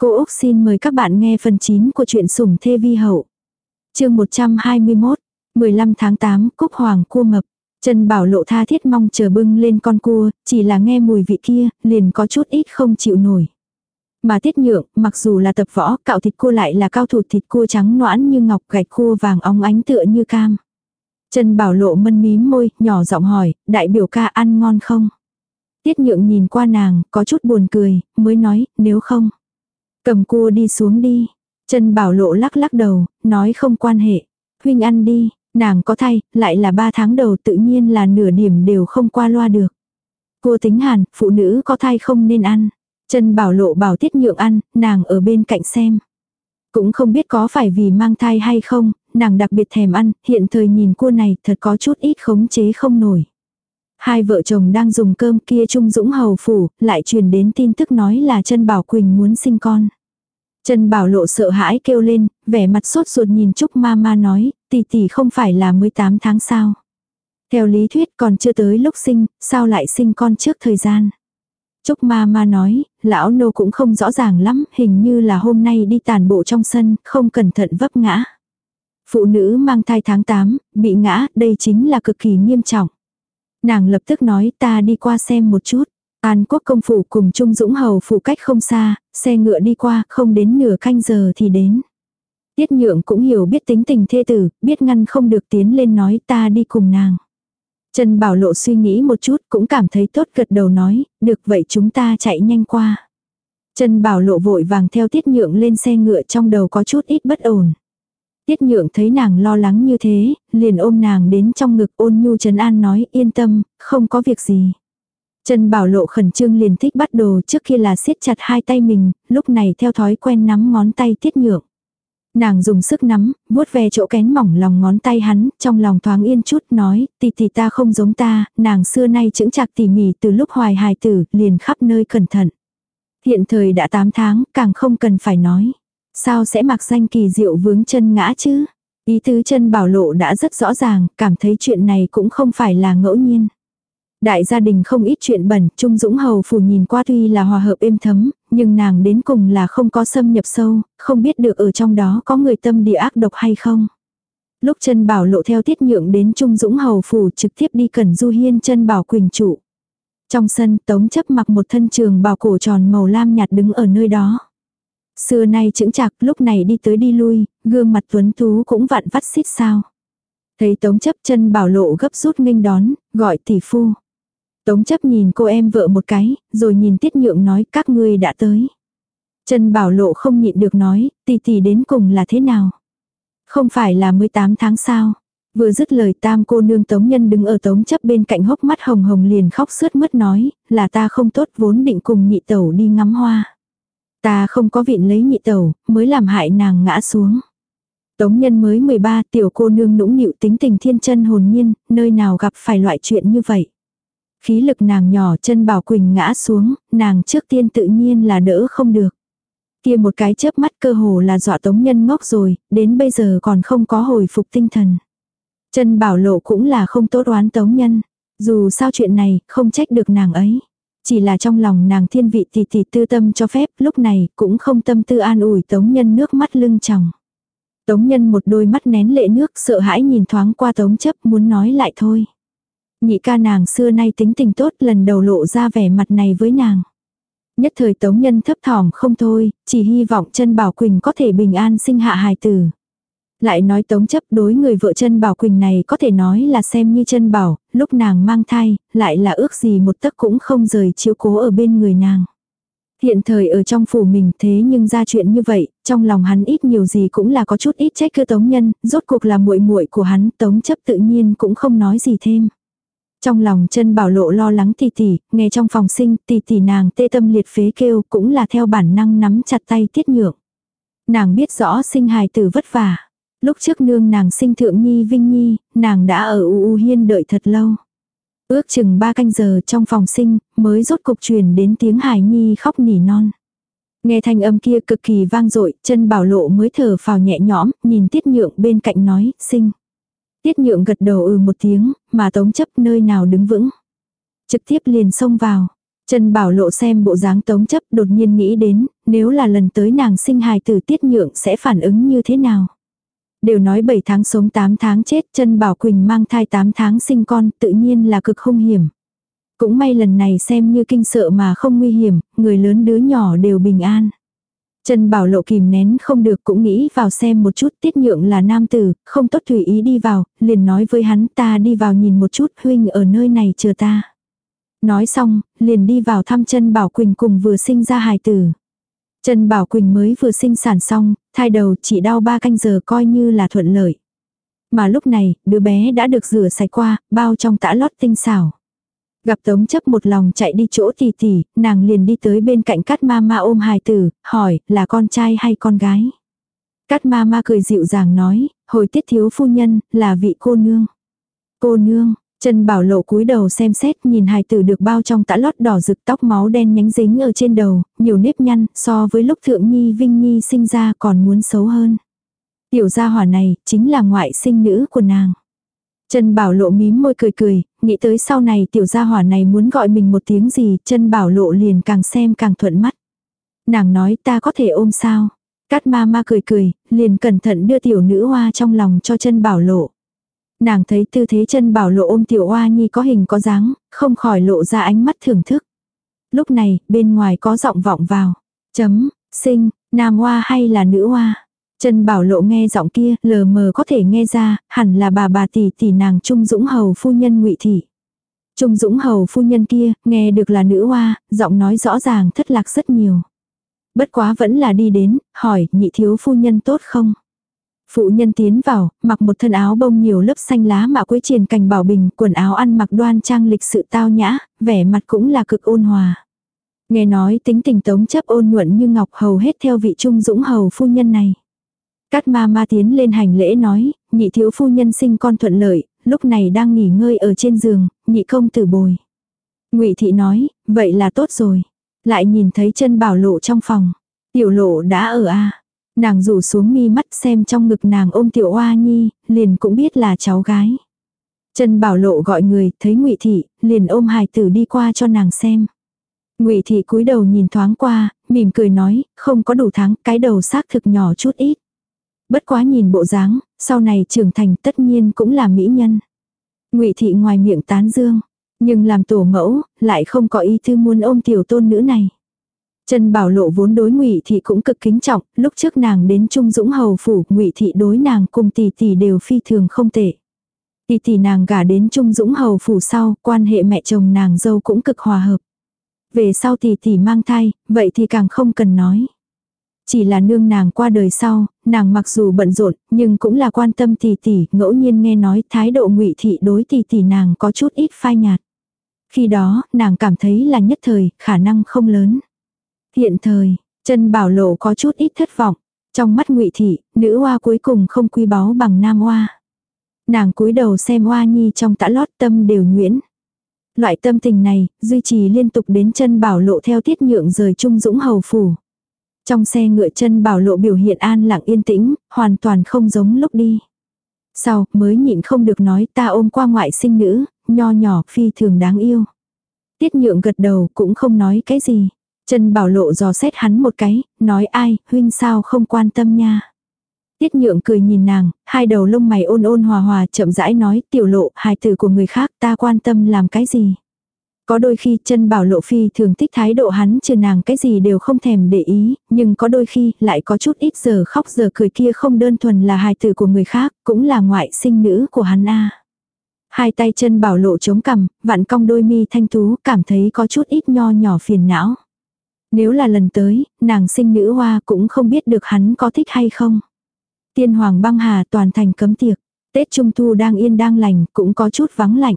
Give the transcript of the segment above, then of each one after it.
Cô Úc xin mời các bạn nghe phần 9 của truyện sủng thê vi hậu. chương 121, 15 tháng 8, Cúc Hoàng cua mập. Trần Bảo Lộ tha thiết mong chờ bưng lên con cua, chỉ là nghe mùi vị kia, liền có chút ít không chịu nổi. Mà tiết nhượng, mặc dù là tập võ, cạo thịt cua lại là cao thủ thịt cua trắng noãn như ngọc gạch cua vàng óng ánh tựa như cam. Trần Bảo Lộ mân mím môi, nhỏ giọng hỏi, đại biểu ca ăn ngon không? Tiết nhượng nhìn qua nàng, có chút buồn cười, mới nói, nếu không. Cầm cua đi xuống đi. Trần Bảo Lộ lắc lắc đầu, nói không quan hệ. Huynh ăn đi, nàng có thay, lại là ba tháng đầu tự nhiên là nửa điểm đều không qua loa được. Cua tính hàn, phụ nữ có thai không nên ăn. Trần Bảo Lộ bảo tiết nhượng ăn, nàng ở bên cạnh xem. Cũng không biết có phải vì mang thai hay không, nàng đặc biệt thèm ăn, hiện thời nhìn cua này thật có chút ít khống chế không nổi. Hai vợ chồng đang dùng cơm kia Trung Dũng Hầu Phủ, lại truyền đến tin tức nói là chân Bảo Quỳnh muốn sinh con. Trần Bảo Lộ sợ hãi kêu lên, vẻ mặt sốt ruột nhìn Trúc Ma Ma nói, tỷ tỷ không phải là 18 tháng sao. Theo lý thuyết còn chưa tới lúc sinh, sao lại sinh con trước thời gian. Trúc Ma Ma nói, lão nô cũng không rõ ràng lắm, hình như là hôm nay đi tàn bộ trong sân, không cẩn thận vấp ngã. Phụ nữ mang thai tháng 8, bị ngã, đây chính là cực kỳ nghiêm trọng. Nàng lập tức nói ta đi qua xem một chút. An quốc công phủ cùng Trung Dũng Hầu phủ cách không xa, xe ngựa đi qua, không đến nửa canh giờ thì đến. Tiết nhượng cũng hiểu biết tính tình thê tử, biết ngăn không được tiến lên nói ta đi cùng nàng. Trần Bảo Lộ suy nghĩ một chút cũng cảm thấy tốt gật đầu nói, được vậy chúng ta chạy nhanh qua. Trần Bảo Lộ vội vàng theo tiết nhượng lên xe ngựa trong đầu có chút ít bất ổn. Tiết nhượng thấy nàng lo lắng như thế, liền ôm nàng đến trong ngực ôn nhu trấn an nói yên tâm, không có việc gì. Trần Bảo Lộ khẩn trương liền thích bắt đồ trước kia là siết chặt hai tay mình, lúc này theo thói quen nắm ngón tay tiết nhượng. Nàng dùng sức nắm, vuốt ve chỗ kén mỏng lòng ngón tay hắn, trong lòng thoáng yên chút nói, tỷ tỷ ta không giống ta, nàng xưa nay chững chạc tỉ mỉ từ lúc hoài hài tử, liền khắp nơi cẩn thận. Hiện thời đã 8 tháng, càng không cần phải nói. Sao sẽ mặc danh kỳ diệu vướng chân ngã chứ? Ý tứ chân bảo lộ đã rất rõ ràng, cảm thấy chuyện này cũng không phải là ngẫu nhiên. Đại gia đình không ít chuyện bẩn, Trung Dũng Hầu phủ nhìn qua tuy là hòa hợp êm thấm, nhưng nàng đến cùng là không có xâm nhập sâu, không biết được ở trong đó có người tâm địa ác độc hay không. Lúc chân bảo lộ theo tiết nhượng đến Trung Dũng Hầu phủ trực tiếp đi cần du hiên chân bảo quỳnh trụ. Trong sân tống chấp mặc một thân trường bào cổ tròn màu lam nhạt đứng ở nơi đó. Xưa nay chững chạc lúc này đi tới đi lui, gương mặt tuấn tú cũng vặn vắt xít sao. Thấy tống chấp chân bảo lộ gấp rút nghênh đón, gọi tỷ phu. Tống chấp nhìn cô em vợ một cái, rồi nhìn tiết nhượng nói các ngươi đã tới. chân Bảo Lộ không nhịn được nói, tỷ tỷ đến cùng là thế nào? Không phải là 18 tháng sao? Vừa dứt lời tam cô nương tống nhân đứng ở tống chấp bên cạnh hốc mắt hồng hồng liền khóc sướt mướt nói, là ta không tốt vốn định cùng nhị tẩu đi ngắm hoa. Ta không có viện lấy nhị tẩu, mới làm hại nàng ngã xuống. Tống nhân mới 13 tiểu cô nương nũng nịu tính tình thiên chân hồn nhiên, nơi nào gặp phải loại chuyện như vậy. Khí lực nàng nhỏ chân bảo quỳnh ngã xuống, nàng trước tiên tự nhiên là đỡ không được. Kia một cái chớp mắt cơ hồ là dọa tống nhân ngốc rồi, đến bây giờ còn không có hồi phục tinh thần. Chân bảo lộ cũng là không tốt oán tống nhân. Dù sao chuyện này, không trách được nàng ấy. Chỉ là trong lòng nàng thiên vị tỷ tỷ tư tâm cho phép, lúc này cũng không tâm tư an ủi tống nhân nước mắt lưng tròng. Tống nhân một đôi mắt nén lệ nước sợ hãi nhìn thoáng qua tống chấp muốn nói lại thôi. Nhị ca nàng xưa nay tính tình tốt lần đầu lộ ra vẻ mặt này với nàng. Nhất thời tống nhân thấp thỏm không thôi, chỉ hy vọng chân Bảo Quỳnh có thể bình an sinh hạ hài tử. Lại nói tống chấp đối người vợ chân Bảo Quỳnh này có thể nói là xem như chân Bảo, lúc nàng mang thai, lại là ước gì một tấc cũng không rời chiếu cố ở bên người nàng. Hiện thời ở trong phủ mình thế nhưng ra chuyện như vậy, trong lòng hắn ít nhiều gì cũng là có chút ít trách cứ tống nhân, rốt cuộc là muội muội của hắn, tống chấp tự nhiên cũng không nói gì thêm. Trong lòng chân bảo lộ lo lắng tỷ tỷ, nghe trong phòng sinh tỷ tỷ nàng tê tâm liệt phế kêu cũng là theo bản năng nắm chặt tay tiết nhượng. Nàng biết rõ sinh hài tử vất vả. Lúc trước nương nàng sinh thượng nhi vinh nhi, nàng đã ở u u hiên đợi thật lâu. Ước chừng ba canh giờ trong phòng sinh, mới rốt cục truyền đến tiếng hài nhi khóc nỉ non. Nghe thanh âm kia cực kỳ vang dội, chân bảo lộ mới thở phào nhẹ nhõm, nhìn tiết nhượng bên cạnh nói, sinh. Tiết nhượng gật đầu ừ một tiếng, mà tống chấp nơi nào đứng vững. Trực tiếp liền xông vào. Trần Bảo Lộ xem bộ dáng tống chấp đột nhiên nghĩ đến, nếu là lần tới nàng sinh hài tử tiết nhượng sẽ phản ứng như thế nào. Đều nói 7 tháng sống 8 tháng chết, chân Bảo Quỳnh mang thai 8 tháng sinh con, tự nhiên là cực không hiểm. Cũng may lần này xem như kinh sợ mà không nguy hiểm, người lớn đứa nhỏ đều bình an. Trần Bảo Lộ kìm nén không được cũng nghĩ vào xem một chút tiết nhượng là nam tử, không tốt thủy ý đi vào, liền nói với hắn ta đi vào nhìn một chút huynh ở nơi này chờ ta. Nói xong, liền đi vào thăm chân Bảo Quỳnh cùng vừa sinh ra hài tử. Trần Bảo Quỳnh mới vừa sinh sản xong, thai đầu chỉ đau ba canh giờ coi như là thuận lợi. Mà lúc này, đứa bé đã được rửa sạch qua, bao trong tã lót tinh xảo. Gặp Tống chấp một lòng chạy đi chỗ tỷ tỷ, nàng liền đi tới bên cạnh cắt ma ma ôm hài tử, hỏi là con trai hay con gái. Cắt ma ma cười dịu dàng nói, hồi tiết thiếu phu nhân, là vị cô nương. Cô nương, Trần Bảo Lộ cúi đầu xem xét nhìn hài tử được bao trong tã lót đỏ rực tóc máu đen nhánh dính ở trên đầu, nhiều nếp nhăn so với lúc Thượng Nhi Vinh Nhi sinh ra còn muốn xấu hơn. Tiểu gia hỏa này chính là ngoại sinh nữ của nàng. Trần Bảo Lộ mím môi cười cười, nghĩ tới sau này tiểu gia hỏa này muốn gọi mình một tiếng gì, Trần Bảo Lộ liền càng xem càng thuận mắt. Nàng nói ta có thể ôm sao? Cát ma ma cười cười, liền cẩn thận đưa tiểu nữ hoa trong lòng cho chân Bảo Lộ. Nàng thấy tư thế chân Bảo Lộ ôm tiểu oa nhi có hình có dáng, không khỏi lộ ra ánh mắt thưởng thức. Lúc này, bên ngoài có giọng vọng vào. Chấm, sinh, nam oa hay là nữ oa? chân Bảo Lộ nghe giọng kia, lờ mờ có thể nghe ra, hẳn là bà bà tỷ tỷ nàng Trung Dũng Hầu phu nhân ngụy Thị. Trung Dũng Hầu phu nhân kia, nghe được là nữ oa giọng nói rõ ràng thất lạc rất nhiều. Bất quá vẫn là đi đến, hỏi, nhị thiếu phu nhân tốt không? Phụ nhân tiến vào, mặc một thân áo bông nhiều lớp xanh lá mạ quế triền cành bảo bình, quần áo ăn mặc đoan trang lịch sự tao nhã, vẻ mặt cũng là cực ôn hòa. Nghe nói tính tình tống chấp ôn nhuận như ngọc hầu hết theo vị trung dũng hầu phu nhân này. Cát ma ma tiến lên hành lễ nói, nhị thiếu phu nhân sinh con thuận lợi, lúc này đang nghỉ ngơi ở trên giường, nhị công tử bồi. ngụy thị nói, vậy là tốt rồi. Lại nhìn thấy chân bảo lộ trong phòng. Tiểu lộ đã ở a Nàng rủ xuống mi mắt xem trong ngực nàng ôm tiểu oa nhi, liền cũng biết là cháu gái. Trần bảo lộ gọi người, thấy ngụy thị, liền ôm hài tử đi qua cho nàng xem. ngụy thị cúi đầu nhìn thoáng qua, mỉm cười nói, không có đủ tháng, cái đầu xác thực nhỏ chút ít. Bất quá nhìn bộ dáng, sau này trưởng thành tất nhiên cũng là mỹ nhân. Ngụy thị ngoài miệng tán dương, nhưng làm tổ mẫu, lại không có ý tư muốn ôm tiểu tôn nữ này. Trần Bảo Lộ vốn đối Ngụy thị cũng cực kính trọng, lúc trước nàng đến Trung Dũng hầu phủ, Ngụy thị đối nàng cùng tỷ tỷ đều phi thường không tệ. Tỷ tỷ nàng gả đến Trung Dũng hầu phủ sau, quan hệ mẹ chồng nàng dâu cũng cực hòa hợp. Về sau tỷ tỷ mang thai, vậy thì càng không cần nói. Chỉ là nương nàng qua đời sau, nàng mặc dù bận rộn, nhưng cũng là quan tâm tỷ tỷ, ngẫu nhiên nghe nói thái độ ngụy thị đối tỷ tỷ nàng có chút ít phai nhạt. Khi đó, nàng cảm thấy là nhất thời, khả năng không lớn. Hiện thời, chân bảo lộ có chút ít thất vọng. Trong mắt ngụy thị, nữ hoa cuối cùng không quý báu bằng nam hoa. Nàng cúi đầu xem hoa nhi trong tã lót tâm đều nguyễn Loại tâm tình này, duy trì liên tục đến chân bảo lộ theo tiết nhượng rời trung dũng hầu phủ. Trong xe ngựa chân bảo lộ biểu hiện an lặng yên tĩnh, hoàn toàn không giống lúc đi. Sau, mới nhịn không được nói ta ôm qua ngoại sinh nữ, nho nhỏ phi thường đáng yêu. Tiết nhượng gật đầu cũng không nói cái gì. Trần bảo lộ dò xét hắn một cái, nói ai, huynh sao không quan tâm nha. Tiết nhượng cười nhìn nàng, hai đầu lông mày ôn ôn hòa hòa chậm rãi nói tiểu lộ hài tử của người khác ta quan tâm làm cái gì. Có đôi khi chân bảo lộ phi thường thích thái độ hắn trừ nàng cái gì đều không thèm để ý, nhưng có đôi khi lại có chút ít giờ khóc giờ cười kia không đơn thuần là hài tử của người khác, cũng là ngoại sinh nữ của hắn a. Hai tay chân bảo lộ chống cằm, vặn cong đôi mi thanh tú, cảm thấy có chút ít nho nhỏ phiền não. Nếu là lần tới, nàng sinh nữ hoa cũng không biết được hắn có thích hay không. Tiên hoàng băng hà toàn thành cấm tiệc. Tết Trung Thu đang yên đang lành, cũng có chút vắng lạnh.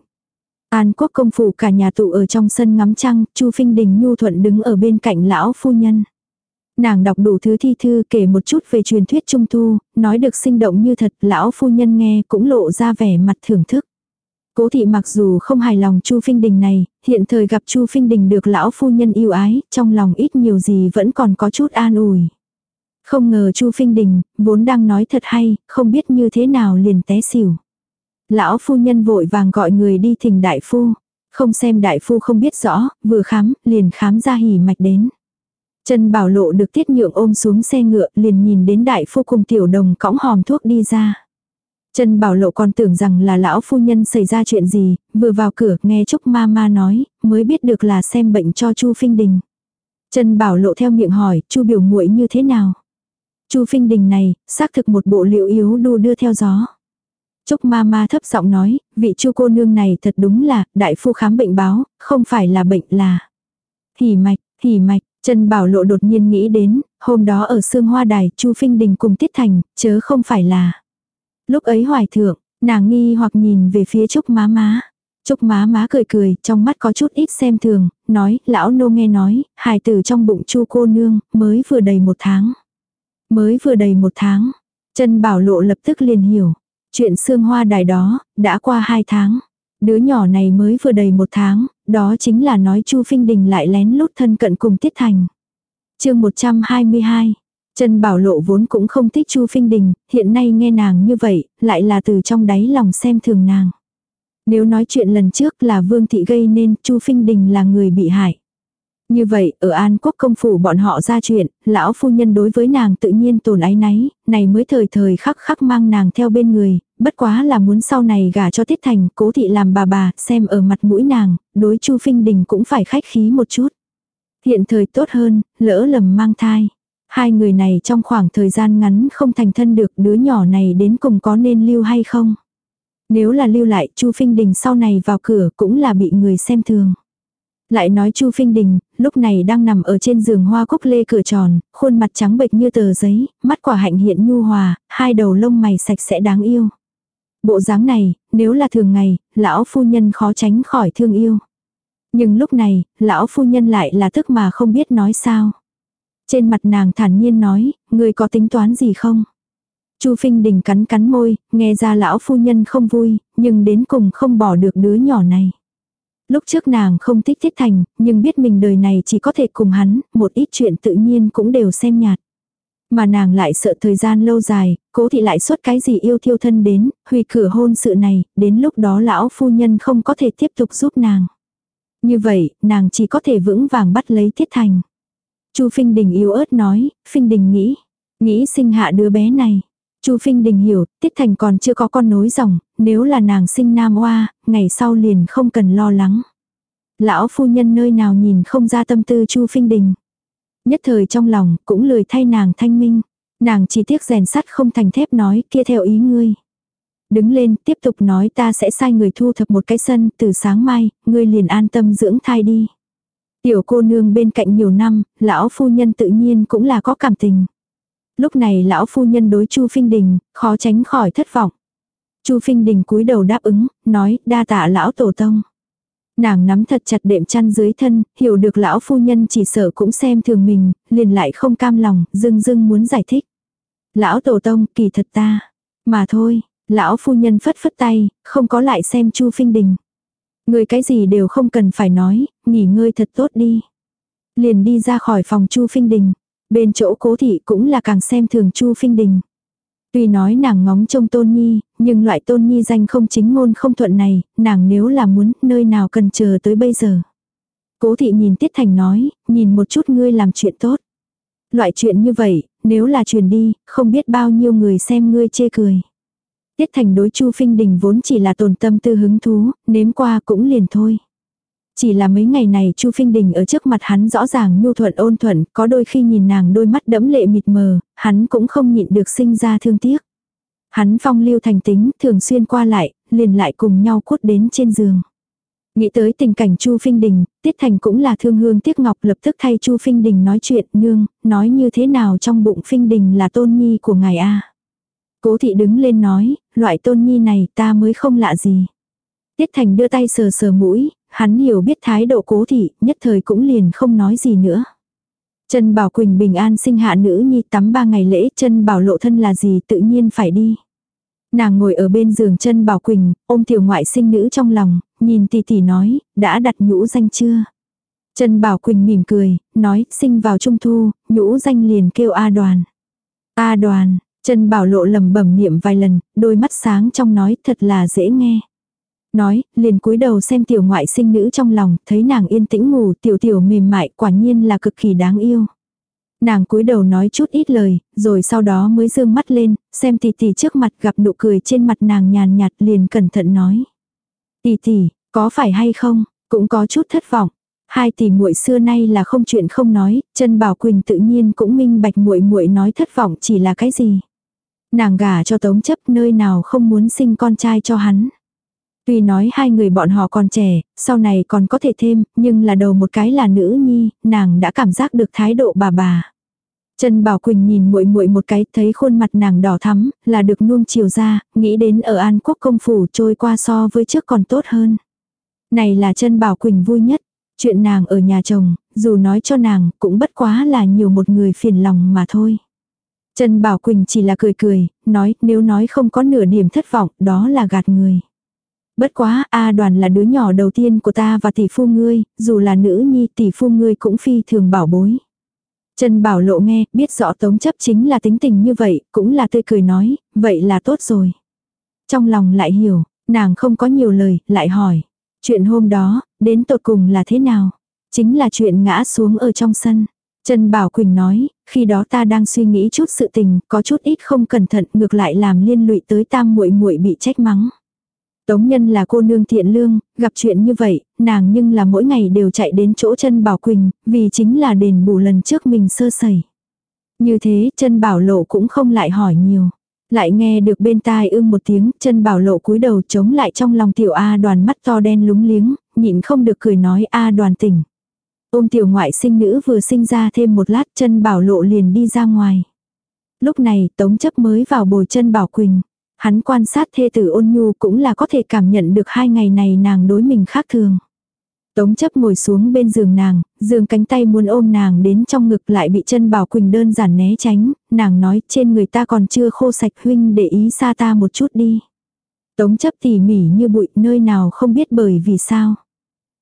An quốc công phủ cả nhà tụ ở trong sân ngắm trăng, Chu Phinh Đình nhu thuận đứng ở bên cạnh lão phu nhân. Nàng đọc đủ thứ thi thư kể một chút về truyền thuyết trung thu, nói được sinh động như thật, lão phu nhân nghe cũng lộ ra vẻ mặt thưởng thức. Cố thị mặc dù không hài lòng Chu Phinh Đình này, hiện thời gặp Chu Phinh Đình được lão phu nhân yêu ái, trong lòng ít nhiều gì vẫn còn có chút an ủi. Không ngờ Chu Phinh Đình, vốn đang nói thật hay, không biết như thế nào liền té xỉu. Lão phu nhân vội vàng gọi người đi thỉnh đại phu. Không xem đại phu không biết rõ, vừa khám, liền khám ra hỉ mạch đến. Trần Bảo Lộ được tiết nhượng ôm xuống xe ngựa liền nhìn đến đại phu cùng tiểu đồng cõng hòm thuốc đi ra. Trần Bảo Lộ còn tưởng rằng là lão phu nhân xảy ra chuyện gì, vừa vào cửa nghe Trúc ma ma nói, mới biết được là xem bệnh cho Chu Phinh Đình. Trần Bảo Lộ theo miệng hỏi, Chu biểu muội như thế nào? Chu Phinh Đình này, xác thực một bộ liệu yếu đu đưa theo gió. Trúc ma ma thấp giọng nói, vị chu cô nương này thật đúng là, đại phu khám bệnh báo, không phải là bệnh là. Hỉ mạch, hỉ mạch, Trần Bảo Lộ đột nhiên nghĩ đến, hôm đó ở Sương Hoa Đài, Chu Phinh Đình cùng Tiết Thành, chớ không phải là. Lúc ấy hoài thượng, nàng nghi hoặc nhìn về phía Trúc má má. Trúc má má cười cười, trong mắt có chút ít xem thường, nói, lão nô nghe nói, hài tử trong bụng chu cô nương, mới vừa đầy một tháng. Mới vừa đầy một tháng. chân Bảo Lộ lập tức liền hiểu. Chuyện xương hoa đài đó, đã qua hai tháng. Đứa nhỏ này mới vừa đầy một tháng, đó chính là nói Chu Phinh Đình lại lén lút thân cận cùng Tiết Thành. chương 122, Trần Bảo Lộ vốn cũng không thích Chu Phinh Đình, hiện nay nghe nàng như vậy, lại là từ trong đáy lòng xem thường nàng. Nếu nói chuyện lần trước là Vương Thị gây nên Chu Phinh Đình là người bị hại. Như vậy, ở An Quốc công phủ bọn họ ra chuyện, lão phu nhân đối với nàng tự nhiên tồn ái náy, này mới thời thời khắc khắc mang nàng theo bên người, bất quá là muốn sau này gả cho Tiết Thành, cố thị làm bà bà, xem ở mặt mũi nàng, đối Chu Phinh Đình cũng phải khách khí một chút. Hiện thời tốt hơn, lỡ lầm mang thai. Hai người này trong khoảng thời gian ngắn không thành thân được đứa nhỏ này đến cùng có nên lưu hay không. Nếu là lưu lại Chu Phinh Đình sau này vào cửa cũng là bị người xem thường. Lại nói Chu Phinh Đình, lúc này đang nằm ở trên giường hoa cúc lê cửa tròn, khuôn mặt trắng bệch như tờ giấy, mắt quả hạnh hiện nhu hòa, hai đầu lông mày sạch sẽ đáng yêu. Bộ dáng này, nếu là thường ngày, lão phu nhân khó tránh khỏi thương yêu. Nhưng lúc này, lão phu nhân lại là thức mà không biết nói sao. Trên mặt nàng thản nhiên nói, người có tính toán gì không? Chu Phinh Đình cắn cắn môi, nghe ra lão phu nhân không vui, nhưng đến cùng không bỏ được đứa nhỏ này. Lúc trước nàng không thích Thiết Thành, nhưng biết mình đời này chỉ có thể cùng hắn, một ít chuyện tự nhiên cũng đều xem nhạt. Mà nàng lại sợ thời gian lâu dài, cố thị lại suốt cái gì yêu thiêu thân đến, hủy cửa hôn sự này, đến lúc đó lão phu nhân không có thể tiếp tục giúp nàng. Như vậy, nàng chỉ có thể vững vàng bắt lấy Thiết Thành. Chu Phinh Đình yếu ớt nói, Phinh Đình nghĩ, nghĩ sinh hạ đứa bé này. Chu Phinh Đình hiểu, Tiết Thành còn chưa có con nối dòng, nếu là nàng sinh nam oa, ngày sau liền không cần lo lắng. Lão phu nhân nơi nào nhìn không ra tâm tư Chu Phinh Đình. Nhất thời trong lòng, cũng lười thay nàng thanh minh. Nàng chỉ tiếc rèn sắt không thành thép nói kia theo ý ngươi. Đứng lên, tiếp tục nói ta sẽ sai người thu thập một cái sân, từ sáng mai, ngươi liền an tâm dưỡng thai đi. Tiểu cô nương bên cạnh nhiều năm, lão phu nhân tự nhiên cũng là có cảm tình. Lúc này lão phu nhân đối Chu Phinh Đình, khó tránh khỏi thất vọng. Chu Phinh Đình cúi đầu đáp ứng, nói, đa tạ lão tổ tông. Nàng nắm thật chặt đệm chăn dưới thân, hiểu được lão phu nhân chỉ sợ cũng xem thường mình, liền lại không cam lòng, dưng dưng muốn giải thích. Lão tổ tông, kỳ thật ta. Mà thôi, lão phu nhân phất phất tay, không có lại xem Chu Phinh Đình. Người cái gì đều không cần phải nói, nghỉ ngơi thật tốt đi. Liền đi ra khỏi phòng Chu Phinh Đình. Bên chỗ cố thị cũng là càng xem thường Chu Phinh Đình. Tuy nói nàng ngóng trông tôn nhi, nhưng loại tôn nhi danh không chính ngôn không thuận này, nàng nếu là muốn, nơi nào cần chờ tới bây giờ. Cố thị nhìn Tiết Thành nói, nhìn một chút ngươi làm chuyện tốt. Loại chuyện như vậy, nếu là truyền đi, không biết bao nhiêu người xem ngươi chê cười. Tiết Thành đối Chu Phinh Đình vốn chỉ là tồn tâm tư hứng thú, nếm qua cũng liền thôi. Chỉ là mấy ngày này Chu Phinh Đình ở trước mặt hắn rõ ràng nhu thuận ôn thuận, có đôi khi nhìn nàng đôi mắt đẫm lệ mịt mờ, hắn cũng không nhịn được sinh ra thương tiếc. Hắn phong lưu thành tính, thường xuyên qua lại, liền lại cùng nhau cốt đến trên giường. Nghĩ tới tình cảnh Chu Phinh Đình, Tiết Thành cũng là thương hương tiếc ngọc lập tức thay Chu Phinh Đình nói chuyện, nương, nói như thế nào trong bụng Phinh Đình là tôn nhi của ngài a. Cố thị đứng lên nói, loại tôn nhi này ta mới không lạ gì. Tiết Thành đưa tay sờ sờ mũi, hắn hiểu biết thái độ cố thị, nhất thời cũng liền không nói gì nữa. Trần Bảo Quỳnh bình an sinh hạ nữ nhi tắm ba ngày lễ, Trần bảo lộ thân là gì tự nhiên phải đi. Nàng ngồi ở bên giường Trần Bảo Quỳnh, ôm tiểu ngoại sinh nữ trong lòng, nhìn tỷ tỷ nói, đã đặt nhũ danh chưa? Trần Bảo Quỳnh mỉm cười, nói, sinh vào trung thu, nhũ danh liền kêu A đoàn. A đoàn, Trần Bảo Lộ lầm bẩm niệm vài lần, đôi mắt sáng trong nói thật là dễ nghe. Nói, liền cúi đầu xem tiểu ngoại sinh nữ trong lòng, thấy nàng yên tĩnh ngủ, tiểu tiểu mềm mại, quả nhiên là cực kỳ đáng yêu. Nàng cúi đầu nói chút ít lời, rồi sau đó mới dương mắt lên, xem tỷ tỷ trước mặt gặp nụ cười trên mặt nàng nhàn nhạt liền cẩn thận nói. Tỷ tỷ, có phải hay không, cũng có chút thất vọng. Hai tỷ muội xưa nay là không chuyện không nói, chân Bảo Quỳnh tự nhiên cũng minh bạch muội muội nói thất vọng chỉ là cái gì. Nàng gả cho Tống chấp nơi nào không muốn sinh con trai cho hắn. Tuy nói hai người bọn họ còn trẻ, sau này còn có thể thêm, nhưng là đầu một cái là nữ nhi, nàng đã cảm giác được thái độ bà bà. Trần Bảo Quỳnh nhìn muội muội một cái, thấy khuôn mặt nàng đỏ thắm, là được nuông chiều ra, nghĩ đến ở An Quốc công phủ trôi qua so với trước còn tốt hơn. Này là Trần Bảo Quỳnh vui nhất, chuyện nàng ở nhà chồng, dù nói cho nàng, cũng bất quá là nhiều một người phiền lòng mà thôi. Trần Bảo Quỳnh chỉ là cười cười, nói nếu nói không có nửa điểm thất vọng, đó là gạt người. Bất quá, A đoàn là đứa nhỏ đầu tiên của ta và tỷ phu ngươi, dù là nữ nhi tỷ phu ngươi cũng phi thường bảo bối. Trần Bảo Lộ nghe, biết rõ tống chấp chính là tính tình như vậy, cũng là tươi cười nói, vậy là tốt rồi. Trong lòng lại hiểu, nàng không có nhiều lời, lại hỏi. Chuyện hôm đó, đến tột cùng là thế nào? Chính là chuyện ngã xuống ở trong sân. Trần Bảo Quỳnh nói, khi đó ta đang suy nghĩ chút sự tình, có chút ít không cẩn thận, ngược lại làm liên lụy tới tam muội muội bị trách mắng. Tống nhân là cô nương thiện lương, gặp chuyện như vậy, nàng nhưng là mỗi ngày đều chạy đến chỗ Trần Bảo Quỳnh, vì chính là đền bù lần trước mình sơ sẩy. Như thế, Trần Bảo Lộ cũng không lại hỏi nhiều. Lại nghe được bên tai ưng một tiếng, chân Bảo Lộ cúi đầu chống lại trong lòng tiểu A đoàn mắt to đen lúng liếng, nhịn không được cười nói A đoàn tỉnh. Ôm tiểu ngoại sinh nữ vừa sinh ra thêm một lát chân Bảo Lộ liền đi ra ngoài. Lúc này Tống chấp mới vào bồi chân Bảo Quỳnh. Hắn quan sát thê tử ôn nhu cũng là có thể cảm nhận được hai ngày này nàng đối mình khác thường. Tống chấp ngồi xuống bên giường nàng, giường cánh tay muốn ôm nàng đến trong ngực lại bị chân bảo quỳnh đơn giản né tránh, nàng nói trên người ta còn chưa khô sạch huynh để ý xa ta một chút đi. Tống chấp tỉ mỉ như bụi nơi nào không biết bởi vì sao.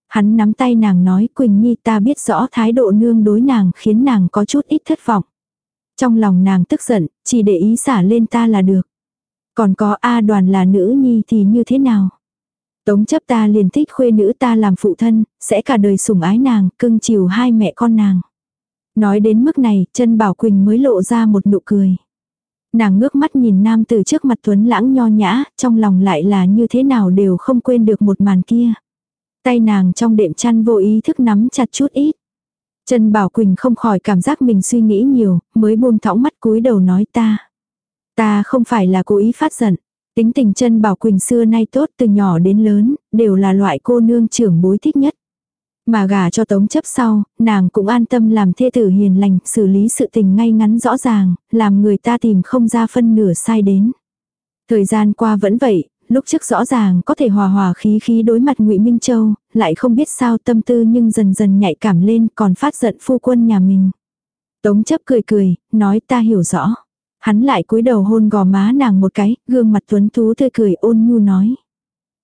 Hắn nắm tay nàng nói Quỳnh Nhi ta biết rõ thái độ nương đối nàng khiến nàng có chút ít thất vọng. Trong lòng nàng tức giận, chỉ để ý xả lên ta là được. Còn có A đoàn là nữ nhi thì như thế nào? Tống chấp ta liền thích khuê nữ ta làm phụ thân, sẽ cả đời sủng ái nàng, cưng chiều hai mẹ con nàng. Nói đến mức này, chân Bảo Quỳnh mới lộ ra một nụ cười. Nàng ngước mắt nhìn nam từ trước mặt tuấn lãng nho nhã, trong lòng lại là như thế nào đều không quên được một màn kia. Tay nàng trong đệm chăn vô ý thức nắm chặt chút ít. Trần Bảo Quỳnh không khỏi cảm giác mình suy nghĩ nhiều, mới buông thõng mắt cúi đầu nói ta. Ta không phải là cố ý phát giận. Tính tình chân Bảo Quỳnh xưa nay tốt từ nhỏ đến lớn, đều là loại cô nương trưởng bối thích nhất. Mà gả cho tống chấp sau, nàng cũng an tâm làm thê tử hiền lành, xử lý sự tình ngay ngắn rõ ràng, làm người ta tìm không ra phân nửa sai đến. Thời gian qua vẫn vậy, lúc trước rõ ràng có thể hòa hòa khí khí đối mặt ngụy Minh Châu, lại không biết sao tâm tư nhưng dần dần nhạy cảm lên còn phát giận phu quân nhà mình. Tống chấp cười cười, nói ta hiểu rõ. Hắn lại cúi đầu hôn gò má nàng một cái, gương mặt tuấn tú tươi cười ôn nhu nói.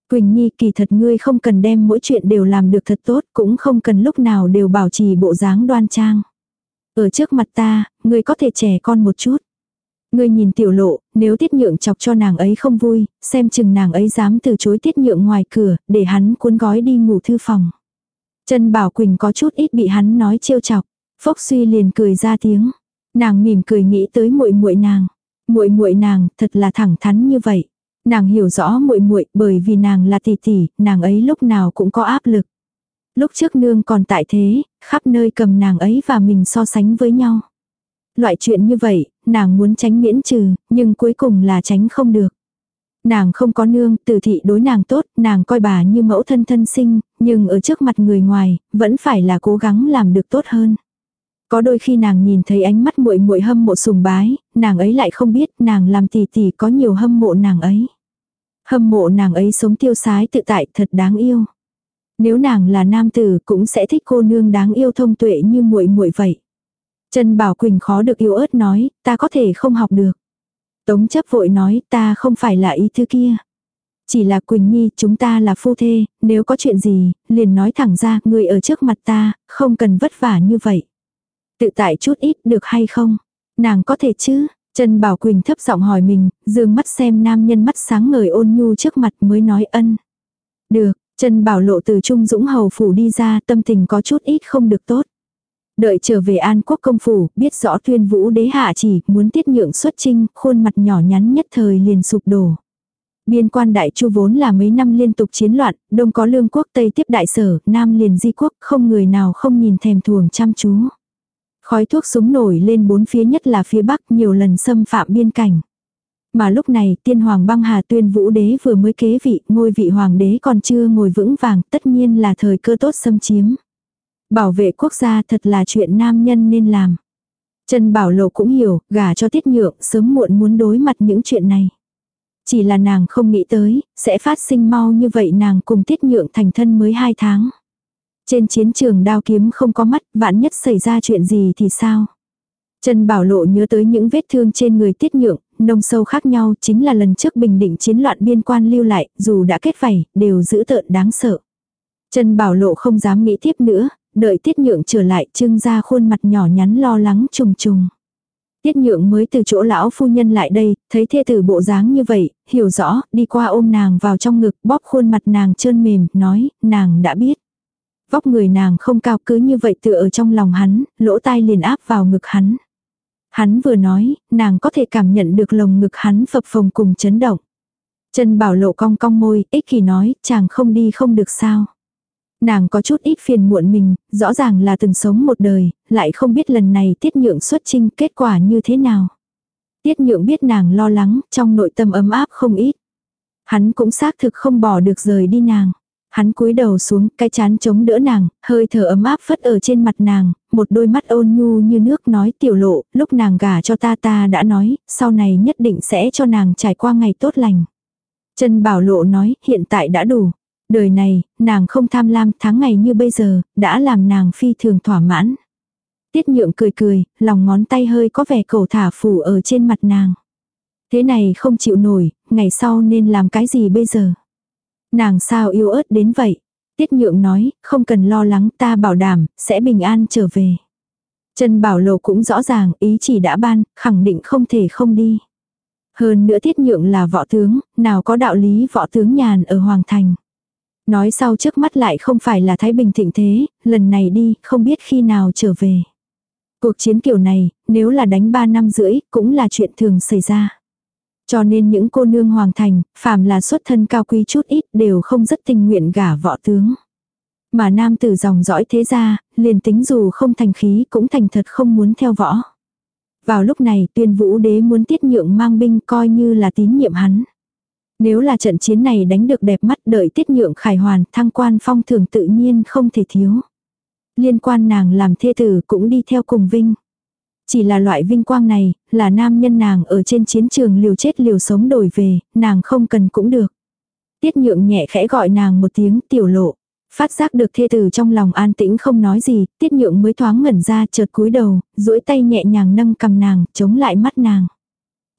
Quỳnh Nhi kỳ thật ngươi không cần đem mỗi chuyện đều làm được thật tốt, cũng không cần lúc nào đều bảo trì bộ dáng đoan trang. Ở trước mặt ta, ngươi có thể trẻ con một chút. Ngươi nhìn tiểu lộ, nếu tiết nhượng chọc cho nàng ấy không vui, xem chừng nàng ấy dám từ chối tiết nhượng ngoài cửa, để hắn cuốn gói đi ngủ thư phòng. Trần Bảo Quỳnh có chút ít bị hắn nói trêu chọc. Phốc suy liền cười ra tiếng. Nàng mỉm cười nghĩ tới muội muội nàng. Muội muội nàng thật là thẳng thắn như vậy. Nàng hiểu rõ muội muội bởi vì nàng là tỷ tỷ, nàng ấy lúc nào cũng có áp lực. Lúc trước nương còn tại thế, khắp nơi cầm nàng ấy và mình so sánh với nhau. Loại chuyện như vậy, nàng muốn tránh miễn trừ, nhưng cuối cùng là tránh không được. Nàng không có nương, tử thị đối nàng tốt, nàng coi bà như mẫu thân thân sinh, nhưng ở trước mặt người ngoài, vẫn phải là cố gắng làm được tốt hơn. Có đôi khi nàng nhìn thấy ánh mắt muội muội hâm mộ sùng bái, nàng ấy lại không biết nàng làm tỷ tỷ có nhiều hâm mộ nàng ấy. Hâm mộ nàng ấy sống tiêu sái tự tại thật đáng yêu. Nếu nàng là nam tử cũng sẽ thích cô nương đáng yêu thông tuệ như muội muội vậy. Trần Bảo Quỳnh khó được yếu ớt nói, ta có thể không học được. Tống chấp vội nói, ta không phải là ý thứ kia. Chỉ là Quỳnh Nhi, chúng ta là phu thê, nếu có chuyện gì, liền nói thẳng ra, người ở trước mặt ta, không cần vất vả như vậy. Tự tại chút ít được hay không? Nàng có thể chứ? Trần Bảo Quỳnh thấp giọng hỏi mình, dương mắt xem nam nhân mắt sáng ngời ôn nhu trước mặt mới nói ân. Được, Trần Bảo Lộ từ Trung Dũng Hầu Phủ đi ra tâm tình có chút ít không được tốt. Đợi trở về An Quốc công phủ, biết rõ tuyên vũ đế hạ chỉ, muốn tiết nhượng xuất trinh, khuôn mặt nhỏ nhắn nhất thời liền sụp đổ. Biên quan đại chu vốn là mấy năm liên tục chiến loạn, đông có lương quốc tây tiếp đại sở, nam liền di quốc, không người nào không nhìn thèm thuồng chăm chú. Khói thuốc súng nổi lên bốn phía nhất là phía bắc nhiều lần xâm phạm biên cảnh. Mà lúc này tiên hoàng băng hà tuyên vũ đế vừa mới kế vị, ngôi vị hoàng đế còn chưa ngồi vững vàng, tất nhiên là thời cơ tốt xâm chiếm. Bảo vệ quốc gia thật là chuyện nam nhân nên làm. Trần Bảo Lộ cũng hiểu, gả cho tiết nhượng, sớm muộn muốn đối mặt những chuyện này. Chỉ là nàng không nghĩ tới, sẽ phát sinh mau như vậy nàng cùng tiết nhượng thành thân mới hai tháng. Trên chiến trường đao kiếm không có mắt, vạn nhất xảy ra chuyện gì thì sao? Trần Bảo Lộ nhớ tới những vết thương trên người tiết nhượng, nông sâu khác nhau chính là lần trước bình định chiến loạn biên quan lưu lại, dù đã kết vảy, đều giữ tợn đáng sợ. Trần Bảo Lộ không dám nghĩ tiếp nữa, đợi tiết nhượng trở lại trưng ra khuôn mặt nhỏ nhắn lo lắng trùng trùng. Tiết nhượng mới từ chỗ lão phu nhân lại đây, thấy thê tử bộ dáng như vậy, hiểu rõ, đi qua ôm nàng vào trong ngực, bóp khuôn mặt nàng trơn mềm, nói, nàng đã biết. Vóc người nàng không cao cứ như vậy tựa ở trong lòng hắn, lỗ tai liền áp vào ngực hắn. Hắn vừa nói, nàng có thể cảm nhận được lồng ngực hắn phập phồng cùng chấn động. chân Bảo Lộ cong cong môi, ích kỳ nói, chàng không đi không được sao. Nàng có chút ít phiền muộn mình, rõ ràng là từng sống một đời, lại không biết lần này tiết nhượng xuất trinh kết quả như thế nào. Tiết nhượng biết nàng lo lắng, trong nội tâm ấm áp không ít. Hắn cũng xác thực không bỏ được rời đi nàng. Hắn cúi đầu xuống, cái chán chống đỡ nàng, hơi thở ấm áp phất ở trên mặt nàng, một đôi mắt ôn nhu như nước nói tiểu lộ, lúc nàng gả cho ta ta đã nói, sau này nhất định sẽ cho nàng trải qua ngày tốt lành. Trần Bảo Lộ nói, hiện tại đã đủ. Đời này, nàng không tham lam tháng ngày như bây giờ, đã làm nàng phi thường thỏa mãn. Tiết nhượng cười cười, lòng ngón tay hơi có vẻ cầu thả phủ ở trên mặt nàng. Thế này không chịu nổi, ngày sau nên làm cái gì bây giờ? Nàng sao yêu ớt đến vậy? Tiết nhượng nói, không cần lo lắng ta bảo đảm, sẽ bình an trở về. Trần Bảo Lộ cũng rõ ràng, ý chỉ đã ban, khẳng định không thể không đi. Hơn nữa tiết nhượng là võ tướng, nào có đạo lý võ tướng nhàn ở Hoàng Thành. Nói sau trước mắt lại không phải là Thái Bình thịnh thế, lần này đi, không biết khi nào trở về. Cuộc chiến kiểu này, nếu là đánh 3 năm rưỡi, cũng là chuyện thường xảy ra. Cho nên những cô nương hoàng thành, phàm là xuất thân cao quý chút ít đều không rất tình nguyện gả võ tướng. Mà nam tử dòng dõi thế ra, liền tính dù không thành khí cũng thành thật không muốn theo võ. Vào lúc này tuyên vũ đế muốn tiết nhượng mang binh coi như là tín nhiệm hắn. Nếu là trận chiến này đánh được đẹp mắt đợi tiết nhượng khải hoàn thăng quan phong thường tự nhiên không thể thiếu. Liên quan nàng làm thê tử cũng đi theo cùng vinh. Chỉ là loại vinh quang này, là nam nhân nàng ở trên chiến trường liều chết liều sống đổi về, nàng không cần cũng được. Tiết nhượng nhẹ khẽ gọi nàng một tiếng tiểu lộ. Phát giác được thê tử trong lòng an tĩnh không nói gì, tiết nhượng mới thoáng ngẩn ra chợt cúi đầu, duỗi tay nhẹ nhàng nâng cầm nàng, chống lại mắt nàng.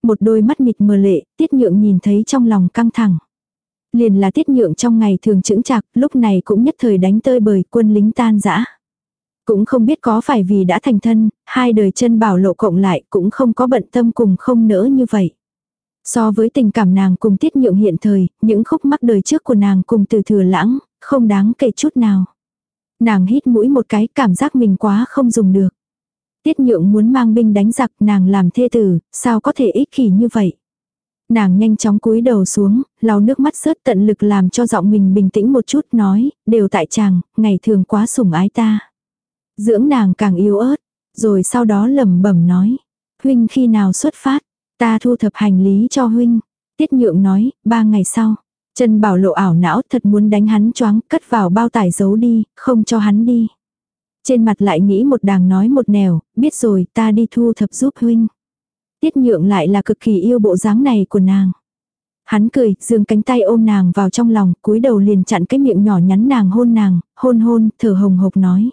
Một đôi mắt mịt mờ lệ, tiết nhượng nhìn thấy trong lòng căng thẳng. Liền là tiết nhượng trong ngày thường chững chạc, lúc này cũng nhất thời đánh tơi bời quân lính tan rã. Cũng không biết có phải vì đã thành thân, hai đời chân bảo lộ cộng lại cũng không có bận tâm cùng không nỡ như vậy. So với tình cảm nàng cùng tiết nhượng hiện thời, những khúc mắc đời trước của nàng cùng từ thừa lãng, không đáng kể chút nào. Nàng hít mũi một cái cảm giác mình quá không dùng được. Tiết nhượng muốn mang binh đánh giặc nàng làm thê tử, sao có thể ích kỷ như vậy. Nàng nhanh chóng cúi đầu xuống, lau nước mắt rớt tận lực làm cho giọng mình bình tĩnh một chút nói, đều tại chàng, ngày thường quá sủng ái ta. Dưỡng nàng càng yếu ớt, rồi sau đó lẩm bẩm nói. Huynh khi nào xuất phát, ta thu thập hành lý cho huynh. Tiết nhượng nói, ba ngày sau. Trần bảo lộ ảo não thật muốn đánh hắn choáng, cất vào bao tải giấu đi, không cho hắn đi. Trên mặt lại nghĩ một đàng nói một nẻo, biết rồi ta đi thu thập giúp huynh. Tiết nhượng lại là cực kỳ yêu bộ dáng này của nàng. Hắn cười, dương cánh tay ôm nàng vào trong lòng, cúi đầu liền chặn cái miệng nhỏ nhắn nàng hôn nàng, hôn hôn, thở hồng hộc nói.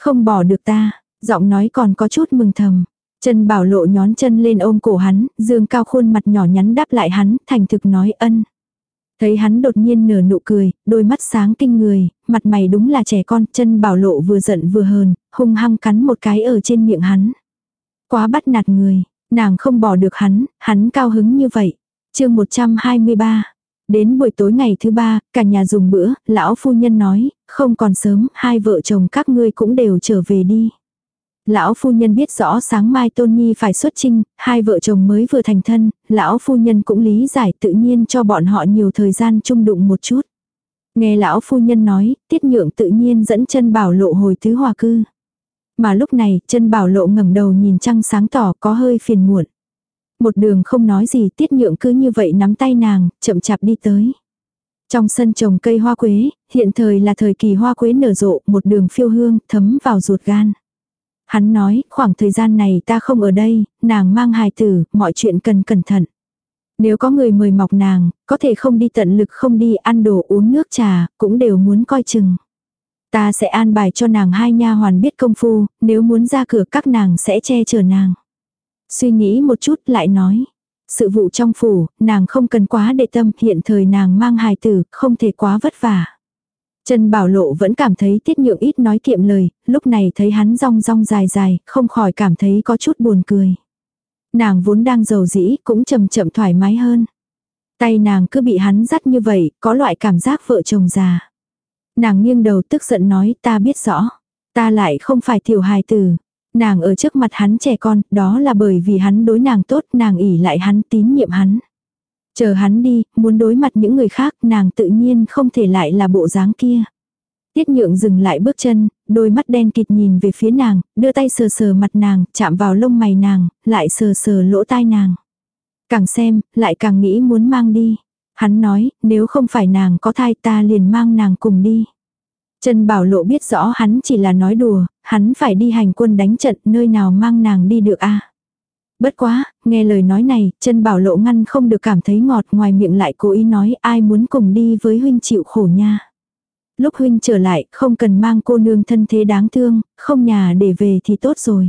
Không bỏ được ta, giọng nói còn có chút mừng thầm. Trần Bảo Lộ nhón chân lên ôm cổ hắn, dương cao khuôn mặt nhỏ nhắn đáp lại hắn, thành thực nói ân. Thấy hắn đột nhiên nở nụ cười, đôi mắt sáng kinh người, mặt mày đúng là trẻ con, chân Bảo Lộ vừa giận vừa hờn, hung hăng cắn một cái ở trên miệng hắn. Quá bắt nạt người, nàng không bỏ được hắn, hắn cao hứng như vậy. chương 123 Đến buổi tối ngày thứ ba, cả nhà dùng bữa, lão phu nhân nói, không còn sớm, hai vợ chồng các ngươi cũng đều trở về đi. Lão phu nhân biết rõ sáng mai Tôn Nhi phải xuất trinh, hai vợ chồng mới vừa thành thân, lão phu nhân cũng lý giải tự nhiên cho bọn họ nhiều thời gian chung đụng một chút. Nghe lão phu nhân nói, tiết nhượng tự nhiên dẫn chân bảo lộ hồi tứ hòa cư. Mà lúc này, chân bảo lộ ngẩng đầu nhìn trăng sáng tỏ có hơi phiền muộn. Một đường không nói gì tiết nhượng cứ như vậy nắm tay nàng, chậm chạp đi tới. Trong sân trồng cây hoa quế, hiện thời là thời kỳ hoa quế nở rộ, một đường phiêu hương, thấm vào ruột gan. Hắn nói, khoảng thời gian này ta không ở đây, nàng mang hài tử, mọi chuyện cần cẩn thận. Nếu có người mời mọc nàng, có thể không đi tận lực không đi ăn đồ uống nước trà, cũng đều muốn coi chừng. Ta sẽ an bài cho nàng hai nha hoàn biết công phu, nếu muốn ra cửa các nàng sẽ che chở nàng. Suy nghĩ một chút lại nói. Sự vụ trong phủ, nàng không cần quá để tâm, hiện thời nàng mang hài tử, không thể quá vất vả. Trần Bảo Lộ vẫn cảm thấy tiết nhượng ít nói kiệm lời, lúc này thấy hắn rong rong dài dài, không khỏi cảm thấy có chút buồn cười. Nàng vốn đang giàu dĩ, cũng chậm chậm thoải mái hơn. Tay nàng cứ bị hắn dắt như vậy, có loại cảm giác vợ chồng già. Nàng nghiêng đầu tức giận nói ta biết rõ. Ta lại không phải tiểu hài tử. Nàng ở trước mặt hắn trẻ con, đó là bởi vì hắn đối nàng tốt, nàng ỉ lại hắn tín nhiệm hắn. Chờ hắn đi, muốn đối mặt những người khác, nàng tự nhiên không thể lại là bộ dáng kia. Tiết nhượng dừng lại bước chân, đôi mắt đen kịt nhìn về phía nàng, đưa tay sờ sờ mặt nàng, chạm vào lông mày nàng, lại sờ sờ lỗ tai nàng. Càng xem, lại càng nghĩ muốn mang đi. Hắn nói, nếu không phải nàng có thai ta liền mang nàng cùng đi. Trần Bảo Lộ biết rõ hắn chỉ là nói đùa, hắn phải đi hành quân đánh trận nơi nào mang nàng đi được a Bất quá, nghe lời nói này, chân bảo lộ ngăn không được cảm thấy ngọt ngoài miệng lại cố ý nói ai muốn cùng đi với huynh chịu khổ nha. Lúc huynh trở lại, không cần mang cô nương thân thế đáng thương, không nhà để về thì tốt rồi.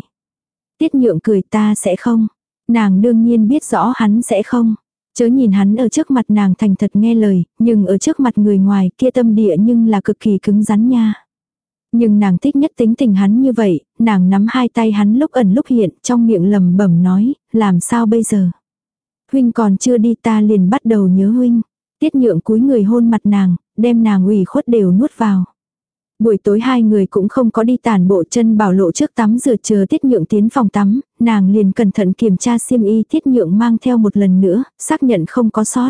Tiết nhượng cười ta sẽ không. Nàng đương nhiên biết rõ hắn sẽ không. Chớ nhìn hắn ở trước mặt nàng thành thật nghe lời, nhưng ở trước mặt người ngoài kia tâm địa nhưng là cực kỳ cứng rắn nha. Nhưng nàng thích nhất tính tình hắn như vậy, nàng nắm hai tay hắn lúc ẩn lúc hiện trong miệng lầm bẩm nói, làm sao bây giờ. Huynh còn chưa đi ta liền bắt đầu nhớ huynh. Tiết nhượng cúi người hôn mặt nàng, đem nàng ủy khuất đều nuốt vào. Buổi tối hai người cũng không có đi tàn bộ chân bảo lộ trước tắm rửa chờ tiết nhượng tiến phòng tắm, nàng liền cẩn thận kiểm tra xiêm y tiết nhượng mang theo một lần nữa, xác nhận không có sót.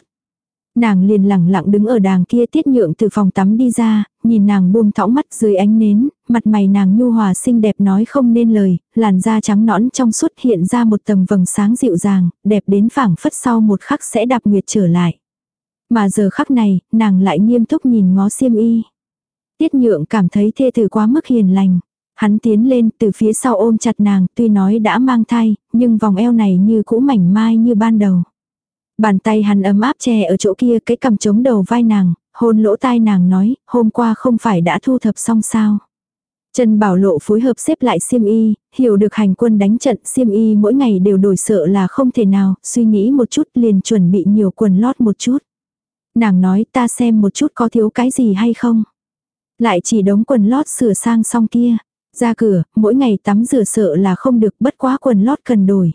Nàng liền lẳng lặng đứng ở đàng kia tiết nhượng từ phòng tắm đi ra, nhìn nàng buông thõng mắt dưới ánh nến, mặt mày nàng nhu hòa xinh đẹp nói không nên lời, làn da trắng nõn trong suốt hiện ra một tầng vầng sáng dịu dàng, đẹp đến phảng phất sau một khắc sẽ đạp nguyệt trở lại. Mà giờ khắc này, nàng lại nghiêm túc nhìn ngó xiêm y. Tiết nhượng cảm thấy thê tử quá mức hiền lành. Hắn tiến lên từ phía sau ôm chặt nàng, tuy nói đã mang thai, nhưng vòng eo này như cũ mảnh mai như ban đầu. Bàn tay hắn ấm áp che ở chỗ kia cái cầm chống đầu vai nàng, hôn lỗ tai nàng nói, hôm qua không phải đã thu thập xong sao. Trần Bảo Lộ phối hợp xếp lại xiêm y, hiểu được hành quân đánh trận xiêm y mỗi ngày đều đổi sợ là không thể nào, suy nghĩ một chút liền chuẩn bị nhiều quần lót một chút. Nàng nói ta xem một chút có thiếu cái gì hay không. Lại chỉ đống quần lót sửa sang xong kia. Ra cửa, mỗi ngày tắm rửa sợ là không được bất quá quần lót cần đổi.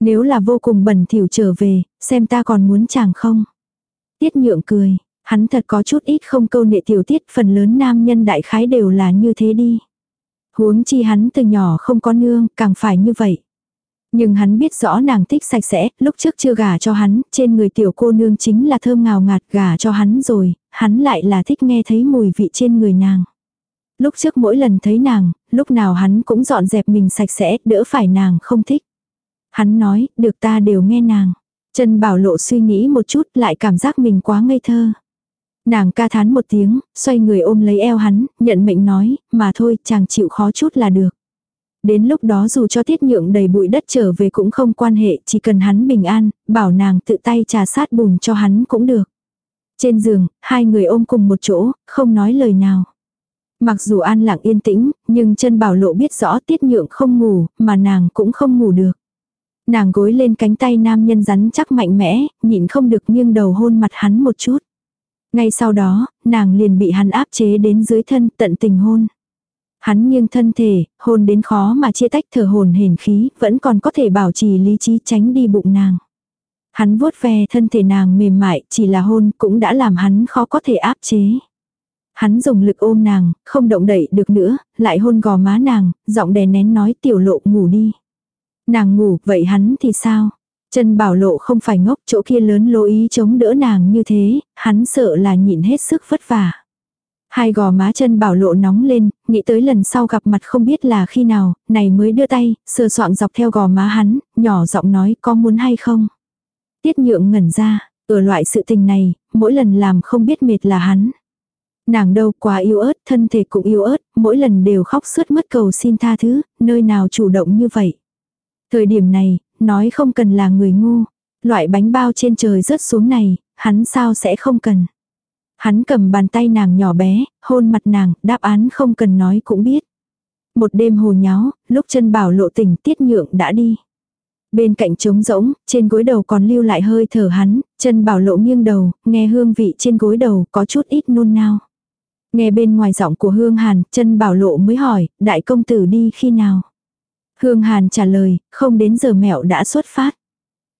Nếu là vô cùng bẩn thỉu trở về, xem ta còn muốn chàng không. Tiết nhượng cười, hắn thật có chút ít không câu nệ tiểu tiết phần lớn nam nhân đại khái đều là như thế đi. Huống chi hắn từ nhỏ không có nương, càng phải như vậy. Nhưng hắn biết rõ nàng thích sạch sẽ, lúc trước chưa gả cho hắn, trên người tiểu cô nương chính là thơm ngào ngạt gả cho hắn rồi, hắn lại là thích nghe thấy mùi vị trên người nàng. Lúc trước mỗi lần thấy nàng, lúc nào hắn cũng dọn dẹp mình sạch sẽ, đỡ phải nàng không thích. Hắn nói, được ta đều nghe nàng. Trần Bảo Lộ suy nghĩ một chút lại cảm giác mình quá ngây thơ. Nàng ca thán một tiếng, xoay người ôm lấy eo hắn, nhận mệnh nói, mà thôi, chàng chịu khó chút là được. Đến lúc đó dù cho tiết nhượng đầy bụi đất trở về cũng không quan hệ, chỉ cần hắn bình an, bảo nàng tự tay trà sát bùn cho hắn cũng được. Trên giường, hai người ôm cùng một chỗ, không nói lời nào. Mặc dù an lặng yên tĩnh, nhưng chân bảo lộ biết rõ tiết nhượng không ngủ, mà nàng cũng không ngủ được. Nàng gối lên cánh tay nam nhân rắn chắc mạnh mẽ, nhịn không được nghiêng đầu hôn mặt hắn một chút. Ngay sau đó, nàng liền bị hắn áp chế đến dưới thân tận tình hôn. Hắn nghiêng thân thể, hôn đến khó mà chia tách thở hồn hển khí, vẫn còn có thể bảo trì lý trí tránh đi bụng nàng. Hắn vuốt ve thân thể nàng mềm mại, chỉ là hôn cũng đã làm hắn khó có thể áp chế. Hắn dùng lực ôm nàng, không động đậy được nữa, lại hôn gò má nàng, giọng đè nén nói tiểu lộ ngủ đi. Nàng ngủ, vậy hắn thì sao? Chân bảo lộ không phải ngốc chỗ kia lớn lỗ ý chống đỡ nàng như thế, hắn sợ là nhịn hết sức vất vả. Hai gò má chân bảo lộ nóng lên, nghĩ tới lần sau gặp mặt không biết là khi nào, này mới đưa tay, sờ soạn dọc theo gò má hắn, nhỏ giọng nói có muốn hay không. Tiết nhượng ngẩn ra, ở loại sự tình này, mỗi lần làm không biết mệt là hắn. Nàng đâu quá yêu ớt, thân thể cũng yêu ớt, mỗi lần đều khóc suốt mất cầu xin tha thứ, nơi nào chủ động như vậy. Thời điểm này, nói không cần là người ngu. Loại bánh bao trên trời rớt xuống này, hắn sao sẽ không cần. Hắn cầm bàn tay nàng nhỏ bé, hôn mặt nàng, đáp án không cần nói cũng biết. Một đêm hồ nháo, lúc chân bảo lộ tình tiết nhượng đã đi. Bên cạnh trống rỗng, trên gối đầu còn lưu lại hơi thở hắn, chân bảo lộ nghiêng đầu, nghe hương vị trên gối đầu có chút ít nôn nao. Nghe bên ngoài giọng của hương hàn, chân bảo lộ mới hỏi, đại công tử đi khi nào? Hương hàn trả lời, không đến giờ mẹo đã xuất phát.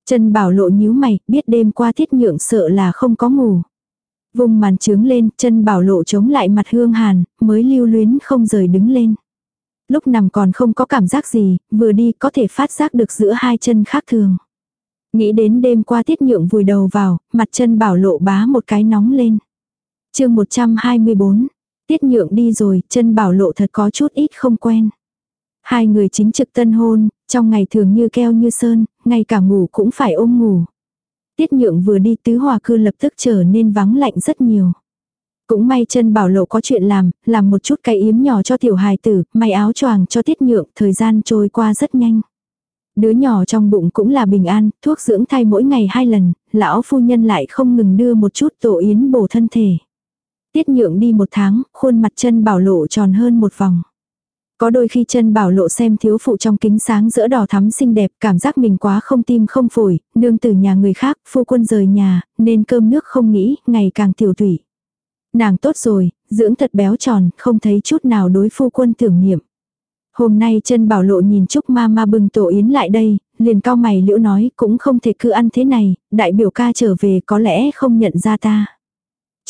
Trần bảo lộ nhíu mày, biết đêm qua Tiết nhượng sợ là không có ngủ. Vùng màn trướng lên, Trần bảo lộ chống lại mặt hương hàn, mới lưu luyến không rời đứng lên. Lúc nằm còn không có cảm giác gì, vừa đi có thể phát giác được giữa hai chân khác thường. Nghĩ đến đêm qua tiết nhượng vùi đầu vào, mặt Trần bảo lộ bá một cái nóng lên. chương 124, tiết nhượng đi rồi, Trần bảo lộ thật có chút ít không quen. Hai người chính trực tân hôn, trong ngày thường như keo như sơn, ngay cả ngủ cũng phải ôm ngủ. Tiết nhượng vừa đi tứ hòa cư lập tức trở nên vắng lạnh rất nhiều. Cũng may chân bảo lộ có chuyện làm, làm một chút cái yếm nhỏ cho tiểu hài tử, may áo choàng cho tiết nhượng, thời gian trôi qua rất nhanh. Đứa nhỏ trong bụng cũng là bình an, thuốc dưỡng thai mỗi ngày hai lần, lão phu nhân lại không ngừng đưa một chút tổ yến bổ thân thể. Tiết nhượng đi một tháng, khuôn mặt chân bảo lộ tròn hơn một vòng. Có đôi khi chân bảo lộ xem thiếu phụ trong kính sáng giữa đỏ thắm xinh đẹp, cảm giác mình quá không tim không phổi, nương từ nhà người khác, phu quân rời nhà, nên cơm nước không nghĩ, ngày càng tiểu tủy. Nàng tốt rồi, dưỡng thật béo tròn, không thấy chút nào đối phu quân tưởng niệm. Hôm nay chân bảo lộ nhìn Trúc ma ma bưng tổ yến lại đây, liền cao mày liễu nói cũng không thể cứ ăn thế này, đại biểu ca trở về có lẽ không nhận ra ta.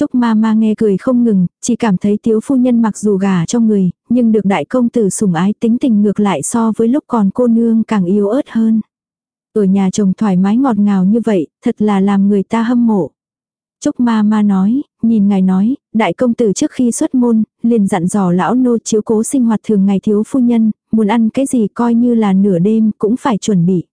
Trúc ma ma nghe cười không ngừng, chỉ cảm thấy tiếu phu nhân mặc dù gà cho người, nhưng được đại công tử sủng ái tính tình ngược lại so với lúc còn cô nương càng yếu ớt hơn. Ở nhà chồng thoải mái ngọt ngào như vậy, thật là làm người ta hâm mộ. Trúc ma ma nói, nhìn ngài nói, đại công tử trước khi xuất môn, liền dặn dò lão nô chiếu cố sinh hoạt thường ngày thiếu phu nhân, muốn ăn cái gì coi như là nửa đêm cũng phải chuẩn bị.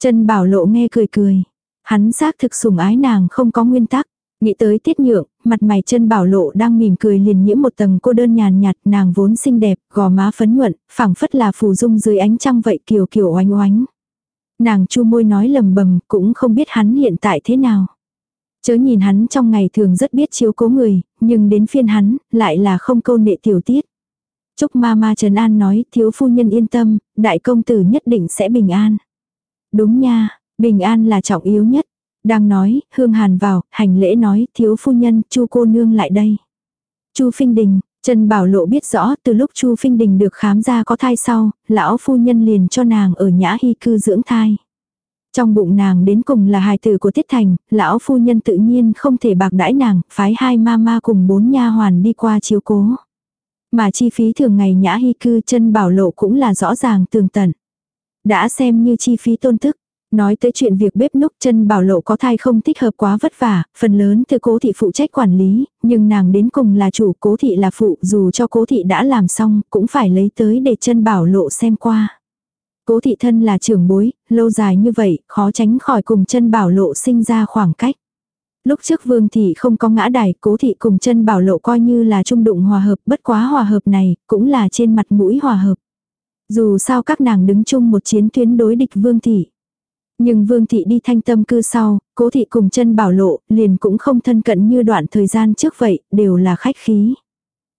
Chân bảo lộ nghe cười cười. Hắn xác thực sủng ái nàng không có nguyên tắc. Nghĩ tới tiết nhượng, mặt mày chân bảo lộ đang mỉm cười liền nhiễm một tầng cô đơn nhàn nhạt nàng vốn xinh đẹp, gò má phấn nhuận, phẳng phất là phù dung dưới ánh trăng vậy kiều kiều oánh oánh. Nàng chu môi nói lầm bầm cũng không biết hắn hiện tại thế nào. Chớ nhìn hắn trong ngày thường rất biết chiếu cố người, nhưng đến phiên hắn, lại là không câu nệ tiểu tiết. Trúc ma ma Trần An nói thiếu phu nhân yên tâm, đại công tử nhất định sẽ bình an. Đúng nha, bình an là trọng yếu nhất. Đang nói, Hương Hàn vào, hành lễ nói, thiếu phu nhân, chu cô nương lại đây. chu Phinh Đình, Trần Bảo Lộ biết rõ từ lúc chu Phinh Đình được khám ra có thai sau, lão phu nhân liền cho nàng ở nhã hy cư dưỡng thai. Trong bụng nàng đến cùng là hài tử của Tiết Thành, lão phu nhân tự nhiên không thể bạc đãi nàng, phái hai ma ma cùng bốn nha hoàn đi qua chiếu cố. Mà chi phí thường ngày nhã hy cư chân bảo lộ cũng là rõ ràng tường tận. Đã xem như chi phí tôn thức, Nói tới chuyện việc bếp núc chân bảo lộ có thai không thích hợp quá vất vả, phần lớn từ cố thị phụ trách quản lý, nhưng nàng đến cùng là chủ cố thị là phụ dù cho cố thị đã làm xong cũng phải lấy tới để chân bảo lộ xem qua. Cố thị thân là trưởng bối, lâu dài như vậy, khó tránh khỏi cùng chân bảo lộ sinh ra khoảng cách. Lúc trước vương thị không có ngã đài, cố thị cùng chân bảo lộ coi như là trung đụng hòa hợp, bất quá hòa hợp này, cũng là trên mặt mũi hòa hợp. Dù sao các nàng đứng chung một chiến tuyến đối địch vương thị. Nhưng Vương Thị đi thanh tâm cư sau, cố thị cùng chân bảo lộ, liền cũng không thân cận như đoạn thời gian trước vậy, đều là khách khí.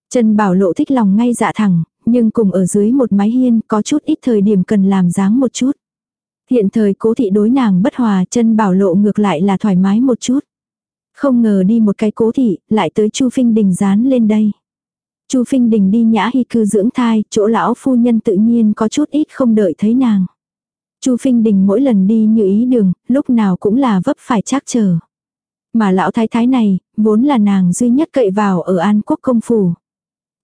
Chân bảo lộ thích lòng ngay dạ thẳng, nhưng cùng ở dưới một mái hiên có chút ít thời điểm cần làm dáng một chút. Hiện thời cố thị đối nàng bất hòa chân bảo lộ ngược lại là thoải mái một chút. Không ngờ đi một cái cố thị, lại tới Chu Phinh Đình dán lên đây. Chu Phinh Đình đi nhã hy cư dưỡng thai, chỗ lão phu nhân tự nhiên có chút ít không đợi thấy nàng. Chu Phinh Đình mỗi lần đi như ý đường, lúc nào cũng là vấp phải trắc trở. Mà lão thái thái này, vốn là nàng duy nhất cậy vào ở An Quốc công phủ.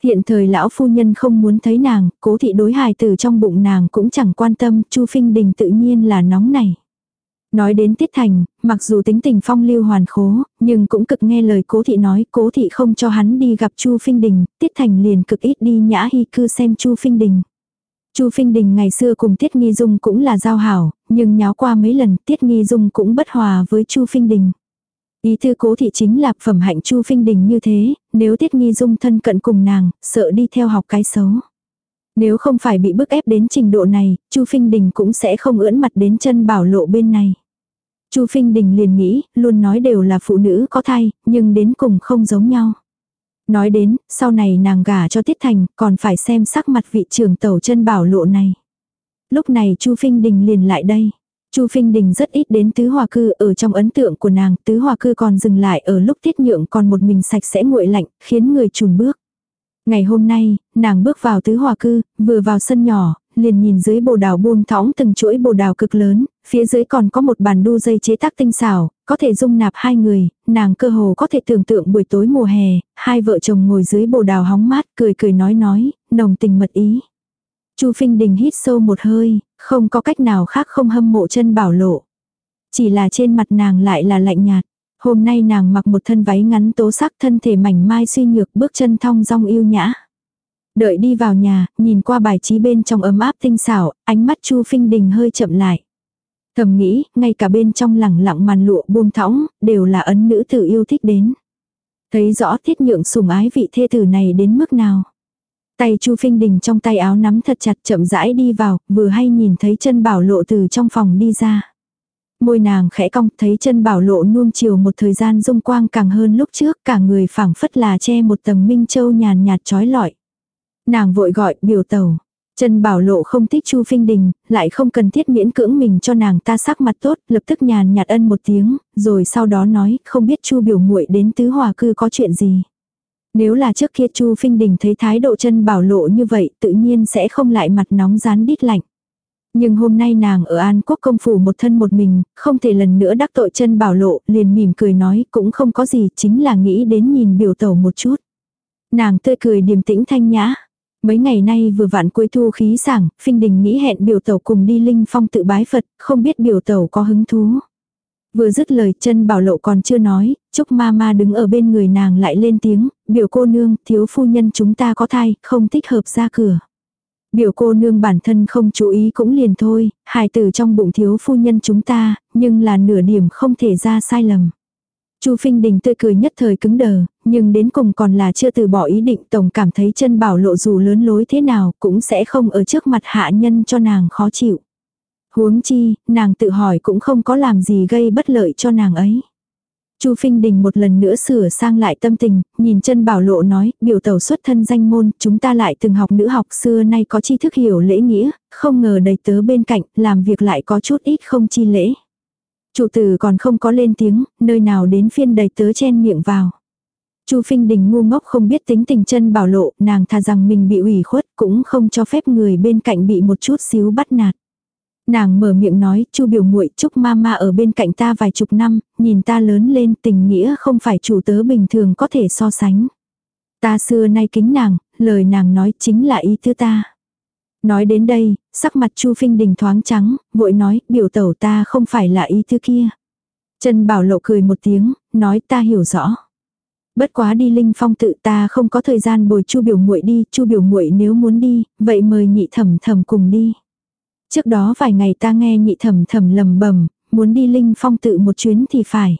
Hiện thời lão phu nhân không muốn thấy nàng, cố thị đối hài tử trong bụng nàng cũng chẳng quan tâm, Chu Phinh Đình tự nhiên là nóng này. Nói đến Tiết Thành, mặc dù tính tình phong lưu hoàn khố, nhưng cũng cực nghe lời cố thị nói, cố thị không cho hắn đi gặp Chu Phinh Đình, Tiết Thành liền cực ít đi nhã hy cư xem Chu Phinh Đình. Chu Phinh Đình ngày xưa cùng Tiết Nghi Dung cũng là giao hảo, nhưng nháo qua mấy lần Tiết Nghi Dung cũng bất hòa với Chu Phinh Đình. Ý thư cố thị chính là phẩm hạnh Chu Phinh Đình như thế, nếu Tiết Nghi Dung thân cận cùng nàng, sợ đi theo học cái xấu. Nếu không phải bị bức ép đến trình độ này, Chu Phinh Đình cũng sẽ không ưỡn mặt đến chân bảo lộ bên này. Chu Phinh Đình liền nghĩ, luôn nói đều là phụ nữ có thai, nhưng đến cùng không giống nhau. Nói đến, sau này nàng gả cho Tiết Thành, còn phải xem sắc mặt vị trưởng tẩu chân bảo lộ này. Lúc này Chu Phinh Đình liền lại đây. Chu Phinh Đình rất ít đến tứ hòa cư ở trong ấn tượng của nàng, tứ hòa cư còn dừng lại ở lúc tiết nhượng còn một mình sạch sẽ nguội lạnh, khiến người chùn bước. Ngày hôm nay, nàng bước vào tứ hòa cư, vừa vào sân nhỏ, liền nhìn dưới bồ đào buông thõng từng chuỗi bồ đào cực lớn, phía dưới còn có một bàn đu dây chế tác tinh xảo, có thể dung nạp hai người, nàng cơ hồ có thể tưởng tượng buổi tối mùa hè, hai vợ chồng ngồi dưới bồ đào hóng mát, cười cười nói nói, nồng tình mật ý. Chu Phinh Đình hít sâu một hơi, không có cách nào khác không hâm mộ chân bảo lộ. Chỉ là trên mặt nàng lại là lạnh nhạt. Hôm nay nàng mặc một thân váy ngắn tố sắc thân thể mảnh mai suy nhược bước chân thong dong yêu nhã. Đợi đi vào nhà, nhìn qua bài trí bên trong ấm áp tinh xảo, ánh mắt Chu Phinh Đình hơi chậm lại. Thầm nghĩ, ngay cả bên trong lẳng lặng màn lụa buông thõng, đều là ấn nữ tử yêu thích đến. Thấy rõ thiết nhượng sủng ái vị thê tử này đến mức nào. Tay Chu Phinh Đình trong tay áo nắm thật chặt chậm rãi đi vào, vừa hay nhìn thấy chân bảo lộ từ trong phòng đi ra. Môi nàng khẽ cong thấy chân bảo lộ nuông chiều một thời gian dung quang càng hơn lúc trước cả người phảng phất là che một tầng minh châu nhàn nhạt trói lọi. Nàng vội gọi biểu tàu. Trần bảo lộ không thích Chu Phinh Đình, lại không cần thiết miễn cưỡng mình cho nàng ta sắc mặt tốt, lập tức nhàn nhạt ân một tiếng, rồi sau đó nói, không biết Chu biểu muội đến tứ hòa cư có chuyện gì. Nếu là trước kia Chu Phinh Đình thấy thái độ Trần bảo lộ như vậy, tự nhiên sẽ không lại mặt nóng rán đít lạnh. Nhưng hôm nay nàng ở An Quốc công phủ một thân một mình, không thể lần nữa đắc tội chân bảo lộ, liền mỉm cười nói cũng không có gì, chính là nghĩ đến nhìn biểu tẩu một chút. Nàng tươi cười điềm tĩnh thanh nhã. Mấy ngày nay vừa vặn cuối thu khí sảng, Phinh Đình nghĩ hẹn biểu tẩu cùng đi linh phong tự bái Phật, không biết biểu tẩu có hứng thú. Vừa dứt lời chân bảo lộ còn chưa nói, Trúc ma ma đứng ở bên người nàng lại lên tiếng, biểu cô nương, thiếu phu nhân chúng ta có thai, không thích hợp ra cửa. Biểu cô nương bản thân không chú ý cũng liền thôi, hài tử trong bụng thiếu phu nhân chúng ta, nhưng là nửa điểm không thể ra sai lầm. Chu Phinh Đình tươi cười nhất thời cứng đờ, nhưng đến cùng còn là chưa từ bỏ ý định tổng cảm thấy chân bảo lộ dù lớn lối thế nào cũng sẽ không ở trước mặt hạ nhân cho nàng khó chịu. Huống chi, nàng tự hỏi cũng không có làm gì gây bất lợi cho nàng ấy. Chu Phinh Đình một lần nữa sửa sang lại tâm tình, nhìn chân bảo lộ nói, biểu tẩu xuất thân danh môn, chúng ta lại từng học nữ học xưa nay có tri thức hiểu lễ nghĩa, không ngờ đầy tớ bên cạnh, làm việc lại có chút ít không chi lễ. Chủ tử còn không có lên tiếng, nơi nào đến phiên đầy tớ chen miệng vào. Chu Phinh Đình ngu ngốc không biết tính tình chân bảo lộ, nàng thà rằng mình bị ủy khuất, cũng không cho phép người bên cạnh bị một chút xíu bắt nạt. Nàng mở miệng nói, chu biểu muội chúc mama ở bên cạnh ta vài chục năm, nhìn ta lớn lên tình nghĩa không phải chủ tớ bình thường có thể so sánh. Ta xưa nay kính nàng, lời nàng nói chính là ý tư ta. Nói đến đây, sắc mặt Chu Phinh Đình thoáng trắng, vội nói, biểu tẩu ta không phải là ý tư kia. Trần Bảo Lộ cười một tiếng, nói ta hiểu rõ. Bất quá đi Linh Phong tự ta không có thời gian bồi Chu biểu muội đi, Chu biểu muội nếu muốn đi, vậy mời nhị thẩm thẩm cùng đi. Trước đó vài ngày ta nghe nhị thẩm thẩm lầm bầm, muốn đi Linh Phong tự một chuyến thì phải.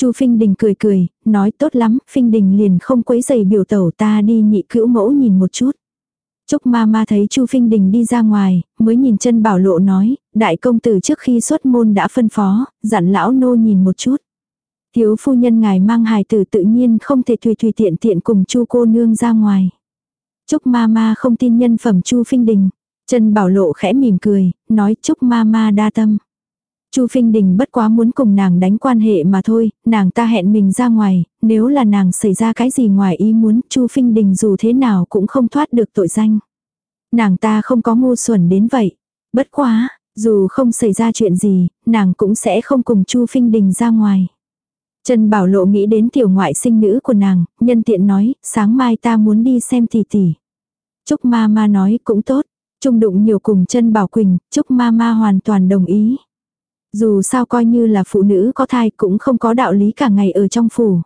Chu Phinh Đình cười cười, nói tốt lắm, Phinh Đình liền không quấy giày biểu tẩu ta đi nhị cữu mẫu nhìn một chút. Trúc ma ma thấy Chu Phinh Đình đi ra ngoài, mới nhìn chân bảo lộ nói, đại công tử trước khi xuất môn đã phân phó, dặn lão nô nhìn một chút. Thiếu phu nhân ngài mang hài tử tự nhiên không thể tùy tùy tiện tiện cùng Chu cô nương ra ngoài. Trúc ma ma không tin nhân phẩm Chu Phinh Đình. Chân bảo lộ khẽ mỉm cười, nói chúc ma ma đa tâm. Chu Phinh Đình bất quá muốn cùng nàng đánh quan hệ mà thôi, nàng ta hẹn mình ra ngoài, nếu là nàng xảy ra cái gì ngoài ý muốn, Chu Phinh Đình dù thế nào cũng không thoát được tội danh. Nàng ta không có ngu xuẩn đến vậy. Bất quá, Dù không xảy ra chuyện gì, nàng cũng sẽ không cùng Chu Phinh Đình ra ngoài. Trần Bảo Lộ nghĩ đến tiểu ngoại sinh nữ của nàng, nhân tiện nói, sáng mai ta muốn đi xem tỷ tỷ. Trúc ma ma nói cũng tốt, trung đụng nhiều cùng Trần Bảo Quỳnh, Trúc ma ma hoàn toàn đồng ý. Dù sao coi như là phụ nữ có thai cũng không có đạo lý cả ngày ở trong phủ.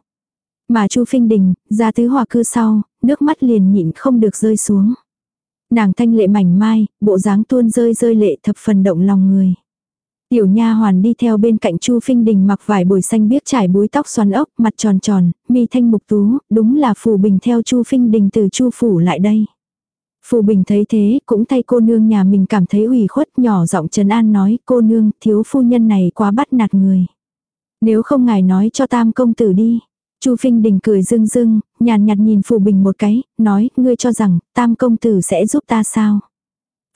Mà Chu Phinh Đình, ra tứ hòa cư sau, nước mắt liền nhịn không được rơi xuống. Nàng thanh lệ mảnh mai, bộ dáng tuôn rơi rơi lệ thập phần động lòng người. Tiểu nha hoàn đi theo bên cạnh Chu Phinh Đình mặc vải bồi xanh biếc trải búi tóc xoắn ốc, mặt tròn tròn, mi thanh mục tú, đúng là Phù Bình theo Chu Phinh Đình từ Chu phủ lại đây. Phù Bình thấy thế, cũng thay cô nương nhà mình cảm thấy ủy khuất, nhỏ giọng trấn an nói, cô nương, thiếu phu nhân này quá bắt nạt người. Nếu không ngài nói cho tam công tử đi. Chu Phinh Đình cười rưng rưng, nhàn nhạt nhìn Phù Bình một cái, nói, ngươi cho rằng, tam công tử sẽ giúp ta sao?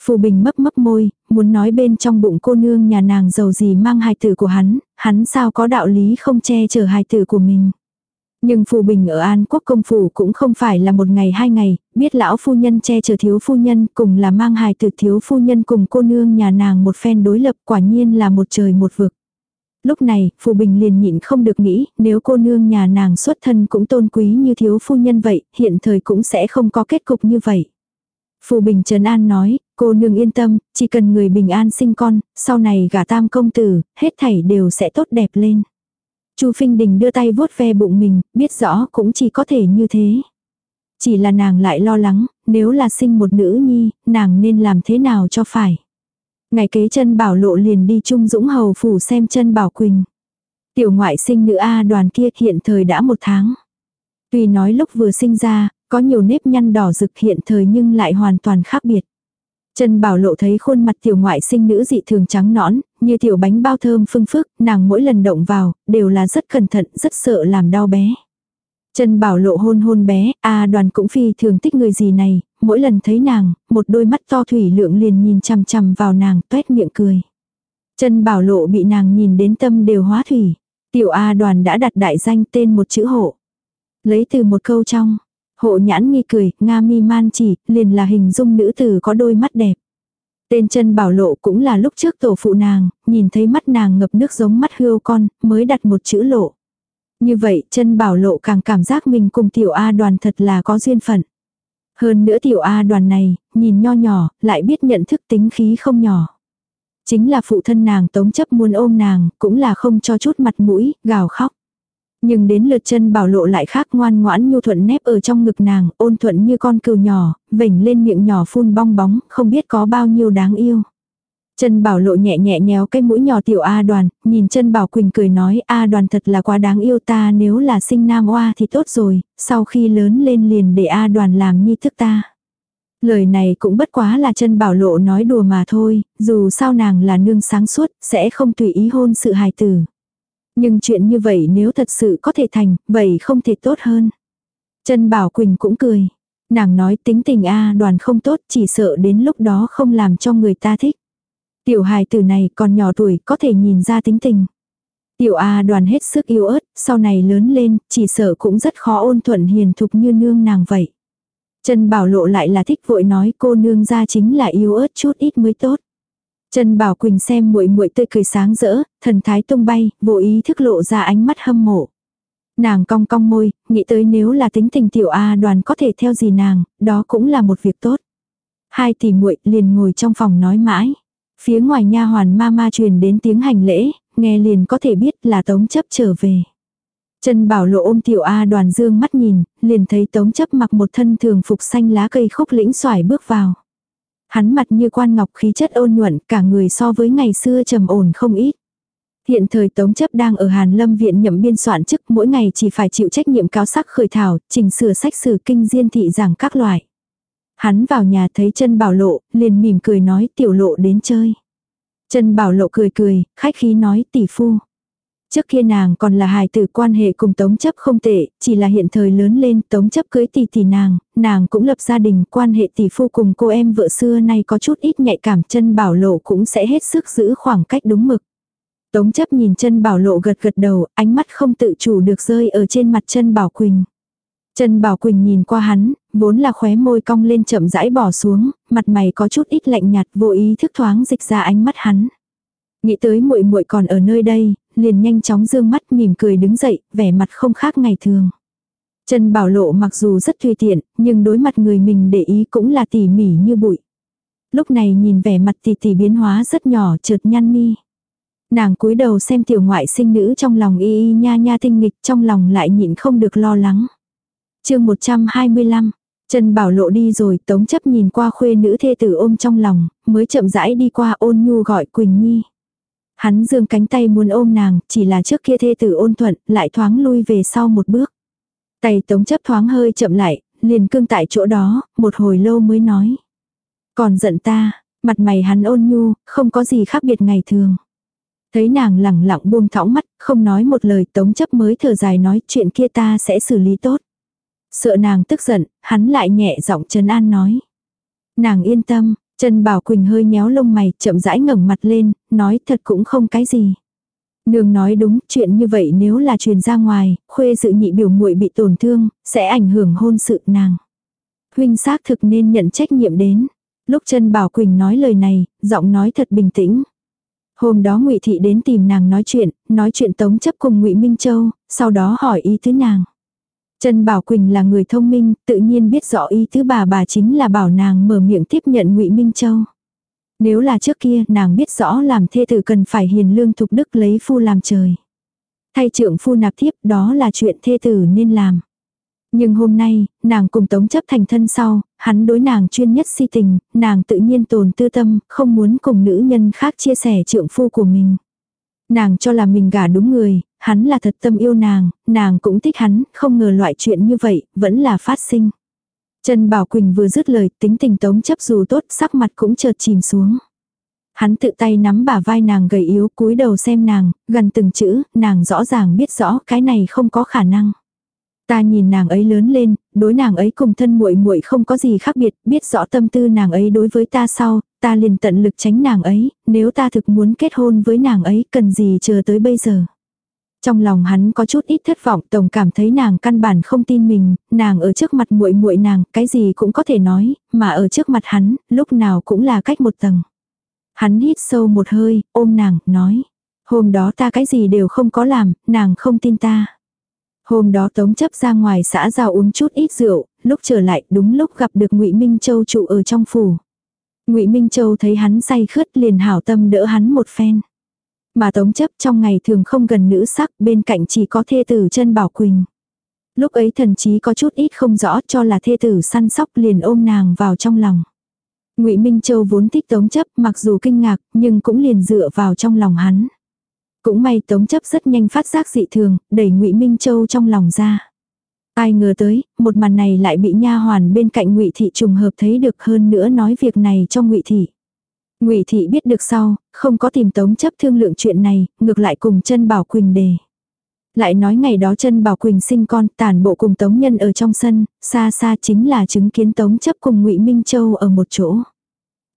Phù Bình mấp mấp môi, muốn nói bên trong bụng cô nương nhà nàng giàu gì mang hài tử của hắn, hắn sao có đạo lý không che chở hài tử của mình. Nhưng Phù Bình ở An Quốc công phủ cũng không phải là một ngày hai ngày, biết lão phu nhân che chở thiếu phu nhân cùng là mang hài tử thiếu phu nhân cùng cô nương nhà nàng một phen đối lập quả nhiên là một trời một vực. Lúc này, Phù Bình liền nhịn không được nghĩ, nếu cô nương nhà nàng xuất thân cũng tôn quý như thiếu phu nhân vậy, hiện thời cũng sẽ không có kết cục như vậy. Phù Bình Trấn An nói, cô nương yên tâm, chỉ cần người bình an sinh con, sau này gả tam công tử, hết thảy đều sẽ tốt đẹp lên. Chu Phinh Đình đưa tay vuốt ve bụng mình, biết rõ cũng chỉ có thể như thế. Chỉ là nàng lại lo lắng, nếu là sinh một nữ nhi, nàng nên làm thế nào cho phải. Ngày kế chân bảo lộ liền đi chung dũng hầu phủ xem chân bảo quỳnh. Tiểu ngoại sinh nữ A đoàn kia hiện thời đã một tháng. Tuy nói lúc vừa sinh ra, có nhiều nếp nhăn đỏ rực hiện thời nhưng lại hoàn toàn khác biệt. Trần Bảo Lộ thấy khuôn mặt tiểu ngoại sinh nữ dị thường trắng nõn, như tiểu bánh bao thơm phương phức, nàng mỗi lần động vào, đều là rất cẩn thận, rất sợ làm đau bé. Trần Bảo Lộ hôn hôn bé, a đoàn cũng phi thường thích người gì này, mỗi lần thấy nàng, một đôi mắt to thủy lượng liền nhìn chằm chằm vào nàng, tuét miệng cười. Trần Bảo Lộ bị nàng nhìn đến tâm đều hóa thủy. Tiểu A đoàn đã đặt đại danh tên một chữ hộ. Lấy từ một câu trong, Hộ nhãn nghi cười, Nga mi man chỉ, liền là hình dung nữ tử có đôi mắt đẹp. Tên chân bảo lộ cũng là lúc trước tổ phụ nàng, nhìn thấy mắt nàng ngập nước giống mắt hươu con, mới đặt một chữ lộ. Như vậy chân bảo lộ càng cảm giác mình cùng tiểu A đoàn thật là có duyên phận. Hơn nữa tiểu A đoàn này, nhìn nho nhỏ, lại biết nhận thức tính khí không nhỏ. Chính là phụ thân nàng tống chấp muốn ôm nàng, cũng là không cho chút mặt mũi, gào khóc. Nhưng đến lượt chân bảo lộ lại khác ngoan ngoãn nhu thuận nép ở trong ngực nàng, ôn thuận như con cừu nhỏ, vểnh lên miệng nhỏ phun bong bóng, không biết có bao nhiêu đáng yêu. Chân bảo lộ nhẹ nhẹ nhéo cái mũi nhỏ tiểu A đoàn, nhìn chân bảo quỳnh cười nói A đoàn thật là quá đáng yêu ta nếu là sinh nam oa thì tốt rồi, sau khi lớn lên liền để A đoàn làm nhi thức ta. Lời này cũng bất quá là chân bảo lộ nói đùa mà thôi, dù sao nàng là nương sáng suốt, sẽ không tùy ý hôn sự hài tử. Nhưng chuyện như vậy nếu thật sự có thể thành, vậy không thể tốt hơn. Trần Bảo Quỳnh cũng cười. Nàng nói tính tình A đoàn không tốt chỉ sợ đến lúc đó không làm cho người ta thích. Tiểu hài tử này còn nhỏ tuổi có thể nhìn ra tính tình. Tiểu A đoàn hết sức yêu ớt, sau này lớn lên, chỉ sợ cũng rất khó ôn thuận hiền thục như nương nàng vậy. Trần Bảo Lộ lại là thích vội nói cô nương ra chính là yêu ớt chút ít mới tốt. Trần Bảo Quỳnh xem muội muội tươi cười sáng rỡ, thần thái tung bay, vô ý thức lộ ra ánh mắt hâm mộ. Nàng cong cong môi, nghĩ tới nếu là tính tình tiểu A đoàn có thể theo gì nàng, đó cũng là một việc tốt. Hai tỷ muội liền ngồi trong phòng nói mãi. Phía ngoài nha hoàn ma ma truyền đến tiếng hành lễ, nghe liền có thể biết là tống chấp trở về. Trần Bảo Lộ ôm tiểu A đoàn dương mắt nhìn, liền thấy tống chấp mặc một thân thường phục xanh lá cây khúc lĩnh xoải bước vào. Hắn mặt như quan ngọc khí chất ôn nhuận, cả người so với ngày xưa trầm ổn không ít. Hiện thời Tống chấp đang ở Hàn Lâm viện nhậm biên soạn chức mỗi ngày chỉ phải chịu trách nhiệm cáo sắc khởi thảo, chỉnh sửa sách sử kinh diên thị giảng các loại. Hắn vào nhà thấy chân bảo lộ, liền mỉm cười nói tiểu lộ đến chơi. Chân bảo lộ cười cười, khách khí nói tỷ phu. Trước kia nàng còn là hài tử quan hệ cùng tống chấp không tệ, chỉ là hiện thời lớn lên tống chấp cưới tỷ tỷ nàng, nàng cũng lập gia đình quan hệ tỷ phu cùng cô em vợ xưa nay có chút ít nhạy cảm chân bảo lộ cũng sẽ hết sức giữ khoảng cách đúng mực. Tống chấp nhìn chân bảo lộ gật gật đầu, ánh mắt không tự chủ được rơi ở trên mặt chân bảo quỳnh. chân Bảo Quỳnh nhìn qua hắn, vốn là khóe môi cong lên chậm rãi bỏ xuống, mặt mày có chút ít lạnh nhạt, vô ý thức thoáng dịch ra ánh mắt hắn. Nghĩ tới muội muội còn ở nơi đây, liền nhanh chóng dương mắt mỉm cười đứng dậy, vẻ mặt không khác ngày thường. Trần Bảo Lộ mặc dù rất tùy tiện, nhưng đối mặt người mình để ý cũng là tỉ mỉ như bụi. Lúc này nhìn vẻ mặt tỷ tỷ biến hóa rất nhỏ chợt nhăn mi. Nàng cúi đầu xem tiểu ngoại sinh nữ trong lòng y y nha nha tinh nghịch trong lòng lại nhịn không được lo lắng. chương 125, Trần Bảo Lộ đi rồi tống chấp nhìn qua khuê nữ thê tử ôm trong lòng, mới chậm rãi đi qua ôn nhu gọi Quỳnh Nhi. Hắn dương cánh tay muốn ôm nàng, chỉ là trước kia thê tử ôn thuận, lại thoáng lui về sau một bước. Tay tống chấp thoáng hơi chậm lại, liền cương tại chỗ đó, một hồi lâu mới nói. Còn giận ta, mặt mày hắn ôn nhu, không có gì khác biệt ngày thường. Thấy nàng lẳng lặng buông thõng mắt, không nói một lời tống chấp mới thở dài nói chuyện kia ta sẽ xử lý tốt. Sợ nàng tức giận, hắn lại nhẹ giọng trấn an nói. Nàng yên tâm, Trần Bảo Quỳnh hơi nhéo lông mày, chậm rãi ngẩng mặt lên, nói thật cũng không cái gì. Nương nói đúng, chuyện như vậy nếu là truyền ra ngoài, khuê dự nhị biểu muội bị tổn thương, sẽ ảnh hưởng hôn sự nàng. Huynh xác thực nên nhận trách nhiệm đến. Lúc chân Bảo Quỳnh nói lời này, giọng nói thật bình tĩnh. Hôm đó Ngụy thị đến tìm nàng nói chuyện, nói chuyện tống chấp cùng Ngụy Minh Châu, sau đó hỏi ý thứ nàng. Trần Bảo Quỳnh là người thông minh, tự nhiên biết rõ ý thứ bà bà chính là bảo nàng mở miệng tiếp nhận Ngụy Minh Châu. Nếu là trước kia, nàng biết rõ làm thê tử cần phải hiền lương thục đức lấy phu làm trời. Thay trưởng phu nạp thiếp, đó là chuyện thê tử nên làm. Nhưng hôm nay, nàng cùng tống chấp thành thân sau, hắn đối nàng chuyên nhất si tình, nàng tự nhiên tồn tư tâm, không muốn cùng nữ nhân khác chia sẻ trượng phu của mình. Nàng cho là mình gả đúng người, hắn là thật tâm yêu nàng, nàng cũng thích hắn, không ngờ loại chuyện như vậy, vẫn là phát sinh. Trần Bảo Quỳnh vừa dứt lời, tính tình tống chấp dù tốt, sắc mặt cũng chợt chìm xuống. Hắn tự tay nắm bả vai nàng gầy yếu cúi đầu xem nàng, gần từng chữ, nàng rõ ràng biết rõ cái này không có khả năng. Ta nhìn nàng ấy lớn lên, đối nàng ấy cùng thân muội muội không có gì khác biệt, biết rõ tâm tư nàng ấy đối với ta sau, ta liền tận lực tránh nàng ấy, nếu ta thực muốn kết hôn với nàng ấy, cần gì chờ tới bây giờ. Trong lòng hắn có chút ít thất vọng, tổng cảm thấy nàng căn bản không tin mình, nàng ở trước mặt muội muội nàng, cái gì cũng có thể nói, mà ở trước mặt hắn, lúc nào cũng là cách một tầng. Hắn hít sâu một hơi, ôm nàng, nói: "Hôm đó ta cái gì đều không có làm, nàng không tin ta." Hôm đó Tống chấp ra ngoài xã giao uống chút ít rượu, lúc trở lại đúng lúc gặp được Ngụy Minh Châu trụ ở trong phủ. Ngụy Minh Châu thấy hắn say khướt liền hảo tâm đỡ hắn một phen. Mà Tống chấp trong ngày thường không gần nữ sắc, bên cạnh chỉ có thê tử chân Bảo Quỳnh. Lúc ấy thần chí có chút ít không rõ cho là thê tử săn sóc liền ôm nàng vào trong lòng. Ngụy Minh Châu vốn thích Tống chấp mặc dù kinh ngạc nhưng cũng liền dựa vào trong lòng hắn. Cũng may Tống chấp rất nhanh phát giác dị thường, đẩy Ngụy Minh Châu trong lòng ra. Ai ngờ tới, một màn này lại bị nha hoàn bên cạnh Ngụy thị trùng hợp thấy được hơn nữa nói việc này cho Ngụy thị. Ngụy thị biết được sau, không có tìm Tống chấp thương lượng chuyện này, ngược lại cùng chân Bảo Quỳnh đề. Lại nói ngày đó chân Bảo Quỳnh sinh con, tản bộ cùng Tống Nhân ở trong sân, xa xa chính là chứng kiến Tống chấp cùng Ngụy Minh Châu ở một chỗ.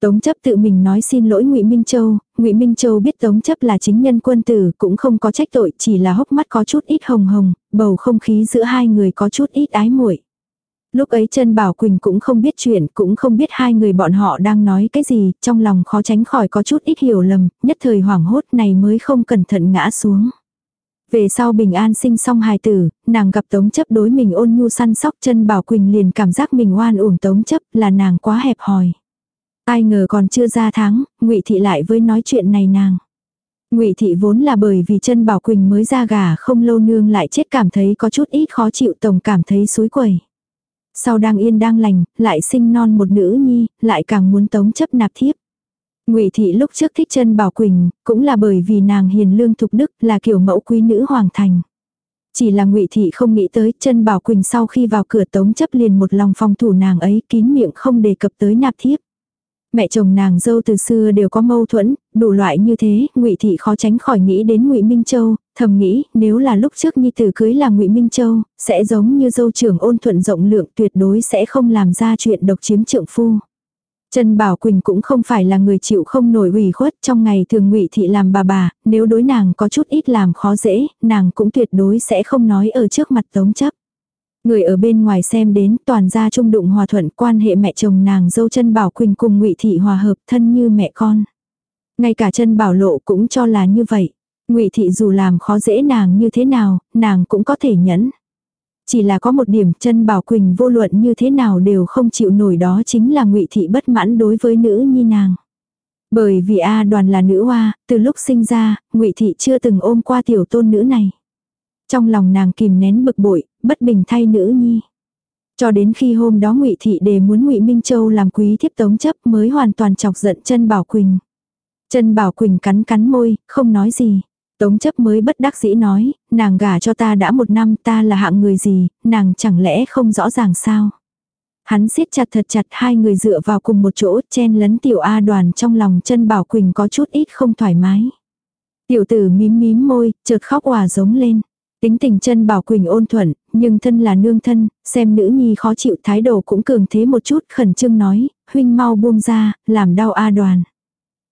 Tống chấp tự mình nói xin lỗi Ngụy Minh Châu, Ngụy Minh Châu biết Tống chấp là chính nhân quân tử, cũng không có trách tội, chỉ là hốc mắt có chút ít hồng hồng, bầu không khí giữa hai người có chút ít ái muội. Lúc ấy chân Bảo Quỳnh cũng không biết chuyện, cũng không biết hai người bọn họ đang nói cái gì, trong lòng khó tránh khỏi có chút ít hiểu lầm, nhất thời hoảng hốt này mới không cẩn thận ngã xuống. Về sau bình an sinh xong hài tử, nàng gặp tống chấp đối mình ôn nhu săn sóc chân Bảo Quỳnh liền cảm giác mình oan uổng tống chấp là nàng quá hẹp hòi. Ai ngờ còn chưa ra tháng, ngụy Thị lại với nói chuyện này nàng. ngụy Thị vốn là bởi vì chân Bảo Quỳnh mới ra gà không lâu nương lại chết cảm thấy có chút ít khó chịu tổng cảm thấy suối quẩy. Sau đang yên đang lành, lại sinh non một nữ nhi, lại càng muốn tống chấp nạp thiếp. Ngụy thị lúc trước thích chân Bảo Quỳnh, cũng là bởi vì nàng hiền lương thục đức, là kiểu mẫu quý nữ hoàng thành. Chỉ là Ngụy thị không nghĩ tới, chân Bảo Quỳnh sau khi vào cửa tống chấp liền một lòng phòng thủ nàng ấy, kín miệng không đề cập tới nạp thiếp. Mẹ chồng nàng dâu từ xưa đều có mâu thuẫn, đủ loại như thế, Ngụy thị khó tránh khỏi nghĩ đến Ngụy Minh Châu, thầm nghĩ, nếu là lúc trước nhi tử cưới là Ngụy Minh Châu, sẽ giống như dâu trưởng ôn thuận rộng lượng, tuyệt đối sẽ không làm ra chuyện độc chiếm trượng phu. Trần Bảo Quỳnh cũng không phải là người chịu không nổi ủy khuất trong ngày thường ngụy thị làm bà bà, nếu đối nàng có chút ít làm khó dễ, nàng cũng tuyệt đối sẽ không nói ở trước mặt tống chấp. Người ở bên ngoài xem đến toàn gia trung đụng hòa thuận quan hệ mẹ chồng nàng dâu chân bảo quỳnh cùng ngụy thị hòa hợp thân như mẹ con. Ngay cả chân bảo lộ cũng cho là như vậy ngụy thị dù làm khó dễ nàng như thế nào, nàng cũng có thể nhẫn. Chỉ là có một điểm chân bảo quỳnh vô luận như thế nào đều không chịu nổi đó chính là ngụy thị bất mãn đối với nữ nhi nàng. Bởi vì A đoàn là nữ hoa, từ lúc sinh ra, ngụy thị chưa từng ôm qua tiểu tôn nữ này. Trong lòng nàng kìm nén bực bội, bất bình thay nữ nhi. Cho đến khi hôm đó ngụy thị đề muốn ngụy Minh Châu làm quý thiếp tống chấp mới hoàn toàn chọc giận chân Bảo Quỳnh. Chân Bảo Quỳnh cắn cắn môi, không nói gì. Tống chấp mới bất đắc dĩ nói, nàng gả cho ta đã một năm ta là hạng người gì, nàng chẳng lẽ không rõ ràng sao. Hắn siết chặt thật chặt hai người dựa vào cùng một chỗ chen lấn tiểu A đoàn trong lòng chân Bảo Quỳnh có chút ít không thoải mái. Tiểu tử mím mím môi, chợt khóc hòa giống lên. Tính tình chân Bảo Quỳnh ôn thuận, nhưng thân là nương thân, xem nữ nhi khó chịu thái độ cũng cường thế một chút khẩn trương nói, huynh mau buông ra, làm đau A đoàn.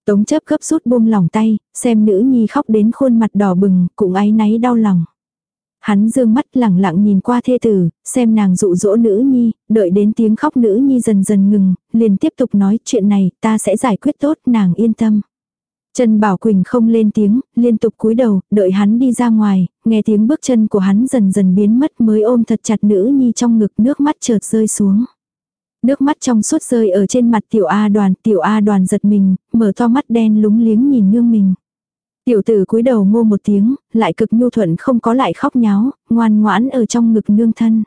Tống chấp gấp rút buông lòng tay, xem nữ nhi khóc đến khuôn mặt đỏ bừng, cũng áy náy đau lòng. Hắn dương mắt lẳng lặng nhìn qua thê tử, xem nàng dụ dỗ nữ nhi, đợi đến tiếng khóc nữ nhi dần dần ngừng, liền tiếp tục nói chuyện này ta sẽ giải quyết tốt nàng yên tâm. Trần Bảo Quỳnh không lên tiếng, liên tục cúi đầu, đợi hắn đi ra ngoài, nghe tiếng bước chân của hắn dần dần biến mất mới ôm thật chặt nữ nhi trong ngực nước mắt chợt rơi xuống. Nước mắt trong suốt rơi ở trên mặt tiểu A đoàn, tiểu A đoàn giật mình, mở to mắt đen lúng liếng nhìn nương mình. Tiểu tử cúi đầu ngô một tiếng, lại cực nhu thuận không có lại khóc nháo, ngoan ngoãn ở trong ngực nương thân.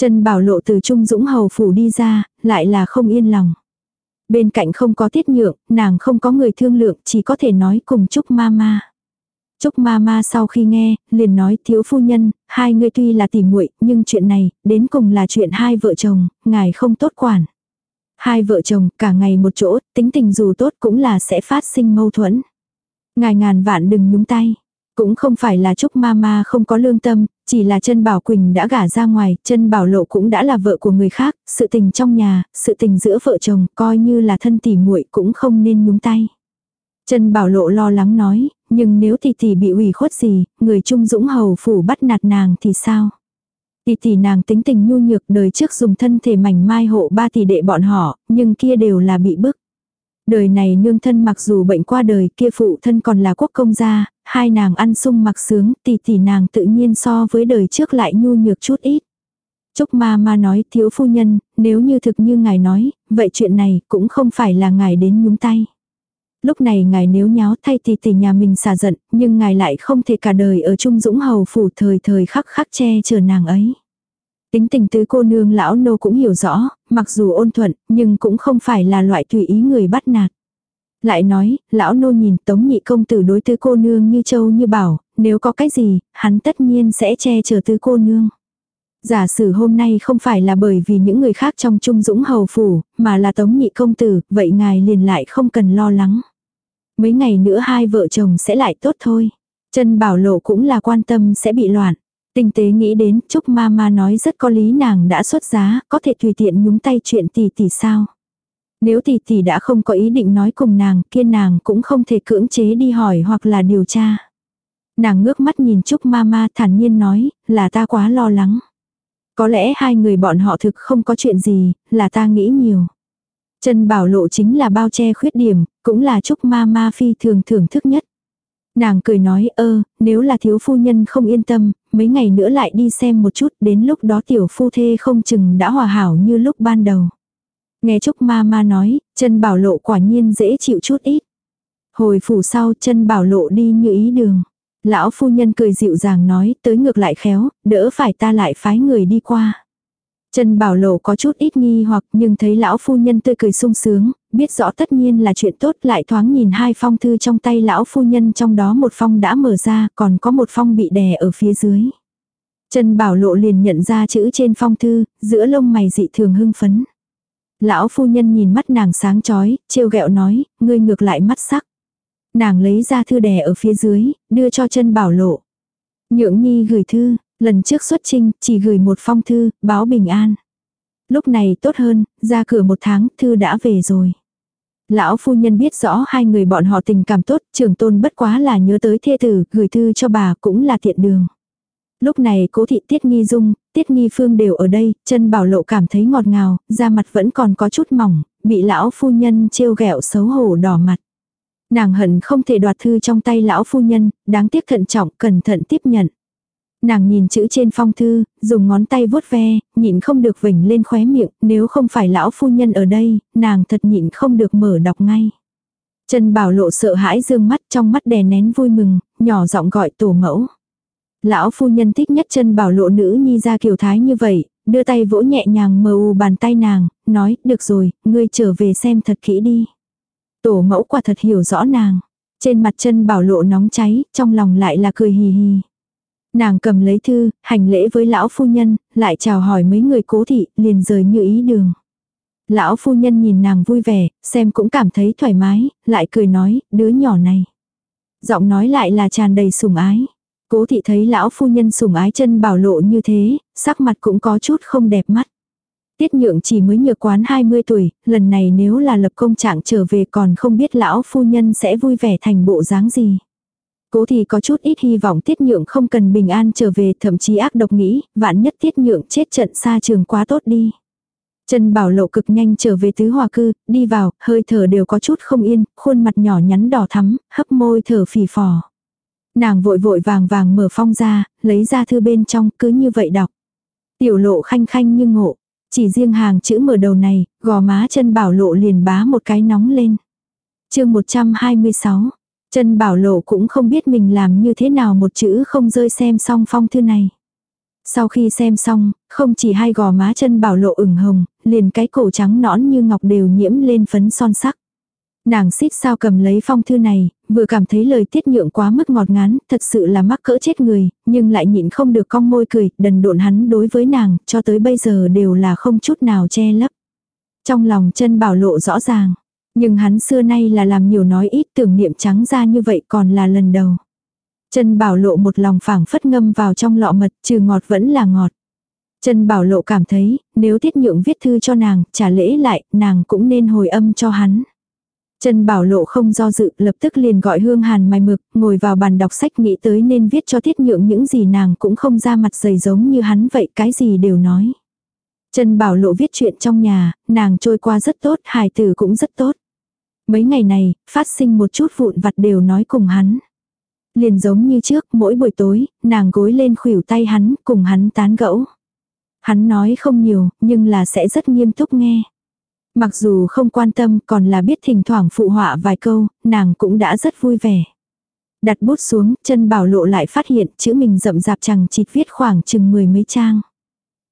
Trần Bảo Lộ từ Trung Dũng Hầu Phủ đi ra, lại là không yên lòng. Bên cạnh không có tiết nhượng, nàng không có người thương lượng, chỉ có thể nói cùng Trúc Mama. Trúc Mama sau khi nghe, liền nói thiếu phu nhân, hai người tuy là tỉ muội nhưng chuyện này, đến cùng là chuyện hai vợ chồng, ngài không tốt quản. Hai vợ chồng, cả ngày một chỗ, tính tình dù tốt cũng là sẽ phát sinh mâu thuẫn. Ngài ngàn vạn đừng nhúng tay. Cũng không phải là Trúc Mama không có lương tâm, chỉ là chân Bảo Quỳnh đã gả ra ngoài, chân Bảo Lộ cũng đã là vợ của người khác, sự tình trong nhà, sự tình giữa vợ chồng, coi như là thân tỉ muội cũng không nên nhúng tay. Chân Bảo Lộ lo lắng nói, nhưng nếu tỷ tỷ bị ủy khuất gì, người Trung Dũng Hầu phủ bắt nạt nàng thì sao? Tỷ tỷ nàng tính tình nhu nhược đời trước dùng thân thể mảnh mai hộ ba tỷ đệ bọn họ, nhưng kia đều là bị bức. Đời này nương thân mặc dù bệnh qua đời kia phụ thân còn là quốc công gia, hai nàng ăn sung mặc sướng, tỷ tỷ nàng tự nhiên so với đời trước lại nhu nhược chút ít. Trúc ma ma nói thiếu phu nhân, nếu như thực như ngài nói, vậy chuyện này cũng không phải là ngài đến nhúng tay. Lúc này ngài nếu nháo thay tỷ tỷ nhà mình xả giận, nhưng ngài lại không thể cả đời ở Trung Dũng Hầu phủ thời thời khắc khắc che chở nàng ấy. Tính tình tứ cô nương lão nô cũng hiểu rõ, mặc dù ôn thuận, nhưng cũng không phải là loại tùy ý người bắt nạt. Lại nói, lão nô nhìn tống nhị công tử đối tứ cô nương như châu như bảo, nếu có cái gì, hắn tất nhiên sẽ che chở tứ cô nương. Giả sử hôm nay không phải là bởi vì những người khác trong trung dũng hầu phủ, mà là tống nhị công tử, vậy ngài liền lại không cần lo lắng. Mấy ngày nữa hai vợ chồng sẽ lại tốt thôi. Chân bảo lộ cũng là quan tâm sẽ bị loạn. Tinh tế nghĩ đến, Trúc Mama nói rất có lý nàng đã xuất giá, có thể tùy tiện nhúng tay chuyện tỷ tỷ sao. Nếu tỷ tỷ đã không có ý định nói cùng nàng, kia nàng cũng không thể cưỡng chế đi hỏi hoặc là điều tra. Nàng ngước mắt nhìn Trúc Mama thản nhiên nói, là ta quá lo lắng. Có lẽ hai người bọn họ thực không có chuyện gì, là ta nghĩ nhiều. Trần Bảo Lộ chính là bao che khuyết điểm, cũng là Trúc ma phi thường thưởng thức nhất. Nàng cười nói ơ, nếu là thiếu phu nhân không yên tâm, mấy ngày nữa lại đi xem một chút, đến lúc đó tiểu phu thê không chừng đã hòa hảo như lúc ban đầu. Nghe Trúc ma ma nói, chân bảo lộ quả nhiên dễ chịu chút ít. Hồi phủ sau chân bảo lộ đi như ý đường. Lão phu nhân cười dịu dàng nói tới ngược lại khéo, đỡ phải ta lại phái người đi qua. Trần Bảo Lộ có chút ít nghi hoặc nhưng thấy lão phu nhân tươi cười sung sướng, biết rõ tất nhiên là chuyện tốt lại thoáng nhìn hai phong thư trong tay lão phu nhân trong đó một phong đã mở ra còn có một phong bị đè ở phía dưới. Trần Bảo Lộ liền nhận ra chữ trên phong thư, giữa lông mày dị thường hưng phấn. Lão phu nhân nhìn mắt nàng sáng chói, trêu ghẹo nói, ngươi ngược lại mắt sắc. Nàng lấy ra thư đè ở phía dưới, đưa cho trần Bảo Lộ. Nhượng Nhi gửi thư, Lần trước xuất trinh, chỉ gửi một phong thư, báo bình an. Lúc này tốt hơn, ra cửa một tháng, thư đã về rồi. Lão phu nhân biết rõ hai người bọn họ tình cảm tốt, trường tôn bất quá là nhớ tới thê tử, gửi thư cho bà cũng là thiện đường. Lúc này cố thị tiết nghi dung, tiết nghi phương đều ở đây, chân bảo lộ cảm thấy ngọt ngào, da mặt vẫn còn có chút mỏng, bị lão phu nhân trêu ghẹo xấu hổ đỏ mặt. Nàng hận không thể đoạt thư trong tay lão phu nhân, đáng tiếc thận trọng, cẩn thận tiếp nhận. Nàng nhìn chữ trên phong thư, dùng ngón tay vuốt ve, nhịn không được vỉnh lên khóe miệng, nếu không phải lão phu nhân ở đây, nàng thật nhịn không được mở đọc ngay. Trần Bảo Lộ sợ hãi dương mắt trong mắt đè nén vui mừng, nhỏ giọng gọi tổ mẫu. Lão phu nhân thích nhất chân Bảo Lộ nữ nhi ra kiều thái như vậy, đưa tay vỗ nhẹ nhàng mờ u bàn tay nàng, nói, được rồi, ngươi trở về xem thật kỹ đi. Tổ mẫu quả thật hiểu rõ nàng. Trên mặt chân Bảo Lộ nóng cháy, trong lòng lại là cười hì hì. Nàng cầm lấy thư, hành lễ với lão phu nhân, lại chào hỏi mấy người cố thị, liền rời như ý đường. Lão phu nhân nhìn nàng vui vẻ, xem cũng cảm thấy thoải mái, lại cười nói, đứa nhỏ này. Giọng nói lại là tràn đầy sủng ái. Cố thị thấy lão phu nhân sủng ái chân bảo lộ như thế, sắc mặt cũng có chút không đẹp mắt. Tiết nhượng chỉ mới nhược quán 20 tuổi, lần này nếu là lập công trạng trở về còn không biết lão phu nhân sẽ vui vẻ thành bộ dáng gì. Cố thì có chút ít hy vọng tiết nhượng không cần bình an trở về thậm chí ác độc nghĩ, vạn nhất tiết nhượng chết trận xa trường quá tốt đi. Trần Bảo Lộ cực nhanh trở về tứ hòa cư, đi vào, hơi thở đều có chút không yên, khuôn mặt nhỏ nhắn đỏ thắm, hấp môi thở phì phò. Nàng vội vội vàng vàng mở phong ra, lấy ra thư bên trong, cứ như vậy đọc. Tiểu lộ khanh khanh như ngộ, chỉ riêng hàng chữ mở đầu này, gò má chân Bảo Lộ liền bá một cái nóng lên. chương 126, chân Bảo Lộ cũng không biết mình làm như thế nào một chữ không rơi xem xong phong thư này. Sau khi xem xong, không chỉ hai gò má chân bảo lộ ửng hồng, liền cái cổ trắng nõn như ngọc đều nhiễm lên phấn son sắc. Nàng xít sao cầm lấy phong thư này, vừa cảm thấy lời tiết nhượng quá mức ngọt ngán, thật sự là mắc cỡ chết người, nhưng lại nhịn không được cong môi cười, đần độn hắn đối với nàng, cho tới bây giờ đều là không chút nào che lấp. Trong lòng chân bảo lộ rõ ràng, nhưng hắn xưa nay là làm nhiều nói ít tưởng niệm trắng ra như vậy còn là lần đầu. chân Bảo Lộ một lòng phảng phất ngâm vào trong lọ mật, trừ ngọt vẫn là ngọt. chân Bảo Lộ cảm thấy, nếu tiết nhượng viết thư cho nàng, trả lễ lại, nàng cũng nên hồi âm cho hắn. Trần Bảo Lộ không do dự, lập tức liền gọi Hương Hàn mày mực, ngồi vào bàn đọc sách nghĩ tới nên viết cho tiết nhượng những gì nàng cũng không ra mặt dày giống như hắn vậy, cái gì đều nói. Trần Bảo Lộ viết chuyện trong nhà, nàng trôi qua rất tốt, hài tử cũng rất tốt. Mấy ngày này, phát sinh một chút vụn vặt đều nói cùng hắn. Liền giống như trước, mỗi buổi tối, nàng gối lên khuỷu tay hắn, cùng hắn tán gẫu. Hắn nói không nhiều, nhưng là sẽ rất nghiêm túc nghe. Mặc dù không quan tâm còn là biết thỉnh thoảng phụ họa vài câu, nàng cũng đã rất vui vẻ. Đặt bút xuống, chân bảo lộ lại phát hiện chữ mình rậm rạp chẳng chịt viết khoảng chừng mười mấy trang.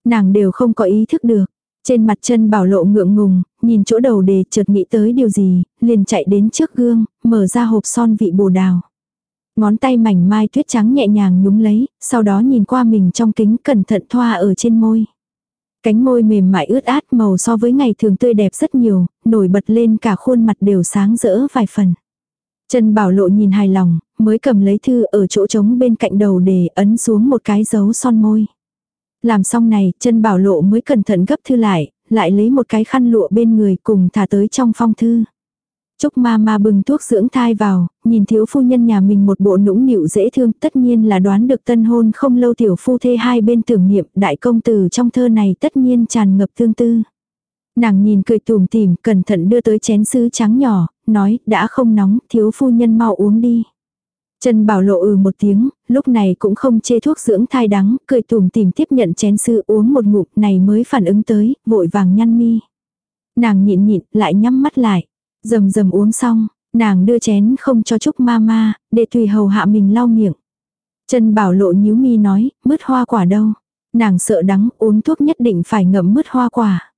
Nàng đều không có ý thức được. Trên mặt chân bảo lộ ngượng ngùng, nhìn chỗ đầu đề chợt nghĩ tới điều gì, liền chạy đến trước gương, mở ra hộp son vị bồ đào. Ngón tay mảnh mai tuyết trắng nhẹ nhàng nhúng lấy, sau đó nhìn qua mình trong kính cẩn thận thoa ở trên môi. Cánh môi mềm mại ướt át màu so với ngày thường tươi đẹp rất nhiều, nổi bật lên cả khuôn mặt đều sáng rỡ vài phần. Trần Bảo Lộ nhìn hài lòng, mới cầm lấy thư ở chỗ trống bên cạnh đầu để ấn xuống một cái dấu son môi. Làm xong này, chân Bảo Lộ mới cẩn thận gấp thư lại, lại lấy một cái khăn lụa bên người cùng thả tới trong phong thư. Trúc ma ma bừng thuốc dưỡng thai vào, nhìn thiếu phu nhân nhà mình một bộ nũng nịu dễ thương tất nhiên là đoán được tân hôn không lâu tiểu phu thê hai bên tưởng niệm đại công tử trong thơ này tất nhiên tràn ngập tương tư. Nàng nhìn cười tùm tìm, cẩn thận đưa tới chén sứ trắng nhỏ, nói, đã không nóng, thiếu phu nhân mau uống đi. Trần Bảo Lộ ừ một tiếng, lúc này cũng không chê thuốc dưỡng thai đắng, cười tùm tìm tiếp nhận chén sứ uống một ngụm này mới phản ứng tới, vội vàng nhăn mi. Nàng nhịn nhịn, lại nhắm mắt lại. Dầm dầm uống xong, nàng đưa chén không cho Trúc mama để tùy hầu hạ mình lau miệng. Trần Bảo Lộ nhíu mi nói, mứt hoa quả đâu. Nàng sợ đắng, uống thuốc nhất định phải ngậm mứt hoa quả.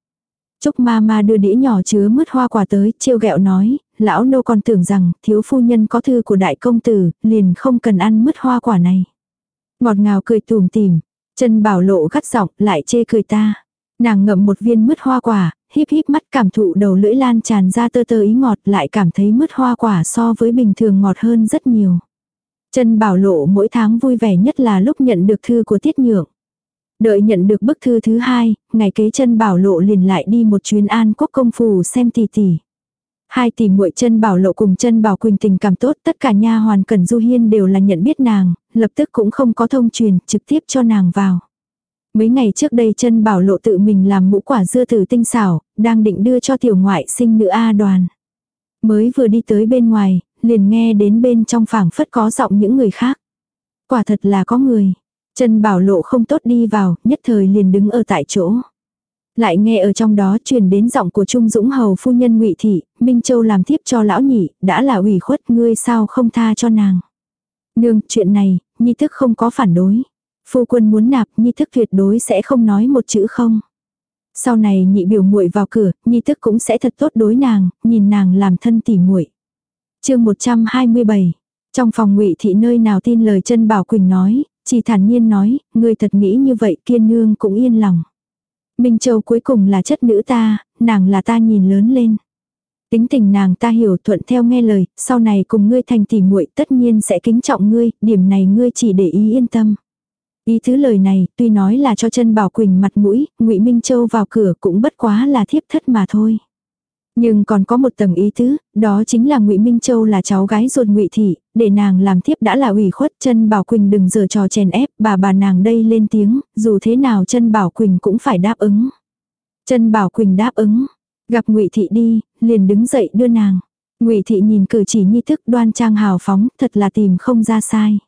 Trúc mama đưa đĩa nhỏ chứa mứt hoa quả tới, trêu ghẹo nói, lão nô còn tưởng rằng thiếu phu nhân có thư của đại công tử, liền không cần ăn mứt hoa quả này. Ngọt ngào cười tùm tìm, Trần Bảo Lộ gắt giọng lại chê cười ta. Nàng ngậm một viên mứt hoa quả, híp híp mắt cảm thụ đầu lưỡi lan tràn ra tơ tơ ý ngọt lại cảm thấy mứt hoa quả so với bình thường ngọt hơn rất nhiều. Trần Bảo Lộ mỗi tháng vui vẻ nhất là lúc nhận được thư của Tiết Nhượng. Đợi nhận được bức thư thứ hai, ngày kế Trần Bảo Lộ liền lại đi một chuyến an quốc công phủ xem tỷ tỷ. Hai tỷ muội chân bảo lộ cùng chân bảo quỳnh tình cảm tốt, tất cả nha hoàn cần du hiên đều là nhận biết nàng, lập tức cũng không có thông truyền, trực tiếp cho nàng vào. Mấy ngày trước đây chân bảo lộ tự mình làm mũ quả dưa thử tinh xảo, đang định đưa cho tiểu ngoại sinh nữ A đoàn. Mới vừa đi tới bên ngoài, liền nghe đến bên trong phảng phất có giọng những người khác. Quả thật là có người. Chân bảo lộ không tốt đi vào, nhất thời liền đứng ở tại chỗ. Lại nghe ở trong đó truyền đến giọng của Trung Dũng Hầu phu nhân ngụy Thị, Minh Châu làm tiếp cho lão nhị, đã là ủy khuất ngươi sao không tha cho nàng. Nương, chuyện này, Nhi thức không có phản đối. Phu quân muốn nạp, Nhi thức tuyệt đối sẽ không nói một chữ không. Sau này nhị biểu muội vào cửa, Nhi thức cũng sẽ thật tốt đối nàng, nhìn nàng làm thân tỉ muội. Chương 127. Trong phòng Ngụy thị nơi nào tin lời chân Bảo Quỳnh nói, chỉ thản nhiên nói, ngươi thật nghĩ như vậy, kiên nương cũng yên lòng. Minh Châu cuối cùng là chất nữ ta, nàng là ta nhìn lớn lên. Tính tình nàng ta hiểu thuận theo nghe lời, sau này cùng ngươi thành tỉ muội tất nhiên sẽ kính trọng ngươi, điểm này ngươi chỉ để ý yên tâm. Ý thứ lời này, tuy nói là cho chân Bảo Quỳnh mặt mũi, ngụy Minh Châu vào cửa cũng bất quá là thiếp thất mà thôi. Nhưng còn có một tầng ý tứ, đó chính là Ngụy Minh Châu là cháu gái ruột Ngụy thị, để nàng làm thiếp đã là ủy khuất, chân Bảo Quỳnh đừng giở trò chèn ép, bà bà nàng đây lên tiếng, dù thế nào chân Bảo Quỳnh cũng phải đáp ứng. Chân Bảo Quỳnh đáp ứng, gặp Ngụy thị đi, liền đứng dậy đưa nàng. Ngụy thị nhìn cử chỉ nhi thức đoan trang hào phóng, thật là tìm không ra sai.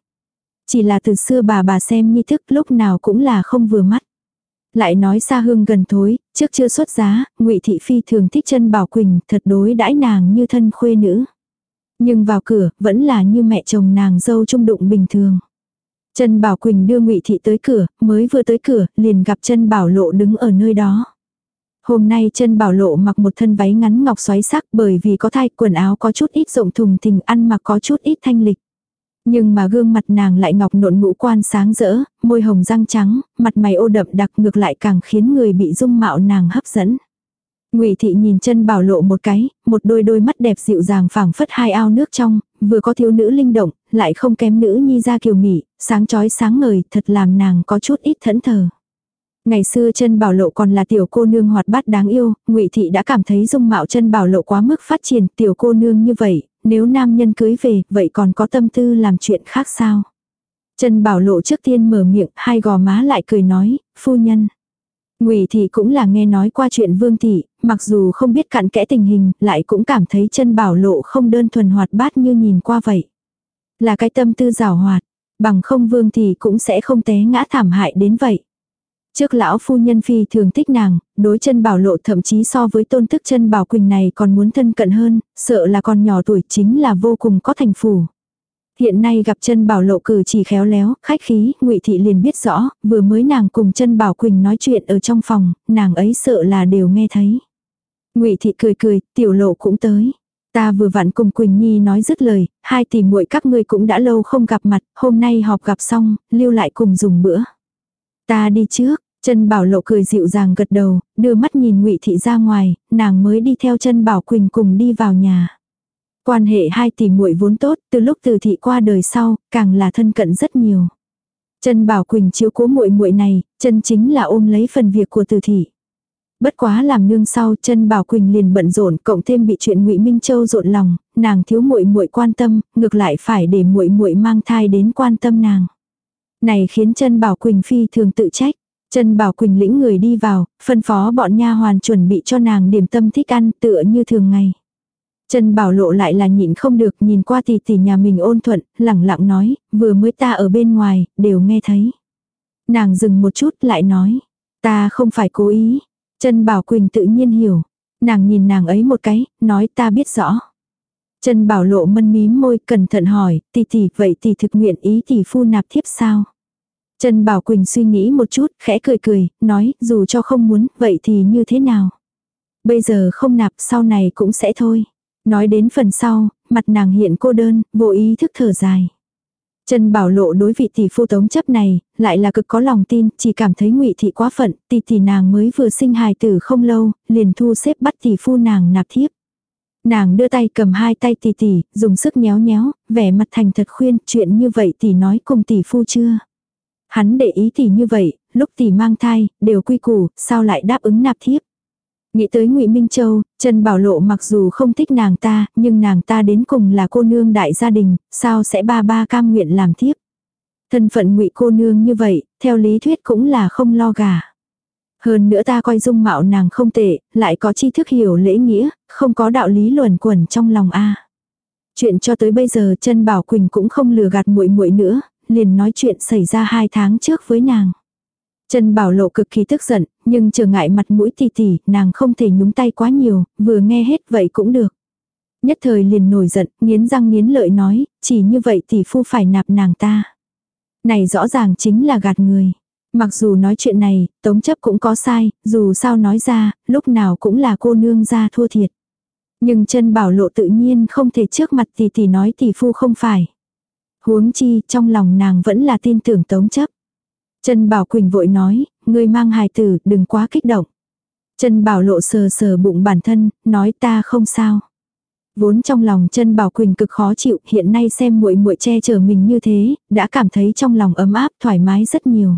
Chỉ là từ xưa bà bà xem nhi thức lúc nào cũng là không vừa mắt. Lại nói xa hương gần thối, trước chưa xuất giá, ngụy Thị Phi thường thích chân Bảo Quỳnh, thật đối đãi nàng như thân khuê nữ. Nhưng vào cửa, vẫn là như mẹ chồng nàng dâu trung đụng bình thường. Chân Bảo Quỳnh đưa Ngụy Thị tới cửa, mới vừa tới cửa, liền gặp chân Bảo Lộ đứng ở nơi đó. Hôm nay chân Bảo Lộ mặc một thân váy ngắn ngọc xoáy sắc bởi vì có thai quần áo có chút ít rộng thùng thình ăn mặc có chút ít thanh lịch. Nhưng mà gương mặt nàng lại ngọc nộn ngũ quan sáng rỡ, môi hồng răng trắng, mặt mày ô đậm đặc ngược lại càng khiến người bị dung mạo nàng hấp dẫn. Ngụy thị nhìn chân bảo lộ một cái, một đôi đôi mắt đẹp dịu dàng phảng phất hai ao nước trong, vừa có thiếu nữ linh động, lại không kém nữ nhi ra kiều mị, sáng chói sáng ngời, thật làm nàng có chút ít thẫn thờ. Ngày xưa chân bảo lộ còn là tiểu cô nương hoạt bát đáng yêu, ngụy thị đã cảm thấy dung mạo chân bảo lộ quá mức phát triển, tiểu cô nương như vậy, nếu nam nhân cưới về, vậy còn có tâm tư làm chuyện khác sao? Trần Bảo Lộ trước tiên mở miệng, hai gò má lại cười nói, phu nhân. Ngụy thị cũng là nghe nói qua chuyện Vương thị, mặc dù không biết cặn kẽ tình hình, lại cũng cảm thấy Trần Bảo Lộ không đơn thuần hoạt bát như nhìn qua vậy. Là cái tâm tư rào hoạt, bằng không Vương thị cũng sẽ không té ngã thảm hại đến vậy. Trước lão phu nhân phi thường thích nàng, đối chân bảo lộ thậm chí so với tôn thức chân bảo quỳnh này còn muốn thân cận hơn, sợ là còn nhỏ tuổi chính là vô cùng có thành phủ. Hiện nay gặp chân bảo lộ cử chỉ khéo léo, khách khí, ngụy thị liền biết rõ, vừa mới nàng cùng chân bảo quỳnh nói chuyện ở trong phòng, nàng ấy sợ là đều nghe thấy. ngụy thị cười cười, tiểu lộ cũng tới. Ta vừa vặn cùng Quỳnh Nhi nói dứt lời, hai tỷ muội các ngươi cũng đã lâu không gặp mặt, hôm nay họp gặp xong, lưu lại cùng dùng bữa. Ta đi trước, Trần Bảo Lộ cười dịu dàng gật đầu, đưa mắt nhìn Ngụy Thị ra ngoài, nàng mới đi theo Trần Bảo Quỳnh cùng đi vào nhà. Quan hệ hai tỷ muội vốn tốt, từ lúc Từ thị qua đời sau, càng là thân cận rất nhiều. Trần Bảo Quỳnh chiếu cố muội muội này, chân chính là ôm lấy phần việc của Từ thị. Bất quá làm nương sau, Trần Bảo Quỳnh liền bận rộn, cộng thêm bị chuyện Ngụy Minh Châu rộn lòng, nàng thiếu muội muội quan tâm, ngược lại phải để muội muội mang thai đến quan tâm nàng. Này khiến Trần Bảo Quỳnh phi thường tự trách. Trần Bảo Quỳnh lĩnh người đi vào, phân phó bọn nha hoàn chuẩn bị cho nàng điểm tâm thích ăn tựa như thường ngày. Trần Bảo lộ lại là nhịn không được nhìn qua tỷ tỷ nhà mình ôn thuận, lẳng lặng nói, vừa mới ta ở bên ngoài, đều nghe thấy. Nàng dừng một chút lại nói, ta không phải cố ý. Trần Bảo Quỳnh tự nhiên hiểu. Nàng nhìn nàng ấy một cái, nói ta biết rõ. Trần Bảo lộ mân mím môi cẩn thận hỏi, tỷ tỷ vậy tỷ thực nguyện ý tỷ phu nạp thiếp sao? Trần Bảo Quỳnh suy nghĩ một chút, khẽ cười cười, nói, dù cho không muốn, vậy thì như thế nào? Bây giờ không nạp, sau này cũng sẽ thôi. Nói đến phần sau, mặt nàng hiện cô đơn, vô ý thức thở dài. Trần Bảo Lộ đối vị tỷ phu tống chấp này, lại là cực có lòng tin, chỉ cảm thấy ngụy thị quá phận, tỷ tỷ nàng mới vừa sinh hài tử không lâu, liền thu xếp bắt tỷ phu nàng nạp thiếp. Nàng đưa tay cầm hai tay tỷ tỷ, dùng sức nhéo nhéo, vẻ mặt thành thật khuyên, chuyện như vậy tỷ nói cùng tỷ phu chưa? Hắn để ý tỷ như vậy, lúc tỷ mang thai, đều quy củ, sao lại đáp ứng nạp thiếp. Nghĩ tới Ngụy Minh Châu, Trần Bảo Lộ mặc dù không thích nàng ta, nhưng nàng ta đến cùng là cô nương đại gia đình, sao sẽ ba ba cam nguyện làm thiếp? Thân phận Ngụy cô nương như vậy, theo lý thuyết cũng là không lo gà. Hơn nữa ta coi dung mạo nàng không tệ, lại có tri thức hiểu lễ nghĩa, không có đạo lý luẩn quẩn trong lòng a. Chuyện cho tới bây giờ chân Bảo Quỳnh cũng không lừa gạt muội muội nữa, liền nói chuyện xảy ra hai tháng trước với nàng. Trần Bảo Lộ cực kỳ tức giận, nhưng trở ngại mặt mũi tỷ tỷ, nàng không thể nhúng tay quá nhiều, vừa nghe hết vậy cũng được. Nhất thời liền nổi giận, nghiến răng nghiến lợi nói, chỉ như vậy tỷ phu phải nạp nàng ta. Này rõ ràng chính là gạt người. Mặc dù nói chuyện này, tống chấp cũng có sai, dù sao nói ra, lúc nào cũng là cô nương ra thua thiệt. Nhưng chân bảo lộ tự nhiên không thể trước mặt tỷ tỷ nói tỷ phu không phải. Huống chi, trong lòng nàng vẫn là tin tưởng tống chấp. Trần Bảo Quỳnh vội nói, ngươi mang hài tử, đừng quá kích động. Trần Bảo lộ sờ sờ bụng bản thân, nói ta không sao. Vốn trong lòng Trần Bảo Quỳnh cực khó chịu, hiện nay xem muội muội che chở mình như thế, đã cảm thấy trong lòng ấm áp thoải mái rất nhiều.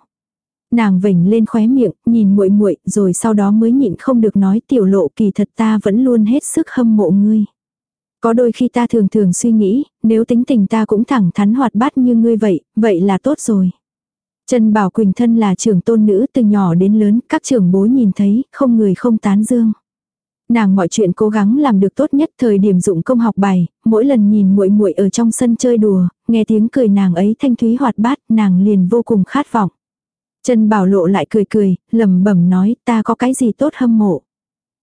Nàng vểnh lên khóe miệng, nhìn muội muội, rồi sau đó mới nhịn không được nói tiểu lộ kỳ thật ta vẫn luôn hết sức hâm mộ ngươi. Có đôi khi ta thường thường suy nghĩ, nếu tính tình ta cũng thẳng thắn hoạt bát như ngươi vậy, vậy là tốt rồi. Trần Bảo Quỳnh thân là trưởng tôn nữ từ nhỏ đến lớn, các trưởng bối nhìn thấy, không người không tán dương. Nàng mọi chuyện cố gắng làm được tốt nhất thời điểm dụng công học bài, mỗi lần nhìn muội muội ở trong sân chơi đùa, nghe tiếng cười nàng ấy thanh thúy hoạt bát, nàng liền vô cùng khát vọng. Trần Bảo Lộ lại cười cười, lẩm bẩm nói, ta có cái gì tốt hâm mộ.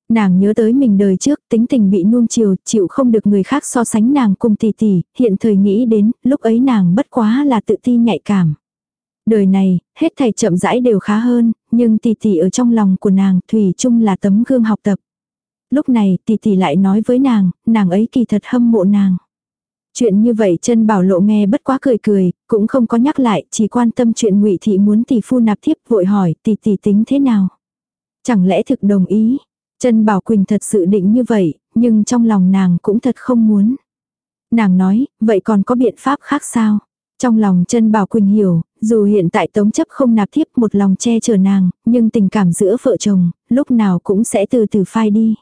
Nàng nhớ tới mình đời trước, tính tình bị nuông chiều, chịu không được người khác so sánh nàng cùng tỷ tỷ, hiện thời nghĩ đến, lúc ấy nàng bất quá là tự ti nhạy cảm. Đời này, hết thầy chậm rãi đều khá hơn, nhưng tỷ tỷ ở trong lòng của nàng thủy chung là tấm gương học tập. Lúc này tỷ tỷ lại nói với nàng, nàng ấy kỳ thật hâm mộ nàng. Chuyện như vậy chân bảo lộ nghe bất quá cười cười, cũng không có nhắc lại, chỉ quan tâm chuyện ngụy thị muốn tỷ phu nạp thiếp vội hỏi tỷ tỷ tính thế nào. Chẳng lẽ thực đồng ý trân bảo Quỳnh thật sự định như vậy, nhưng trong lòng nàng cũng thật không muốn. Nàng nói, vậy còn có biện pháp khác sao? Trong lòng chân bảo Quỳnh hiểu, dù hiện tại tống chấp không nạp thiếp một lòng che chở nàng, nhưng tình cảm giữa vợ chồng, lúc nào cũng sẽ từ từ phai đi.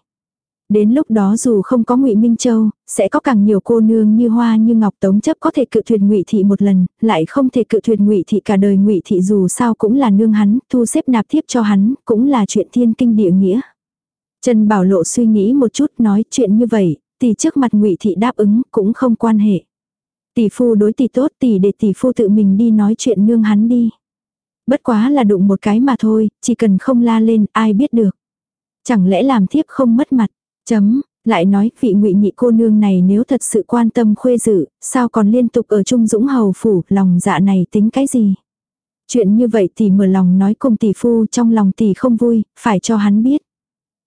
Đến lúc đó dù không có ngụy Minh Châu, sẽ có càng nhiều cô nương như hoa như ngọc tống chấp có thể cự tuyệt ngụy thị một lần, lại không thể cự tuyệt ngụy thị cả đời ngụy thị dù sao cũng là nương hắn, thu xếp nạp thiếp cho hắn, cũng là chuyện thiên kinh địa nghĩa. Trần Bảo Lộ suy nghĩ một chút nói chuyện như vậy, tỷ trước mặt ngụy thị đáp ứng cũng không quan hệ. Tỷ phu đối tỷ tốt tỷ để tỷ phu tự mình đi nói chuyện nương hắn đi. Bất quá là đụng một cái mà thôi, chỉ cần không la lên ai biết được. Chẳng lẽ làm thiếp không mất mặt. Chấm, lại nói vị ngụy nhị cô nương này nếu thật sự quan tâm khuê dự, sao còn liên tục ở Trung Dũng Hầu Phủ, lòng dạ này tính cái gì? Chuyện như vậy tỷ mở lòng nói cùng tỷ phu trong lòng tỷ không vui, phải cho hắn biết.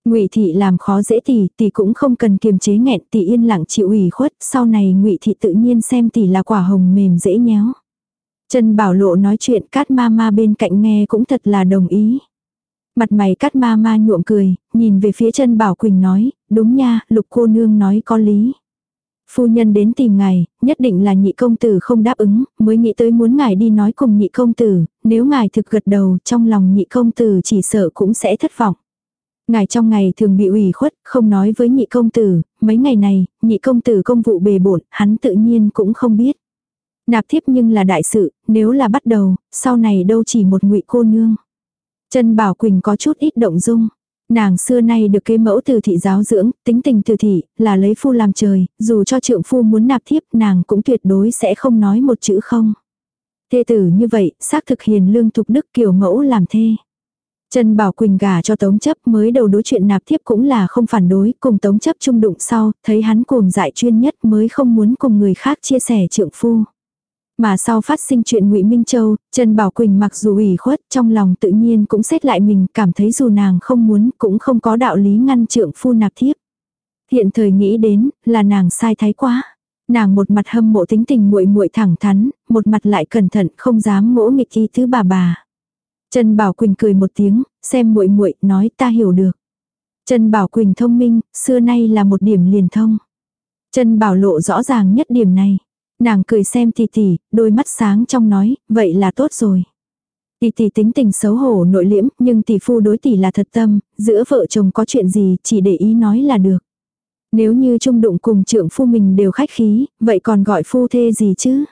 Ngụy thị làm khó dễ tỷ, tỷ cũng không cần kiềm chế nghẹn, tỷ yên lặng chịu ủy khuất, sau này Ngụy thị tự nhiên xem tỷ là quả hồng mềm dễ nhéo. Trần Bảo Lộ nói chuyện Cát Ma Ma bên cạnh nghe cũng thật là đồng ý. Mặt mày Cát Ma Ma nhuộm cười, nhìn về phía Trần Bảo Quỳnh nói, đúng nha, Lục cô nương nói có lý. Phu nhân đến tìm ngài, nhất định là nhị công tử không đáp ứng, mới nghĩ tới muốn ngài đi nói cùng nhị công tử, nếu ngài thực gật đầu trong lòng nhị công tử chỉ sợ cũng sẽ thất vọng. Ngài trong ngày thường bị ủy khuất, không nói với nhị công tử, mấy ngày này, nhị công tử công vụ bề bộn, hắn tự nhiên cũng không biết. Nạp thiếp nhưng là đại sự, nếu là bắt đầu, sau này đâu chỉ một ngụy cô nương. Trần Bảo Quỳnh có chút ít động dung. Nàng xưa nay được kế mẫu từ thị giáo dưỡng, tính tình từ thị, là lấy phu làm trời, dù cho trượng phu muốn nạp thiếp nàng cũng tuyệt đối sẽ không nói một chữ không. Thê tử như vậy, xác thực hiền lương thục đức kiểu mẫu làm thê. Trần Bảo Quỳnh gả cho Tống Chấp mới đầu đối chuyện nạp thiếp cũng là không phản đối, cùng Tống Chấp chung đụng sau, thấy hắn cuồng dại chuyên nhất mới không muốn cùng người khác chia sẻ trượng phu. Mà sau phát sinh chuyện Ngụy Minh Châu, Trần Bảo Quỳnh mặc dù ủy khuất, trong lòng tự nhiên cũng xét lại mình, cảm thấy dù nàng không muốn, cũng không có đạo lý ngăn trượng phu nạp thiếp. Hiện thời nghĩ đến, là nàng sai thái quá. Nàng một mặt hâm mộ tính tình muội muội thẳng thắn, một mặt lại cẩn thận, không dám ngỗ nghịch ý thứ bà bà. Trần Bảo Quỳnh cười một tiếng, xem muội muội nói ta hiểu được. Trần Bảo Quỳnh thông minh, xưa nay là một điểm liền thông. Trần Bảo lộ rõ ràng nhất điểm này. Nàng cười xem tỷ tỷ, đôi mắt sáng trong nói, vậy là tốt rồi. Tỷ tỷ tính tình xấu hổ nội liễm, nhưng tỷ phu đối tỷ là thật tâm, giữa vợ chồng có chuyện gì chỉ để ý nói là được. Nếu như trung đụng cùng trưởng phu mình đều khách khí, vậy còn gọi phu thê gì chứ?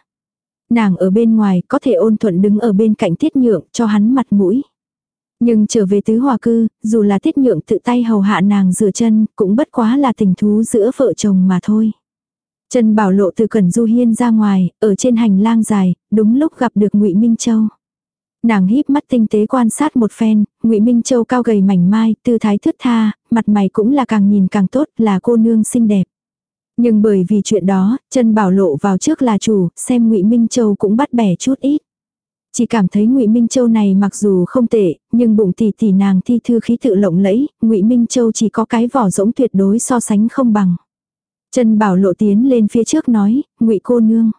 Nàng ở bên ngoài có thể ôn thuận đứng ở bên cạnh tiết nhượng cho hắn mặt mũi. Nhưng trở về tứ hòa cư, dù là tiết nhượng tự tay hầu hạ nàng rửa chân, cũng bất quá là tình thú giữa vợ chồng mà thôi. Trần Bảo Lộ từ Cẩn Du Hiên ra ngoài, ở trên hành lang dài, đúng lúc gặp được Ngụy Minh Châu. Nàng híp mắt tinh tế quan sát một phen, Ngụy Minh Châu cao gầy mảnh mai, tư thái thướt tha, mặt mày cũng là càng nhìn càng tốt, là cô nương xinh đẹp. Nhưng bởi vì chuyện đó, chân bảo lộ vào trước là chủ, xem ngụy Minh Châu cũng bắt bẻ chút ít. Chỉ cảm thấy ngụy Minh Châu này mặc dù không tệ, nhưng bụng tỷ tỷ nàng thi thư khí tự lộng lẫy, ngụy Minh Châu chỉ có cái vỏ rỗng tuyệt đối so sánh không bằng. Chân bảo lộ tiến lên phía trước nói, ngụy cô nương.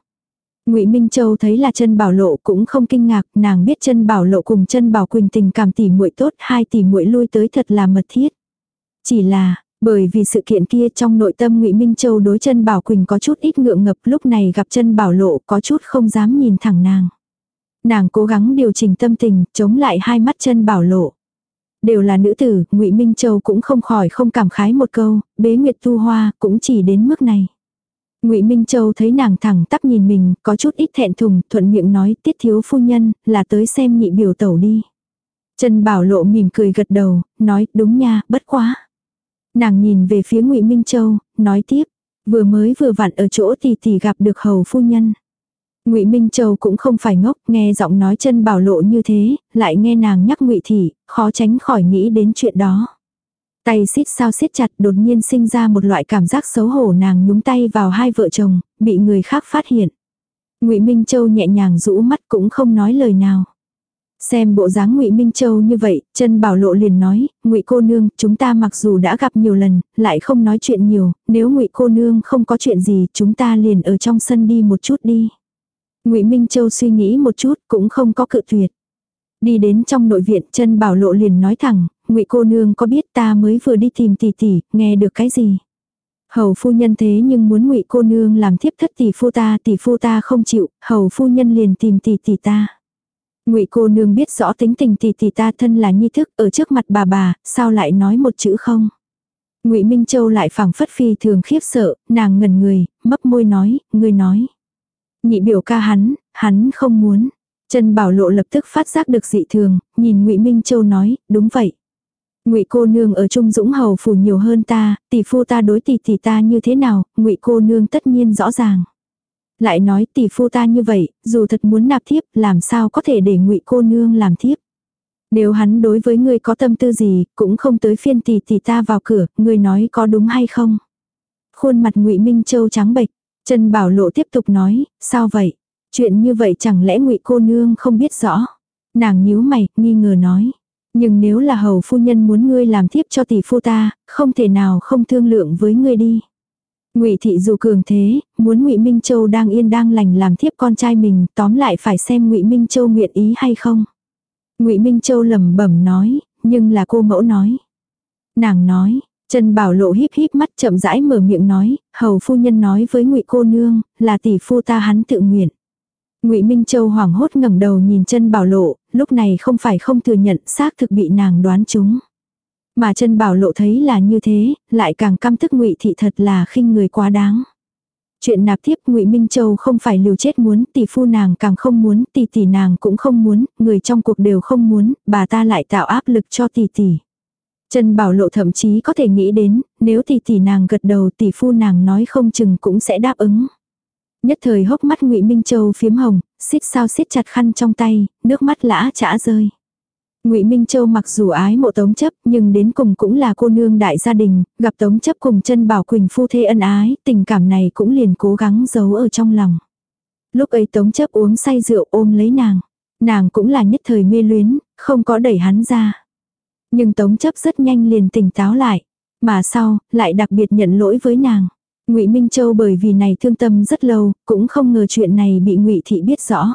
Ngụy Minh Châu thấy là chân bảo lộ cũng không kinh ngạc, nàng biết chân bảo lộ cùng chân bảo quỳnh tình cảm tỉ muội tốt, hai tỉ muội lui tới thật là mật thiết. Chỉ là, bởi vì sự kiện kia trong nội tâm ngụy Minh Châu đối chân Bảo Quỳnh có chút ít ngượng ngập lúc này gặp chân Bảo Lộ có chút không dám nhìn thẳng nàng. Nàng cố gắng điều chỉnh tâm tình, chống lại hai mắt chân Bảo Lộ. Đều là nữ tử, ngụy Minh Châu cũng không khỏi không cảm khái một câu, bế nguyệt tu hoa cũng chỉ đến mức này. Ngụy Minh Châu thấy nàng thẳng tắp nhìn mình, có chút ít thẹn thùng, thuận miệng nói, tiết thiếu phu nhân, là tới xem nhị biểu tẩu đi. Trần Bảo Lộ mỉm cười gật đầu, nói, đúng nha, bất quá. Nàng nhìn về phía ngụy Minh Châu, nói tiếp, vừa mới vừa vặn ở chỗ tỷ tỷ gặp được hầu phu nhân. Ngụy Minh Châu cũng không phải ngốc, nghe giọng nói chân bảo lộ như thế, lại nghe nàng nhắc Ngụy thị, khó tránh khỏi nghĩ đến chuyện đó. Tay xít sao siết chặt, đột nhiên sinh ra một loại cảm giác xấu hổ nàng nhúng tay vào hai vợ chồng, bị người khác phát hiện. Ngụy Minh Châu nhẹ nhàng rũ mắt cũng không nói lời nào. Xem bộ dáng Ngụy Minh Châu như vậy, chân Bảo Lộ liền nói, "Ngụy cô nương, chúng ta mặc dù đã gặp nhiều lần, lại không nói chuyện nhiều, nếu Ngụy cô nương không có chuyện gì, chúng ta liền ở trong sân đi một chút đi." Ngụy Minh Châu suy nghĩ một chút, cũng không có cự tuyệt. Đi đến trong nội viện, chân Bảo Lộ liền nói thẳng, "Ngụy cô nương có biết ta mới vừa đi tìm tỷ tỷ, nghe được cái gì?" Hầu phu nhân thế nhưng muốn Ngụy cô nương làm thiếp thất tỷ phu ta, tỷ phu ta không chịu, hầu phu nhân liền tìm tỷ tỷ ta. Ngụy cô nương biết rõ tính tình tỷ tỷ ta thân là nhi thức ở trước mặt bà bà, sao lại nói một chữ không? Ngụy Minh Châu lại phảng phất phi thường khiếp sợ, nàng ngẩn người, mấp môi nói, ngươi nói. Nhị biểu ca hắn, hắn không muốn. Trần Bảo Lộ lập tức phát giác được dị thường, nhìn Ngụy Minh Châu nói, đúng vậy. Ngụy cô nương ở Trung Dũng hầu phủ nhiều hơn ta, tỷ phu ta đối tỷ tỷ ta như thế nào, Ngụy cô nương tất nhiên rõ ràng. Lại nói tỷ phu ta như vậy, dù thật muốn nạp thiếp, làm sao có thể để ngụy cô nương làm thiếp. Nếu hắn đối với ngươi có tâm tư gì, cũng không tới phiên tỷ tỷ ta vào cửa, ngươi nói có đúng hay không. Khuôn mặt ngụy Minh Châu trắng bệch, Trần Bảo Lộ tiếp tục nói, sao vậy? Chuyện như vậy chẳng lẽ ngụy cô nương không biết rõ. Nàng nhíu mày, nghi ngờ nói. Nhưng nếu là hầu phu nhân muốn ngươi làm thiếp cho tỷ phu ta, không thể nào không thương lượng với ngươi đi. Ngụy thị dù cường thế, muốn Ngụy Minh Châu đang yên đang lành làm thiếp con trai mình, tóm lại phải xem Ngụy Minh Châu nguyện ý hay không. Ngụy Minh Châu lẩm bẩm nói, nhưng là cô mẫu nói. Nàng nói, Trần Bảo Lộ híp híp mắt chậm rãi mở miệng nói, hầu phu nhân nói với Ngụy cô nương, là tỷ phu ta hắn tự nguyện. Ngụy Minh Châu hoảng hốt ngẩng đầu nhìn Trần Bảo Lộ, lúc này không phải không thừa nhận, xác thực bị nàng đoán trúng. Mà chân bảo lộ thấy là như thế, lại càng căm tức ngụy thị thật là khinh người quá đáng. Chuyện nạp thiếp ngụy Minh Châu không phải liều chết muốn, tỷ phu nàng càng không muốn, tỷ tỷ nàng cũng không muốn, người trong cuộc đều không muốn, bà ta lại tạo áp lực cho tỷ tỷ. Trần Bảo Lộ thậm chí có thể nghĩ đến, nếu tỷ tỷ nàng gật đầu tỷ phu nàng nói không chừng cũng sẽ đáp ứng. Nhất thời hốc mắt Ngụy Minh Châu phiếm hồng, xít sao xít chặt khăn trong tay, nước mắt lã chả rơi. Ngụy Minh Châu mặc dù ái mộ Tống Chấp, nhưng đến cùng cũng là cô nương đại gia đình, gặp Tống Chấp cùng chân Bảo Quỳnh phu thê ân ái, tình cảm này cũng liền cố gắng giấu ở trong lòng. Lúc ấy Tống Chấp uống say rượu ôm lấy nàng, nàng cũng là nhất thời mê luyến, không có đẩy hắn ra. Nhưng Tống Chấp rất nhanh liền tỉnh táo lại, mà sau, lại đặc biệt nhận lỗi với nàng. Ngụy Minh Châu bởi vì này thương tâm rất lâu, cũng không ngờ chuyện này bị Ngụy thị biết rõ.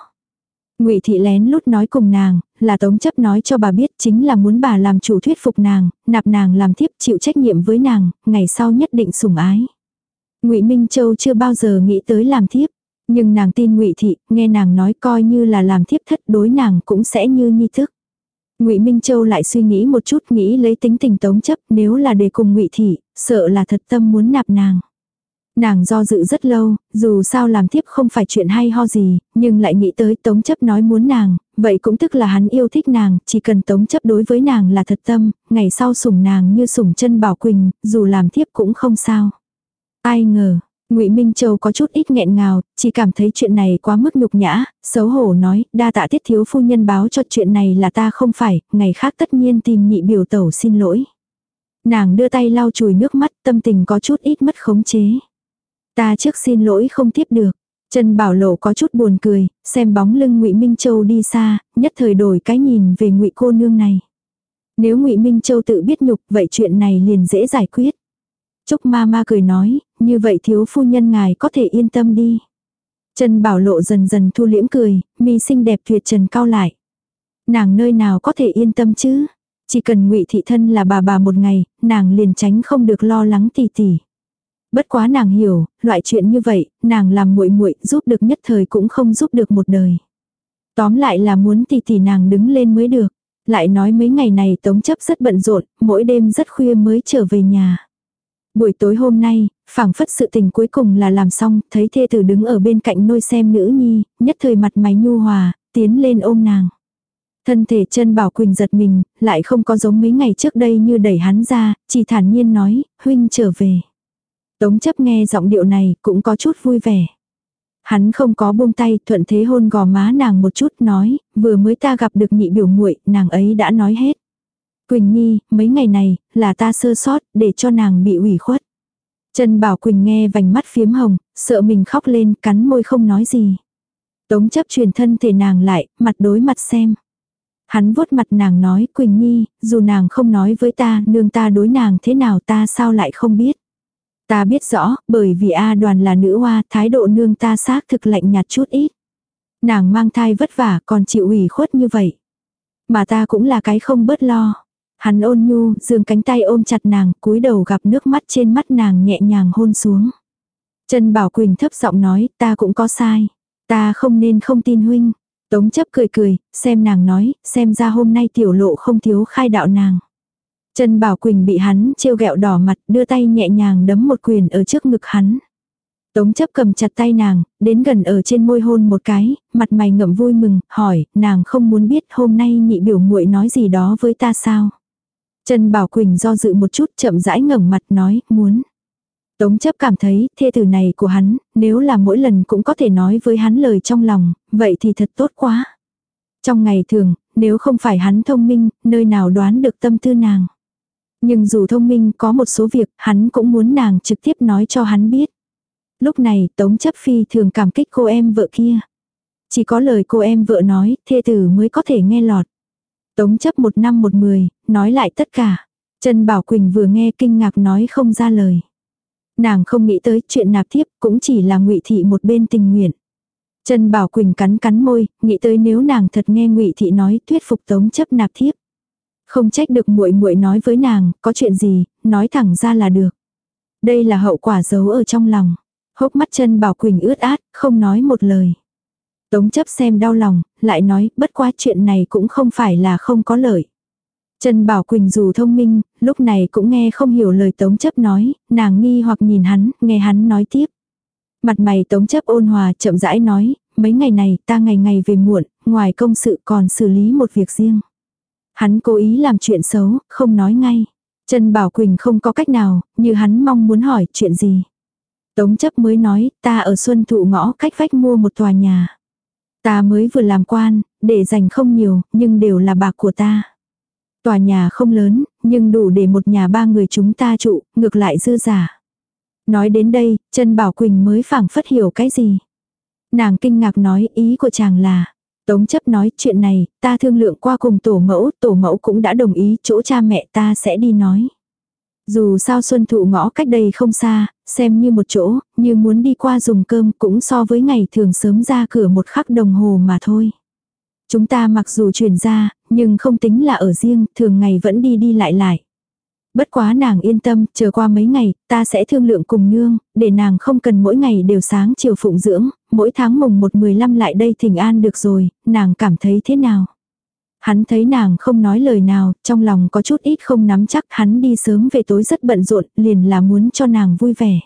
Ngụy thị lén lút nói cùng nàng, là Tống chấp nói cho bà biết chính là muốn bà làm chủ thuyết phục nàng, nạp nàng làm thiếp chịu trách nhiệm với nàng, ngày sau nhất định sủng ái. Ngụy Minh Châu chưa bao giờ nghĩ tới làm thiếp, Nhưng nàng tin ngụy Thị, nghe nàng nói coi như là làm thiếp thất đối nàng cũng sẽ như nhi thức. Ngụy Minh Châu lại suy nghĩ một chút nghĩ lấy tính tình tống chấp nếu là để cùng ngụy Thị, sợ là thật tâm muốn nạp nàng. Nàng do dự rất lâu, dù sao làm thiếp không phải chuyện hay ho gì, nhưng lại nghĩ tới tống chấp nói muốn nàng, vậy cũng tức là hắn yêu thích nàng, chỉ cần tống chấp đối với nàng là thật tâm, ngày sau sủng nàng như sủng chân bảo quỳnh, dù làm thiếp cũng không sao. Ai ngờ, Ngụy Minh Châu có chút ít nghẹn ngào, chỉ cảm thấy chuyện này quá mức nhục nhã, xấu hổ nói, đa tạ tiết thiếu phu nhân báo cho chuyện này là ta không phải, ngày khác tất nhiên tìm nhị biểu tẩu xin lỗi. Nàng đưa tay lau chùi nước mắt, tâm tình có chút ít mất khống chế. Ta trước xin lỗi không tiếp được. Trần Bảo Lộ có chút buồn cười, xem bóng lưng Ngụy Minh Châu đi xa, nhất thời đổi cái nhìn về Ngụy cô nương này. Nếu Ngụy Minh Châu tự biết nhục, vậy chuyện này liền dễ giải quyết. Trúc ma ma cười nói, như vậy thiếu phu nhân ngài có thể yên tâm đi. Trần Bảo Lộ dần dần thu liễm cười, mi xinh đẹp tuyệt trần cao lại. Nàng nơi nào có thể yên tâm chứ? Chỉ cần ngụy thị thân là bà bà một ngày, nàng liền tránh không được lo lắng tỉ tỉ. Bất quá nàng hiểu, loại chuyện như vậy, nàng làm muội muội giúp được nhất thời cũng không giúp được một đời. Tóm lại là muốn tỷ tỷ nàng đứng lên mới được. Lại nói mấy ngày này tống chấp rất bận rộn, mỗi đêm rất khuya mới trở về nhà. Buổi tối hôm nay, phảng phất sự tình cuối cùng là làm xong, thấy thê tử đứng ở bên cạnh nôi xem nữ nhi, nhất thời mặt mày nhu hòa, tiến lên ôm nàng. Thân thể chân bảo Quỳnh giật mình, lại không có giống mấy ngày trước đây như đẩy hắn ra, chỉ thản nhiên nói, huynh trở về. Tống chấp nghe giọng điệu này cũng có chút vui vẻ. Hắn không có buông tay thuận thế hôn gò má nàng một chút nói, vừa mới ta gặp được nhị biểu muội nàng ấy đã nói hết. Quỳnh Nhi, mấy ngày này, là ta sơ sót, để cho nàng bị ủy khuất. Trần Bảo Quỳnh nghe vành mắt phiếm hồng, sợ mình khóc lên, cắn môi không nói gì. Tống chấp truyền thân thể nàng lại, mặt đối mặt xem. Hắn vuốt mặt nàng nói, Quỳnh Nhi, dù nàng không nói với ta, nương ta đối nàng thế nào ta sao lại không biết. Ta biết rõ, bởi vì A đoàn là nữ hoa, thái độ nương ta xác thực lạnh nhạt chút ít. Nàng mang thai vất vả còn chịu ủy khuất như vậy. Mà ta cũng là cái không bớt lo. Hắn ôn nhu, dương cánh tay ôm chặt nàng, cúi đầu gặp nước mắt trên mắt nàng nhẹ nhàng hôn xuống. Trần Bảo Quỳnh thấp giọng nói, ta cũng có sai. Ta không nên không tin huynh. Tống chấp cười cười, xem nàng nói, xem ra hôm nay tiểu lộ không thiếu khai đạo nàng. Trần Bảo Quỳnh bị hắn trêu ghẹo đỏ mặt, đưa tay nhẹ nhàng đấm một quyền ở trước ngực hắn. Tống chấp cầm chặt tay nàng, đến gần ở trên môi hôn một cái, mặt mày ngậm vui mừng, hỏi, nàng không muốn biết hôm nay nhị biểu muội nói gì đó với ta sao. Trần Bảo Quỳnh do dự một chút chậm rãi ngẩng mặt nói, muốn. Tống chấp cảm thấy, thê tử này của hắn, nếu là mỗi lần cũng có thể nói với hắn lời trong lòng, vậy thì thật tốt quá. Trong ngày thường, nếu không phải hắn thông minh, nơi nào đoán được tâm tư nàng. Nhưng dù thông minh có một số việc, hắn cũng muốn nàng trực tiếp nói cho hắn biết. Lúc này, Tống chấp phi thường cảm kích cô em vợ kia. Chỉ có lời cô em vợ nói, thê tử mới có thể nghe lọt. Tống chấp một năm một mười, nói lại tất cả. Trần Bảo Quỳnh vừa nghe kinh ngạc nói không ra lời. Nàng không nghĩ tới chuyện nạp thiếp cũng chỉ là ngụy thị một bên tình nguyện. Trần Bảo Quỳnh cắn cắn môi, nghĩ tới nếu nàng thật nghe ngụy thị nói thuyết phục tống chấp nạp thiếp. Không trách được muội muội nói với nàng, có chuyện gì, nói thẳng ra là được. Đây là hậu quả giấu ở trong lòng. Hốc mắt chân Bảo Quỳnh ướt át, không nói một lời. Tống chấp xem đau lòng, lại nói, bất quá chuyện này cũng không phải là không có lợi. Trần Bảo Quỳnh dù thông minh, lúc này cũng nghe không hiểu lời Tống chấp nói, nàng nghi hoặc nhìn hắn, nghe hắn nói tiếp. Mặt mày Tống chấp ôn hòa chậm rãi nói, mấy ngày này ta ngày ngày về muộn, ngoài công sự còn xử lý một việc riêng. Hắn cố ý làm chuyện xấu, không nói ngay. Trần Bảo Quỳnh không có cách nào, như hắn mong muốn hỏi chuyện gì. Tống chấp mới nói, ta ở Xuân Thụ ngõ cách vách mua một tòa nhà. Ta mới vừa làm quan, để dành không nhiều, nhưng đều là bạc của ta. Tòa nhà không lớn, nhưng đủ để một nhà ba người chúng ta trụ, ngược lại dư giả. Nói đến đây, chân Bảo Quỳnh mới phảng phất hiểu cái gì. Nàng kinh ngạc nói ý của chàng là, Tống chấp nói chuyện này, ta thương lượng qua cùng tổ mẫu, tổ mẫu cũng đã đồng ý chỗ cha mẹ ta sẽ đi nói. Dù sao xuân thụ ngõ cách đây không xa, xem như một chỗ, như muốn đi qua dùng cơm cũng so với ngày thường sớm ra cửa một khắc đồng hồ mà thôi. Chúng ta mặc dù chuyển ra, nhưng không tính là ở riêng, thường ngày vẫn đi đi lại lại. Bất quá nàng yên tâm, chờ qua mấy ngày, ta sẽ thương lượng cùng nương, để nàng không cần mỗi ngày đều sáng chiều phụng dưỡng, mỗi tháng mùng 1-15 lại đây thỉnh an được rồi, nàng cảm thấy thế nào? Hắn thấy nàng không nói lời nào, trong lòng có chút ít không nắm chắc hắn đi sớm về tối rất bận rộn, liền là muốn cho nàng vui vẻ.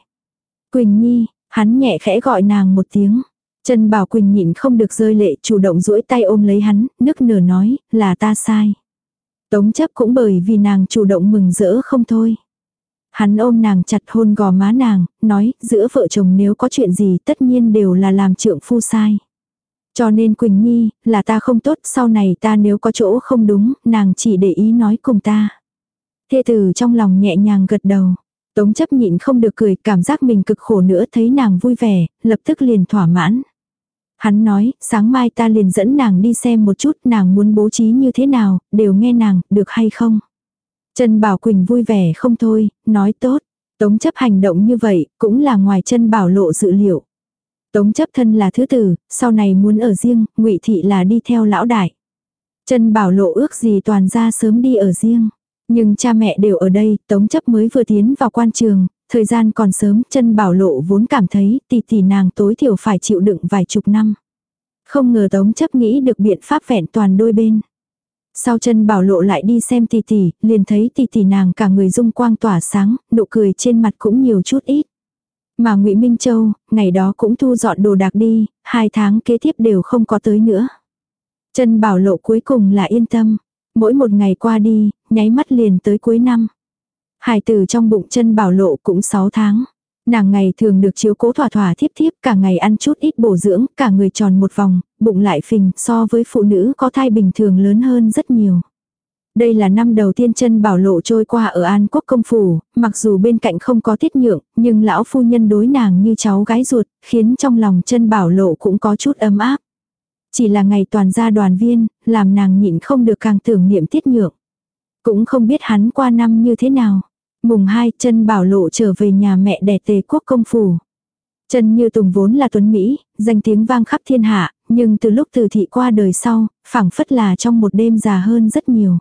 Quỳnh Nhi, hắn nhẹ khẽ gọi nàng một tiếng. Trần Bảo Quỳnh nhịn không được rơi lệ chủ động duỗi tay ôm lấy hắn, nức nở nói, là ta sai. Tống chấp cũng bởi vì nàng chủ động mừng rỡ không thôi. Hắn ôm nàng chặt hôn gò má nàng, nói, giữa vợ chồng nếu có chuyện gì tất nhiên đều là làm trượng phu sai. Cho nên Quỳnh Nhi, là ta không tốt, sau này ta nếu có chỗ không đúng, nàng chỉ để ý nói cùng ta. Thê tử trong lòng nhẹ nhàng gật đầu. Tống chấp nhịn không được cười, cảm giác mình cực khổ nữa thấy nàng vui vẻ, lập tức liền thỏa mãn. Hắn nói, sáng mai ta liền dẫn nàng đi xem một chút nàng muốn bố trí như thế nào, đều nghe nàng, được hay không. Trần Bảo Quỳnh vui vẻ không thôi, nói tốt. Tống chấp hành động như vậy, cũng là ngoài chân bảo lộ dự liệu. Tống chấp thân là thứ tử, sau này muốn ở riêng, ngụy thị là đi theo lão đại. Trần bảo lộ ước gì toàn ra sớm đi ở riêng. Nhưng cha mẹ đều ở đây, tống chấp mới vừa tiến vào quan trường, thời gian còn sớm, chân bảo lộ vốn cảm thấy tỷ tỷ nàng tối thiểu phải chịu đựng vài chục năm. Không ngờ tống chấp nghĩ được biện pháp vẹn toàn đôi bên. Sau chân bảo lộ lại đi xem tỷ tỷ, liền thấy tỷ tỷ nàng cả người dung quang tỏa sáng, nụ cười trên mặt cũng nhiều chút ít. Mà ngụy Minh Châu, ngày đó cũng thu dọn đồ đạc đi, hai tháng kế tiếp đều không có tới nữa. Chân bảo lộ cuối cùng là yên tâm. Mỗi một ngày qua đi, nháy mắt liền tới cuối năm. Hải tử trong bụng chân bảo lộ cũng 6 tháng. Nàng ngày thường được chiếu cố thỏa thỏa thiếp thiếp cả ngày ăn chút ít bổ dưỡng, cả người tròn một vòng, bụng lại phình so với phụ nữ có thai bình thường lớn hơn rất nhiều. Đây là năm đầu tiên chân bảo lộ trôi qua ở An Quốc công phủ, mặc dù bên cạnh không có tiết nhượng, nhưng lão phu nhân đối nàng như cháu gái ruột, khiến trong lòng chân bảo lộ cũng có chút ấm áp. Chỉ là ngày toàn gia đoàn viên, làm nàng nhịn không được càng tưởng niệm tiết nhượng. Cũng không biết hắn qua năm như thế nào. Mùng 2 chân bảo lộ trở về nhà mẹ đẻ tề quốc công phủ. Trần Như Tùng vốn là tuấn Mỹ, danh tiếng vang khắp thiên hạ, nhưng từ lúc từ thị qua đời sau, phảng phất là trong một đêm già hơn rất nhiều.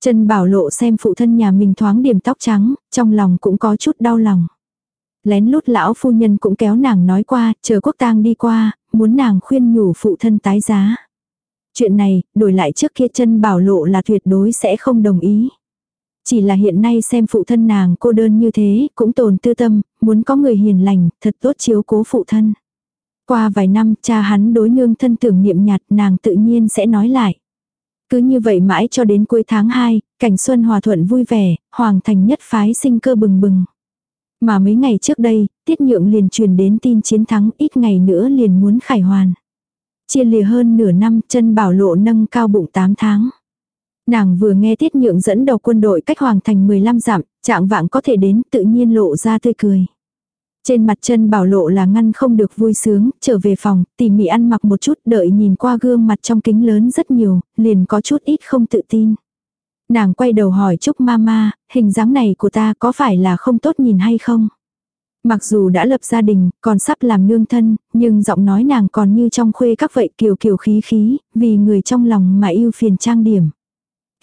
Trần Bảo Lộ xem phụ thân nhà mình thoáng điểm tóc trắng, trong lòng cũng có chút đau lòng. Lén lút lão phu nhân cũng kéo nàng nói qua, chờ quốc tang đi qua, muốn nàng khuyên nhủ phụ thân tái giá. Chuyện này, đổi lại trước kia chân Bảo Lộ là tuyệt đối sẽ không đồng ý. Chỉ là hiện nay xem phụ thân nàng cô đơn như thế, cũng tồn tư tâm, muốn có người hiền lành, thật tốt chiếu cố phụ thân. Qua vài năm, cha hắn đối nương thân tưởng niệm nhạt, nàng tự nhiên sẽ nói lại. Cứ như vậy mãi cho đến cuối tháng 2, cảnh xuân hòa thuận vui vẻ, hoàng thành nhất phái sinh cơ bừng bừng. Mà mấy ngày trước đây, tiết nhượng liền truyền đến tin chiến thắng ít ngày nữa liền muốn khải hoàn. Chia lìa hơn nửa năm chân bảo lộ nâng cao bụng 8 tháng. Nàng vừa nghe tiết nhượng dẫn đầu quân đội cách hoàng thành 15 dặm, trạng vạng có thể đến tự nhiên lộ ra tươi cười. Trên mặt chân bảo lộ là ngăn không được vui sướng, trở về phòng, tỉ mỉ ăn mặc một chút đợi nhìn qua gương mặt trong kính lớn rất nhiều, liền có chút ít không tự tin. Nàng quay đầu hỏi Trúc Mama, hình dáng này của ta có phải là không tốt nhìn hay không? Mặc dù đã lập gia đình, còn sắp làm nương thân, nhưng giọng nói nàng còn như trong khuê các vậy kiều kiều khí khí, vì người trong lòng mà yêu phiền trang điểm.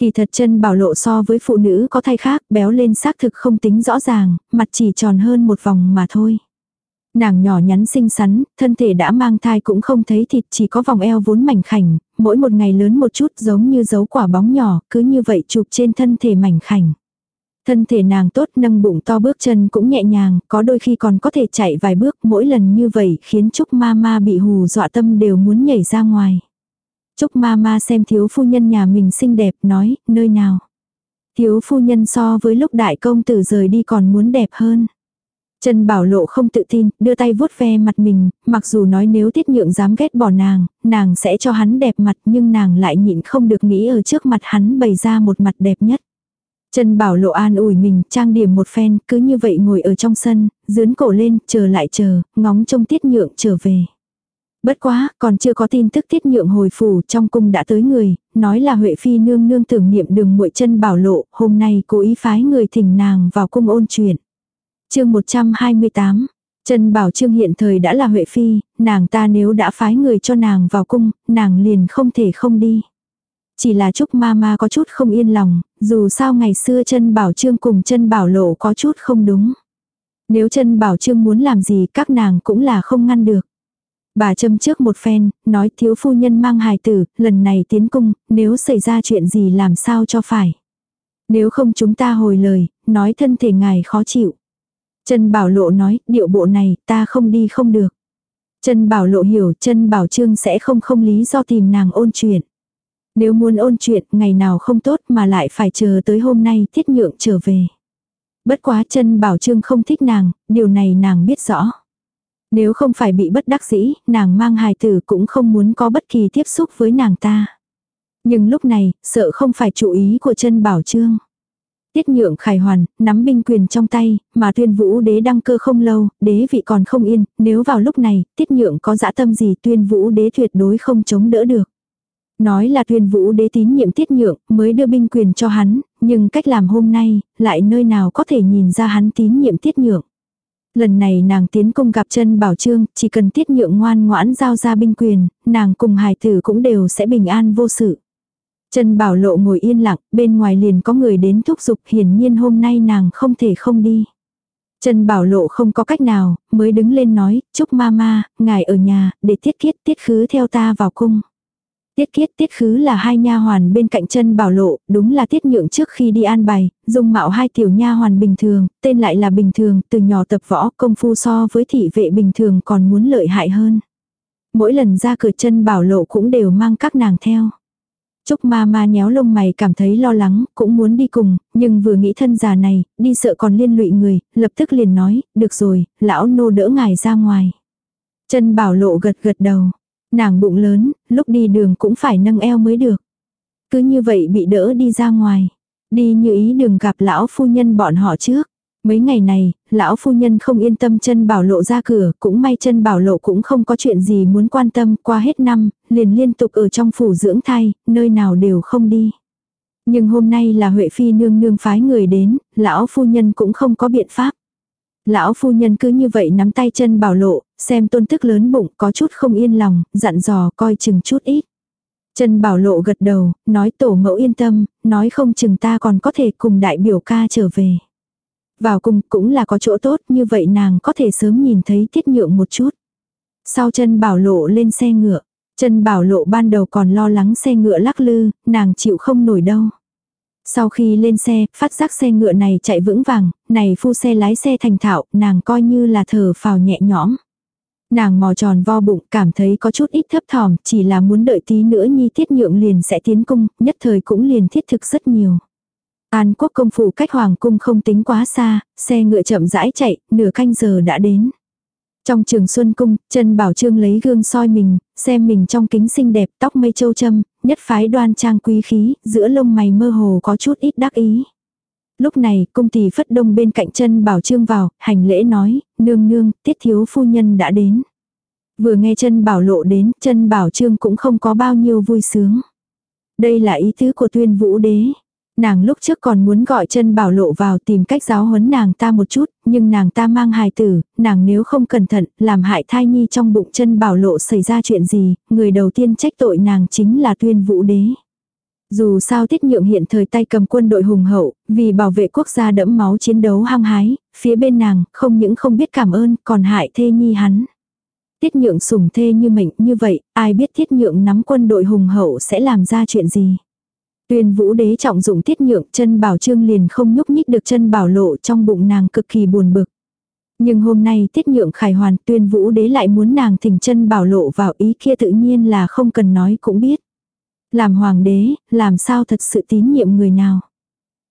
Kỳ thật chân bảo lộ so với phụ nữ có thai khác, béo lên xác thực không tính rõ ràng, mặt chỉ tròn hơn một vòng mà thôi. Nàng nhỏ nhắn xinh xắn, thân thể đã mang thai cũng không thấy thịt chỉ có vòng eo vốn mảnh khảnh, mỗi một ngày lớn một chút giống như dấu quả bóng nhỏ, cứ như vậy chụp trên thân thể mảnh khảnh. Thân thể nàng tốt nâng bụng to bước chân cũng nhẹ nhàng, có đôi khi còn có thể chạy vài bước mỗi lần như vậy khiến Trúc ma ma bị hù dọa tâm đều muốn nhảy ra ngoài. Trúc ma ma xem thiếu phu nhân nhà mình xinh đẹp nói, nơi nào. Thiếu phu nhân so với lúc đại công tử rời đi còn muốn đẹp hơn. Trần Bảo Lộ không tự tin, đưa tay vuốt ve mặt mình, mặc dù nói nếu tiết nhượng dám ghét bỏ nàng, nàng sẽ cho hắn đẹp mặt nhưng nàng lại nhịn không được nghĩ ở trước mặt hắn bày ra một mặt đẹp nhất. Trần Bảo Lộ an ủi mình, trang điểm một phen, cứ như vậy ngồi ở trong sân, dướn cổ lên, chờ lại chờ, ngóng trông tiết nhượng trở về. Bất quá, còn chưa có tin tức tiết nhượng hồi phủ trong cung đã tới người, nói là Huệ Phi nương nương tưởng niệm đường muội chân bảo lộ, hôm nay cố ý phái người thỉnh nàng vào cung ôn chuyện. chương 128 Trần Bảo Trương hiện thời đã là Huệ Phi, nàng ta nếu đã phái người cho nàng vào cung, nàng liền không thể không đi. chỉ là Trúc Mama có chút không yên lòng, dù sao ngày xưa chân bảo trương cùng chân bảo lộ có chút không đúng. Nếu chân bảo trương muốn làm gì các nàng cũng là không ngăn được. Bà châm trước một phen, nói thiếu phu nhân mang hài tử, lần này tiến cung, nếu xảy ra chuyện gì làm sao cho phải. Nếu không chúng ta hồi lời, nói thân thể ngài khó chịu. Trần Bảo Lộ nói, điệu bộ này, ta không đi không được. Trần Bảo Lộ hiểu, Trần Bảo Trương sẽ không không lý do tìm nàng ôn chuyện. Nếu muốn ôn chuyện, ngày nào không tốt mà lại phải chờ tới hôm nay thiết nhượng trở về. Bất quá Trần Bảo Trương không thích nàng, điều này nàng biết rõ. Nếu không phải bị bất đắc dĩ, nàng mang hài tử cũng không muốn có bất kỳ tiếp xúc với nàng ta. Nhưng lúc này, sợ không phải chủ ý của chân bảo trương. Tiết nhượng khải hoàn, nắm binh quyền trong tay, mà tuyên vũ đế đăng cơ không lâu, đế vị còn không yên, nếu vào lúc này, tiết nhượng có dã tâm gì tuyên vũ đế tuyệt đối không chống đỡ được. Nói là tuyên vũ đế tín nhiệm tiết nhượng, mới đưa binh quyền cho hắn, nhưng cách làm hôm nay, lại nơi nào có thể nhìn ra hắn tín nhiệm tiết nhượng. Lần này nàng tiến cung gặp chân bảo trương, chỉ cần tiết nhượng ngoan ngoãn giao ra binh quyền, nàng cùng hài tử cũng đều sẽ bình an vô sự. chân Bảo Lộ ngồi yên lặng, bên ngoài liền có người đến thúc giục, hiển nhiên hôm nay nàng không thể không đi. chân Bảo Lộ không có cách nào, mới đứng lên nói, chúc mama, ngài ở nhà, để tiết kiết tiết khứ theo ta vào cung. Tiết kiết tiết khứ là hai nha hoàn bên cạnh chân bảo lộ, đúng là tiết nhượng trước khi đi an bài, dung mạo hai tiểu nha hoàn bình thường, tên lại là bình thường, từ nhỏ tập võ công phu so với thị vệ bình thường còn muốn lợi hại hơn. Mỗi lần ra cửa chân bảo lộ cũng đều mang các nàng theo. Trúc ma ma nhéo lông mày cảm thấy lo lắng, cũng muốn đi cùng, nhưng vừa nghĩ thân già này, đi sợ còn liên lụy người, lập tức liền nói, được rồi, lão nô đỡ ngài ra ngoài. Chân bảo lộ gật gật đầu. Nàng bụng lớn, lúc đi đường cũng phải nâng eo mới được. Cứ như vậy bị đỡ đi ra ngoài. Đi như ý đừng gặp lão phu nhân bọn họ trước. Mấy ngày này, lão phu nhân không yên tâm chân bảo lộ ra cửa, cũng may chân bảo lộ cũng không có chuyện gì muốn quan tâm qua hết năm, liền liên tục ở trong phủ dưỡng thai, nơi nào đều không đi. Nhưng hôm nay là Huệ Phi nương nương phái người đến, lão phu nhân cũng không có biện pháp. Lão phu nhân cứ như vậy nắm tay chân bảo lộ, xem tôn tức lớn bụng có chút không yên lòng, dặn dò coi chừng chút ít. Chân bảo lộ gật đầu, nói tổ mẫu yên tâm, nói không chừng ta còn có thể cùng đại biểu ca trở về. Vào cùng cũng là có chỗ tốt như vậy nàng có thể sớm nhìn thấy tiết nhượng một chút. Sau chân bảo lộ lên xe ngựa, chân bảo lộ ban đầu còn lo lắng xe ngựa lắc lư, nàng chịu không nổi đâu. Sau khi lên xe, phát giác xe ngựa này chạy vững vàng, này phu xe lái xe thành thạo, nàng coi như là thở phào nhẹ nhõm. Nàng mò tròn vo bụng, cảm thấy có chút ít thấp thỏm, chỉ là muốn đợi tí nữa nhi tiết nhượng liền sẽ tiến cung, nhất thời cũng liền thiết thực rất nhiều. An quốc công phủ cách hoàng cung không tính quá xa, xe ngựa chậm rãi chạy, nửa canh giờ đã đến. Trong trường xuân cung, chân bảo trương lấy gương soi mình, xem mình trong kính xinh đẹp, tóc mây châu châm, nhất phái đoan trang quý khí, giữa lông mày mơ hồ có chút ít đắc ý. Lúc này, cung tỷ phất đông bên cạnh chân bảo trương vào, hành lễ nói, nương nương, tiết thiếu phu nhân đã đến. Vừa nghe chân bảo lộ đến, chân bảo trương cũng không có bao nhiêu vui sướng. Đây là ý tứ của tuyên vũ đế. Nàng lúc trước còn muốn gọi chân bảo lộ vào tìm cách giáo huấn nàng ta một chút, nhưng nàng ta mang hài tử, nàng nếu không cẩn thận, làm hại thai nhi trong bụng chân bảo lộ xảy ra chuyện gì, người đầu tiên trách tội nàng chính là tuyên vũ đế. Dù sao tiết nhượng hiện thời tay cầm quân đội hùng hậu, vì bảo vệ quốc gia đẫm máu chiến đấu hăng hái, phía bên nàng không những không biết cảm ơn còn hại thê nhi hắn. Tiết nhượng sủng thê như mệnh như vậy, ai biết tiết nhượng nắm quân đội hùng hậu sẽ làm ra chuyện gì. Tuyên vũ đế trọng dụng tiết nhượng chân bảo trương liền không nhúc nhích được chân bảo lộ trong bụng nàng cực kỳ buồn bực. Nhưng hôm nay tiết nhượng khải hoàn tuyên vũ đế lại muốn nàng thỉnh chân bảo lộ vào ý kia tự nhiên là không cần nói cũng biết. Làm hoàng đế, làm sao thật sự tín nhiệm người nào.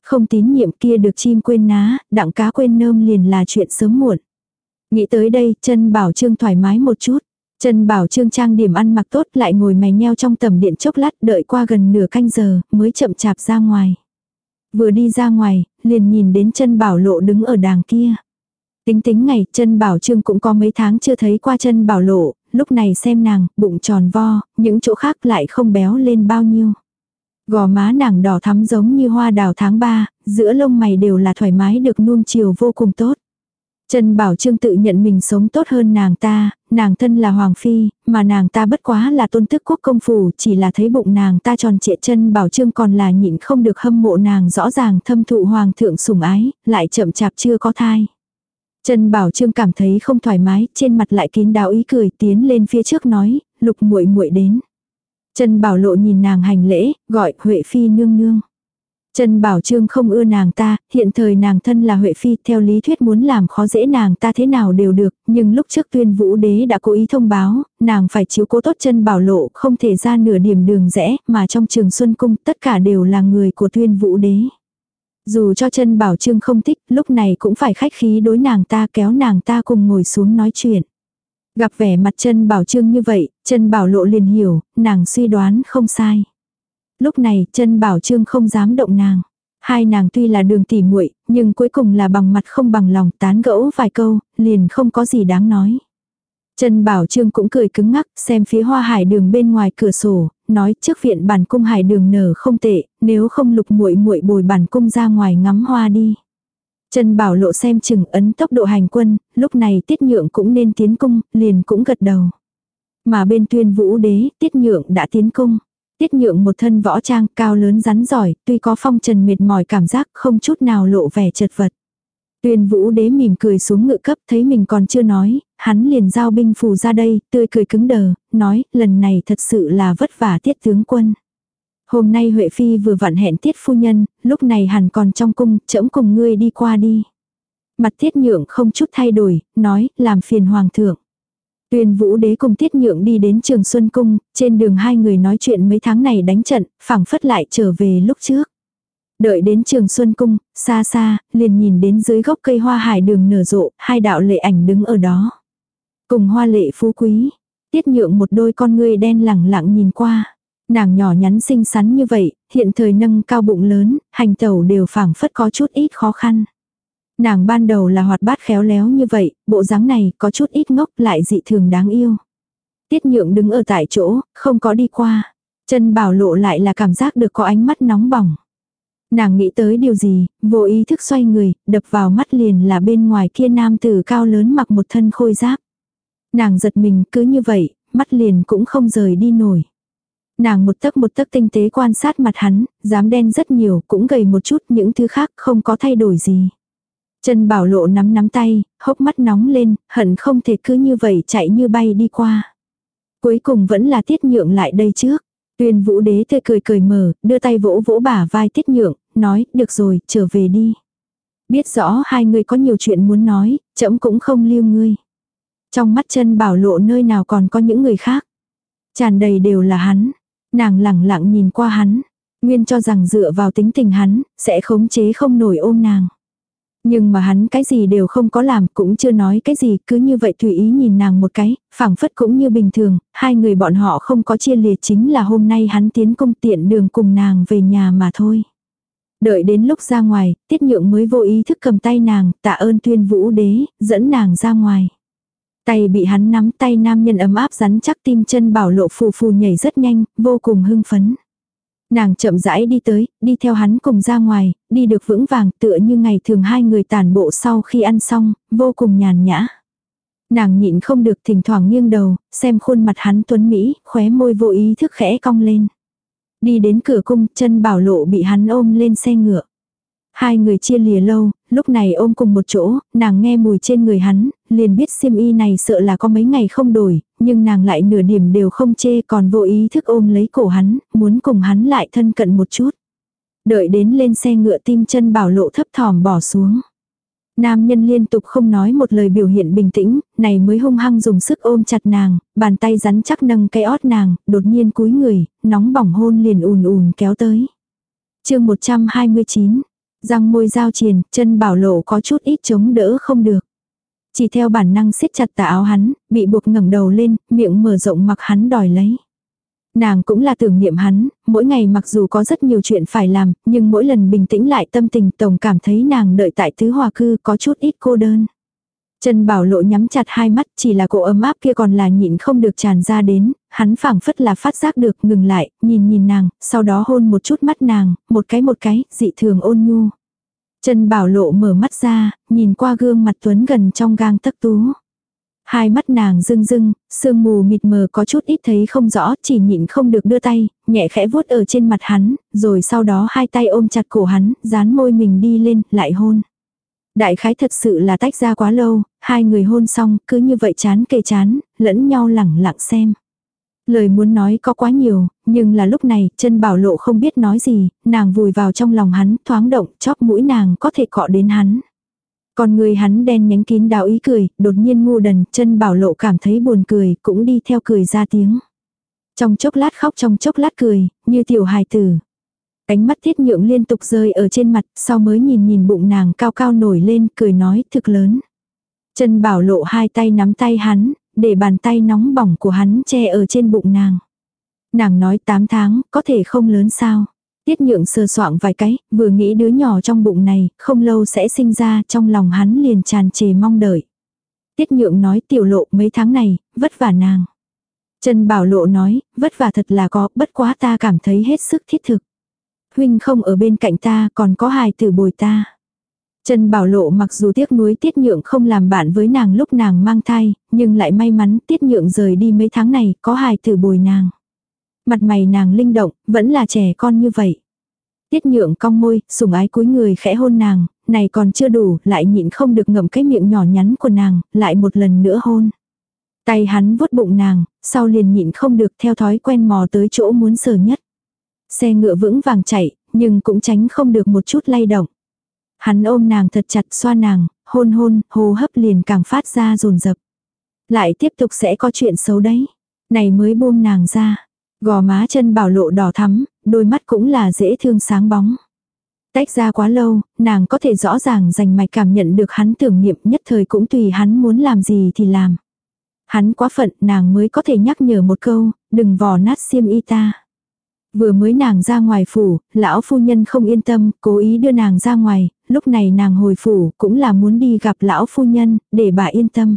Không tín nhiệm kia được chim quên ná, đặng cá quên nơm liền là chuyện sớm muộn. Nghĩ tới đây, chân bảo trương thoải mái một chút. Trần Bảo Trương trang điểm ăn mặc tốt lại ngồi mè nheo trong tầm điện chốc lát đợi qua gần nửa canh giờ mới chậm chạp ra ngoài. Vừa đi ra ngoài, liền nhìn đến chân Bảo Lộ đứng ở đàng kia. Tính tính ngày, chân Bảo Trương cũng có mấy tháng chưa thấy qua chân Bảo Lộ, lúc này xem nàng, bụng tròn vo, những chỗ khác lại không béo lên bao nhiêu. Gò má nàng đỏ thắm giống như hoa đào tháng 3, giữa lông mày đều là thoải mái được nuông chiều vô cùng tốt. Trần Bảo Trương tự nhận mình sống tốt hơn nàng ta, nàng thân là Hoàng Phi, mà nàng ta bất quá là tôn thức quốc công phủ, chỉ là thấy bụng nàng ta tròn trịa Trần Bảo Trương còn là nhịn không được hâm mộ nàng rõ ràng thâm thụ Hoàng thượng sủng ái, lại chậm chạp chưa có thai. Trần Bảo Trương cảm thấy không thoải mái, trên mặt lại kín đáo ý cười tiến lên phía trước nói, lục muội muội đến. Trần Bảo Lộ nhìn nàng hành lễ, gọi Huệ Phi nương nương. Trần Bảo Trương không ưa nàng ta, hiện thời nàng thân là Huệ Phi, theo lý thuyết muốn làm khó dễ nàng ta thế nào đều được, nhưng lúc trước tuyên vũ đế đã cố ý thông báo, nàng phải chiếu cố tốt Trần Bảo Lộ, không thể ra nửa điểm đường rẽ, mà trong trường Xuân Cung tất cả đều là người của tuyên vũ đế. Dù cho Trần Bảo Trương không thích, lúc này cũng phải khách khí đối nàng ta kéo nàng ta cùng ngồi xuống nói chuyện. Gặp vẻ mặt Trần Bảo Trương như vậy, Trần Bảo Lộ liền hiểu, nàng suy đoán không sai. Lúc này, chân bảo trương không dám động nàng. Hai nàng tuy là đường tỉ muội nhưng cuối cùng là bằng mặt không bằng lòng tán gẫu vài câu, liền không có gì đáng nói. Trần Bảo Trương cũng cười cứng ngắc, xem phía hoa hải đường bên ngoài cửa sổ, nói trước viện bản cung hải đường nở không tệ, nếu không lục muội muội bồi bản cung ra ngoài ngắm hoa đi. Trần Bảo lộ xem chừng ấn tốc độ hành quân, lúc này tiết nhượng cũng nên tiến cung, liền cũng gật đầu. Mà bên tuyên vũ đế, tiết nhượng đã tiến cung. Tiết nhượng một thân võ trang cao lớn rắn giỏi, tuy có phong trần mệt mỏi cảm giác không chút nào lộ vẻ chật vật. Tuyên vũ đế mỉm cười xuống ngự cấp thấy mình còn chưa nói, hắn liền giao binh phù ra đây, tươi cười cứng đờ, nói lần này thật sự là vất vả tiết tướng quân. Hôm nay Huệ Phi vừa vặn hẹn tiết phu nhân, lúc này hẳn còn trong cung, chẫm cùng ngươi đi qua đi. Mặt tiết nhượng không chút thay đổi, nói, làm phiền hoàng thượng. Tuyên vũ đế cùng tiết nhượng đi đến trường Xuân Cung, trên đường hai người nói chuyện mấy tháng này đánh trận, phẳng phất lại trở về lúc trước. Đợi đến trường Xuân Cung, xa xa, liền nhìn đến dưới gốc cây hoa hải đường nở rộ, hai đạo lệ ảnh đứng ở đó. Cùng hoa lệ phú quý, tiết nhượng một đôi con ngươi đen lẳng lặng nhìn qua. Nàng nhỏ nhắn xinh xắn như vậy, hiện thời nâng cao bụng lớn, hành tẩu đều phảng phất có chút ít khó khăn. Nàng ban đầu là hoạt bát khéo léo như vậy, bộ dáng này có chút ít ngốc lại dị thường đáng yêu. Tiết nhượng đứng ở tại chỗ, không có đi qua. Chân bảo lộ lại là cảm giác được có ánh mắt nóng bỏng. Nàng nghĩ tới điều gì, vô ý thức xoay người, đập vào mắt liền là bên ngoài kia nam tử cao lớn mặc một thân khôi giáp. Nàng giật mình cứ như vậy, mắt liền cũng không rời đi nổi. Nàng một tấc một tấc tinh tế quan sát mặt hắn, dám đen rất nhiều, cũng gầy một chút, những thứ khác không có thay đổi gì. Trần Bảo Lộ nắm nắm tay, hốc mắt nóng lên, hận không thể cứ như vậy chạy như bay đi qua. Cuối cùng vẫn là tiết nhượng lại đây trước. Tuyên vũ đế tươi cười cười mở, đưa tay vỗ vỗ bả vai tiết nhượng, nói, được rồi, trở về đi. Biết rõ hai người có nhiều chuyện muốn nói, chậm cũng không lưu ngươi. Trong mắt chân bảo lộ nơi nào còn có những người khác. Tràn đầy đều là hắn. Nàng lẳng lặng nhìn qua hắn. Nguyên cho rằng dựa vào tính tình hắn, sẽ khống chế không nổi ôm nàng. Nhưng mà hắn cái gì đều không có làm, cũng chưa nói cái gì, cứ như vậy tùy ý nhìn nàng một cái, phảng phất cũng như bình thường, hai người bọn họ không có chia liệt chính là hôm nay hắn tiến công tiện đường cùng nàng về nhà mà thôi. Đợi đến lúc ra ngoài, tiết nhượng mới vô ý thức cầm tay nàng, tạ ơn tuyên vũ đế, dẫn nàng ra ngoài. Tay bị hắn nắm tay nam nhân ấm áp rắn chắc tim chân bảo lộ phù phù nhảy rất nhanh, vô cùng hưng phấn. Nàng chậm rãi đi tới, đi theo hắn cùng ra ngoài, đi được vững vàng tựa như ngày thường hai người tàn bộ sau khi ăn xong, vô cùng nhàn nhã. Nàng nhịn không được thỉnh thoảng nghiêng đầu, xem khuôn mặt hắn tuấn Mỹ, khóe môi vô ý thức khẽ cong lên. Đi đến cửa cung, chân bảo lộ bị hắn ôm lên xe ngựa. Hai người chia lìa lâu, lúc này ôm cùng một chỗ, nàng nghe mùi trên người hắn, liền biết xiêm y này sợ là có mấy ngày không đổi, nhưng nàng lại nửa điểm đều không chê còn vô ý thức ôm lấy cổ hắn, muốn cùng hắn lại thân cận một chút. Đợi đến lên xe ngựa tim chân bảo lộ thấp thỏm bỏ xuống. Nam nhân liên tục không nói một lời biểu hiện bình tĩnh, này mới hung hăng dùng sức ôm chặt nàng, bàn tay rắn chắc nâng cái ót nàng, đột nhiên cúi người, nóng bỏng hôn liền ùn ùn kéo tới. chương 129, Răng môi giao triền, chân bảo lộ có chút ít chống đỡ không được. Chỉ theo bản năng siết chặt tà áo hắn, bị buộc ngẩng đầu lên, miệng mở rộng mặc hắn đòi lấy. Nàng cũng là tưởng niệm hắn, mỗi ngày mặc dù có rất nhiều chuyện phải làm, nhưng mỗi lần bình tĩnh lại tâm tình tổng cảm thấy nàng đợi tại tứ hòa cư có chút ít cô đơn. Trần Bảo Lộ nhắm chặt hai mắt chỉ là cổ ấm áp kia còn là nhịn không được tràn ra đến, hắn phảng phất là phát giác được ngừng lại, nhìn nhìn nàng, sau đó hôn một chút mắt nàng, một cái một cái, dị thường ôn nhu. Trần Bảo Lộ mở mắt ra, nhìn qua gương mặt Tuấn gần trong gang tấc tú. Hai mắt nàng rưng rưng, sương mù mịt mờ có chút ít thấy không rõ, chỉ nhịn không được đưa tay, nhẹ khẽ vuốt ở trên mặt hắn, rồi sau đó hai tay ôm chặt cổ hắn, dán môi mình đi lên, lại hôn. Đại khái thật sự là tách ra quá lâu, hai người hôn xong, cứ như vậy chán kề chán, lẫn nhau lẳng lặng xem. Lời muốn nói có quá nhiều, nhưng là lúc này, chân bảo lộ không biết nói gì, nàng vùi vào trong lòng hắn, thoáng động, chóp mũi nàng có thể cọ đến hắn. Còn người hắn đen nhánh kín đào ý cười, đột nhiên ngu đần, chân bảo lộ cảm thấy buồn cười, cũng đi theo cười ra tiếng. Trong chốc lát khóc trong chốc lát cười, như tiểu hài tử. Cánh mắt thiết nhượng liên tục rơi ở trên mặt, sau mới nhìn nhìn bụng nàng cao cao nổi lên, cười nói thực lớn. Chân bảo lộ hai tay nắm tay hắn, để bàn tay nóng bỏng của hắn che ở trên bụng nàng. Nàng nói 8 tháng, có thể không lớn sao. Tiết nhượng sờ soạng vài cái, vừa nghĩ đứa nhỏ trong bụng này, không lâu sẽ sinh ra, trong lòng hắn liền tràn trề mong đợi. Tiết nhượng nói tiểu lộ mấy tháng này, vất vả nàng. Trần Bảo Lộ nói, vất vả thật là có, bất quá ta cảm thấy hết sức thiết thực. Huynh không ở bên cạnh ta, còn có hài tử bồi ta. Trần Bảo Lộ mặc dù tiếc nuối Tiết Nhượng không làm bạn với nàng lúc nàng mang thai, nhưng lại may mắn Tiết Nhượng rời đi mấy tháng này, có hài tử bồi nàng. Mặt mày nàng linh động, vẫn là trẻ con như vậy. Tiết Nhượng cong môi, sủng ái cúi người khẽ hôn nàng, này còn chưa đủ, lại nhịn không được ngậm cái miệng nhỏ nhắn của nàng, lại một lần nữa hôn. Tay hắn vuốt bụng nàng, sau liền nhịn không được theo thói quen mò tới chỗ muốn sờ nhất. Xe ngựa vững vàng chạy, nhưng cũng tránh không được một chút lay động. Hắn ôm nàng thật chặt xoa nàng, hôn hôn, hô hấp liền càng phát ra rồn rập. Lại tiếp tục sẽ có chuyện xấu đấy. Này mới buông nàng ra. Gò má chân bảo lộ đỏ thắm, đôi mắt cũng là dễ thương sáng bóng. Tách ra quá lâu, nàng có thể rõ ràng dành mạch cảm nhận được hắn tưởng niệm nhất thời cũng tùy hắn muốn làm gì thì làm. Hắn quá phận nàng mới có thể nhắc nhở một câu, đừng vò nát xiêm y ta. Vừa mới nàng ra ngoài phủ, lão phu nhân không yên tâm, cố ý đưa nàng ra ngoài, lúc này nàng hồi phủ cũng là muốn đi gặp lão phu nhân, để bà yên tâm.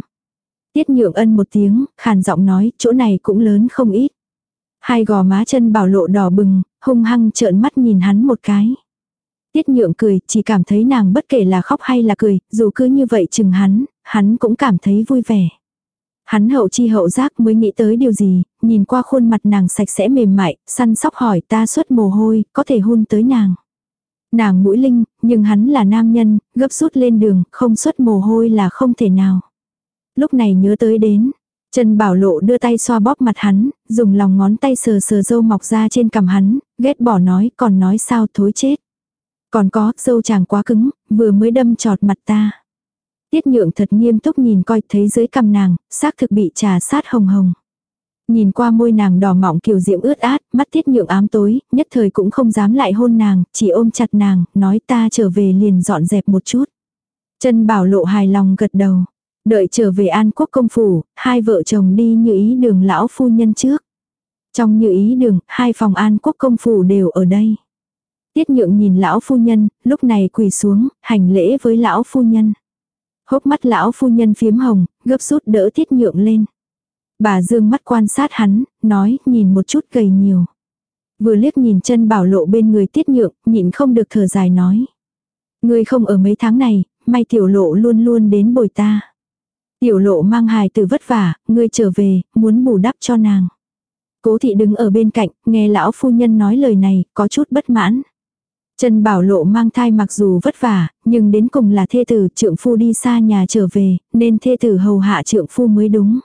Tiết nhượng ân một tiếng, khàn giọng nói, chỗ này cũng lớn không ít. Hai gò má chân bảo lộ đỏ bừng, hung hăng trợn mắt nhìn hắn một cái. Tiết nhượng cười, chỉ cảm thấy nàng bất kể là khóc hay là cười, dù cứ như vậy chừng hắn, hắn cũng cảm thấy vui vẻ. Hắn hậu chi hậu giác mới nghĩ tới điều gì, nhìn qua khuôn mặt nàng sạch sẽ mềm mại, săn sóc hỏi ta xuất mồ hôi, có thể hôn tới nàng. Nàng mũi linh, nhưng hắn là nam nhân, gấp rút lên đường, không xuất mồ hôi là không thể nào. Lúc này nhớ tới đến, Trần Bảo Lộ đưa tay xoa bóp mặt hắn, dùng lòng ngón tay sờ sờ dâu mọc ra trên cằm hắn, ghét bỏ nói, còn nói sao thối chết. Còn có, dâu chàng quá cứng, vừa mới đâm trọt mặt ta. Tiết nhượng thật nghiêm túc nhìn coi thấy dưới cằm nàng, xác thực bị trà sát hồng hồng. Nhìn qua môi nàng đỏ mọng kiều diễm ướt át, mắt tiết nhượng ám tối, nhất thời cũng không dám lại hôn nàng, chỉ ôm chặt nàng, nói ta trở về liền dọn dẹp một chút. Chân bảo lộ hài lòng gật đầu. Đợi trở về An Quốc công phủ, hai vợ chồng đi như ý đường lão phu nhân trước. Trong như ý đường, hai phòng An Quốc công phủ đều ở đây. Tiết nhượng nhìn lão phu nhân, lúc này quỳ xuống, hành lễ với lão phu nhân. Hốc mắt lão phu nhân phiếm hồng, gấp rút đỡ tiết nhượng lên. Bà dương mắt quan sát hắn, nói, nhìn một chút gầy nhiều. Vừa liếc nhìn chân bảo lộ bên người tiết nhượng, nhịn không được thở dài nói. Người không ở mấy tháng này, may tiểu lộ luôn luôn đến bồi ta. Tiểu lộ mang hài từ vất vả, ngươi trở về, muốn bù đắp cho nàng. Cố thị đứng ở bên cạnh, nghe lão phu nhân nói lời này, có chút bất mãn. Trần Bảo Lộ mang thai mặc dù vất vả, nhưng đến cùng là thê tử trượng phu đi xa nhà trở về, nên thê tử hầu hạ trượng phu mới đúng.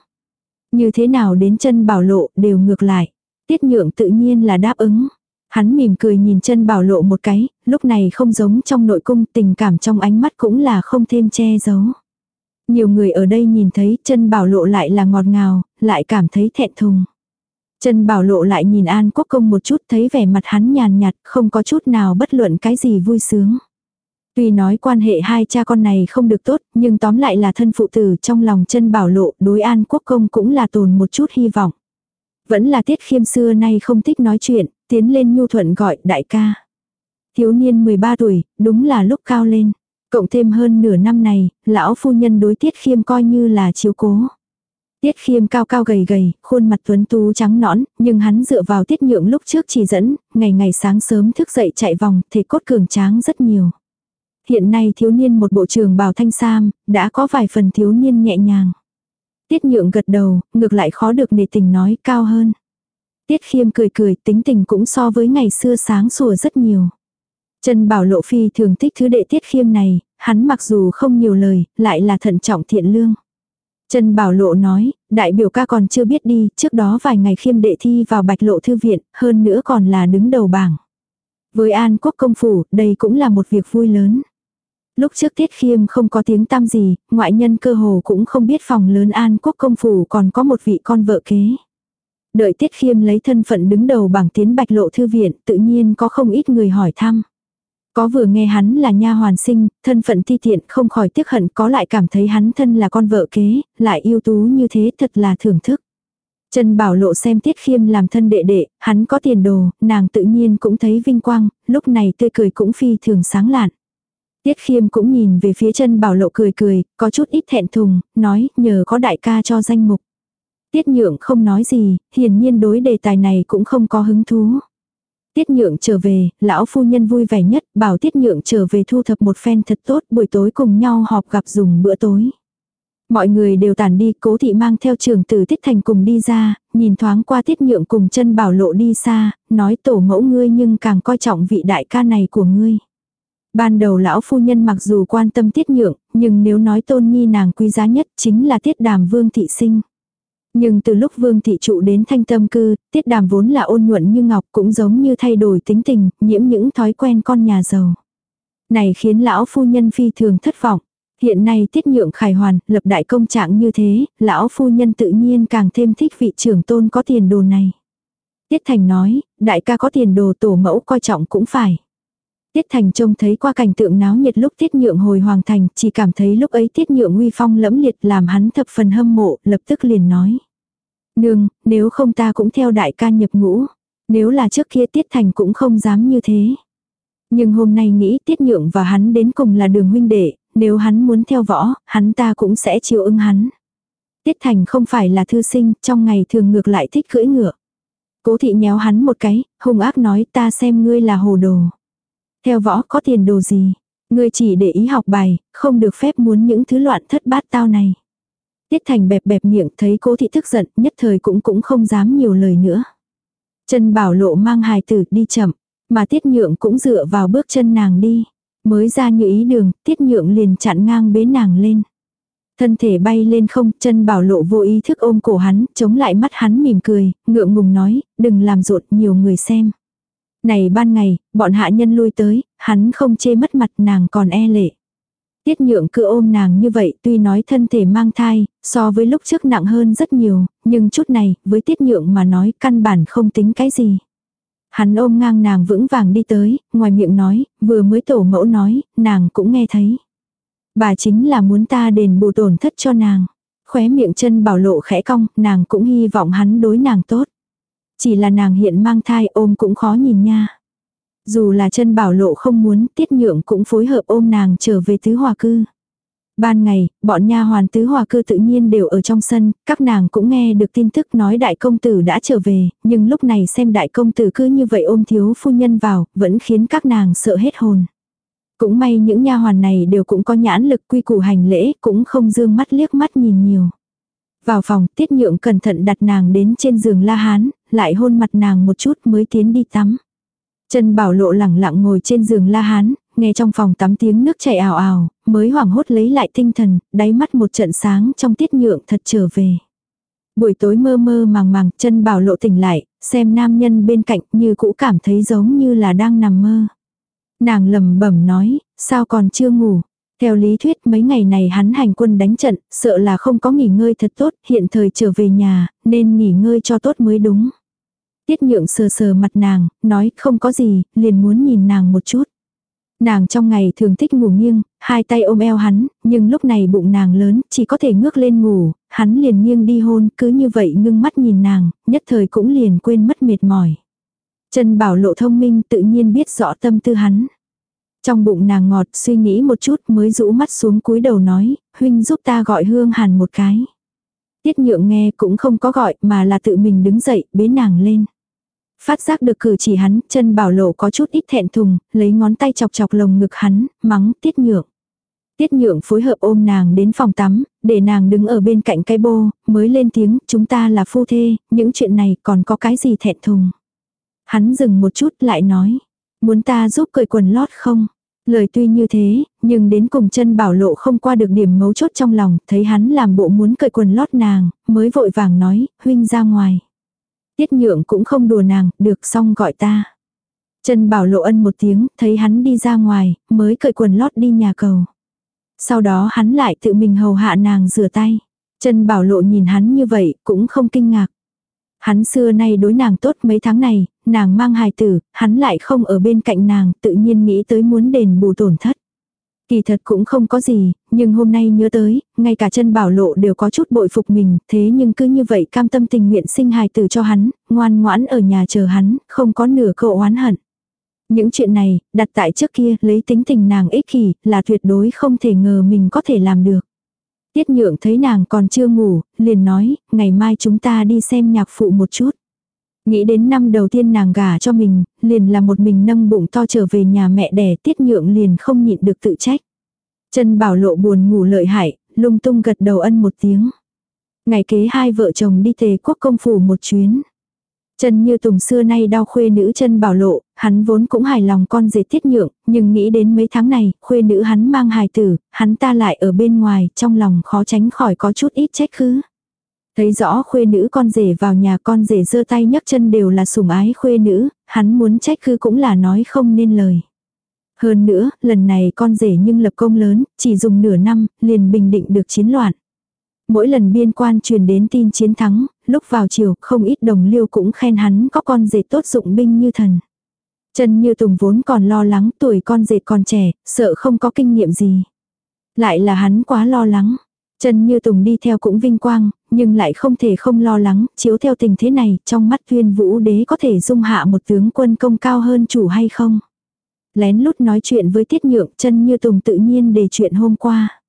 Như thế nào đến chân Bảo Lộ đều ngược lại. Tiết nhượng tự nhiên là đáp ứng. Hắn mỉm cười nhìn chân Bảo Lộ một cái, lúc này không giống trong nội cung tình cảm trong ánh mắt cũng là không thêm che giấu. Nhiều người ở đây nhìn thấy chân Bảo Lộ lại là ngọt ngào, lại cảm thấy thẹn thùng. chân Bảo Lộ lại nhìn An Quốc Công một chút thấy vẻ mặt hắn nhàn nhạt, không có chút nào bất luận cái gì vui sướng. Tuy nói quan hệ hai cha con này không được tốt, nhưng tóm lại là thân phụ tử trong lòng chân Bảo Lộ đối An Quốc Công cũng là tồn một chút hy vọng. Vẫn là tiết khiêm xưa nay không thích nói chuyện, tiến lên nhu thuận gọi đại ca. Thiếu niên 13 tuổi, đúng là lúc cao lên. Cộng thêm hơn nửa năm này, lão phu nhân đối tiết khiêm coi như là chiếu cố. Tiết khiêm cao cao gầy gầy, khuôn mặt tuấn tú trắng nõn, nhưng hắn dựa vào tiết nhượng lúc trước chỉ dẫn, ngày ngày sáng sớm thức dậy chạy vòng, thể cốt cường tráng rất nhiều. Hiện nay thiếu niên một bộ trường bào thanh sam, đã có vài phần thiếu niên nhẹ nhàng. Tiết nhượng gật đầu, ngược lại khó được nề tình nói cao hơn. Tiết khiêm cười cười, tính tình cũng so với ngày xưa sáng sủa rất nhiều. Trần Bảo Lộ Phi thường thích thứ đệ tiết khiêm này, hắn mặc dù không nhiều lời, lại là thận trọng thiện lương. Trần Bảo Lộ nói, đại biểu ca còn chưa biết đi, trước đó vài ngày khiêm đệ thi vào bạch lộ thư viện, hơn nữa còn là đứng đầu bảng. Với An Quốc công phủ, đây cũng là một việc vui lớn. Lúc trước Tiết Khiêm không có tiếng tăm gì, ngoại nhân cơ hồ cũng không biết phòng lớn An Quốc công phủ còn có một vị con vợ kế. Đợi Tiết Khiêm lấy thân phận đứng đầu bảng tiến bạch lộ thư viện, tự nhiên có không ít người hỏi thăm. Có vừa nghe hắn là nha hoàn sinh, thân phận thi tiện không khỏi tiếc hận có lại cảm thấy hắn thân là con vợ kế, lại yêu tú như thế thật là thưởng thức. Trần Bảo Lộ xem Tiết Khiêm làm thân đệ đệ, hắn có tiền đồ, nàng tự nhiên cũng thấy vinh quang, lúc này tươi cười cũng phi thường sáng lạn. Tiết Khiêm cũng nhìn về phía chân Bảo Lộ cười cười, có chút ít thẹn thùng, nói nhờ có đại ca cho danh mục. Tiết Nhượng không nói gì, hiển nhiên đối đề tài này cũng không có hứng thú. Tiết Nhượng trở về, lão phu nhân vui vẻ nhất, bảo Tiết Nhượng trở về thu thập một phen thật tốt, buổi tối cùng nhau họp gặp dùng bữa tối. Mọi người đều tản đi, cố thị mang theo trường tử Tiết Thành cùng đi ra, nhìn thoáng qua Tiết Nhượng cùng chân bảo lộ đi xa, nói tổ mẫu ngươi nhưng càng coi trọng vị đại ca này của ngươi. Ban đầu lão phu nhân mặc dù quan tâm Tiết Nhượng, nhưng nếu nói tôn nhi nàng quý giá nhất chính là Tiết Đàm Vương Thị Sinh. Nhưng từ lúc Vương Thị trụ đến thanh tâm cư, Tiết Đàm vốn là ôn nhuận như ngọc cũng giống như thay đổi tính tình, nhiễm những thói quen con nhà giàu. Này khiến lão phu nhân phi thường thất vọng. Hiện nay tiết nhượng khải hoàn, lập đại công trạng như thế, lão phu nhân tự nhiên càng thêm thích vị trưởng tôn có tiền đồ này. Tiết Thành nói, đại ca có tiền đồ tổ mẫu coi trọng cũng phải. Tiết Thành trông thấy qua cảnh tượng náo nhiệt lúc Tiết Nhượng hồi Hoàng Thành, chỉ cảm thấy lúc ấy Tiết Nhượng uy phong lẫm liệt làm hắn thập phần hâm mộ, lập tức liền nói. Nương, nếu không ta cũng theo đại ca nhập ngũ. Nếu là trước kia Tiết Thành cũng không dám như thế. Nhưng hôm nay nghĩ Tiết Nhượng và hắn đến cùng là đường huynh đệ, nếu hắn muốn theo võ, hắn ta cũng sẽ chiều ưng hắn. Tiết Thành không phải là thư sinh, trong ngày thường ngược lại thích cưỡi ngựa. Cố thị nhéo hắn một cái, hung ác nói ta xem ngươi là hồ đồ. Theo võ có tiền đồ gì? Ngươi chỉ để ý học bài, không được phép muốn những thứ loạn thất bát tao này. Tiết Thành bẹp bẹp miệng thấy cố thị tức giận, nhất thời cũng cũng không dám nhiều lời nữa. chân Bảo Lộ mang hài tử đi chậm, mà Tiết Nhượng cũng dựa vào bước chân nàng đi. Mới ra như ý đường, Tiết Nhượng liền chặn ngang bế nàng lên. Thân thể bay lên không, chân bảo lộ vô ý thức ôm cổ hắn, chống lại mắt hắn mỉm cười, ngượng ngùng nói, đừng làm rộn nhiều người xem. Này ban ngày, bọn hạ nhân lui tới, hắn không chê mất mặt nàng còn e lệ. Tiết nhượng cứ ôm nàng như vậy tuy nói thân thể mang thai, so với lúc trước nặng hơn rất nhiều, nhưng chút này, với tiết nhượng mà nói căn bản không tính cái gì. Hắn ôm ngang nàng vững vàng đi tới, ngoài miệng nói, vừa mới tổ mẫu nói, nàng cũng nghe thấy. Bà chính là muốn ta đền bù tổn thất cho nàng. Khóe miệng chân bảo lộ khẽ cong, nàng cũng hy vọng hắn đối nàng tốt. Chỉ là nàng hiện mang thai ôm cũng khó nhìn nha. Dù là chân bảo lộ không muốn, tiết nhượng cũng phối hợp ôm nàng trở về tứ hòa cư. Ban ngày, bọn nha hoàn tứ hòa cư tự nhiên đều ở trong sân, các nàng cũng nghe được tin tức nói đại công tử đã trở về, nhưng lúc này xem đại công tử cứ như vậy ôm thiếu phu nhân vào, vẫn khiến các nàng sợ hết hồn. Cũng may những nha hoàn này đều cũng có nhãn lực quy củ hành lễ, cũng không dương mắt liếc mắt nhìn nhiều. Vào phòng, tiết nhượng cẩn thận đặt nàng đến trên giường la hán, lại hôn mặt nàng một chút mới tiến đi tắm. Trần Bảo Lộ lẳng lặng ngồi trên giường la hán, nghe trong phòng tắm tiếng nước chảy ào ào, mới hoảng hốt lấy lại tinh thần, đáy mắt một trận sáng trong tiết nhượng thật trở về. Buổi tối mơ mơ màng màng, chân bảo lộ tỉnh lại, xem nam nhân bên cạnh như cũ cảm thấy giống như là đang nằm mơ. Nàng lầm bẩm nói, sao còn chưa ngủ. Theo lý thuyết mấy ngày này hắn hành quân đánh trận, sợ là không có nghỉ ngơi thật tốt, hiện thời trở về nhà, nên nghỉ ngơi cho tốt mới đúng. Tiết nhượng sờ sờ mặt nàng, nói không có gì, liền muốn nhìn nàng một chút. Nàng trong ngày thường thích ngủ nghiêng, hai tay ôm eo hắn, nhưng lúc này bụng nàng lớn, chỉ có thể ngước lên ngủ, hắn liền nghiêng đi hôn, cứ như vậy ngưng mắt nhìn nàng, nhất thời cũng liền quên mất mệt mỏi. Trần Bảo Lộ thông minh tự nhiên biết rõ tâm tư hắn. Trong bụng nàng ngọt suy nghĩ một chút mới rũ mắt xuống cúi đầu nói, huynh giúp ta gọi hương hàn một cái. Tiết nhượng nghe cũng không có gọi mà là tự mình đứng dậy bế nàng lên. Phát giác được cử chỉ hắn, chân bảo lộ có chút ít thẹn thùng, lấy ngón tay chọc chọc lồng ngực hắn, mắng tiết nhượng. Tiết nhượng phối hợp ôm nàng đến phòng tắm, để nàng đứng ở bên cạnh cái bô, mới lên tiếng, chúng ta là phu thê, những chuyện này còn có cái gì thẹn thùng. Hắn dừng một chút lại nói, muốn ta giúp cởi quần lót không? Lời tuy như thế, nhưng đến cùng chân bảo lộ không qua được điểm mấu chốt trong lòng, thấy hắn làm bộ muốn cởi quần lót nàng, mới vội vàng nói, huynh ra ngoài. Tiết nhượng cũng không đùa nàng, được xong gọi ta. Chân bảo lộ ân một tiếng, thấy hắn đi ra ngoài, mới cởi quần lót đi nhà cầu. Sau đó hắn lại tự mình hầu hạ nàng rửa tay. Chân bảo lộ nhìn hắn như vậy, cũng không kinh ngạc. Hắn xưa nay đối nàng tốt mấy tháng này, nàng mang hài tử, hắn lại không ở bên cạnh nàng, tự nhiên nghĩ tới muốn đền bù tổn thất. Kỳ thật cũng không có gì, nhưng hôm nay nhớ tới, ngay cả chân bảo lộ đều có chút bội phục mình, thế nhưng cứ như vậy cam tâm tình nguyện sinh hài tử cho hắn, ngoan ngoãn ở nhà chờ hắn, không có nửa cậu oán hận. Những chuyện này, đặt tại trước kia, lấy tính tình nàng ích kỷ, là tuyệt đối không thể ngờ mình có thể làm được. Tiết nhượng thấy nàng còn chưa ngủ, liền nói, ngày mai chúng ta đi xem nhạc phụ một chút. Nghĩ đến năm đầu tiên nàng gả cho mình, liền là một mình nâng bụng to trở về nhà mẹ đẻ tiết nhượng liền không nhịn được tự trách. Chân bảo lộ buồn ngủ lợi hại, lung tung gật đầu ân một tiếng. Ngày kế hai vợ chồng đi tề quốc công phủ một chuyến. Chân như tùng xưa nay đau khuê nữ chân bảo lộ, hắn vốn cũng hài lòng con dệt tiết nhượng, nhưng nghĩ đến mấy tháng này, khuê nữ hắn mang hài tử, hắn ta lại ở bên ngoài, trong lòng khó tránh khỏi có chút ít trách khứ. Thấy rõ khuê nữ con rể vào nhà con rể giơ tay nhấc chân đều là sủng ái khuê nữ, hắn muốn trách khứ cũng là nói không nên lời. Hơn nữa, lần này con rể nhưng lập công lớn, chỉ dùng nửa năm, liền bình định được chiến loạn. Mỗi lần biên quan truyền đến tin chiến thắng, lúc vào chiều, không ít đồng liêu cũng khen hắn có con rể tốt dụng binh như thần. Chân như tùng vốn còn lo lắng tuổi con rể còn trẻ, sợ không có kinh nghiệm gì. Lại là hắn quá lo lắng. Chân như tùng đi theo cũng vinh quang, nhưng lại không thể không lo lắng, chiếu theo tình thế này, trong mắt tuyên vũ đế có thể dung hạ một tướng quân công cao hơn chủ hay không. Lén lút nói chuyện với tiết nhượng chân như tùng tự nhiên để chuyện hôm qua.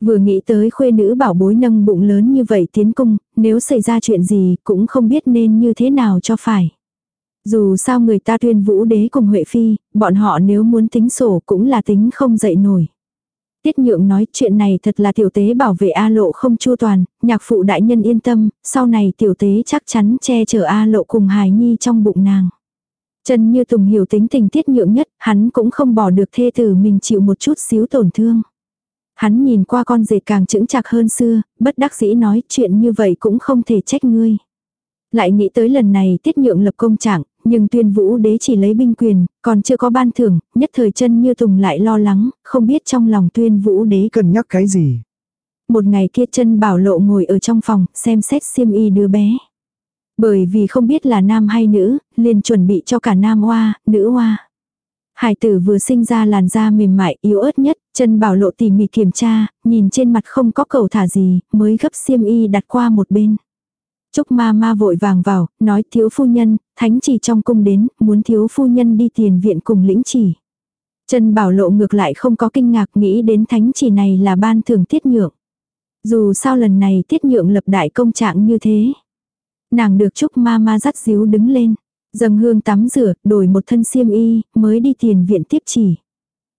Vừa nghĩ tới khuê nữ bảo bối nâng bụng lớn như vậy tiến cung, nếu xảy ra chuyện gì cũng không biết nên như thế nào cho phải. Dù sao người ta tuyên vũ đế cùng Huệ Phi, bọn họ nếu muốn tính sổ cũng là tính không dậy nổi. Tiết nhượng nói chuyện này thật là tiểu tế bảo vệ A lộ không chu toàn, nhạc phụ đại nhân yên tâm, sau này tiểu tế chắc chắn che chở A lộ cùng hài nhi trong bụng nàng. Trần Như Tùng hiểu tính tình tiết nhượng nhất, hắn cũng không bỏ được thê tử mình chịu một chút xíu tổn thương. Hắn nhìn qua con rể càng chững chạc hơn xưa, bất đắc dĩ nói chuyện như vậy cũng không thể trách ngươi. Lại nghĩ tới lần này tiết nhượng lập công trạng, nhưng tuyên vũ đế chỉ lấy binh quyền, còn chưa có ban thưởng, nhất thời chân như tùng lại lo lắng, không biết trong lòng tuyên vũ đế cần nhắc cái gì. Một ngày kia chân bảo lộ ngồi ở trong phòng, xem xét xiêm y đứa bé. Bởi vì không biết là nam hay nữ, liền chuẩn bị cho cả nam hoa, nữ hoa. Hải tử vừa sinh ra làn da mềm mại, yếu ớt nhất, chân bảo lộ tỉ mỉ kiểm tra, nhìn trên mặt không có cầu thả gì, mới gấp xiêm y đặt qua một bên. Trúc ma ma vội vàng vào, nói thiếu phu nhân, thánh chỉ trong cung đến, muốn thiếu phu nhân đi tiền viện cùng lĩnh chỉ. Trần bảo lộ ngược lại không có kinh ngạc nghĩ đến thánh chỉ này là ban thưởng tiết nhượng. Dù sao lần này tiết nhượng lập đại công trạng như thế. Nàng được Trúc ma ma dắt díu đứng lên. Dâng hương tắm rửa, đổi một thân xiêm y, mới đi tiền viện tiếp chỉ.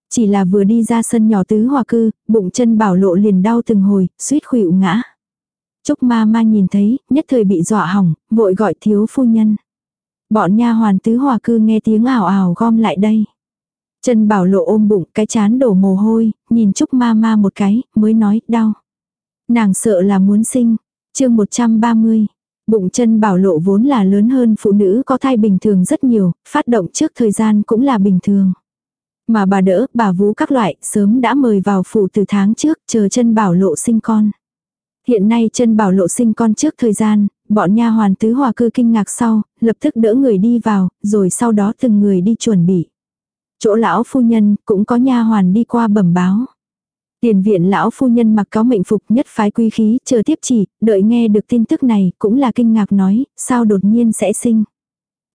Chỉ là vừa đi ra sân nhỏ tứ hòa cư, bụng chân bảo lộ liền đau từng hồi, suýt khuỵu ngã. Trúc ma ma nhìn thấy, nhất thời bị dọa hỏng, vội gọi thiếu phu nhân. Bọn nha hoàn tứ hòa cư nghe tiếng ảo ảo gom lại đây. Chân bảo lộ ôm bụng, cái chán đổ mồ hôi, nhìn Trúc ma ma một cái, mới nói, đau. Nàng sợ là muốn sinh. chương 130. Bụng chân bảo lộ vốn là lớn hơn phụ nữ có thai bình thường rất nhiều, phát động trước thời gian cũng là bình thường. Mà bà đỡ, bà vú các loại, sớm đã mời vào phủ từ tháng trước, chờ chân bảo lộ sinh con. Hiện nay chân bảo lộ sinh con trước thời gian, bọn nha hoàn tứ hòa cư kinh ngạc sau, lập tức đỡ người đi vào, rồi sau đó từng người đi chuẩn bị. Chỗ lão phu nhân cũng có nha hoàn đi qua bẩm báo. Tiền viện lão phu nhân mặc cáo mệnh phục nhất phái quý khí, chờ tiếp chỉ, đợi nghe được tin tức này, cũng là kinh ngạc nói, sao đột nhiên sẽ sinh.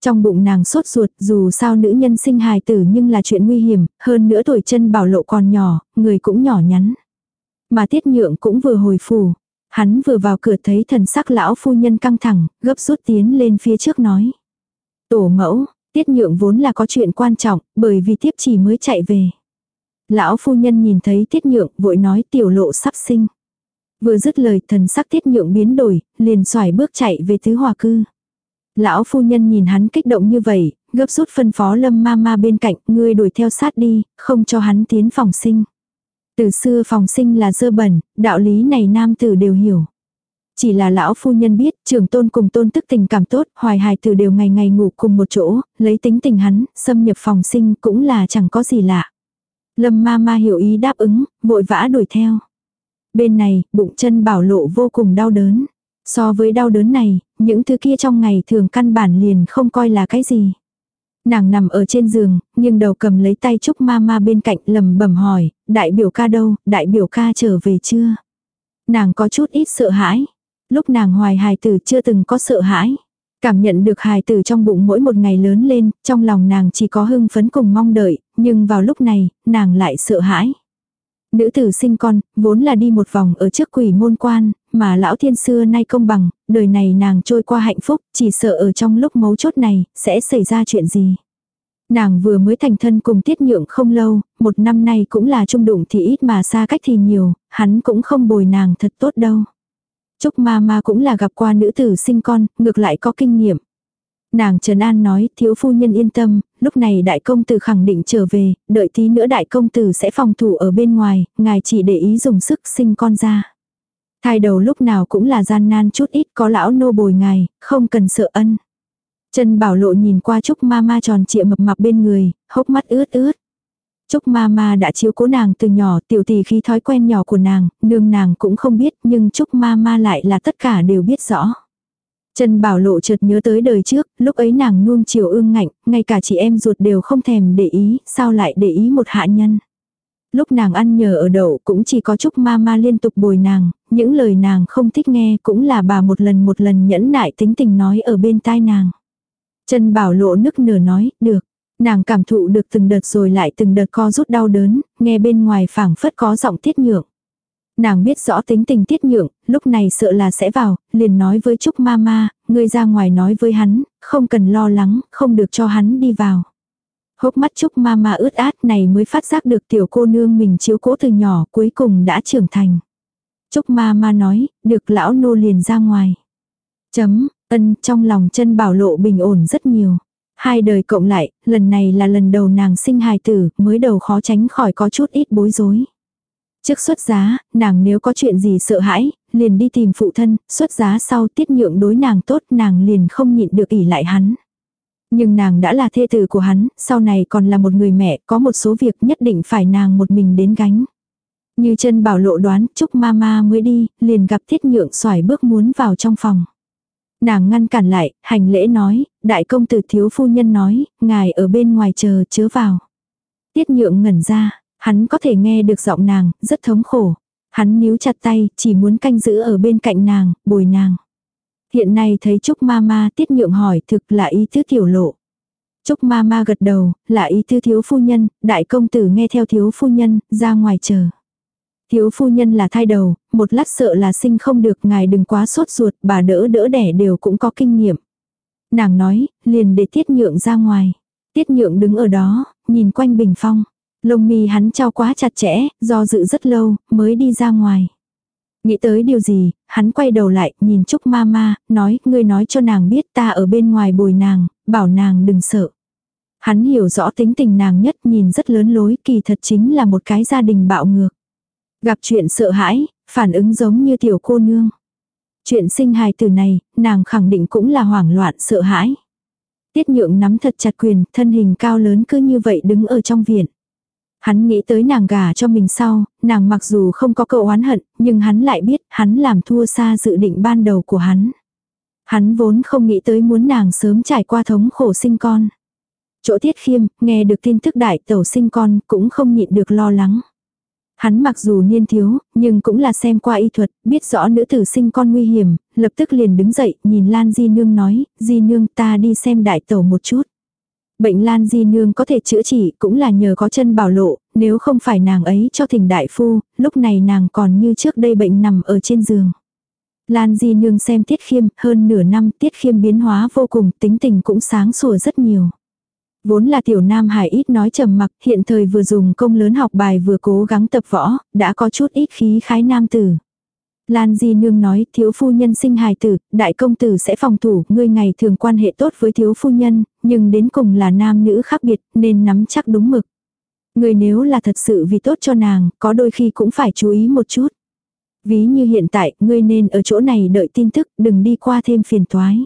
Trong bụng nàng sốt ruột, dù sao nữ nhân sinh hài tử nhưng là chuyện nguy hiểm, hơn nữa tuổi chân bảo lộ còn nhỏ, người cũng nhỏ nhắn. Mà tiết nhượng cũng vừa hồi phủ, Hắn vừa vào cửa thấy thần sắc lão phu nhân căng thẳng, gấp rút tiến lên phía trước nói. Tổ mẫu, tiết nhượng vốn là có chuyện quan trọng, bởi vì tiếp chỉ mới chạy về. Lão phu nhân nhìn thấy tiết nhượng, vội nói tiểu lộ sắp sinh. Vừa dứt lời thần sắc tiết nhượng biến đổi, liền xoài bước chạy về tứ hòa cư. Lão phu nhân nhìn hắn kích động như vậy, gấp rút phân phó lâm ma ma bên cạnh, ngươi đuổi theo sát đi, không cho hắn tiến phòng sinh. Từ xưa phòng sinh là dơ bẩn, đạo lý này nam tử đều hiểu. Chỉ là lão phu nhân biết, trưởng tôn cùng tôn tức tình cảm tốt, hoài hài tử đều ngày ngày ngủ cùng một chỗ, lấy tính tình hắn, xâm nhập phòng sinh cũng là chẳng có gì lạ. Lâm ma ma hiểu ý đáp ứng, vội vã đuổi theo. Bên này, bụng chân bảo lộ vô cùng đau đớn. So với đau đớn này, những thứ kia trong ngày thường căn bản liền không coi là cái gì. Nàng nằm ở trên giường, nhưng đầu cầm lấy tay Trúc mama bên cạnh lầm bẩm hỏi, đại biểu ca đâu, đại biểu ca trở về chưa? Nàng có chút ít sợ hãi. Lúc nàng hoài hài tử chưa từng có sợ hãi. Cảm nhận được hài tử trong bụng mỗi một ngày lớn lên, trong lòng nàng chỉ có hưng phấn cùng mong đợi, nhưng vào lúc này, nàng lại sợ hãi. Nữ tử sinh con, vốn là đi một vòng ở trước quỷ môn quan, mà lão thiên xưa nay công bằng, đời này nàng trôi qua hạnh phúc, chỉ sợ ở trong lúc mấu chốt này, sẽ xảy ra chuyện gì. Nàng vừa mới thành thân cùng tiết nhượng không lâu, một năm nay cũng là trung đụng thì ít mà xa cách thì nhiều, hắn cũng không bồi nàng thật tốt đâu. Trúc ma ma cũng là gặp qua nữ tử sinh con, ngược lại có kinh nghiệm. Nàng Trần An nói, thiếu phu nhân yên tâm, lúc này đại công tử khẳng định trở về, đợi tí nữa đại công tử sẽ phòng thủ ở bên ngoài, ngài chỉ để ý dùng sức sinh con ra. Thai đầu lúc nào cũng là gian nan chút ít có lão nô bồi ngài, không cần sợ ân. Trần Bảo Lộ nhìn qua Trúc mama tròn trịa mập mạp bên người, hốc mắt ướt ướt. Trúc Mama đã chiếu cố nàng từ nhỏ tiểu tỷ khi thói quen nhỏ của nàng, nương nàng cũng không biết nhưng Trúc mama lại là tất cả đều biết rõ. Trần Bảo Lộ chợt nhớ tới đời trước, lúc ấy nàng nuông chiều ương ngạnh, ngay cả chị em ruột đều không thèm để ý, sao lại để ý một hạ nhân. Lúc nàng ăn nhờ ở đậu cũng chỉ có Trúc ma ma liên tục bồi nàng, những lời nàng không thích nghe cũng là bà một lần một lần nhẫn nại tính tình nói ở bên tai nàng. chân Bảo Lộ nức nở nói, được. Nàng cảm thụ được từng đợt rồi lại từng đợt co rút đau đớn, nghe bên ngoài phảng phất có giọng tiết nhượng. Nàng biết rõ tính tình tiết nhượng, lúc này sợ là sẽ vào, liền nói với Trúc Mama, ngươi ra ngoài nói với hắn, không cần lo lắng, không được cho hắn đi vào. Hốc mắt Trúc ma ướt át này mới phát giác được tiểu cô nương mình chiếu cố từ nhỏ cuối cùng đã trưởng thành. Trúc ma nói, được lão nô liền ra ngoài. Chấm, ân trong lòng chân bảo lộ bình ổn rất nhiều. Hai đời cộng lại, lần này là lần đầu nàng sinh hài tử, mới đầu khó tránh khỏi có chút ít bối rối. Trước xuất giá, nàng nếu có chuyện gì sợ hãi, liền đi tìm phụ thân, xuất giá sau tiết nhượng đối nàng tốt nàng liền không nhịn được ỉ lại hắn. Nhưng nàng đã là thê tử của hắn, sau này còn là một người mẹ, có một số việc nhất định phải nàng một mình đến gánh. Như chân bảo lộ đoán, chúc mama mới đi, liền gặp thiết nhượng xoài bước muốn vào trong phòng. Nàng ngăn cản lại, hành lễ nói, đại công tử thiếu phu nhân nói, ngài ở bên ngoài chờ chớ vào. Tiết nhượng ngẩn ra, hắn có thể nghe được giọng nàng, rất thống khổ. Hắn níu chặt tay, chỉ muốn canh giữ ở bên cạnh nàng, bồi nàng. Hiện nay thấy Trúc Mama tiết nhượng hỏi thực là ý tứ tiểu lộ. Trúc Mama gật đầu, là ý tứ thiếu phu nhân, đại công tử nghe theo thiếu phu nhân, ra ngoài chờ. Thiếu phu nhân là thai đầu, một lát sợ là sinh không được ngài đừng quá sốt ruột, bà đỡ đỡ đẻ đều cũng có kinh nghiệm. Nàng nói, liền để tiết nhượng ra ngoài. Tiết nhượng đứng ở đó, nhìn quanh bình phong. Lông mi hắn trao quá chặt chẽ, do dự rất lâu, mới đi ra ngoài. Nghĩ tới điều gì, hắn quay đầu lại, nhìn Trúc mama nói, ngươi nói cho nàng biết ta ở bên ngoài bồi nàng, bảo nàng đừng sợ. Hắn hiểu rõ tính tình nàng nhất nhìn rất lớn lối, kỳ thật chính là một cái gia đình bạo ngược. Gặp chuyện sợ hãi, phản ứng giống như tiểu cô nương. Chuyện sinh hài từ này, nàng khẳng định cũng là hoảng loạn sợ hãi. Tiết nhượng nắm thật chặt quyền, thân hình cao lớn cứ như vậy đứng ở trong viện. Hắn nghĩ tới nàng gả cho mình sau, nàng mặc dù không có cậu oán hận, nhưng hắn lại biết hắn làm thua xa dự định ban đầu của hắn. Hắn vốn không nghĩ tới muốn nàng sớm trải qua thống khổ sinh con. Chỗ tiết khiêm, nghe được tin tức đại tẩu sinh con, cũng không nhịn được lo lắng. Hắn mặc dù niên thiếu, nhưng cũng là xem qua y thuật, biết rõ nữ tử sinh con nguy hiểm, lập tức liền đứng dậy, nhìn Lan Di Nương nói, Di Nương ta đi xem đại tẩu một chút. Bệnh Lan Di Nương có thể chữa trị cũng là nhờ có chân bảo lộ, nếu không phải nàng ấy cho thỉnh đại phu, lúc này nàng còn như trước đây bệnh nằm ở trên giường. Lan Di Nương xem Tiết Khiêm, hơn nửa năm Tiết Khiêm biến hóa vô cùng, tính tình cũng sáng sủa rất nhiều. Vốn là tiểu nam hải ít nói trầm mặc, hiện thời vừa dùng công lớn học bài vừa cố gắng tập võ, đã có chút ít khí khái nam tử. Lan Di Nương nói thiếu phu nhân sinh hài tử, đại công tử sẽ phòng thủ, ngươi ngày thường quan hệ tốt với thiếu phu nhân, nhưng đến cùng là nam nữ khác biệt nên nắm chắc đúng mực. Ngươi nếu là thật sự vì tốt cho nàng, có đôi khi cũng phải chú ý một chút. Ví như hiện tại, ngươi nên ở chỗ này đợi tin tức, đừng đi qua thêm phiền toái.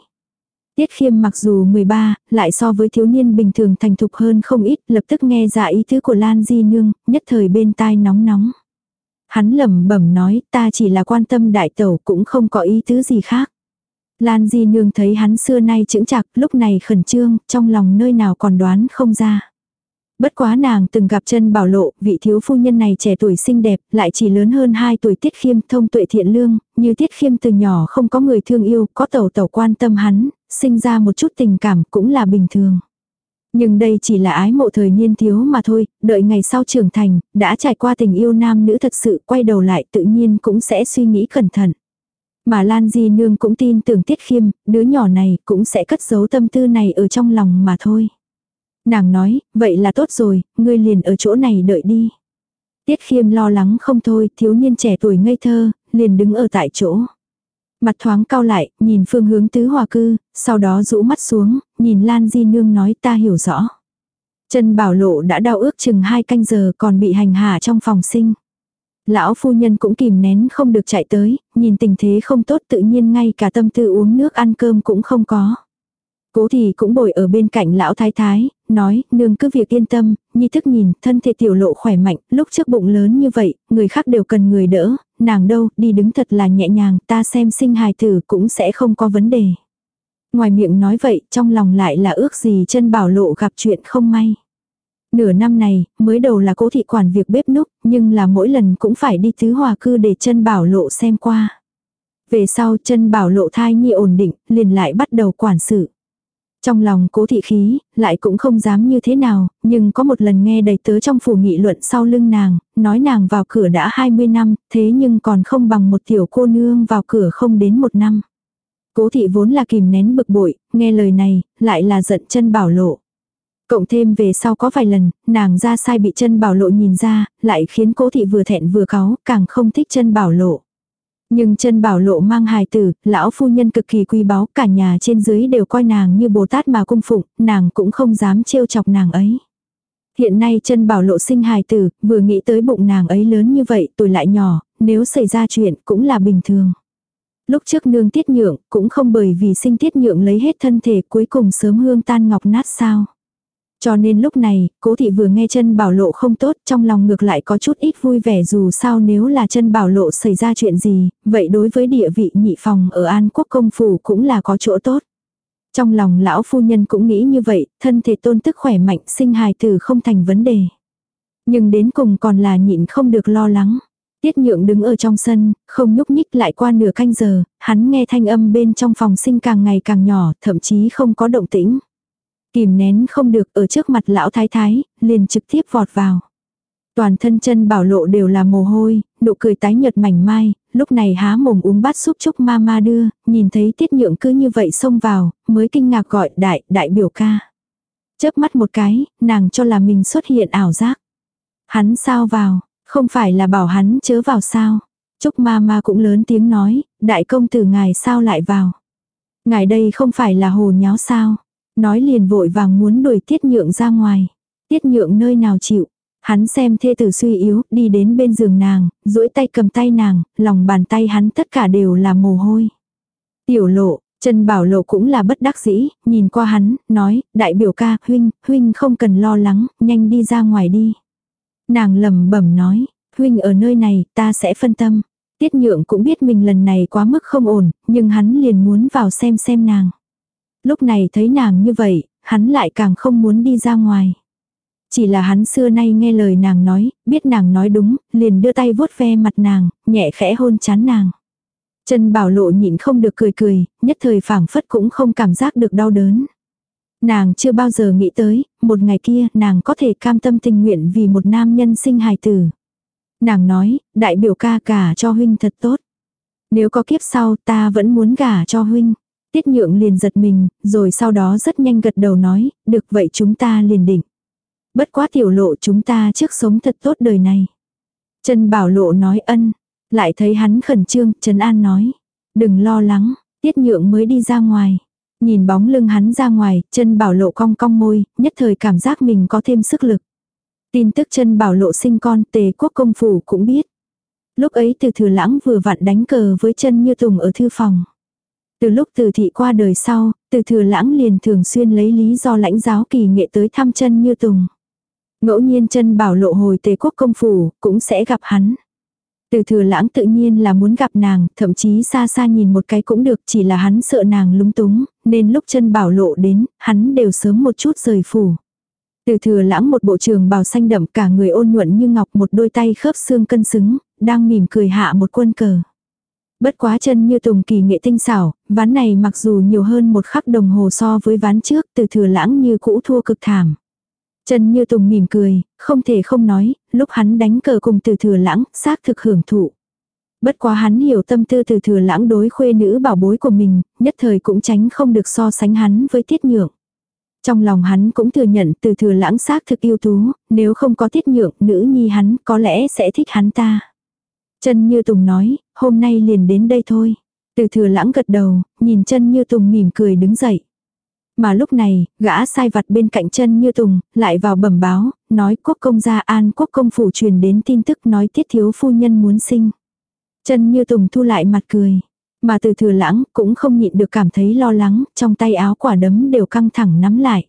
Tiết khiêm mặc dù 13, lại so với thiếu niên bình thường thành thục hơn không ít, lập tức nghe ra ý tứ của Lan Di Nương, nhất thời bên tai nóng nóng. Hắn lẩm bẩm nói, ta chỉ là quan tâm đại tẩu cũng không có ý tứ gì khác. Lan Di Nương thấy hắn xưa nay chững chạc, lúc này khẩn trương, trong lòng nơi nào còn đoán không ra. Bất quá nàng từng gặp chân bảo lộ, vị thiếu phu nhân này trẻ tuổi xinh đẹp, lại chỉ lớn hơn 2 tuổi tiết khiêm thông tuệ thiện lương, như tiết khiêm từ nhỏ không có người thương yêu, có tẩu tẩu quan tâm hắn, sinh ra một chút tình cảm cũng là bình thường. Nhưng đây chỉ là ái mộ thời niên thiếu mà thôi, đợi ngày sau trưởng thành, đã trải qua tình yêu nam nữ thật sự quay đầu lại tự nhiên cũng sẽ suy nghĩ cẩn thận. Mà Lan Di Nương cũng tin tưởng Tiết Khiêm, đứa nhỏ này cũng sẽ cất giấu tâm tư này ở trong lòng mà thôi. Nàng nói, vậy là tốt rồi, ngươi liền ở chỗ này đợi đi. Tiết Khiêm lo lắng không thôi, thiếu niên trẻ tuổi ngây thơ, liền đứng ở tại chỗ mặt thoáng cao lại, nhìn phương hướng tứ hòa cư, sau đó rũ mắt xuống, nhìn Lan Di Nương nói ta hiểu rõ. Trần Bảo Lộ đã đau ước chừng hai canh giờ còn bị hành hạ trong phòng sinh. Lão phu nhân cũng kìm nén không được chạy tới, nhìn tình thế không tốt tự nhiên ngay cả tâm tư uống nước ăn cơm cũng không có. Cố thì cũng bồi ở bên cạnh lão thái thái, nói, nương cứ việc yên tâm, nhi thức nhìn, thân thể tiểu lộ khỏe mạnh, lúc trước bụng lớn như vậy, người khác đều cần người đỡ, nàng đâu, đi đứng thật là nhẹ nhàng, ta xem sinh hài tử cũng sẽ không có vấn đề. Ngoài miệng nói vậy, trong lòng lại là ước gì chân bảo lộ gặp chuyện không may. Nửa năm này, mới đầu là cố thị quản việc bếp núc, nhưng là mỗi lần cũng phải đi thứ hòa cư để chân bảo lộ xem qua. Về sau chân bảo lộ thai nhi ổn định, liền lại bắt đầu quản sự. Trong lòng cố thị khí, lại cũng không dám như thế nào, nhưng có một lần nghe đầy tớ trong phủ nghị luận sau lưng nàng, nói nàng vào cửa đã 20 năm, thế nhưng còn không bằng một tiểu cô nương vào cửa không đến một năm. Cố thị vốn là kìm nén bực bội, nghe lời này, lại là giận chân bảo lộ. Cộng thêm về sau có vài lần, nàng ra sai bị chân bảo lộ nhìn ra, lại khiến cố thị vừa thẹn vừa cáu, càng không thích chân bảo lộ. Nhưng chân bảo lộ mang hài tử, lão phu nhân cực kỳ quý báu, cả nhà trên dưới đều coi nàng như Bồ Tát mà cung phụng, nàng cũng không dám trêu chọc nàng ấy. Hiện nay chân bảo lộ sinh hài tử, vừa nghĩ tới bụng nàng ấy lớn như vậy, tuổi lại nhỏ, nếu xảy ra chuyện cũng là bình thường. Lúc trước nương tiết nhượng, cũng không bởi vì sinh tiết nhượng lấy hết thân thể cuối cùng sớm hương tan ngọc nát sao. Cho nên lúc này, cố thị vừa nghe chân bảo lộ không tốt, trong lòng ngược lại có chút ít vui vẻ dù sao nếu là chân bảo lộ xảy ra chuyện gì, vậy đối với địa vị nhị phòng ở An Quốc công phủ cũng là có chỗ tốt. Trong lòng lão phu nhân cũng nghĩ như vậy, thân thể tôn tức khỏe mạnh sinh hài tử không thành vấn đề. Nhưng đến cùng còn là nhịn không được lo lắng. Tiết nhượng đứng ở trong sân, không nhúc nhích lại qua nửa canh giờ, hắn nghe thanh âm bên trong phòng sinh càng ngày càng nhỏ, thậm chí không có động tĩnh. Kìm nén không được ở trước mặt lão thái thái, liền trực tiếp vọt vào. Toàn thân chân bảo lộ đều là mồ hôi, nụ cười tái nhợt mảnh mai, lúc này há mồm uống bát súp chúc ma ma đưa, nhìn thấy tiết nhượng cứ như vậy xông vào, mới kinh ngạc gọi đại, đại biểu ca. Chớp mắt một cái, nàng cho là mình xuất hiện ảo giác. Hắn sao vào, không phải là bảo hắn chớ vào sao. Trúc ma ma cũng lớn tiếng nói, đại công tử ngài sao lại vào. Ngài đây không phải là hồ nháo sao. Nói liền vội vàng muốn đuổi tiết nhượng ra ngoài. Tiết nhượng nơi nào chịu. Hắn xem thê tử suy yếu, đi đến bên giường nàng, duỗi tay cầm tay nàng, lòng bàn tay hắn tất cả đều là mồ hôi. Tiểu lộ, Trần Bảo Lộ cũng là bất đắc dĩ, nhìn qua hắn, nói, đại biểu ca, huynh, huynh không cần lo lắng, nhanh đi ra ngoài đi. Nàng lầm bẩm nói, huynh ở nơi này, ta sẽ phân tâm. Tiết nhượng cũng biết mình lần này quá mức không ổn, nhưng hắn liền muốn vào xem xem nàng. Lúc này thấy nàng như vậy, hắn lại càng không muốn đi ra ngoài. Chỉ là hắn xưa nay nghe lời nàng nói, biết nàng nói đúng, liền đưa tay vuốt ve mặt nàng, nhẹ khẽ hôn chán nàng. Trần Bảo Lộ nhịn không được cười cười, nhất thời phảng phất cũng không cảm giác được đau đớn. Nàng chưa bao giờ nghĩ tới, một ngày kia nàng có thể cam tâm tình nguyện vì một nam nhân sinh hài tử. Nàng nói, đại biểu ca cả cho huynh thật tốt. Nếu có kiếp sau ta vẫn muốn gả cho huynh. Tiết nhượng liền giật mình, rồi sau đó rất nhanh gật đầu nói, được vậy chúng ta liền định. Bất quá tiểu lộ chúng ta trước sống thật tốt đời này. Trần Bảo Lộ nói ân, lại thấy hắn khẩn trương, Trần An nói, đừng lo lắng, Tiết nhượng mới đi ra ngoài. Nhìn bóng lưng hắn ra ngoài, chân bảo lộ cong cong môi, nhất thời cảm giác mình có thêm sức lực. Tin tức chân bảo lộ sinh con tề quốc công phủ cũng biết. Lúc ấy từ thừa lãng vừa vặn đánh cờ với chân như tùng ở thư phòng. Từ lúc từ thị qua đời sau, từ thừa lãng liền thường xuyên lấy lý do lãnh giáo kỳ nghệ tới thăm chân như tùng. Ngẫu nhiên chân bảo lộ hồi tề quốc công phủ, cũng sẽ gặp hắn. Từ thừa lãng tự nhiên là muốn gặp nàng, thậm chí xa xa nhìn một cái cũng được chỉ là hắn sợ nàng lúng túng, nên lúc chân bảo lộ đến, hắn đều sớm một chút rời phủ. Từ thừa lãng một bộ trường bào xanh đậm cả người ôn nhuận như ngọc một đôi tay khớp xương cân xứng, đang mỉm cười hạ một quân cờ. Bất quá chân như tùng kỳ nghệ tinh xảo, ván này mặc dù nhiều hơn một khắc đồng hồ so với ván trước từ thừa lãng như cũ thua cực thảm. Trần Như Tùng mỉm cười, không thể không nói, lúc hắn đánh cờ cùng từ thừa lãng, xác thực hưởng thụ. Bất quá hắn hiểu tâm tư từ thừa lãng đối khuê nữ bảo bối của mình, nhất thời cũng tránh không được so sánh hắn với tiết nhượng. Trong lòng hắn cũng thừa nhận từ thừa lãng xác thực yêu tú, nếu không có tiết nhượng nữ nhi hắn có lẽ sẽ thích hắn ta. Trần Như Tùng nói, hôm nay liền đến đây thôi. Từ thừa lãng gật đầu, nhìn chân Như Tùng mỉm cười đứng dậy. Mà lúc này, gã sai vặt bên cạnh chân như tùng, lại vào bẩm báo, nói quốc công gia an quốc công phủ truyền đến tin tức nói tiết thiếu phu nhân muốn sinh. Chân như tùng thu lại mặt cười. Mà từ thừa lãng cũng không nhịn được cảm thấy lo lắng, trong tay áo quả đấm đều căng thẳng nắm lại.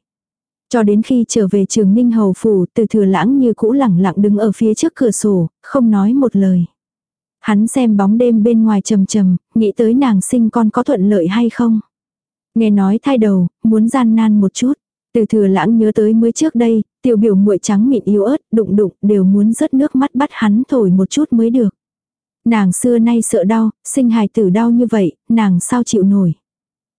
Cho đến khi trở về trường Ninh Hầu Phủ, từ thừa lãng như cũ lẳng lặng đứng ở phía trước cửa sổ, không nói một lời. Hắn xem bóng đêm bên ngoài trầm trầm, nghĩ tới nàng sinh con có thuận lợi hay không. Nghe nói thai đầu, muốn gian nan một chút. Từ thừa lãng nhớ tới mới trước đây, tiểu biểu muội trắng mịn yếu ớt, đụng đụng, đều muốn rớt nước mắt bắt hắn thổi một chút mới được. Nàng xưa nay sợ đau, sinh hài tử đau như vậy, nàng sao chịu nổi.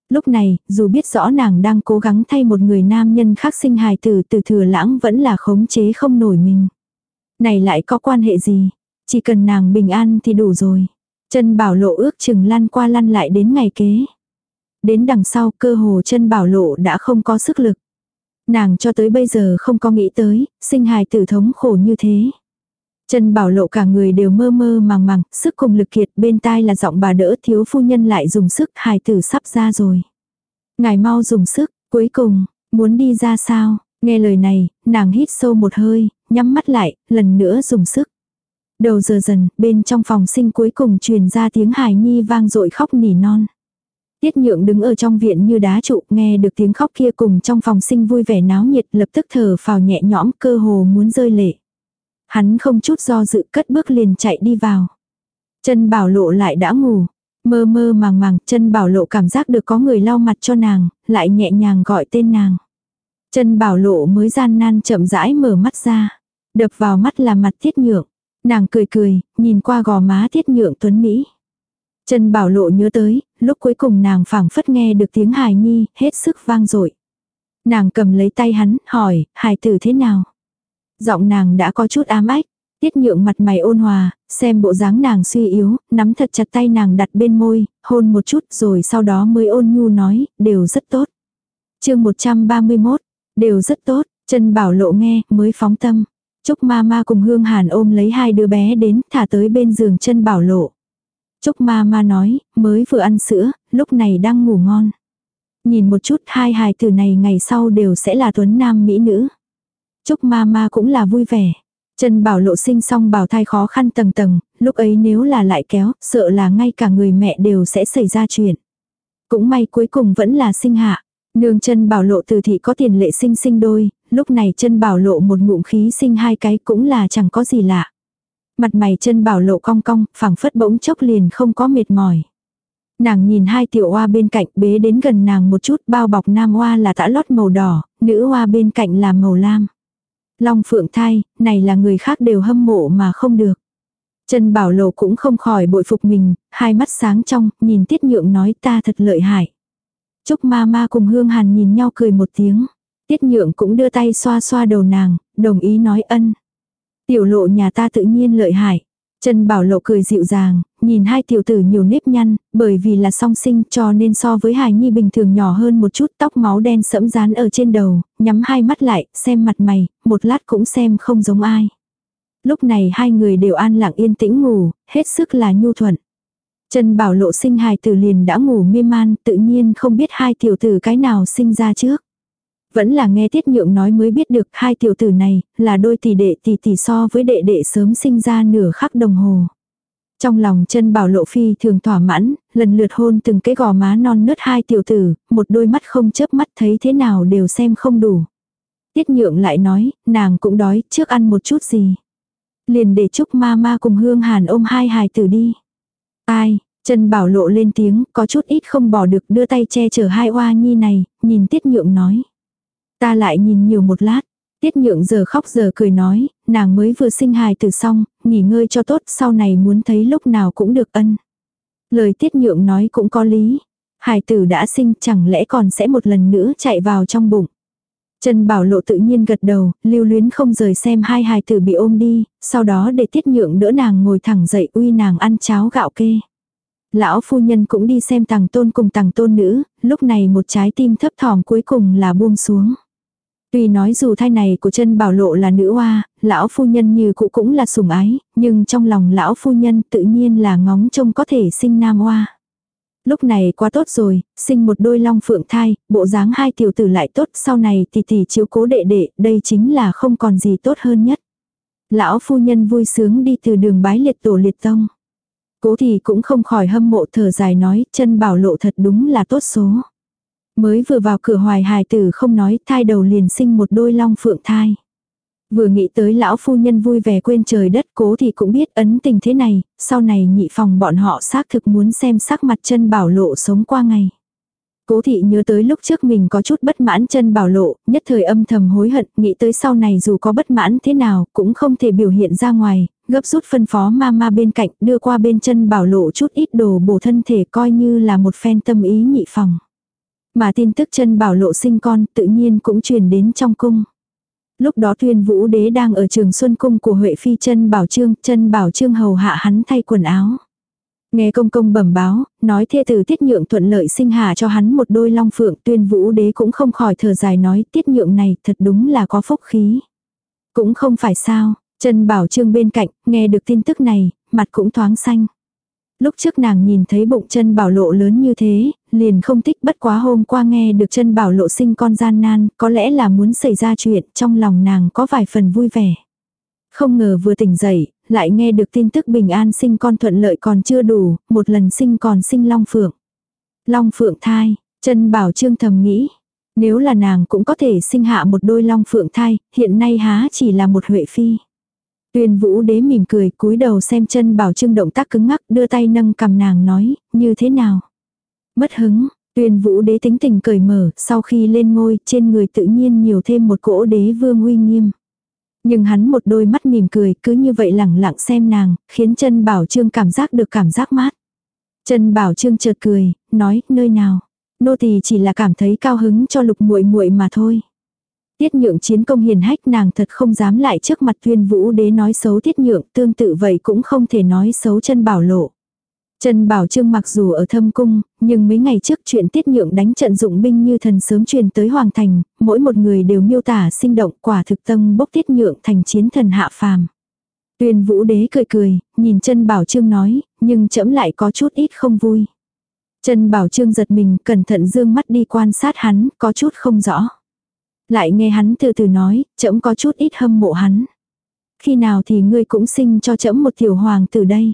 Lúc này, dù biết rõ nàng đang cố gắng thay một người nam nhân khác sinh hài tử từ thừa lãng vẫn là khống chế không nổi mình. Này lại có quan hệ gì? Chỉ cần nàng bình an thì đủ rồi. Chân bảo lộ ước chừng lăn qua lăn lại đến ngày kế. Đến đằng sau cơ hồ chân bảo lộ đã không có sức lực. Nàng cho tới bây giờ không có nghĩ tới, sinh hài tử thống khổ như thế. Chân bảo lộ cả người đều mơ mơ màng màng, sức cùng lực kiệt bên tai là giọng bà đỡ thiếu phu nhân lại dùng sức hài tử sắp ra rồi. Ngài mau dùng sức, cuối cùng, muốn đi ra sao, nghe lời này, nàng hít sâu một hơi, nhắm mắt lại, lần nữa dùng sức. Đầu giờ dần, bên trong phòng sinh cuối cùng truyền ra tiếng hài nhi vang dội khóc nỉ non. Tiết nhượng đứng ở trong viện như đá trụ, nghe được tiếng khóc kia cùng trong phòng sinh vui vẻ náo nhiệt lập tức thở phào nhẹ nhõm cơ hồ muốn rơi lệ. Hắn không chút do dự cất bước liền chạy đi vào. Chân bảo lộ lại đã ngủ. Mơ mơ màng màng, chân bảo lộ cảm giác được có người lau mặt cho nàng, lại nhẹ nhàng gọi tên nàng. Chân bảo lộ mới gian nan chậm rãi mở mắt ra. Đập vào mắt là mặt tiết nhượng. Nàng cười cười, nhìn qua gò má tiết nhượng tuấn Mỹ. Trần Bảo Lộ nhớ tới, lúc cuối cùng nàng phảng phất nghe được tiếng hài nhi, hết sức vang dội. Nàng cầm lấy tay hắn, hỏi, hài tử thế nào? Giọng nàng đã có chút ám ách, tiết nhượng mặt mày ôn hòa, xem bộ dáng nàng suy yếu, nắm thật chặt tay nàng đặt bên môi, hôn một chút rồi sau đó mới ôn nhu nói, đều rất tốt. chương 131, đều rất tốt, Trần Bảo Lộ nghe, mới phóng tâm. Trúc ma ma cùng Hương Hàn ôm lấy hai đứa bé đến, thả tới bên giường chân Bảo Lộ. Trúc ma ma nói, mới vừa ăn sữa, lúc này đang ngủ ngon. Nhìn một chút hai hài tử này ngày sau đều sẽ là tuấn nam mỹ nữ. Trúc ma ma cũng là vui vẻ. Trần bảo lộ sinh xong bảo thai khó khăn tầng tầng, lúc ấy nếu là lại kéo, sợ là ngay cả người mẹ đều sẽ xảy ra chuyện. Cũng may cuối cùng vẫn là sinh hạ. Nương chân bảo lộ từ thị có tiền lệ sinh sinh đôi, lúc này chân bảo lộ một ngụm khí sinh hai cái cũng là chẳng có gì lạ. Mặt mày chân bảo lộ cong cong, phẳng phất bỗng chốc liền không có mệt mỏi. Nàng nhìn hai tiểu oa bên cạnh bế đến gần nàng một chút bao bọc nam oa là tã lót màu đỏ, nữ oa bên cạnh là màu lam. Long phượng thai, này là người khác đều hâm mộ mà không được. Trần Bảo Lộ cũng không khỏi bội phục mình, hai mắt sáng trong, nhìn Tiết Nhượng nói ta thật lợi hại. Trúc ma ma cùng Hương Hàn nhìn nhau cười một tiếng. Tiết Nhượng cũng đưa tay xoa xoa đầu nàng, đồng ý nói ân. Tiểu lộ nhà ta tự nhiên lợi hại. Trần Bảo Lộ cười dịu dàng, nhìn hai tiểu tử nhiều nếp nhăn, bởi vì là song sinh cho nên so với hài nhi bình thường nhỏ hơn một chút tóc máu đen sẫm dán ở trên đầu, nhắm hai mắt lại, xem mặt mày, một lát cũng xem không giống ai. Lúc này hai người đều an lặng yên tĩnh ngủ, hết sức là nhu thuận. Trần Bảo Lộ sinh hài tử liền đã ngủ mê man, tự nhiên không biết hai tiểu tử cái nào sinh ra trước. Vẫn là nghe Tiết Nhượng nói mới biết được hai tiểu tử này là đôi tỷ đệ tỷ tỷ so với đệ đệ sớm sinh ra nửa khắc đồng hồ. Trong lòng chân bảo lộ phi thường thỏa mãn, lần lượt hôn từng cái gò má non nớt hai tiểu tử, một đôi mắt không chớp mắt thấy thế nào đều xem không đủ. Tiết nhượng lại nói, nàng cũng đói, trước ăn một chút gì. Liền để chúc ma ma cùng hương hàn ôm hai hài tử đi. Ai, chân bảo lộ lên tiếng, có chút ít không bỏ được đưa tay che chở hai oa nhi này, nhìn tiết nhượng nói. Ta lại nhìn nhiều một lát. Tiết nhượng giờ khóc giờ cười nói, nàng mới vừa sinh hài từ xong, nghỉ ngơi cho tốt, sau này muốn thấy lúc nào cũng được ân. Lời tiết nhượng nói cũng có lý. Hài tử đã sinh chẳng lẽ còn sẽ một lần nữa chạy vào trong bụng. Trần Bảo Lộ tự nhiên gật đầu, lưu luyến không rời xem hai hài tử bị ôm đi, sau đó để tiết nhượng đỡ nàng ngồi thẳng dậy uy nàng ăn cháo gạo kê. Lão phu nhân cũng đi xem tàng tôn cùng tàng tôn nữ, lúc này một trái tim thấp thỏm cuối cùng là buông xuống. Tuy nói dù thai này của chân bảo lộ là nữ hoa, lão phu nhân như cũ cũng là sủng ái, nhưng trong lòng lão phu nhân tự nhiên là ngóng trông có thể sinh nam hoa. Lúc này quá tốt rồi, sinh một đôi long phượng thai, bộ dáng hai tiểu tử lại tốt, sau này tỷ tỷ chiếu cố đệ đệ, đây chính là không còn gì tốt hơn nhất. Lão phu nhân vui sướng đi từ đường bái liệt tổ liệt tông. Cố thì cũng không khỏi hâm mộ thở dài nói, chân bảo lộ thật đúng là tốt số. Mới vừa vào cửa hoài hài tử không nói, thai đầu liền sinh một đôi long phượng thai. Vừa nghĩ tới lão phu nhân vui vẻ quên trời đất cố thì cũng biết ấn tình thế này, sau này nhị phòng bọn họ xác thực muốn xem sắc mặt chân bảo lộ sống qua ngày. Cố thị nhớ tới lúc trước mình có chút bất mãn chân bảo lộ, nhất thời âm thầm hối hận, nghĩ tới sau này dù có bất mãn thế nào cũng không thể biểu hiện ra ngoài, gấp rút phân phó ma ma bên cạnh đưa qua bên chân bảo lộ chút ít đồ bổ thân thể coi như là một phen tâm ý nhị phòng. Mà tin tức chân bảo lộ sinh con tự nhiên cũng truyền đến trong cung. Lúc đó tuyên vũ đế đang ở trường xuân cung của Huệ Phi chân bảo trương, chân bảo trương hầu hạ hắn thay quần áo. Nghe công công bẩm báo, nói thê tử tiết nhượng thuận lợi sinh hạ cho hắn một đôi long phượng tuyên vũ đế cũng không khỏi thở dài nói tiết nhượng này thật đúng là có phúc khí. Cũng không phải sao, chân bảo trương bên cạnh, nghe được tin tức này, mặt cũng thoáng xanh. Lúc trước nàng nhìn thấy bụng chân bảo lộ lớn như thế, liền không thích bất quá hôm qua nghe được chân bảo lộ sinh con gian nan, có lẽ là muốn xảy ra chuyện, trong lòng nàng có vài phần vui vẻ. Không ngờ vừa tỉnh dậy, lại nghe được tin tức bình an sinh con thuận lợi còn chưa đủ, một lần sinh còn sinh long phượng. Long phượng thai, chân bảo trương thầm nghĩ, nếu là nàng cũng có thể sinh hạ một đôi long phượng thai, hiện nay há chỉ là một huệ phi. Tuyên vũ đế mỉm cười cúi đầu xem chân bảo trương động tác cứng ngắc đưa tay nâng cầm nàng nói, như thế nào. Mất hứng, tuyên vũ đế tính tình cởi mở, sau khi lên ngôi trên người tự nhiên nhiều thêm một cỗ đế vương uy nghiêm. Nhưng hắn một đôi mắt mỉm cười cứ như vậy lẳng lặng xem nàng, khiến chân bảo trương cảm giác được cảm giác mát. Chân bảo trương chợt cười, nói, nơi nào. Nô tỳ chỉ là cảm thấy cao hứng cho lục muội muội mà thôi. Tiết nhượng chiến công hiền hách nàng thật không dám lại trước mặt tuyên vũ đế nói xấu tiết nhượng tương tự vậy cũng không thể nói xấu chân bảo lộ. Trần Bảo Trương mặc dù ở thâm cung, nhưng mấy ngày trước chuyện tiết nhượng đánh trận dụng binh như thần sớm truyền tới Hoàng Thành, mỗi một người đều miêu tả sinh động quả thực tâm bốc tiết nhượng thành chiến thần hạ phàm. Tuyên vũ đế cười cười, nhìn chân Bảo Trương nói, nhưng chậm lại có chút ít không vui. Trần Bảo Trương giật mình, cẩn thận dương mắt đi quan sát hắn, có chút không rõ. Lại nghe hắn từ từ nói, chậm có chút ít hâm mộ hắn. Khi nào thì ngươi cũng sinh cho chậm một tiểu hoàng từ đây.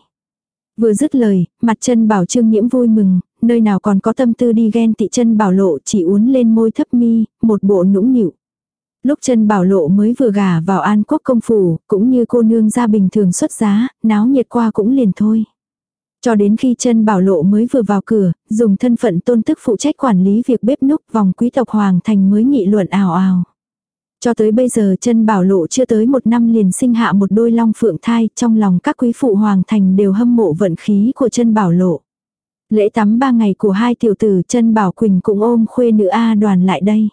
Vừa dứt lời, mặt chân bảo trương nhiễm vui mừng, nơi nào còn có tâm tư đi ghen tị chân bảo lộ chỉ uốn lên môi thấp mi, một bộ nũng nịu. Lúc chân bảo lộ mới vừa gả vào an quốc công phủ, cũng như cô nương ra bình thường xuất giá, náo nhiệt qua cũng liền thôi. Cho đến khi chân bảo lộ mới vừa vào cửa, dùng thân phận tôn tức phụ trách quản lý việc bếp núc vòng quý tộc Hoàng thành mới nghị luận ảo ảo. Cho tới bây giờ chân bảo lộ chưa tới một năm liền sinh hạ một đôi long phượng thai, trong lòng các quý phụ hoàng thành đều hâm mộ vận khí của chân bảo lộ. Lễ tắm ba ngày của hai tiểu tử chân bảo quỳnh cũng ôm khuê nữ A đoàn lại đây.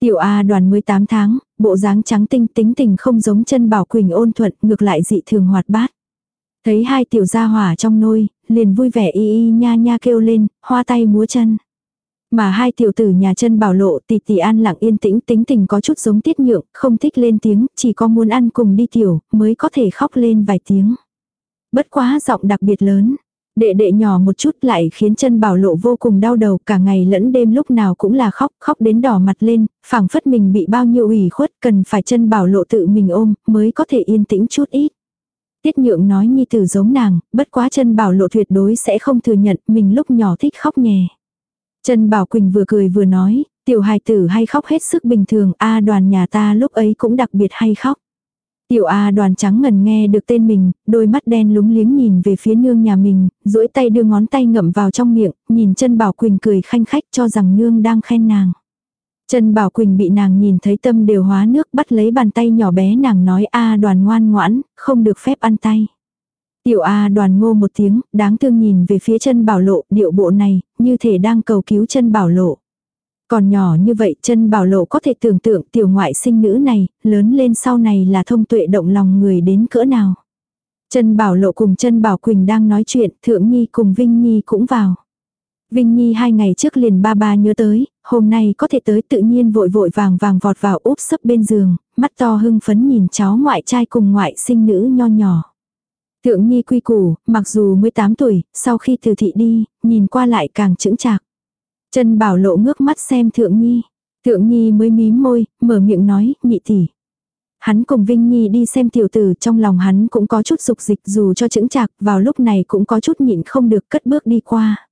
Tiểu A đoàn 18 tháng, bộ dáng trắng tinh tính tình không giống chân bảo quỳnh ôn thuận ngược lại dị thường hoạt bát. Thấy hai tiểu gia hỏa trong nôi, liền vui vẻ y y nha nha kêu lên, hoa tay múa chân. Mà hai tiểu tử nhà chân bảo lộ tỷ tỷ an lặng yên tĩnh tính tình có chút giống tiết nhượng, không thích lên tiếng, chỉ có muốn ăn cùng đi tiểu, mới có thể khóc lên vài tiếng. Bất quá giọng đặc biệt lớn. Đệ đệ nhỏ một chút lại khiến chân bảo lộ vô cùng đau đầu cả ngày lẫn đêm lúc nào cũng là khóc, khóc đến đỏ mặt lên, phảng phất mình bị bao nhiêu ủy khuất cần phải chân bảo lộ tự mình ôm mới có thể yên tĩnh chút ít. Tiết nhượng nói nhi tử giống nàng, bất quá chân bảo lộ tuyệt đối sẽ không thừa nhận mình lúc nhỏ thích khóc nhè. Trần Bảo Quỳnh vừa cười vừa nói, tiểu hài tử hay khóc hết sức bình thường, A đoàn nhà ta lúc ấy cũng đặc biệt hay khóc. Tiểu A đoàn trắng ngần nghe được tên mình, đôi mắt đen lúng liếng nhìn về phía nương nhà mình, duỗi tay đưa ngón tay ngậm vào trong miệng, nhìn chân Bảo Quỳnh cười khanh khách cho rằng nương đang khen nàng. Trần Bảo Quỳnh bị nàng nhìn thấy tâm đều hóa nước bắt lấy bàn tay nhỏ bé nàng nói A đoàn ngoan ngoãn, không được phép ăn tay. Tiểu A đoàn ngô một tiếng, đáng thương nhìn về phía chân bảo lộ, điệu bộ này, như thể đang cầu cứu chân bảo lộ. Còn nhỏ như vậy chân bảo lộ có thể tưởng tượng tiểu ngoại sinh nữ này, lớn lên sau này là thông tuệ động lòng người đến cỡ nào. Chân bảo lộ cùng chân bảo Quỳnh đang nói chuyện, thượng nhi cùng Vinh Nhi cũng vào. Vinh Nhi hai ngày trước liền ba ba nhớ tới, hôm nay có thể tới tự nhiên vội vội vàng vàng vọt vào úp sấp bên giường, mắt to hưng phấn nhìn cháu ngoại trai cùng ngoại sinh nữ nho nhỏ. Thượng Nhi quy củ, mặc dù 18 tuổi, sau khi từ thị đi, nhìn qua lại càng chững chạc. Trần Bảo Lộ ngước mắt xem Thượng Nhi. Thượng Nhi mới mím môi, mở miệng nói, nhị tỷ. Hắn cùng Vinh Nhi đi xem tiểu tử trong lòng hắn cũng có chút dục dịch dù cho chững chạc vào lúc này cũng có chút nhịn không được cất bước đi qua.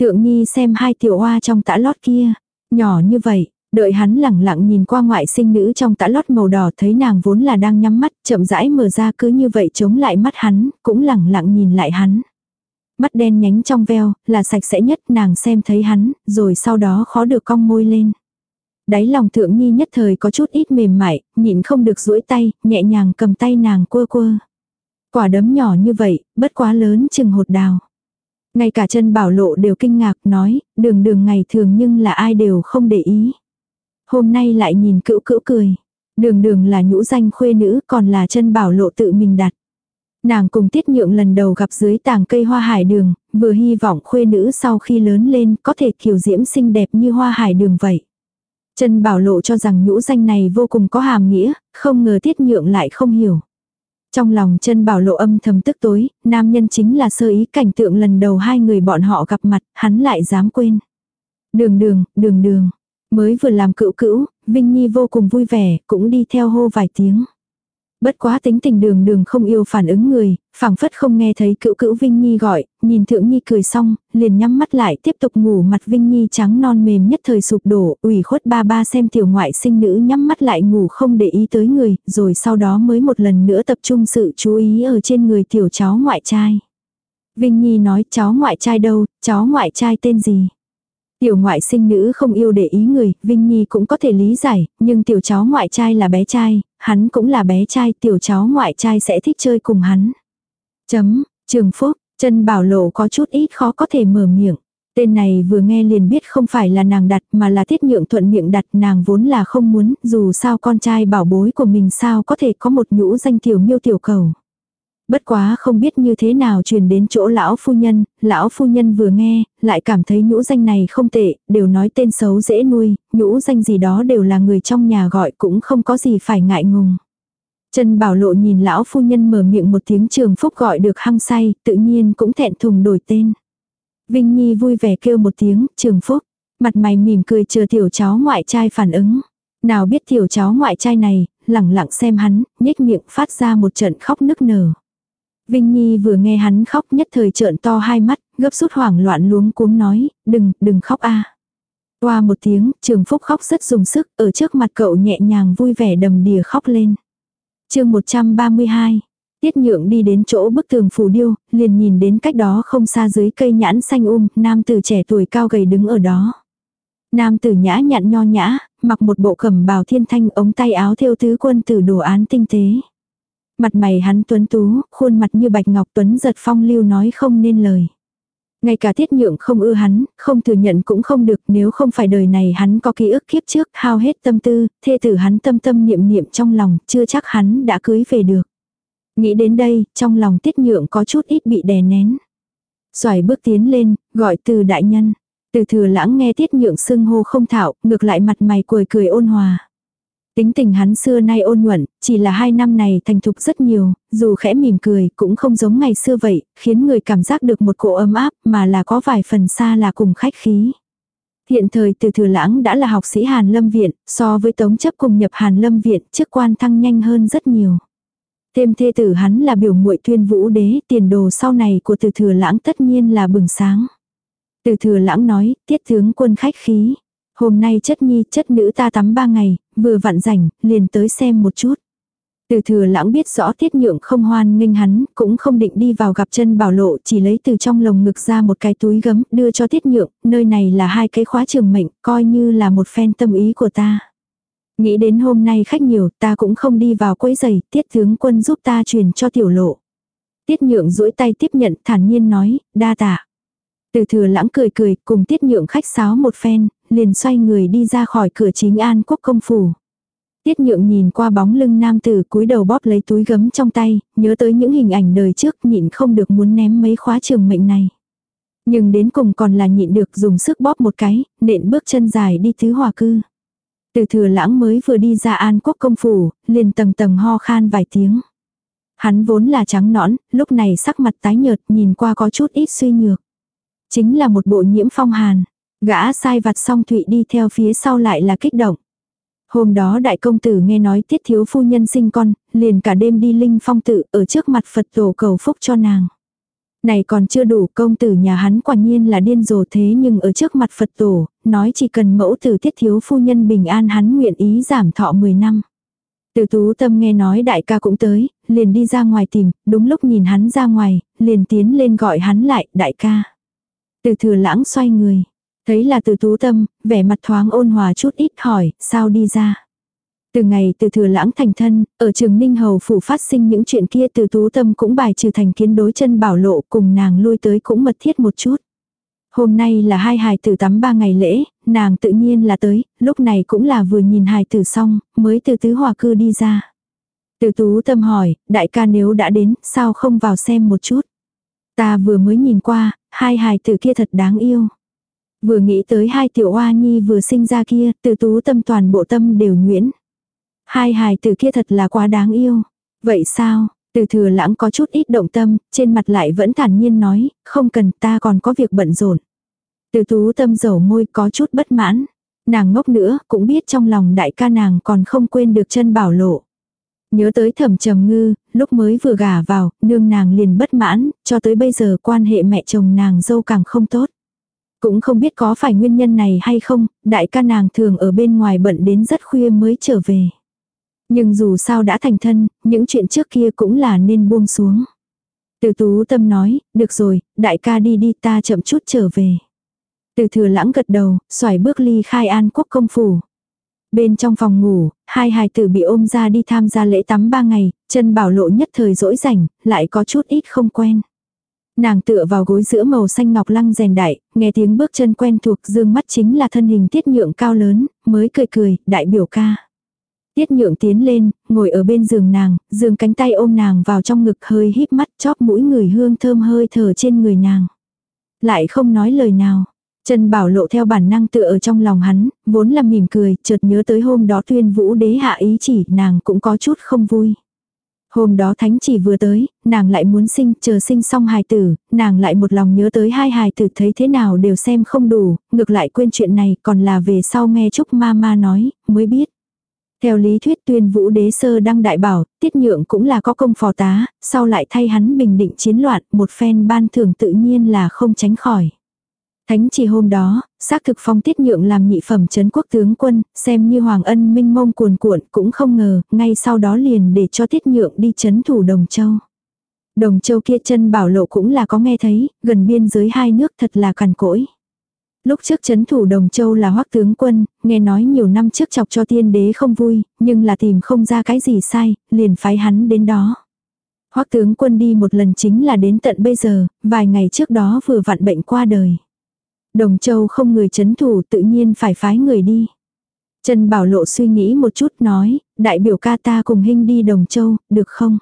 Thượng Nhi xem hai tiểu hoa trong tã lót kia, nhỏ như vậy, Đợi hắn lẳng lặng nhìn qua ngoại sinh nữ trong tã lót màu đỏ thấy nàng vốn là đang nhắm mắt, chậm rãi mở ra cứ như vậy chống lại mắt hắn, cũng lẳng lặng nhìn lại hắn. Mắt đen nhánh trong veo, là sạch sẽ nhất nàng xem thấy hắn, rồi sau đó khó được cong môi lên. Đáy lòng thượng nhi nhất thời có chút ít mềm mại, nhịn không được duỗi tay, nhẹ nhàng cầm tay nàng quơ quơ. Quả đấm nhỏ như vậy, bất quá lớn chừng hột đào. Ngay cả chân bảo lộ đều kinh ngạc nói, đường đường ngày thường nhưng là ai đều không để ý. Hôm nay lại nhìn cữu cữu cười. Đường đường là nhũ danh khuê nữ còn là chân bảo lộ tự mình đặt. Nàng cùng tiết nhượng lần đầu gặp dưới tàng cây hoa hải đường, vừa hy vọng khuê nữ sau khi lớn lên có thể kiều diễm xinh đẹp như hoa hải đường vậy. Trần Bảo Lộ cho rằng nhũ danh này vô cùng có hàm nghĩa, không ngờ tiết nhượng lại không hiểu. Trong lòng chân Bảo Lộ âm thầm tức tối, nam nhân chính là sơ ý cảnh tượng lần đầu hai người bọn họ gặp mặt, hắn lại dám quên. Đường đường, đường đường, Mới vừa làm cựu cữu, Vinh Nhi vô cùng vui vẻ, cũng đi theo hô vài tiếng. Bất quá tính tình đường đường không yêu phản ứng người, phảng phất không nghe thấy cựu cữu Vinh Nhi gọi, nhìn thượng Nhi cười xong, liền nhắm mắt lại tiếp tục ngủ mặt Vinh Nhi trắng non mềm nhất thời sụp đổ, ủy khuất ba ba xem tiểu ngoại sinh nữ nhắm mắt lại ngủ không để ý tới người, rồi sau đó mới một lần nữa tập trung sự chú ý ở trên người tiểu cháu ngoại trai. Vinh Nhi nói cháu ngoại trai đâu, cháu ngoại trai tên gì? Tiểu ngoại sinh nữ không yêu để ý người, Vinh Nhi cũng có thể lý giải, nhưng tiểu cháu ngoại trai là bé trai, hắn cũng là bé trai, tiểu cháu ngoại trai sẽ thích chơi cùng hắn. Chấm, trường phúc, chân bảo lộ có chút ít khó có thể mở miệng. Tên này vừa nghe liền biết không phải là nàng đặt mà là tiết nhượng thuận miệng đặt nàng vốn là không muốn, dù sao con trai bảo bối của mình sao có thể có một nhũ danh tiểu miêu tiểu cầu. Bất quá không biết như thế nào truyền đến chỗ lão phu nhân, lão phu nhân vừa nghe, lại cảm thấy nhũ danh này không tệ, đều nói tên xấu dễ nuôi, nhũ danh gì đó đều là người trong nhà gọi cũng không có gì phải ngại ngùng. Trần Bảo Lộ nhìn lão phu nhân mở miệng một tiếng trường phúc gọi được hăng say, tự nhiên cũng thẹn thùng đổi tên. Vinh Nhi vui vẻ kêu một tiếng, trường phúc, mặt mày mỉm cười chờ tiểu cháu ngoại trai phản ứng. Nào biết tiểu cháu ngoại trai này, lẳng lặng xem hắn, nhếch miệng phát ra một trận khóc nức nở. Vinh Nhi vừa nghe hắn khóc nhất thời trợn to hai mắt, gấp rút hoảng loạn luống cuống nói, đừng, đừng khóc a. Qua một tiếng, trường phúc khóc rất dùng sức, ở trước mặt cậu nhẹ nhàng vui vẻ đầm đìa khóc lên. chương 132, Tiết nhượng đi đến chỗ bức tường phù điêu, liền nhìn đến cách đó không xa dưới cây nhãn xanh um, nam tử trẻ tuổi cao gầy đứng ở đó. Nam tử nhã nhặn nho nhã, mặc một bộ cẩm bào thiên thanh ống tay áo thêu tứ quân tử đồ án tinh tế. Mặt mày hắn tuấn tú, khuôn mặt như bạch ngọc tuấn giật phong lưu nói không nên lời. Ngay cả tiết nhượng không ưa hắn, không thừa nhận cũng không được nếu không phải đời này hắn có ký ức kiếp trước hao hết tâm tư, thê tử hắn tâm tâm niệm niệm trong lòng, chưa chắc hắn đã cưới về được. Nghĩ đến đây, trong lòng tiết nhượng có chút ít bị đè nén. Xoài bước tiến lên, gọi từ đại nhân. Từ thừa lãng nghe tiết nhượng xưng hô không thạo, ngược lại mặt mày cười cười ôn hòa. Tính tình hắn xưa nay ôn nhuận, chỉ là hai năm này thành thục rất nhiều, dù khẽ mỉm cười cũng không giống ngày xưa vậy, khiến người cảm giác được một cỗ ấm áp mà là có vài phần xa là cùng khách khí. Hiện thời từ thừa lãng đã là học sĩ Hàn Lâm Viện, so với tống chấp cùng nhập Hàn Lâm Viện chức quan thăng nhanh hơn rất nhiều. Thêm thê tử hắn là biểu muội tuyên vũ đế, tiền đồ sau này của từ thừa lãng tất nhiên là bừng sáng. Từ thừa lãng nói, tiết tướng quân khách khí. Hôm nay chất nhi chất nữ ta tắm ba ngày, vừa vặn rảnh, liền tới xem một chút. Từ thừa lãng biết rõ tiết nhượng không hoan nghênh hắn, cũng không định đi vào gặp chân bảo lộ, chỉ lấy từ trong lồng ngực ra một cái túi gấm, đưa cho tiết nhượng, nơi này là hai cái khóa trường mệnh, coi như là một phen tâm ý của ta. Nghĩ đến hôm nay khách nhiều, ta cũng không đi vào quấy giày, tiết tướng quân giúp ta truyền cho tiểu lộ. Tiết nhượng duỗi tay tiếp nhận, thản nhiên nói, đa tạ. Từ thừa lãng cười cười, cùng tiết nhượng khách sáo một phen, liền xoay người đi ra khỏi cửa chính an quốc công phủ. Tiết nhượng nhìn qua bóng lưng nam tử cúi đầu bóp lấy túi gấm trong tay, nhớ tới những hình ảnh đời trước nhịn không được muốn ném mấy khóa trường mệnh này. Nhưng đến cùng còn là nhịn được dùng sức bóp một cái, nện bước chân dài đi tứ hòa cư. Từ thừa lãng mới vừa đi ra an quốc công phủ, liền tầng tầng ho khan vài tiếng. Hắn vốn là trắng nõn, lúc này sắc mặt tái nhợt nhìn qua có chút ít suy nhược. Chính là một bộ nhiễm phong hàn. Gã sai vặt xong thụy đi theo phía sau lại là kích động. Hôm đó đại công tử nghe nói tiết thiếu phu nhân sinh con, liền cả đêm đi linh phong tự ở trước mặt Phật tổ cầu phúc cho nàng. Này còn chưa đủ công tử nhà hắn quả nhiên là điên rồ thế nhưng ở trước mặt Phật tổ, nói chỉ cần mẫu tử tiết thiếu phu nhân bình an hắn nguyện ý giảm thọ 10 năm. Từ tú tâm nghe nói đại ca cũng tới, liền đi ra ngoài tìm, đúng lúc nhìn hắn ra ngoài, liền tiến lên gọi hắn lại, đại ca. Từ thừa lãng xoay người, thấy là từ tú tâm, vẻ mặt thoáng ôn hòa chút ít hỏi, sao đi ra. Từ ngày từ thừa lãng thành thân, ở trường Ninh Hầu phủ phát sinh những chuyện kia từ tú tâm cũng bài trừ thành kiến đối chân bảo lộ cùng nàng lui tới cũng mật thiết một chút. Hôm nay là hai hài tử tắm ba ngày lễ, nàng tự nhiên là tới, lúc này cũng là vừa nhìn hài tử xong, mới từ tứ hòa cư đi ra. Từ tú tâm hỏi, đại ca nếu đã đến, sao không vào xem một chút. Ta vừa mới nhìn qua, hai hài tử kia thật đáng yêu. Vừa nghĩ tới hai tiểu oa nhi vừa sinh ra kia, từ tú tâm toàn bộ tâm đều nhuyễn. Hai hài tử kia thật là quá đáng yêu. Vậy sao, từ thừa lãng có chút ít động tâm, trên mặt lại vẫn thản nhiên nói, không cần ta còn có việc bận rộn. Từ tú tâm dầu môi có chút bất mãn. Nàng ngốc nữa, cũng biết trong lòng đại ca nàng còn không quên được chân bảo lộ. Nhớ tới thẩm trầm ngư, lúc mới vừa gả vào, nương nàng liền bất mãn, cho tới bây giờ quan hệ mẹ chồng nàng dâu càng không tốt. Cũng không biết có phải nguyên nhân này hay không, đại ca nàng thường ở bên ngoài bận đến rất khuya mới trở về. Nhưng dù sao đã thành thân, những chuyện trước kia cũng là nên buông xuống. Từ tú tâm nói, được rồi, đại ca đi đi ta chậm chút trở về. Từ thừa lãng gật đầu, xoài bước ly khai an quốc công phủ. Bên trong phòng ngủ, hai hài tử bị ôm ra đi tham gia lễ tắm ba ngày, chân bảo lộ nhất thời rỗi rảnh, lại có chút ít không quen. Nàng tựa vào gối giữa màu xanh ngọc lăng rèn đại, nghe tiếng bước chân quen thuộc dương mắt chính là thân hình tiết nhượng cao lớn, mới cười cười, đại biểu ca. Tiết nhượng tiến lên, ngồi ở bên giường nàng, giường cánh tay ôm nàng vào trong ngực hơi híp mắt chóp mũi người hương thơm hơi thở trên người nàng. Lại không nói lời nào. Trần Bảo Lộ theo bản năng tựa ở trong lòng hắn, vốn là mỉm cười, chợt nhớ tới hôm đó tuyên vũ đế hạ ý chỉ, nàng cũng có chút không vui. Hôm đó thánh chỉ vừa tới, nàng lại muốn sinh, chờ sinh xong hài tử, nàng lại một lòng nhớ tới hai hài tử thấy thế nào đều xem không đủ, ngược lại quên chuyện này còn là về sau nghe Trúc ma ma nói, mới biết. Theo lý thuyết tuyên vũ đế sơ đăng đại bảo, tiết nhượng cũng là có công phò tá, sau lại thay hắn bình định chiến loạn, một phen ban thưởng tự nhiên là không tránh khỏi. Thánh chỉ hôm đó, xác thực phong tiết nhượng làm nhị phẩm chấn quốc tướng quân, xem như hoàng ân minh mông cuồn cuộn cũng không ngờ, ngay sau đó liền để cho tiết nhượng đi chấn thủ Đồng Châu. Đồng Châu kia chân bảo lộ cũng là có nghe thấy, gần biên giới hai nước thật là cằn cỗi. Lúc trước chấn thủ Đồng Châu là hoắc tướng quân, nghe nói nhiều năm trước chọc cho tiên đế không vui, nhưng là tìm không ra cái gì sai, liền phái hắn đến đó. hoắc tướng quân đi một lần chính là đến tận bây giờ, vài ngày trước đó vừa vặn bệnh qua đời. Đồng Châu không người chấn thủ tự nhiên phải phái người đi. Trần Bảo Lộ suy nghĩ một chút nói, đại biểu ca ta cùng Hinh đi Đồng Châu, được không?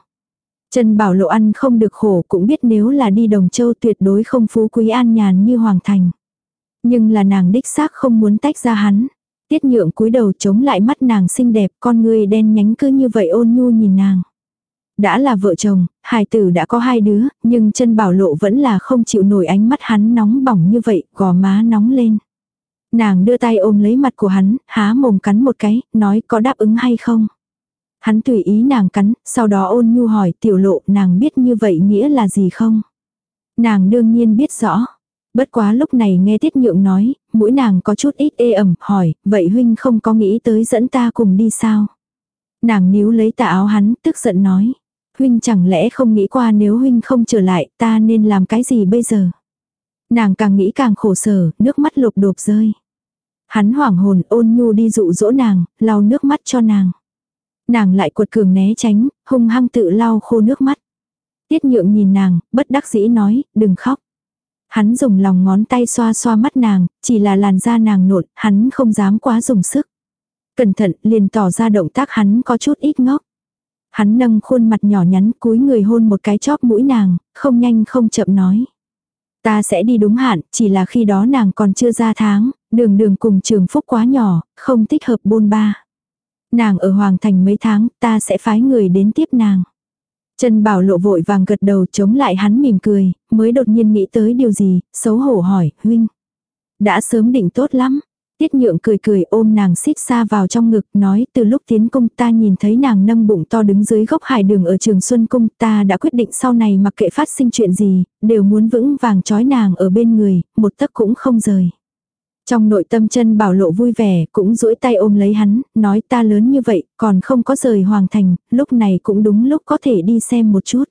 Trần Bảo Lộ ăn không được khổ cũng biết nếu là đi Đồng Châu tuyệt đối không phú quý an nhàn như Hoàng Thành. Nhưng là nàng đích xác không muốn tách ra hắn. Tiết nhượng cúi đầu chống lại mắt nàng xinh đẹp con người đen nhánh cứ như vậy ôn nhu nhìn nàng. Đã là vợ chồng, hài tử đã có hai đứa, nhưng chân bảo lộ vẫn là không chịu nổi ánh mắt hắn nóng bỏng như vậy, gò má nóng lên. Nàng đưa tay ôm lấy mặt của hắn, há mồm cắn một cái, nói có đáp ứng hay không. Hắn tùy ý nàng cắn, sau đó ôn nhu hỏi tiểu lộ nàng biết như vậy nghĩa là gì không? Nàng đương nhiên biết rõ. Bất quá lúc này nghe Tiết Nhượng nói, mũi nàng có chút ít ê ẩm, hỏi, vậy huynh không có nghĩ tới dẫn ta cùng đi sao? Nàng níu lấy tà áo hắn, tức giận nói. Huynh chẳng lẽ không nghĩ qua nếu huynh không trở lại, ta nên làm cái gì bây giờ? Nàng càng nghĩ càng khổ sở, nước mắt lục đột rơi. Hắn hoảng hồn ôn nhu đi dụ dỗ nàng, lau nước mắt cho nàng. Nàng lại cuột cường né tránh, hung hăng tự lau khô nước mắt. Tiết nhượng nhìn nàng, bất đắc dĩ nói, đừng khóc. Hắn dùng lòng ngón tay xoa xoa mắt nàng, chỉ là làn da nàng nộn, hắn không dám quá dùng sức. Cẩn thận, liền tỏ ra động tác hắn có chút ít ngốc. Hắn nâng khuôn mặt nhỏ nhắn cúi người hôn một cái chóp mũi nàng, không nhanh không chậm nói. Ta sẽ đi đúng hạn, chỉ là khi đó nàng còn chưa ra tháng, đường đường cùng trường phúc quá nhỏ, không thích hợp bôn ba. Nàng ở Hoàng Thành mấy tháng, ta sẽ phái người đến tiếp nàng. Trần Bảo lộ vội vàng gật đầu chống lại hắn mỉm cười, mới đột nhiên nghĩ tới điều gì, xấu hổ hỏi, huynh. Đã sớm định tốt lắm. Tiết nhượng cười cười ôm nàng xít xa vào trong ngực, nói từ lúc tiến cung ta nhìn thấy nàng nâng bụng to đứng dưới gốc hải đường ở trường Xuân Cung, ta đã quyết định sau này mặc kệ phát sinh chuyện gì, đều muốn vững vàng trói nàng ở bên người, một tấc cũng không rời. Trong nội tâm chân bảo lộ vui vẻ, cũng duỗi tay ôm lấy hắn, nói ta lớn như vậy, còn không có rời hoàng thành, lúc này cũng đúng lúc có thể đi xem một chút.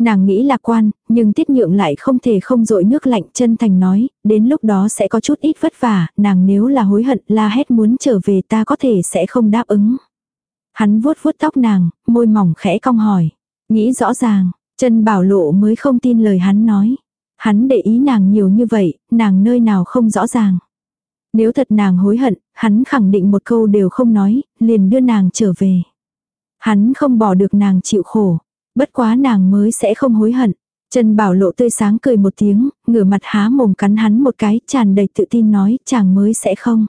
Nàng nghĩ lạc quan, nhưng tiết nhượng lại không thể không dội nước lạnh chân thành nói, đến lúc đó sẽ có chút ít vất vả, nàng nếu là hối hận la hét muốn trở về ta có thể sẽ không đáp ứng. Hắn vuốt vuốt tóc nàng, môi mỏng khẽ cong hỏi. Nghĩ rõ ràng, chân bảo lộ mới không tin lời hắn nói. Hắn để ý nàng nhiều như vậy, nàng nơi nào không rõ ràng. Nếu thật nàng hối hận, hắn khẳng định một câu đều không nói, liền đưa nàng trở về. Hắn không bỏ được nàng chịu khổ. Bất quá nàng mới sẽ không hối hận. Trần Bảo Lộ tươi sáng cười một tiếng, ngửa mặt há mồm cắn hắn một cái, tràn đầy tự tin nói, chàng mới sẽ không.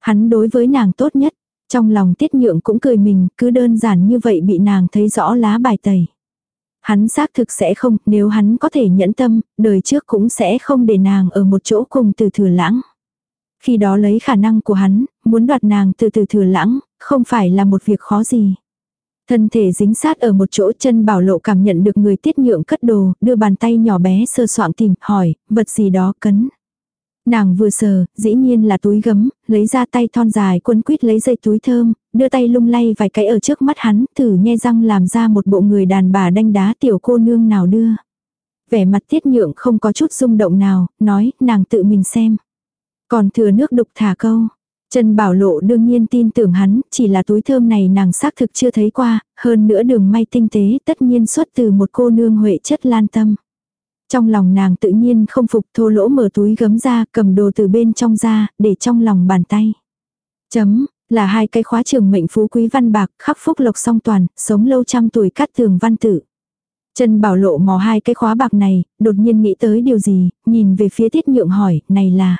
Hắn đối với nàng tốt nhất, trong lòng tiết nhượng cũng cười mình, cứ đơn giản như vậy bị nàng thấy rõ lá bài tẩy. Hắn xác thực sẽ không, nếu hắn có thể nhẫn tâm, đời trước cũng sẽ không để nàng ở một chỗ cùng từ thừa lãng. Khi đó lấy khả năng của hắn, muốn đoạt nàng từ từ thừa lãng, không phải là một việc khó gì. Thân thể dính sát ở một chỗ chân bảo lộ cảm nhận được người tiết nhượng cất đồ, đưa bàn tay nhỏ bé sơ soạn tìm, hỏi, vật gì đó cấn. Nàng vừa sờ, dĩ nhiên là túi gấm, lấy ra tay thon dài quân quýt lấy dây túi thơm, đưa tay lung lay vài cái ở trước mắt hắn, thử nhe răng làm ra một bộ người đàn bà đanh đá tiểu cô nương nào đưa. Vẻ mặt tiết nhượng không có chút rung động nào, nói, nàng tự mình xem. Còn thừa nước đục thả câu, Trần Bảo Lộ đương nhiên tin tưởng hắn, chỉ là túi thơm này nàng xác thực chưa thấy qua, hơn nữa đường may tinh tế tất nhiên xuất từ một cô nương huệ chất lan tâm. Trong lòng nàng tự nhiên không phục thô lỗ mở túi gấm ra, cầm đồ từ bên trong ra, để trong lòng bàn tay. Chấm, là hai cái khóa trường mệnh phú quý văn bạc, khắc phúc lộc song toàn, sống lâu trăm tuổi cắt tường văn tử. Trần Bảo Lộ mò hai cái khóa bạc này, đột nhiên nghĩ tới điều gì, nhìn về phía tiết nhượng hỏi, này là...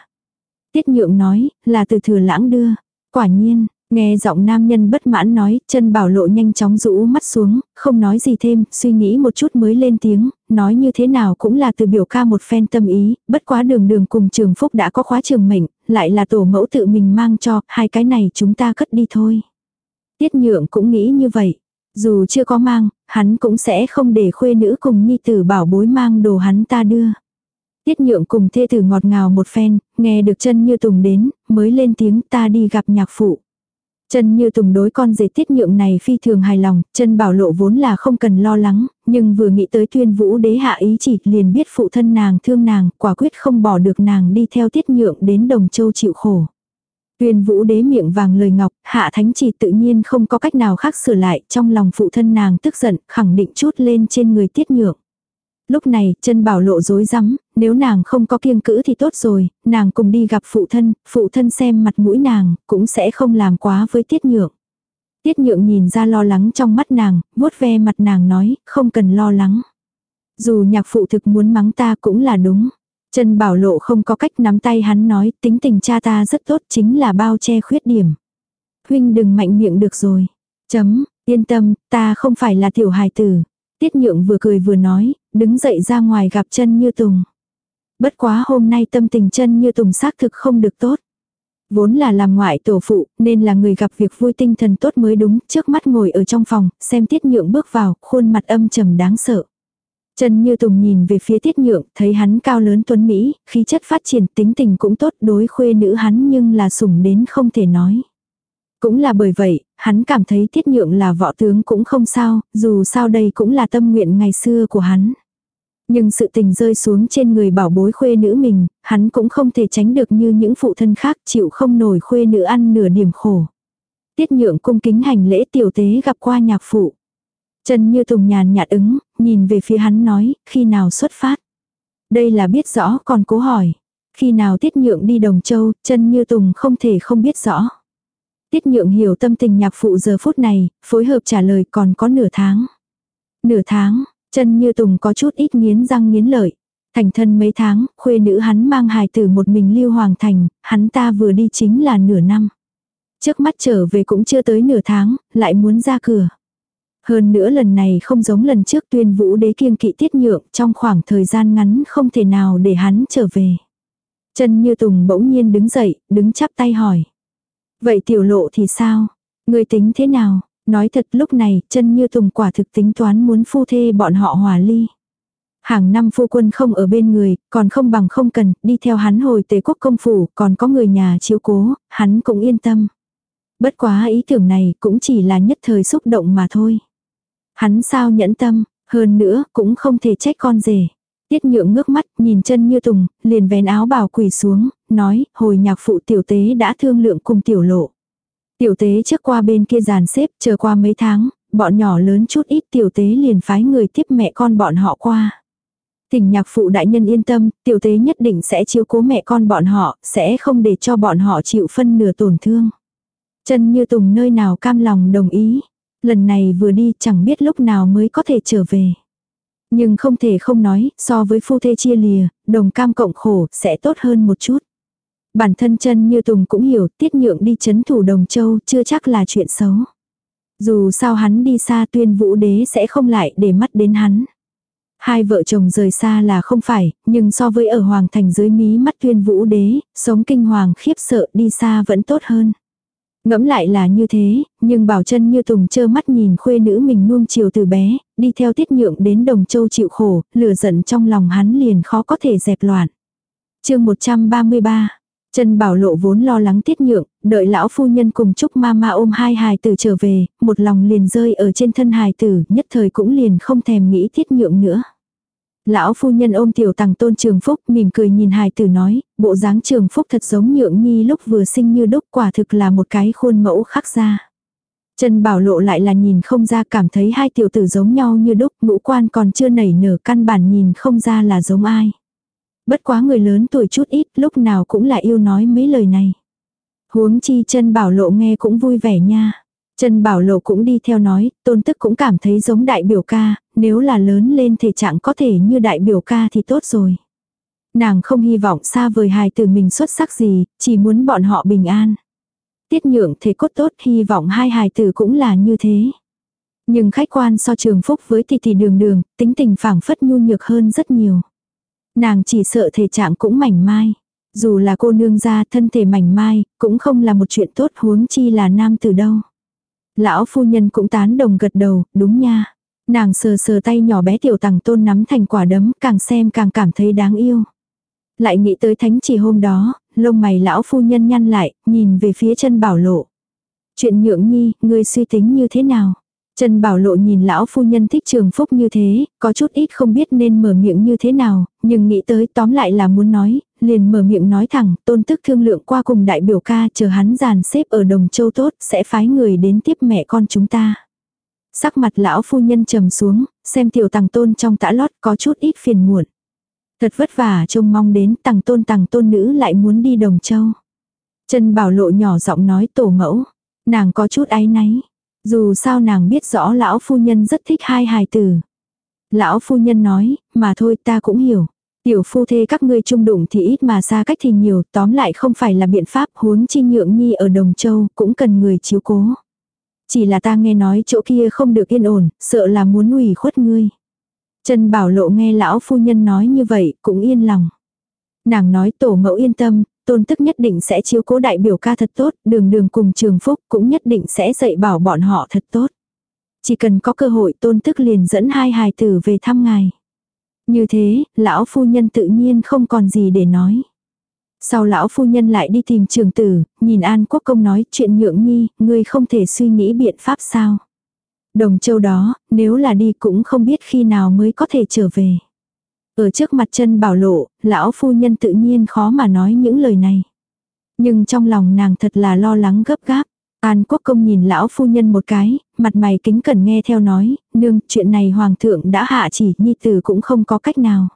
Tiết nhượng nói, là từ thừa lãng đưa. Quả nhiên, nghe giọng nam nhân bất mãn nói, chân bảo lộ nhanh chóng rũ mắt xuống, không nói gì thêm, suy nghĩ một chút mới lên tiếng, nói như thế nào cũng là từ biểu ca một phen tâm ý, bất quá đường đường cùng trường phúc đã có khóa trường mệnh, lại là tổ mẫu tự mình mang cho, hai cái này chúng ta cất đi thôi. Tiết nhượng cũng nghĩ như vậy. Dù chưa có mang, hắn cũng sẽ không để khuê nữ cùng nhi tử bảo bối mang đồ hắn ta đưa. Tiết nhượng cùng thê tử ngọt ngào một phen, nghe được chân như tùng đến, mới lên tiếng ta đi gặp nhạc phụ. Chân như tùng đối con rể tiết nhượng này phi thường hài lòng, chân bảo lộ vốn là không cần lo lắng, nhưng vừa nghĩ tới tuyên vũ đế hạ ý chỉ liền biết phụ thân nàng thương nàng, quả quyết không bỏ được nàng đi theo tiết nhượng đến đồng châu chịu khổ. Tuyên vũ đế miệng vàng lời ngọc, hạ thánh chỉ tự nhiên không có cách nào khác sửa lại, trong lòng phụ thân nàng tức giận, khẳng định chút lên trên người tiết nhượng. Lúc này, chân bảo lộ dối rắm nếu nàng không có kiêng cữ thì tốt rồi, nàng cùng đi gặp phụ thân, phụ thân xem mặt mũi nàng, cũng sẽ không làm quá với tiết nhượng. Tiết nhượng nhìn ra lo lắng trong mắt nàng, vuốt ve mặt nàng nói, không cần lo lắng. Dù nhạc phụ thực muốn mắng ta cũng là đúng. Trần Bảo Lộ không có cách nắm tay hắn nói, tính tình cha ta rất tốt chính là bao che khuyết điểm. Huynh đừng mạnh miệng được rồi. Chấm, yên tâm, ta không phải là tiểu hài tử. Tiết nhượng vừa cười vừa nói, đứng dậy ra ngoài gặp chân như tùng. Bất quá hôm nay tâm tình chân như tùng xác thực không được tốt. Vốn là làm ngoại tổ phụ, nên là người gặp việc vui tinh thần tốt mới đúng, trước mắt ngồi ở trong phòng, xem tiết nhượng bước vào, khuôn mặt âm trầm đáng sợ. Trần Như Tùng nhìn về phía tiết nhượng, thấy hắn cao lớn tuấn Mỹ, khí chất phát triển tính tình cũng tốt đối khuê nữ hắn nhưng là sủng đến không thể nói. Cũng là bởi vậy, hắn cảm thấy tiết nhượng là võ tướng cũng không sao, dù sao đây cũng là tâm nguyện ngày xưa của hắn. Nhưng sự tình rơi xuống trên người bảo bối khuê nữ mình, hắn cũng không thể tránh được như những phụ thân khác chịu không nổi khuê nữ ăn nửa điểm khổ. Tiết nhượng cung kính hành lễ tiểu tế gặp qua nhạc phụ. Trần Như Tùng nhàn nhạt ứng, nhìn về phía hắn nói, khi nào xuất phát. Đây là biết rõ còn cố hỏi. Khi nào Tiết Nhượng đi Đồng Châu, Trần Như Tùng không thể không biết rõ. Tiết Nhượng hiểu tâm tình nhạc phụ giờ phút này, phối hợp trả lời còn có nửa tháng. Nửa tháng, chân Như Tùng có chút ít nghiến răng nghiến lợi. Thành thân mấy tháng, khuê nữ hắn mang hài tử một mình lưu hoàng thành, hắn ta vừa đi chính là nửa năm. Trước mắt trở về cũng chưa tới nửa tháng, lại muốn ra cửa. Hơn nữa lần này không giống lần trước tuyên vũ đế kiêng kỵ tiết nhượng trong khoảng thời gian ngắn không thể nào để hắn trở về. Trần Như Tùng bỗng nhiên đứng dậy, đứng chắp tay hỏi. Vậy tiểu lộ thì sao? Người tính thế nào? Nói thật lúc này, chân như tùng quả thực tính toán muốn phu thê bọn họ hòa ly. Hàng năm phu quân không ở bên người, còn không bằng không cần, đi theo hắn hồi tế quốc công phủ, còn có người nhà chiếu cố, hắn cũng yên tâm. Bất quá ý tưởng này cũng chỉ là nhất thời xúc động mà thôi. Hắn sao nhẫn tâm, hơn nữa cũng không thể trách con rể. Tiết nhượng ngước mắt, nhìn chân như tùng, liền vén áo bào quỳ xuống, nói, hồi nhạc phụ tiểu tế đã thương lượng cùng tiểu lộ. Tiểu tế trước qua bên kia dàn xếp, chờ qua mấy tháng, bọn nhỏ lớn chút ít tiểu tế liền phái người tiếp mẹ con bọn họ qua. Tỉnh nhạc phụ đại nhân yên tâm, tiểu tế nhất định sẽ chiếu cố mẹ con bọn họ, sẽ không để cho bọn họ chịu phân nửa tổn thương. Chân như tùng nơi nào cam lòng đồng ý. Lần này vừa đi chẳng biết lúc nào mới có thể trở về. Nhưng không thể không nói, so với phu thê chia lìa, đồng cam cộng khổ sẽ tốt hơn một chút. Bản thân chân như Tùng cũng hiểu tiết nhượng đi chấn thủ Đồng Châu chưa chắc là chuyện xấu. Dù sao hắn đi xa tuyên vũ đế sẽ không lại để mắt đến hắn. Hai vợ chồng rời xa là không phải, nhưng so với ở Hoàng thành dưới mí mắt tuyên vũ đế, sống kinh hoàng khiếp sợ đi xa vẫn tốt hơn. Ngẫm lại là như thế, nhưng bảo chân như tùng chơ mắt nhìn khuê nữ mình nuông chiều từ bé, đi theo tiết nhượng đến đồng châu chịu khổ, lửa giận trong lòng hắn liền khó có thể dẹp loạn. chương 133 Trần Bảo Lộ vốn lo lắng tiết nhượng, đợi lão phu nhân cùng chúc mama ôm hai hài tử trở về, một lòng liền rơi ở trên thân hài tử, nhất thời cũng liền không thèm nghĩ tiết nhượng nữa. Lão phu nhân ôm tiểu tàng tôn trường phúc mỉm cười nhìn hài tử nói, bộ dáng trường phúc thật giống nhượng nhi lúc vừa sinh như đúc quả thực là một cái khuôn mẫu khắc ra. Trần Bảo Lộ lại là nhìn không ra cảm thấy hai tiểu tử giống nhau như đúc, ngũ quan còn chưa nảy nở căn bản nhìn không ra là giống ai. Bất quá người lớn tuổi chút ít lúc nào cũng là yêu nói mấy lời này. Huống chi chân bảo lộ nghe cũng vui vẻ nha. Trần Bảo Lộ cũng đi theo nói, tôn tức cũng cảm thấy giống đại biểu ca, nếu là lớn lên thể trạng có thể như đại biểu ca thì tốt rồi. Nàng không hy vọng xa vời hài từ mình xuất sắc gì, chỉ muốn bọn họ bình an. Tiết nhượng thể cốt tốt hy vọng hai hài tử cũng là như thế. Nhưng khách quan so trường phúc với tỷ tỷ đường đường, tính tình phảng phất nhu nhược hơn rất nhiều. Nàng chỉ sợ thể trạng cũng mảnh mai. Dù là cô nương gia thân thể mảnh mai, cũng không là một chuyện tốt huống chi là nam từ đâu. Lão phu nhân cũng tán đồng gật đầu, đúng nha. Nàng sờ sờ tay nhỏ bé tiểu tằng tôn nắm thành quả đấm, càng xem càng cảm thấy đáng yêu. Lại nghĩ tới thánh chỉ hôm đó, lông mày lão phu nhân nhăn lại, nhìn về phía chân bảo lộ. Chuyện nhượng nhi, ngươi suy tính như thế nào? Trần Bảo Lộ nhìn lão phu nhân thích trường phúc như thế, có chút ít không biết nên mở miệng như thế nào, nhưng nghĩ tới tóm lại là muốn nói, liền mở miệng nói thẳng, tôn tức thương lượng qua cùng đại biểu ca chờ hắn giàn xếp ở đồng châu tốt, sẽ phái người đến tiếp mẹ con chúng ta. Sắc mặt lão phu nhân trầm xuống, xem tiểu tàng tôn trong tã lót có chút ít phiền muộn. Thật vất vả trông mong đến tàng tôn tàng tôn nữ lại muốn đi đồng châu. Trần Bảo Lộ nhỏ giọng nói tổ mẫu, nàng có chút áy náy. Dù sao nàng biết rõ lão phu nhân rất thích hai hài tử. Lão phu nhân nói, mà thôi ta cũng hiểu. Tiểu phu thê các ngươi chung đụng thì ít mà xa cách thì nhiều, tóm lại không phải là biện pháp huống chi nhượng nhi ở Đồng Châu, cũng cần người chiếu cố. Chỉ là ta nghe nói chỗ kia không được yên ổn, sợ là muốn ủy khuất ngươi. Trần Bảo Lộ nghe lão phu nhân nói như vậy, cũng yên lòng. Nàng nói tổ mẫu yên tâm, tôn tức nhất định sẽ chiếu cố đại biểu ca thật tốt, đường đường cùng trường phúc cũng nhất định sẽ dạy bảo bọn họ thật tốt. Chỉ cần có cơ hội tôn tức liền dẫn hai hài tử về thăm ngài. Như thế, lão phu nhân tự nhiên không còn gì để nói. Sau lão phu nhân lại đi tìm trường tử, nhìn An Quốc Công nói chuyện nhượng nhi, ngươi không thể suy nghĩ biện pháp sao. Đồng châu đó, nếu là đi cũng không biết khi nào mới có thể trở về. Ở trước mặt chân bảo lộ, lão phu nhân tự nhiên khó mà nói những lời này. Nhưng trong lòng nàng thật là lo lắng gấp gáp. An quốc công nhìn lão phu nhân một cái, mặt mày kính cẩn nghe theo nói, nương, chuyện này hoàng thượng đã hạ chỉ, nhi tử cũng không có cách nào.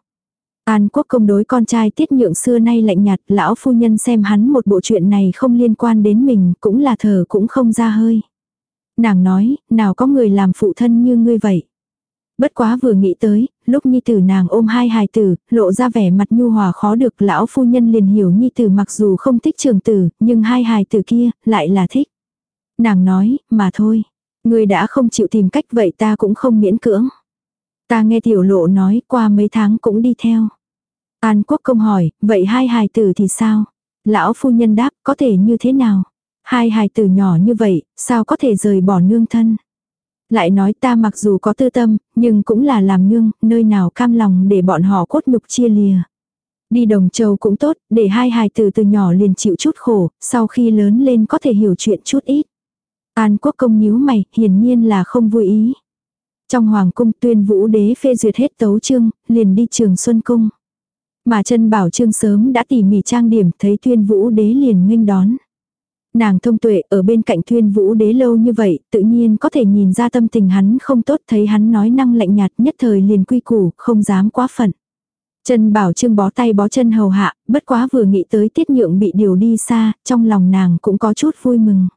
An quốc công đối con trai tiết nhượng xưa nay lạnh nhạt, lão phu nhân xem hắn một bộ chuyện này không liên quan đến mình, cũng là thờ cũng không ra hơi. Nàng nói, nào có người làm phụ thân như ngươi vậy. Bất quá vừa nghĩ tới, lúc nhi tử nàng ôm hai hài tử, lộ ra vẻ mặt nhu hòa khó được lão phu nhân liền hiểu nhi tử mặc dù không thích trường tử, nhưng hai hài tử kia, lại là thích. Nàng nói, mà thôi, người đã không chịu tìm cách vậy ta cũng không miễn cưỡng. Ta nghe tiểu lộ nói qua mấy tháng cũng đi theo. An quốc công hỏi, vậy hai hài tử thì sao? Lão phu nhân đáp, có thể như thế nào? Hai hài tử nhỏ như vậy, sao có thể rời bỏ nương thân? Lại nói ta mặc dù có tư tâm, nhưng cũng là làm nương, nơi nào cam lòng để bọn họ cốt nhục chia lìa. Đi đồng châu cũng tốt, để hai hài tử từ nhỏ liền chịu chút khổ, sau khi lớn lên có thể hiểu chuyện chút ít. An quốc công nhíu mày, hiển nhiên là không vui ý. Trong hoàng cung tuyên vũ đế phê duyệt hết tấu chương, liền đi trường xuân cung. Mà chân bảo trương sớm đã tỉ mỉ trang điểm thấy tuyên vũ đế liền nghênh đón. Nàng thông tuệ ở bên cạnh Thuyên vũ đế lâu như vậy, tự nhiên có thể nhìn ra tâm tình hắn không tốt thấy hắn nói năng lạnh nhạt nhất thời liền quy củ, không dám quá phận. Trần Bảo Trương bó tay bó chân hầu hạ, bất quá vừa nghĩ tới tiết nhượng bị điều đi xa, trong lòng nàng cũng có chút vui mừng.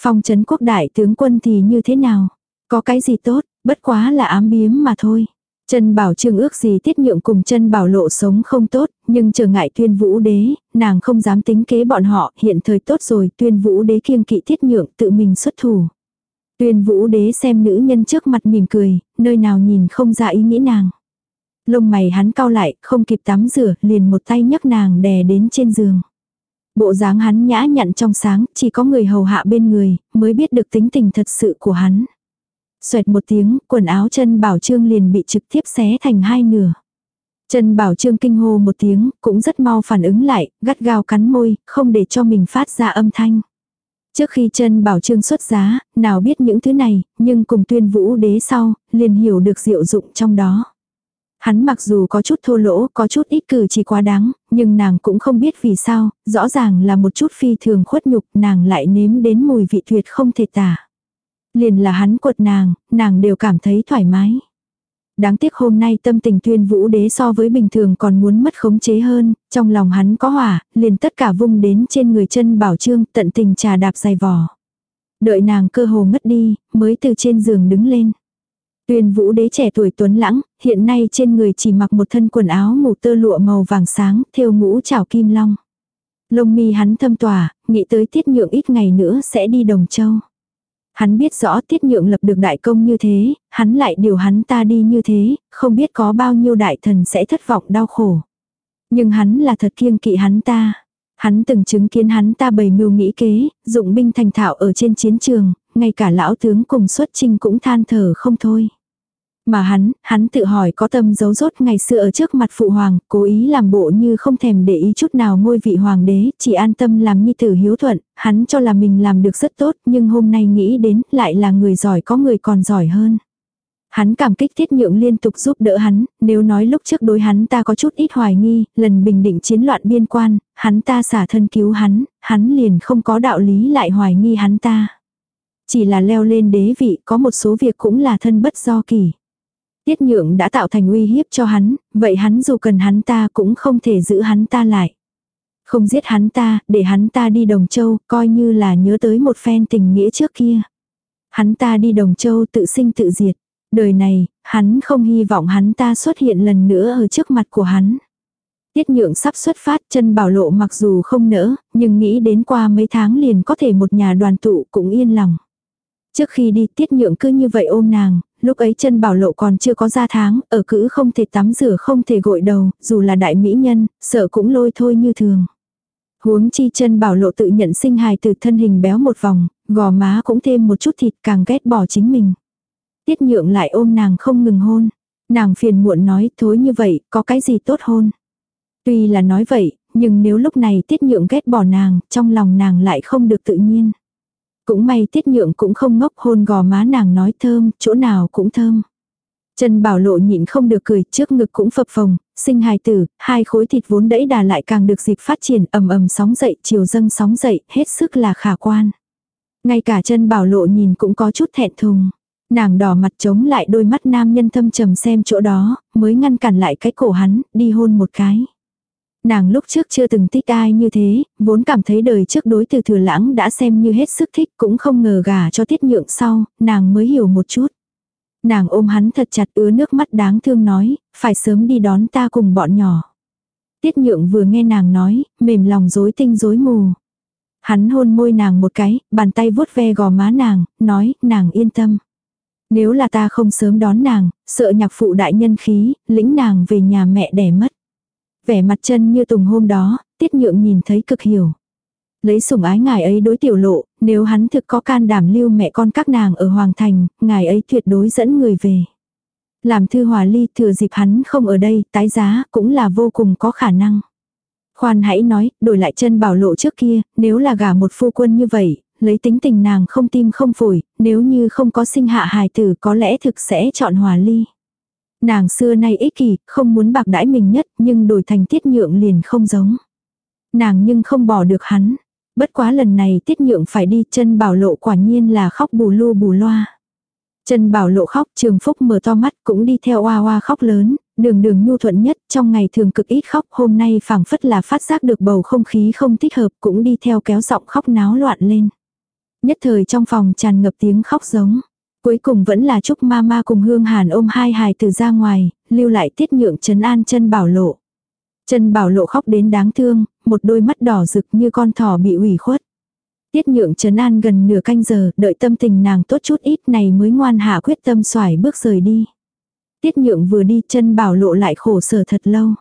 Phong trấn quốc đại tướng quân thì như thế nào? Có cái gì tốt, bất quá là ám biếm mà thôi. Trần Bảo Trương ước gì tiết nhượng cùng chân Bảo Lộ sống không tốt, nhưng trở ngại tuyên vũ đế, nàng không dám tính kế bọn họ, hiện thời tốt rồi, tuyên vũ đế kiêng kỵ tiết nhượng tự mình xuất thủ. Tuyên vũ đế xem nữ nhân trước mặt mỉm cười, nơi nào nhìn không ra ý nghĩ nàng. Lông mày hắn cau lại, không kịp tắm rửa, liền một tay nhấc nàng đè đến trên giường. Bộ dáng hắn nhã nhặn trong sáng, chỉ có người hầu hạ bên người, mới biết được tính tình thật sự của hắn. Xoẹt một tiếng, quần áo chân bảo trương liền bị trực tiếp xé thành hai nửa. Chân bảo trương kinh hô một tiếng, cũng rất mau phản ứng lại, gắt gao cắn môi, không để cho mình phát ra âm thanh. Trước khi chân bảo trương xuất giá, nào biết những thứ này, nhưng cùng tuyên vũ đế sau, liền hiểu được diệu dụng trong đó. Hắn mặc dù có chút thô lỗ, có chút ít cử chỉ quá đáng, nhưng nàng cũng không biết vì sao, rõ ràng là một chút phi thường khuất nhục, nàng lại nếm đến mùi vị tuyệt không thể tả. Liền là hắn quật nàng, nàng đều cảm thấy thoải mái. Đáng tiếc hôm nay tâm tình tuyên vũ đế so với bình thường còn muốn mất khống chế hơn, trong lòng hắn có hỏa, liền tất cả vung đến trên người chân bảo trương tận tình trà đạp dài vỏ. Đợi nàng cơ hồ ngất đi, mới từ trên giường đứng lên. Tuyên vũ đế trẻ tuổi tuấn lãng, hiện nay trên người chỉ mặc một thân quần áo mù tơ lụa màu vàng sáng, thêu ngũ trảo kim long. Lông mi hắn thâm tỏa, nghĩ tới tiết nhượng ít ngày nữa sẽ đi Đồng Châu. Hắn biết rõ tiết nhượng lập được đại công như thế, hắn lại điều hắn ta đi như thế, không biết có bao nhiêu đại thần sẽ thất vọng đau khổ. Nhưng hắn là thật kiêng kỵ hắn ta. Hắn từng chứng kiến hắn ta bày mưu nghĩ kế, dụng binh thành thạo ở trên chiến trường, ngay cả lão tướng cùng xuất trinh cũng than thở không thôi. Mà hắn, hắn tự hỏi có tâm giấu rốt ngày xưa ở trước mặt phụ hoàng, cố ý làm bộ như không thèm để ý chút nào ngôi vị hoàng đế, chỉ an tâm làm nhi tử hiếu thuận, hắn cho là mình làm được rất tốt, nhưng hôm nay nghĩ đến lại là người giỏi có người còn giỏi hơn. Hắn cảm kích thiết nhượng liên tục giúp đỡ hắn, nếu nói lúc trước đối hắn ta có chút ít hoài nghi, lần bình định chiến loạn biên quan, hắn ta xả thân cứu hắn, hắn liền không có đạo lý lại hoài nghi hắn ta. Chỉ là leo lên đế vị có một số việc cũng là thân bất do kỳ. Tiết nhượng đã tạo thành uy hiếp cho hắn, vậy hắn dù cần hắn ta cũng không thể giữ hắn ta lại. Không giết hắn ta, để hắn ta đi Đồng Châu, coi như là nhớ tới một phen tình nghĩa trước kia. Hắn ta đi Đồng Châu tự sinh tự diệt. Đời này, hắn không hy vọng hắn ta xuất hiện lần nữa ở trước mặt của hắn. Tiết nhượng sắp xuất phát chân bảo lộ mặc dù không nỡ, nhưng nghĩ đến qua mấy tháng liền có thể một nhà đoàn tụ cũng yên lòng. Trước khi đi tiết nhượng cứ như vậy ôm nàng, lúc ấy chân bảo lộ còn chưa có ra tháng, ở cữ không thể tắm rửa không thể gội đầu, dù là đại mỹ nhân, sợ cũng lôi thôi như thường. Huống chi chân bảo lộ tự nhận sinh hài từ thân hình béo một vòng, gò má cũng thêm một chút thịt càng ghét bỏ chính mình. Tiết nhượng lại ôm nàng không ngừng hôn. Nàng phiền muộn nói thối như vậy, có cái gì tốt hôn. Tuy là nói vậy, nhưng nếu lúc này tiết nhượng ghét bỏ nàng, trong lòng nàng lại không được tự nhiên. Cũng may tiết nhượng cũng không ngốc hôn gò má nàng nói thơm, chỗ nào cũng thơm. Trần Bảo Lộ nhịn không được cười, trước ngực cũng phập phồng, sinh hài tử, hai khối thịt vốn đẫy đà lại càng được dịp phát triển, ầm ầm sóng dậy, chiều dâng sóng dậy, hết sức là khả quan. Ngay cả chân Bảo Lộ nhìn cũng có chút thẹn thùng. Nàng đỏ mặt chống lại đôi mắt nam nhân thâm trầm xem chỗ đó, mới ngăn cản lại cái cổ hắn, đi hôn một cái. Nàng lúc trước chưa từng thích ai như thế, vốn cảm thấy đời trước đối từ thừa lãng đã xem như hết sức thích cũng không ngờ gả cho tiết nhượng sau, nàng mới hiểu một chút. Nàng ôm hắn thật chặt ứa nước mắt đáng thương nói, phải sớm đi đón ta cùng bọn nhỏ. Tiết nhượng vừa nghe nàng nói, mềm lòng rối tinh rối mù. Hắn hôn môi nàng một cái, bàn tay vuốt ve gò má nàng, nói, nàng yên tâm. Nếu là ta không sớm đón nàng, sợ nhạc phụ đại nhân khí, lĩnh nàng về nhà mẹ đẻ mất. Vẻ mặt chân như tùng hôm đó, tiết nhượng nhìn thấy cực hiểu. Lấy sủng ái ngài ấy đối tiểu lộ, nếu hắn thực có can đảm lưu mẹ con các nàng ở Hoàng Thành, ngài ấy tuyệt đối dẫn người về. Làm thư hòa ly thừa dịp hắn không ở đây, tái giá cũng là vô cùng có khả năng. Khoan hãy nói, đổi lại chân bảo lộ trước kia, nếu là gả một phu quân như vậy, lấy tính tình nàng không tim không phổi, nếu như không có sinh hạ hài tử có lẽ thực sẽ chọn hòa ly. Nàng xưa nay ích kỷ, không muốn bạc đãi mình nhất, nhưng đổi thành tiết nhượng liền không giống. Nàng nhưng không bỏ được hắn. Bất quá lần này tiết nhượng phải đi chân bảo lộ quả nhiên là khóc bù lu bù loa. Chân bảo lộ khóc trường phúc mở to mắt cũng đi theo oa oa khóc lớn, đường đường nhu thuận nhất trong ngày thường cực ít khóc hôm nay phảng phất là phát giác được bầu không khí không thích hợp cũng đi theo kéo giọng khóc náo loạn lên. Nhất thời trong phòng tràn ngập tiếng khóc giống. Cuối cùng vẫn là chúc Mama cùng Hương Hàn ôm hai hài từ ra ngoài, lưu lại tiết nhượng trấn an chân bảo lộ. Chân bảo lộ khóc đến đáng thương, một đôi mắt đỏ rực như con thỏ bị ủy khuất. Tiết nhượng trấn an gần nửa canh giờ, đợi tâm tình nàng tốt chút ít này mới ngoan hạ quyết tâm xoải bước rời đi. Tiết nhượng vừa đi chân bảo lộ lại khổ sở thật lâu.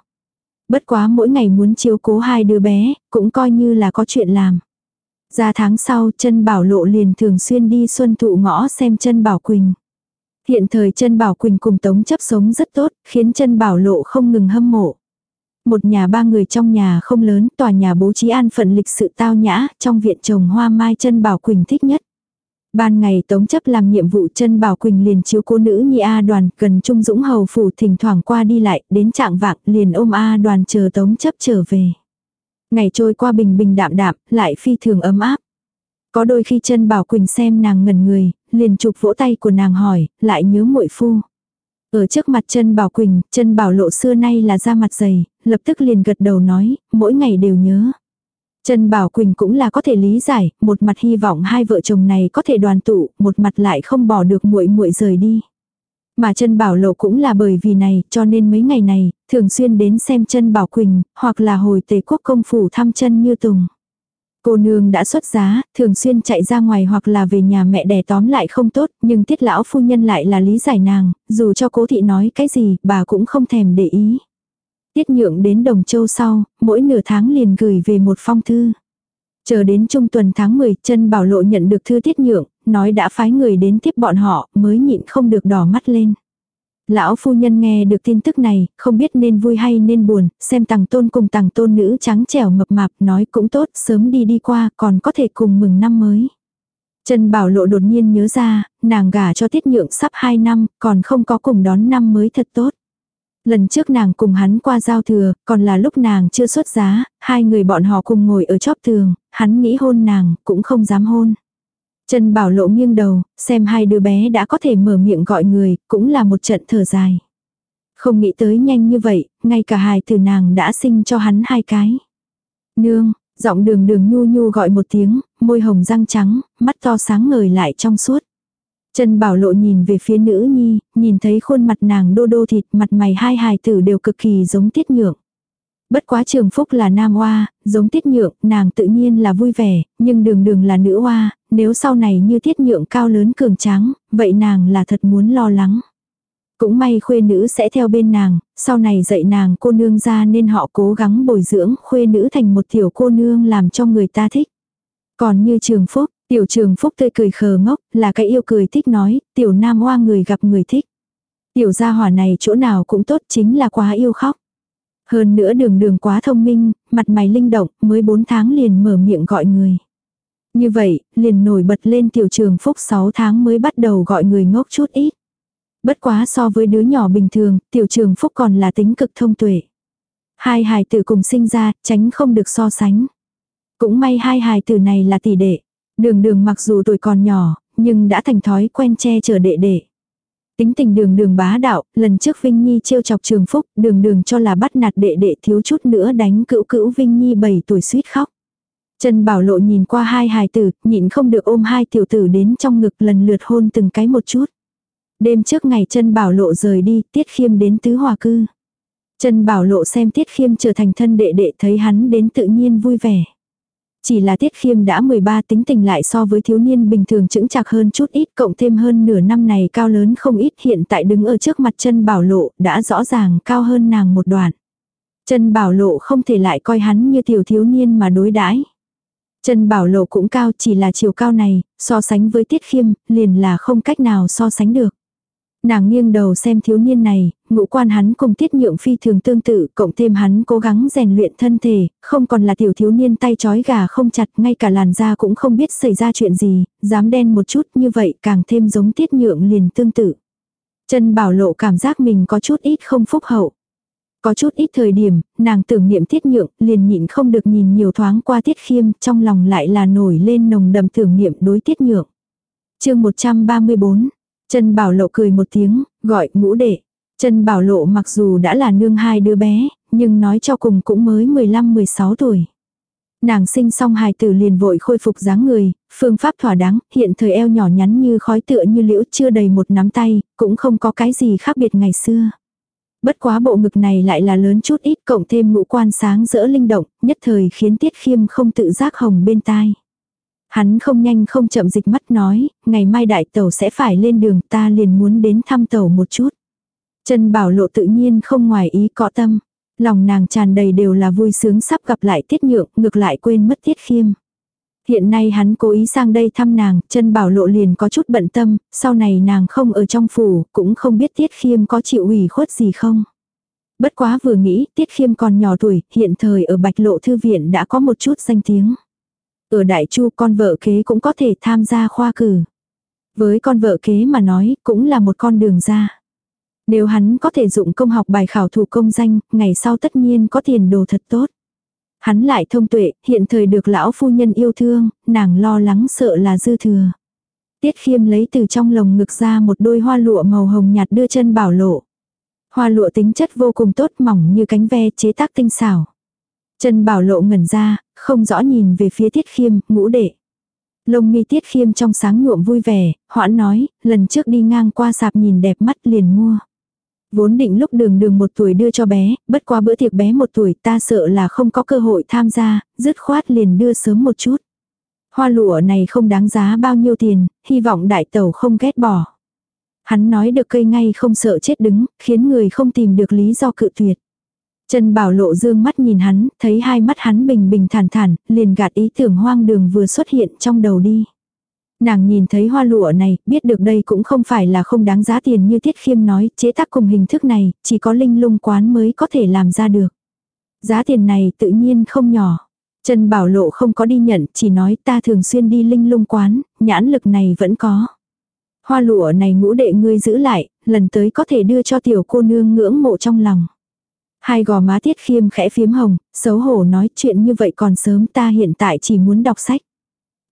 Bất quá mỗi ngày muốn chiếu cố hai đứa bé, cũng coi như là có chuyện làm. Ra tháng sau chân bảo lộ liền thường xuyên đi xuân thụ ngõ xem chân bảo quỳnh. Hiện thời chân bảo quỳnh cùng tống chấp sống rất tốt, khiến chân bảo lộ không ngừng hâm mộ. Một nhà ba người trong nhà không lớn, tòa nhà bố trí an phận lịch sự tao nhã, trong viện trồng hoa mai chân bảo quỳnh thích nhất. Ban ngày Tống chấp làm nhiệm vụ chân Bảo Quỳnh liền chiếu cô nữ nhi A đoàn gần Trung Dũng Hầu Phủ thỉnh thoảng qua đi lại, đến trạng vạng liền ôm A đoàn chờ Tống chấp trở về. Ngày trôi qua bình bình đạm đạm, lại phi thường ấm áp. Có đôi khi chân Bảo Quỳnh xem nàng ngẩn người, liền chụp vỗ tay của nàng hỏi, lại nhớ muội phu. Ở trước mặt chân Bảo Quỳnh, chân Bảo lộ xưa nay là da mặt dày, lập tức liền gật đầu nói, mỗi ngày đều nhớ. Trần Bảo Quỳnh cũng là có thể lý giải, một mặt hy vọng hai vợ chồng này có thể đoàn tụ, một mặt lại không bỏ được muội muội rời đi. Mà chân Bảo Lộ cũng là bởi vì này, cho nên mấy ngày này, thường xuyên đến xem chân Bảo Quỳnh, hoặc là hồi tề quốc công phủ thăm chân như tùng. Cô nương đã xuất giá, thường xuyên chạy ra ngoài hoặc là về nhà mẹ đẻ tóm lại không tốt, nhưng tiết lão phu nhân lại là lý giải nàng, dù cho cố thị nói cái gì, bà cũng không thèm để ý. Tiết nhượng đến Đồng Châu sau, mỗi nửa tháng liền gửi về một phong thư. Chờ đến trung tuần tháng 10, chân bảo lộ nhận được thư tiết nhượng, nói đã phái người đến tiếp bọn họ, mới nhịn không được đỏ mắt lên. Lão phu nhân nghe được tin tức này, không biết nên vui hay nên buồn, xem tàng tôn cùng tàng tôn nữ trắng trẻo mập mạp nói cũng tốt, sớm đi đi qua, còn có thể cùng mừng năm mới. Trần Bảo Lộ đột nhiên nhớ ra, nàng gả cho tiết nhượng sắp 2 năm, còn không có cùng đón năm mới thật tốt. Lần trước nàng cùng hắn qua giao thừa, còn là lúc nàng chưa xuất giá, hai người bọn họ cùng ngồi ở chóp tường, hắn nghĩ hôn nàng, cũng không dám hôn. Trần Bảo Lộ nghiêng đầu, xem hai đứa bé đã có thể mở miệng gọi người, cũng là một trận thở dài. Không nghĩ tới nhanh như vậy, ngay cả hài từ nàng đã sinh cho hắn hai cái. Nương, giọng đường đường nhu nhu gọi một tiếng, môi hồng răng trắng, mắt to sáng ngời lại trong suốt. Trần Bảo Lộ nhìn về phía nữ nhi, nhìn thấy khuôn mặt nàng đô đô thịt, mặt mày hai hài tử đều cực kỳ giống tiết nhượng. Bất quá trường phúc là nam oa, giống tiết nhượng, nàng tự nhiên là vui vẻ, nhưng đường đường là nữ oa, nếu sau này như tiết nhượng cao lớn cường tráng, vậy nàng là thật muốn lo lắng. Cũng may khuê nữ sẽ theo bên nàng, sau này dạy nàng cô nương ra nên họ cố gắng bồi dưỡng khuê nữ thành một tiểu cô nương làm cho người ta thích. Còn như trường phúc, tiểu trường phúc tươi cười khờ ngốc, là cái yêu cười thích nói, tiểu nam hoa người gặp người thích. Tiểu gia hỏa này chỗ nào cũng tốt chính là quá yêu khóc. Hơn nữa đường đường quá thông minh, mặt mày linh động, mới 4 tháng liền mở miệng gọi người. Như vậy, liền nổi bật lên tiểu trường phúc 6 tháng mới bắt đầu gọi người ngốc chút ít. Bất quá so với đứa nhỏ bình thường, tiểu trường phúc còn là tính cực thông tuệ. Hai hài tử cùng sinh ra, tránh không được so sánh. Cũng may hai hài tử này là tỷ đệ. Đường đường mặc dù tuổi còn nhỏ, nhưng đã thành thói quen che chở đệ đệ. Tính tình đường đường bá đạo, lần trước Vinh Nhi trêu chọc trường phúc, đường đường cho là bắt nạt đệ đệ thiếu chút nữa đánh cữu cữu Vinh Nhi 7 tuổi suýt khóc. Trần Bảo Lộ nhìn qua hai hài tử, nhịn không được ôm hai tiểu tử đến trong ngực lần lượt hôn từng cái một chút. Đêm trước ngày Trần Bảo Lộ rời đi, Tiết Khiêm đến tứ hòa cư. Trần Bảo Lộ xem Tiết Khiêm trở thành thân đệ đệ thấy hắn đến tự nhiên vui vẻ. Chỉ là Tiết Khiêm đã 13 tính tình lại so với thiếu niên bình thường chững chạc hơn chút ít cộng thêm hơn nửa năm này cao lớn không ít hiện tại đứng ở trước mặt chân bảo lộ đã rõ ràng cao hơn nàng một đoạn. Chân bảo lộ không thể lại coi hắn như tiểu thiếu niên mà đối đãi. Chân bảo lộ cũng cao chỉ là chiều cao này, so sánh với Tiết Khiêm, liền là không cách nào so sánh được. Nàng nghiêng đầu xem thiếu niên này, ngũ quan hắn cùng tiết nhượng phi thường tương tự, cộng thêm hắn cố gắng rèn luyện thân thể, không còn là tiểu thiếu niên tay chói gà không chặt, ngay cả làn da cũng không biết xảy ra chuyện gì, dám đen một chút như vậy càng thêm giống tiết nhượng liền tương tự. Chân bảo lộ cảm giác mình có chút ít không phúc hậu. Có chút ít thời điểm, nàng tưởng niệm tiết nhượng, liền nhịn không được nhìn nhiều thoáng qua tiết khiêm, trong lòng lại là nổi lên nồng đầm tưởng niệm đối tiết nhượng. chương 134 Trần Bảo Lộ cười một tiếng, gọi ngũ đệ. Trần Bảo Lộ mặc dù đã là nương hai đứa bé, nhưng nói cho cùng cũng mới 15-16 tuổi. Nàng sinh xong hài tử liền vội khôi phục dáng người, phương pháp thỏa đáng, hiện thời eo nhỏ nhắn như khói tựa như liễu chưa đầy một nắm tay, cũng không có cái gì khác biệt ngày xưa. Bất quá bộ ngực này lại là lớn chút ít cộng thêm ngũ quan sáng rỡ linh động, nhất thời khiến tiết khiêm không tự giác hồng bên tai. Hắn không nhanh không chậm dịch mắt nói, ngày mai đại tàu sẽ phải lên đường ta liền muốn đến thăm tàu một chút. Trần Bảo Lộ tự nhiên không ngoài ý có tâm. Lòng nàng tràn đầy đều là vui sướng sắp gặp lại tiết nhượng, ngược lại quên mất tiết khiêm. Hiện nay hắn cố ý sang đây thăm nàng, chân bảo lộ liền có chút bận tâm, sau này nàng không ở trong phủ, cũng không biết tiết khiêm có chịu ủy khuất gì không. Bất quá vừa nghĩ, tiết khiêm còn nhỏ tuổi, hiện thời ở bạch lộ thư viện đã có một chút danh tiếng. Ở Đại Chu con vợ kế cũng có thể tham gia khoa cử. Với con vợ kế mà nói cũng là một con đường ra. Nếu hắn có thể dụng công học bài khảo thủ công danh, ngày sau tất nhiên có tiền đồ thật tốt. Hắn lại thông tuệ, hiện thời được lão phu nhân yêu thương, nàng lo lắng sợ là dư thừa. Tiết khiêm lấy từ trong lồng ngực ra một đôi hoa lụa màu hồng nhạt đưa chân bảo lộ. Hoa lụa tính chất vô cùng tốt mỏng như cánh ve chế tác tinh xảo. Trần Bảo Lộ ngẩn ra, không rõ nhìn về phía Tiết Khiêm, ngũ đệ. Lông mi Tiết Khiêm trong sáng nhuộm vui vẻ, hoãn nói, lần trước đi ngang qua sạp nhìn đẹp mắt liền mua. Vốn định lúc đường đường một tuổi đưa cho bé, bất qua bữa tiệc bé một tuổi ta sợ là không có cơ hội tham gia, dứt khoát liền đưa sớm một chút. Hoa lụa này không đáng giá bao nhiêu tiền, hy vọng đại tẩu không ghét bỏ. Hắn nói được cây ngay không sợ chết đứng, khiến người không tìm được lý do cự tuyệt. Trần Bảo Lộ dương mắt nhìn hắn, thấy hai mắt hắn bình bình thản thản, liền gạt ý tưởng hoang đường vừa xuất hiện trong đầu đi. Nàng nhìn thấy hoa lụa này, biết được đây cũng không phải là không đáng giá tiền như Tiết Khiêm nói, chế tác cùng hình thức này, chỉ có linh lung quán mới có thể làm ra được. Giá tiền này tự nhiên không nhỏ. Trần Bảo Lộ không có đi nhận, chỉ nói ta thường xuyên đi linh lung quán, nhãn lực này vẫn có. Hoa lụa này ngũ đệ ngươi giữ lại, lần tới có thể đưa cho tiểu cô nương ngưỡng mộ trong lòng. Hai gò má tiết khiêm khẽ phiếm hồng, xấu hổ nói chuyện như vậy còn sớm ta hiện tại chỉ muốn đọc sách.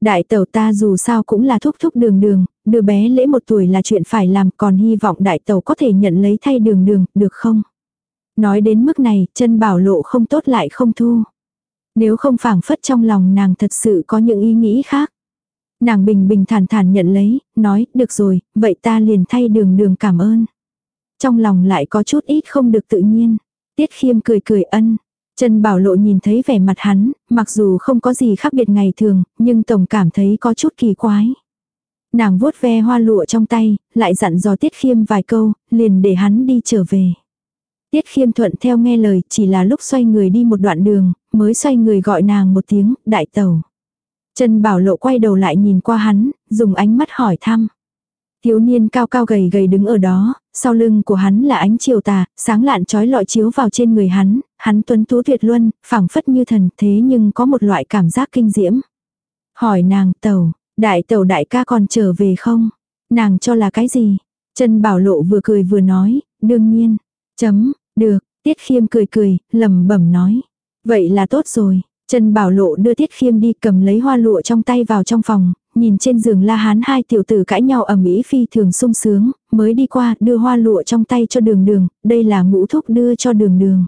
Đại tẩu ta dù sao cũng là thúc thúc đường đường, đứa bé lễ một tuổi là chuyện phải làm còn hy vọng đại tẩu có thể nhận lấy thay đường đường, được không? Nói đến mức này, chân bảo lộ không tốt lại không thu. Nếu không phảng phất trong lòng nàng thật sự có những ý nghĩ khác. Nàng bình bình thản thản nhận lấy, nói, được rồi, vậy ta liền thay đường đường cảm ơn. Trong lòng lại có chút ít không được tự nhiên. Tiết khiêm cười cười ân. Trần Bảo Lộ nhìn thấy vẻ mặt hắn, mặc dù không có gì khác biệt ngày thường, nhưng tổng cảm thấy có chút kỳ quái. Nàng vuốt ve hoa lụa trong tay, lại dặn dò Tiết Khiêm vài câu, liền để hắn đi trở về. Tiết Khiêm thuận theo nghe lời, chỉ là lúc xoay người đi một đoạn đường, mới xoay người gọi nàng một tiếng, đại tẩu. Trần Bảo Lộ quay đầu lại nhìn qua hắn, dùng ánh mắt hỏi thăm. Thiếu niên cao cao gầy gầy đứng ở đó, sau lưng của hắn là ánh chiều tà, sáng lạn trói lọi chiếu vào trên người hắn, hắn tuấn tú tuyệt luân, phảng phất như thần thế nhưng có một loại cảm giác kinh diễm. Hỏi nàng tàu, đại tàu đại ca còn trở về không? Nàng cho là cái gì? Trần Bảo Lộ vừa cười vừa nói, đương nhiên. Chấm, được, Tiết Khiêm cười cười, lẩm bẩm nói. Vậy là tốt rồi. Trần Bảo Lộ đưa Tiết Khiêm đi cầm lấy hoa lụa trong tay vào trong phòng, nhìn trên giường La Hán hai tiểu tử cãi nhau ầm ĩ phi thường sung sướng, mới đi qua đưa hoa lụa trong tay cho đường đường, đây là ngũ thúc đưa cho đường đường.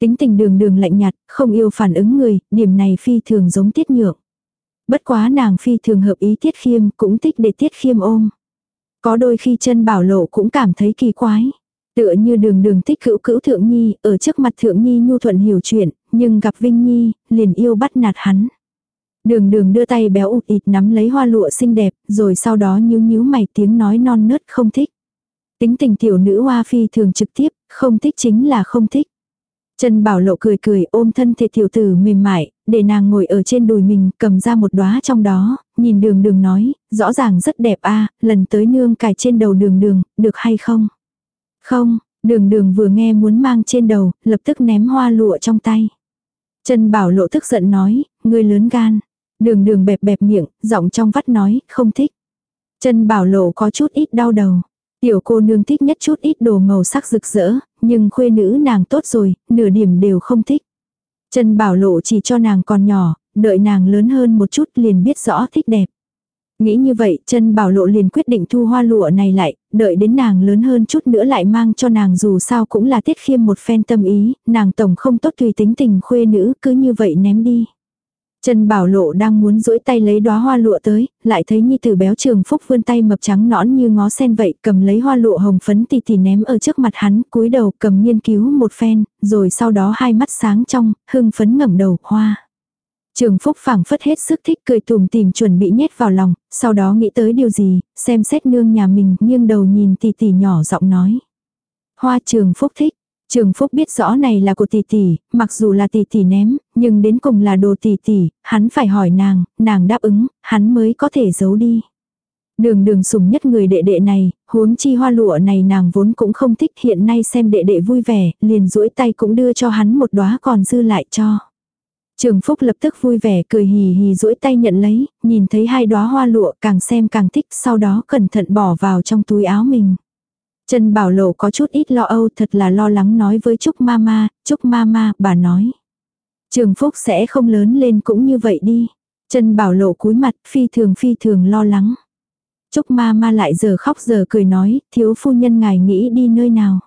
Tính tình đường đường lạnh nhạt, không yêu phản ứng người, điểm này phi thường giống tiết nhượng. Bất quá nàng phi thường hợp ý tiết khiêm, cũng thích để tiết khiêm ôm. Có đôi khi chân bảo lộ cũng cảm thấy kỳ quái. Tựa như đường đường thích cữu cữu thượng nhi, ở trước mặt thượng nhi nhu thuận hiểu chuyện, nhưng gặp Vinh Nhi, liền yêu bắt nạt hắn. Đường đường đưa tay béo ụt ịt nắm lấy hoa lụa xinh đẹp, rồi sau đó nhíu nhíu mày tiếng nói non nớt không thích. Tính tình tiểu nữ hoa phi thường trực tiếp, không thích chính là không thích. Trần Bảo Lộ cười cười ôm thân thể tiểu tử mềm mại, để nàng ngồi ở trên đùi mình, cầm ra một đóa trong đó, nhìn đường đường nói, rõ ràng rất đẹp a lần tới nương cài trên đầu đường đường, được hay không? Không, đường đường vừa nghe muốn mang trên đầu, lập tức ném hoa lụa trong tay. Trần Bảo Lộ tức giận nói, ngươi lớn gan. Đường đường bẹp bẹp miệng, giọng trong vắt nói, không thích. Trần Bảo Lộ có chút ít đau đầu. Tiểu cô nương thích nhất chút ít đồ màu sắc rực rỡ, nhưng khuê nữ nàng tốt rồi, nửa điểm đều không thích. Trần Bảo Lộ chỉ cho nàng còn nhỏ, đợi nàng lớn hơn một chút liền biết rõ thích đẹp. Nghĩ như vậy, chân bảo lộ liền quyết định thu hoa lụa này lại, đợi đến nàng lớn hơn chút nữa lại mang cho nàng dù sao cũng là tiết khiêm một phen tâm ý, nàng tổng không tốt tùy tính tình khuê nữ cứ như vậy ném đi. Trần Bảo Lộ đang muốn duỗi tay lấy đóa hoa lụa tới, lại thấy Nhi tử béo trường phúc vươn tay mập trắng nõn như ngó sen vậy, cầm lấy hoa lụa hồng phấn tì tì ném ở trước mặt hắn, cúi đầu cầm nghiên cứu một phen, rồi sau đó hai mắt sáng trong, hưng phấn ngẩng đầu, hoa. Trường Phúc phảng phất hết sức thích cười tùm tìm chuẩn bị nhét vào lòng, sau đó nghĩ tới điều gì, xem xét nương nhà mình, nghiêng đầu nhìn tỷ tỷ nhỏ giọng nói. Hoa Trường Phúc thích. Trường Phúc biết rõ này là của tỷ tỷ, mặc dù là tỷ tỷ ném, nhưng đến cùng là đồ tỷ tỷ, hắn phải hỏi nàng, nàng đáp ứng, hắn mới có thể giấu đi. Đường đường sùng nhất người đệ đệ này, huống chi hoa lụa này nàng vốn cũng không thích hiện nay xem đệ đệ vui vẻ, liền duỗi tay cũng đưa cho hắn một đóa còn dư lại cho. Trường Phúc lập tức vui vẻ cười hì hì duỗi tay nhận lấy, nhìn thấy hai đóa hoa lụa càng xem càng thích sau đó cẩn thận bỏ vào trong túi áo mình. Trần Bảo Lộ có chút ít lo âu thật là lo lắng nói với Trúc Mama, Trúc Mama, bà nói. Trường Phúc sẽ không lớn lên cũng như vậy đi. Trần Bảo Lộ cúi mặt phi thường phi thường lo lắng. Trúc Mama lại giờ khóc giờ cười nói, thiếu phu nhân ngài nghĩ đi nơi nào.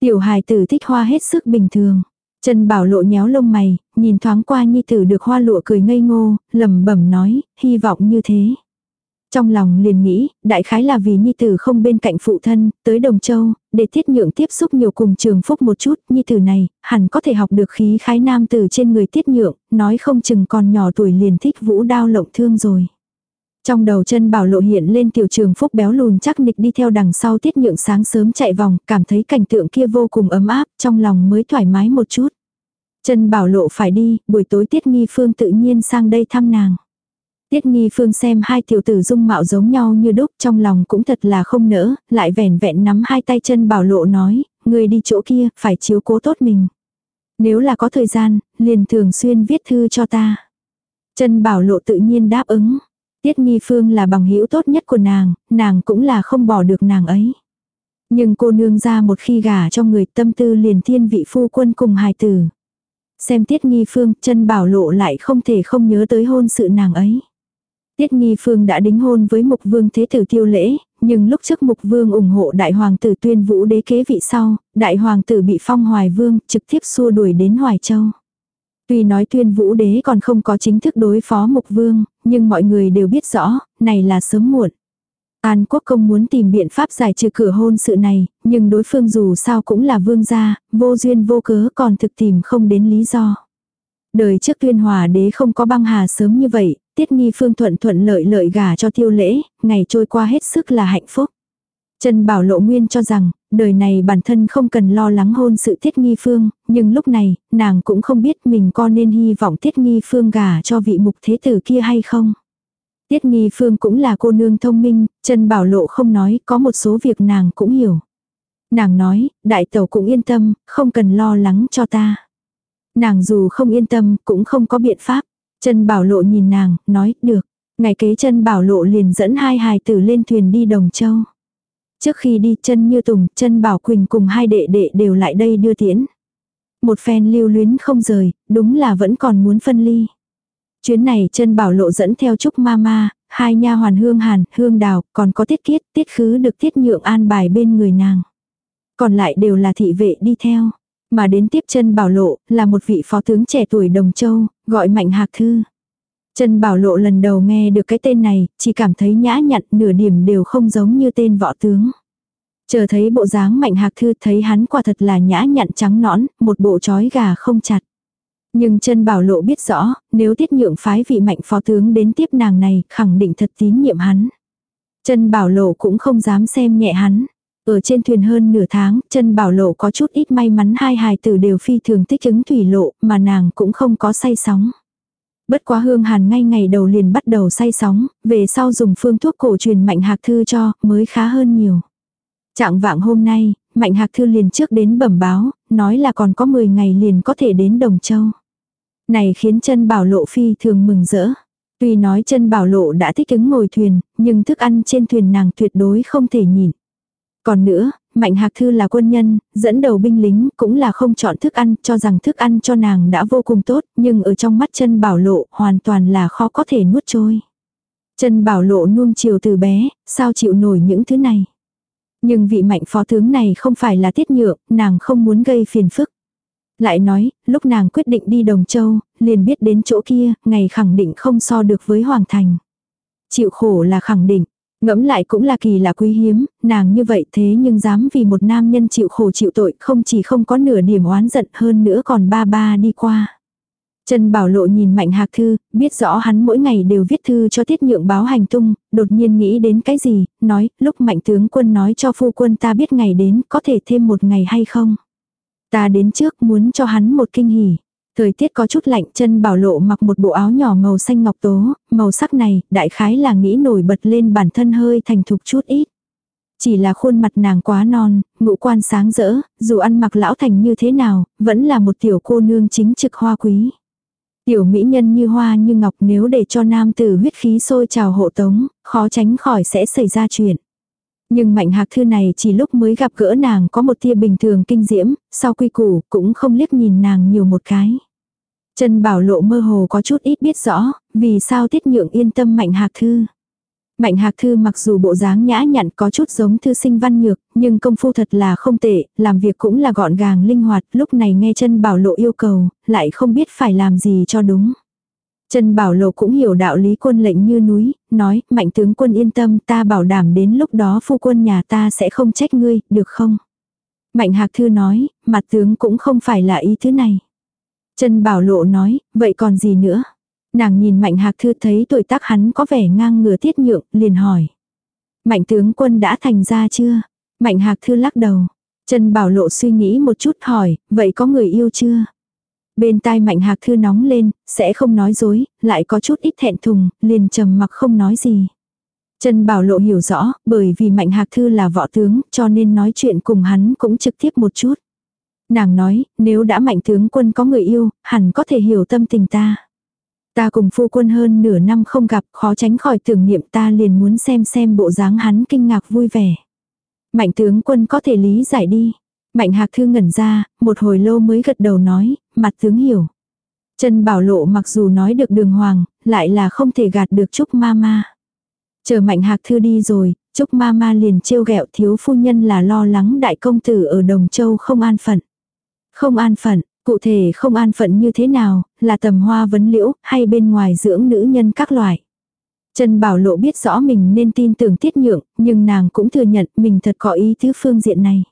Tiểu hài tử thích hoa hết sức bình thường. Trần Bảo Lộ nhéo lông mày, nhìn thoáng qua Nhi Tử được hoa lụa cười ngây ngô, lẩm bẩm nói, hy vọng như thế. Trong lòng liền nghĩ, đại khái là vì Nhi Tử không bên cạnh phụ thân, tới Đồng Châu, để thiết nhượng tiếp xúc nhiều cùng trường phúc một chút, Nhi Tử này, hẳn có thể học được khí khái nam tử trên người tiết nhượng, nói không chừng còn nhỏ tuổi liền thích vũ đao lộng thương rồi. Trong đầu chân bảo lộ hiện lên tiểu trường phúc béo lùn chắc nịch đi theo đằng sau tiết nhượng sáng sớm chạy vòng, cảm thấy cảnh tượng kia vô cùng ấm áp, trong lòng mới thoải mái một chút. Chân bảo lộ phải đi, buổi tối tiết nghi phương tự nhiên sang đây thăm nàng. Tiết nghi phương xem hai tiểu tử dung mạo giống nhau như đúc trong lòng cũng thật là không nỡ, lại vẻn vẹn nắm hai tay chân bảo lộ nói, người đi chỗ kia, phải chiếu cố tốt mình. Nếu là có thời gian, liền thường xuyên viết thư cho ta. Chân bảo lộ tự nhiên đáp ứng. Tiết Nghi Phương là bằng hữu tốt nhất của nàng, nàng cũng là không bỏ được nàng ấy. Nhưng cô nương ra một khi gả cho người tâm tư liền thiên vị phu quân cùng hài tử. Xem Tiết Nghi Phương, chân bảo lộ lại không thể không nhớ tới hôn sự nàng ấy. Tiết Nghi Phương đã đính hôn với Mục Vương Thế Tử Tiêu Lễ, nhưng lúc trước Mục Vương ủng hộ Đại Hoàng tử tuyên vũ đế kế vị sau, Đại Hoàng tử bị phong Hoài Vương trực tiếp xua đuổi đến Hoài Châu. Tuy nói tuyên vũ đế còn không có chính thức đối phó mục vương, nhưng mọi người đều biết rõ, này là sớm muộn. An quốc công muốn tìm biện pháp giải trừ cửa hôn sự này, nhưng đối phương dù sao cũng là vương gia, vô duyên vô cớ còn thực tìm không đến lý do. Đời trước tuyên hòa đế không có băng hà sớm như vậy, tiết nghi phương thuận thuận lợi lợi gả cho tiêu lễ, ngày trôi qua hết sức là hạnh phúc. Trần Bảo Lộ Nguyên cho rằng, đời này bản thân không cần lo lắng hôn sự Tiết Nghi Phương, nhưng lúc này, nàng cũng không biết mình có nên hy vọng Tiết Nghi Phương gả cho vị mục thế tử kia hay không. Tiết Nghi Phương cũng là cô nương thông minh, Trần Bảo Lộ không nói, có một số việc nàng cũng hiểu. Nàng nói, đại tẩu cũng yên tâm, không cần lo lắng cho ta. Nàng dù không yên tâm, cũng không có biện pháp. Trần Bảo Lộ nhìn nàng, nói, được. Ngày kế Trần Bảo Lộ liền dẫn hai hài tử lên thuyền đi Đồng Châu. Trước khi đi chân như tùng, chân bảo quỳnh cùng hai đệ đệ đều lại đây đưa tiễn. Một phen lưu luyến không rời, đúng là vẫn còn muốn phân ly. Chuyến này chân bảo lộ dẫn theo Trúc Mama, hai nha hoàn hương hàn, hương đào, còn có tiết kiết, tiết khứ được tiết nhượng an bài bên người nàng. Còn lại đều là thị vệ đi theo. Mà đến tiếp chân bảo lộ, là một vị phó tướng trẻ tuổi Đồng Châu, gọi Mạnh Hạc Thư. Trần Bảo Lộ lần đầu nghe được cái tên này, chỉ cảm thấy nhã nhặn nửa điểm đều không giống như tên võ tướng. Chờ thấy bộ dáng mạnh hạc thư thấy hắn quả thật là nhã nhặn trắng nõn, một bộ chói gà không chặt. Nhưng Trần Bảo Lộ biết rõ, nếu tiết nhượng phái vị mạnh phó tướng đến tiếp nàng này, khẳng định thật tín nhiệm hắn. Trần Bảo Lộ cũng không dám xem nhẹ hắn. Ở trên thuyền hơn nửa tháng, Trần Bảo Lộ có chút ít may mắn hai hài tử đều phi thường thích ứng thủy lộ, mà nàng cũng không có say sóng. Bất quá hương hàn ngay ngày đầu liền bắt đầu say sóng, về sau dùng phương thuốc cổ truyền mạnh hạc thư cho, mới khá hơn nhiều. Trạng vạng hôm nay, mạnh hạc thư liền trước đến bẩm báo, nói là còn có 10 ngày liền có thể đến Đồng Châu. Này khiến chân bảo lộ phi thường mừng rỡ. Tuy nói chân bảo lộ đã thích ứng ngồi thuyền, nhưng thức ăn trên thuyền nàng tuyệt đối không thể nhìn. Còn nữa, Mạnh Hạc Thư là quân nhân, dẫn đầu binh lính, cũng là không chọn thức ăn, cho rằng thức ăn cho nàng đã vô cùng tốt, nhưng ở trong mắt chân bảo lộ, hoàn toàn là khó có thể nuốt trôi. Chân bảo lộ nuông chiều từ bé, sao chịu nổi những thứ này. Nhưng vị mạnh phó tướng này không phải là tiết nhượng, nàng không muốn gây phiền phức. Lại nói, lúc nàng quyết định đi Đồng Châu, liền biết đến chỗ kia, ngày khẳng định không so được với Hoàng Thành. Chịu khổ là khẳng định, Ngẫm lại cũng là kỳ là quý hiếm, nàng như vậy thế nhưng dám vì một nam nhân chịu khổ chịu tội không chỉ không có nửa điểm oán giận hơn nữa còn ba ba đi qua. Trần Bảo Lộ nhìn Mạnh Hạc Thư, biết rõ hắn mỗi ngày đều viết thư cho tiết nhượng báo hành tung, đột nhiên nghĩ đến cái gì, nói, lúc Mạnh tướng quân nói cho phu quân ta biết ngày đến, có thể thêm một ngày hay không. Ta đến trước muốn cho hắn một kinh hỉ. Thời tiết có chút lạnh chân bảo lộ mặc một bộ áo nhỏ màu xanh ngọc tố, màu sắc này đại khái là nghĩ nổi bật lên bản thân hơi thành thục chút ít. Chỉ là khuôn mặt nàng quá non, ngũ quan sáng rỡ, dù ăn mặc lão thành như thế nào, vẫn là một tiểu cô nương chính trực hoa quý. Tiểu mỹ nhân như hoa như ngọc nếu để cho nam tử huyết khí sôi trào hộ tống, khó tránh khỏi sẽ xảy ra chuyện. Nhưng mạnh hạc thư này chỉ lúc mới gặp gỡ nàng có một tia bình thường kinh diễm, sau quy củ cũng không liếc nhìn nàng nhiều một cái. Trần Bảo Lộ mơ hồ có chút ít biết rõ, vì sao tiết nhượng yên tâm Mạnh Hạc Thư. Mạnh Hạc Thư mặc dù bộ dáng nhã nhặn có chút giống thư sinh văn nhược, nhưng công phu thật là không tệ, làm việc cũng là gọn gàng linh hoạt, lúc này nghe chân Bảo Lộ yêu cầu, lại không biết phải làm gì cho đúng. Trần Bảo Lộ cũng hiểu đạo lý quân lệnh như núi, nói, mạnh tướng quân yên tâm ta bảo đảm đến lúc đó phu quân nhà ta sẽ không trách ngươi, được không? Mạnh Hạc Thư nói, mặt tướng cũng không phải là ý thứ này. Trần Bảo Lộ nói, vậy còn gì nữa? Nàng nhìn Mạnh Hạc Thư thấy tuổi tác hắn có vẻ ngang ngửa tiết nhượng, liền hỏi. Mạnh tướng quân đã thành ra chưa? Mạnh Hạc Thư lắc đầu. Trần Bảo Lộ suy nghĩ một chút hỏi, vậy có người yêu chưa? Bên tai Mạnh Hạc Thư nóng lên, sẽ không nói dối, lại có chút ít thẹn thùng, liền trầm mặc không nói gì. Trần Bảo Lộ hiểu rõ, bởi vì Mạnh Hạc Thư là võ tướng, cho nên nói chuyện cùng hắn cũng trực tiếp một chút. Nàng nói, nếu đã mạnh tướng quân có người yêu, hẳn có thể hiểu tâm tình ta. Ta cùng phu quân hơn nửa năm không gặp, khó tránh khỏi tưởng niệm ta liền muốn xem xem bộ dáng hắn kinh ngạc vui vẻ. Mạnh tướng quân có thể lý giải đi. Mạnh hạc thư ngẩn ra, một hồi lâu mới gật đầu nói, mặt tướng hiểu. Trần Bảo Lộ mặc dù nói được đường hoàng, lại là không thể gạt được Trúc Mama. Chờ Mạnh Hạc Thư đi rồi, Trúc Mama liền trêu ghẹo thiếu phu nhân là lo lắng đại công tử ở Đồng Châu không an phận. Không an phận, Cụ thể không an phận như thế nào, là tầm hoa vấn liễu, hay bên ngoài dưỡng nữ nhân các loại. Trần Bảo Lộ biết rõ mình nên tin tưởng Tiết Nhượng, nhưng nàng cũng thừa nhận mình thật có ý tứ phương diện này.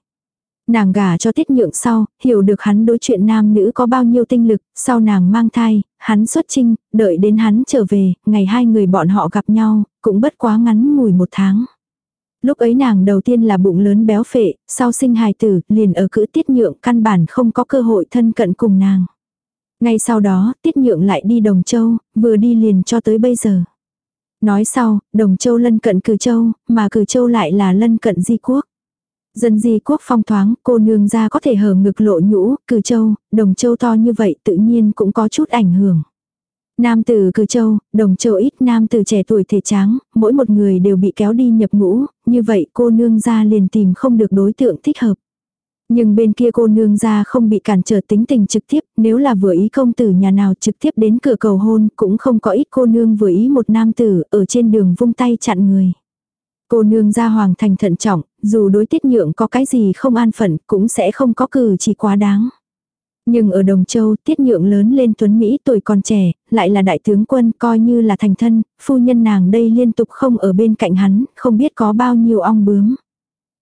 Nàng gả cho Tiết Nhượng sau, hiểu được hắn đối chuyện nam nữ có bao nhiêu tinh lực, sau nàng mang thai, hắn xuất trinh, đợi đến hắn trở về, ngày hai người bọn họ gặp nhau, cũng bất quá ngắn ngủi một tháng. Lúc ấy nàng đầu tiên là bụng lớn béo phệ, sau sinh hài tử, liền ở cữ Tiết Nhượng căn bản không có cơ hội thân cận cùng nàng. Ngay sau đó, Tiết Nhượng lại đi Đồng Châu, vừa đi liền cho tới bây giờ. Nói sau, Đồng Châu lân cận Cử Châu, mà Cử Châu lại là lân cận Di Quốc. Dân Di Quốc phong thoáng, cô nương ra có thể hở ngực lộ nhũ, Cử Châu, Đồng Châu to như vậy tự nhiên cũng có chút ảnh hưởng. Nam tử Cử Châu, Đồng Châu ít nam tử trẻ tuổi thể tráng, mỗi một người đều bị kéo đi nhập ngũ, như vậy cô nương ra liền tìm không được đối tượng thích hợp. Nhưng bên kia cô nương ra không bị cản trở tính tình trực tiếp, nếu là vừa ý công tử nhà nào trực tiếp đến cửa cầu hôn, cũng không có ít cô nương vừa ý một nam tử ở trên đường vung tay chặn người. Cô nương ra hoàng thành thận trọng, dù đối tiết nhượng có cái gì không an phận, cũng sẽ không có cử chỉ quá đáng. Nhưng ở Đồng Châu, tiết nhượng lớn lên tuấn Mỹ tuổi còn trẻ, lại là đại tướng quân coi như là thành thân, phu nhân nàng đây liên tục không ở bên cạnh hắn, không biết có bao nhiêu ong bướm.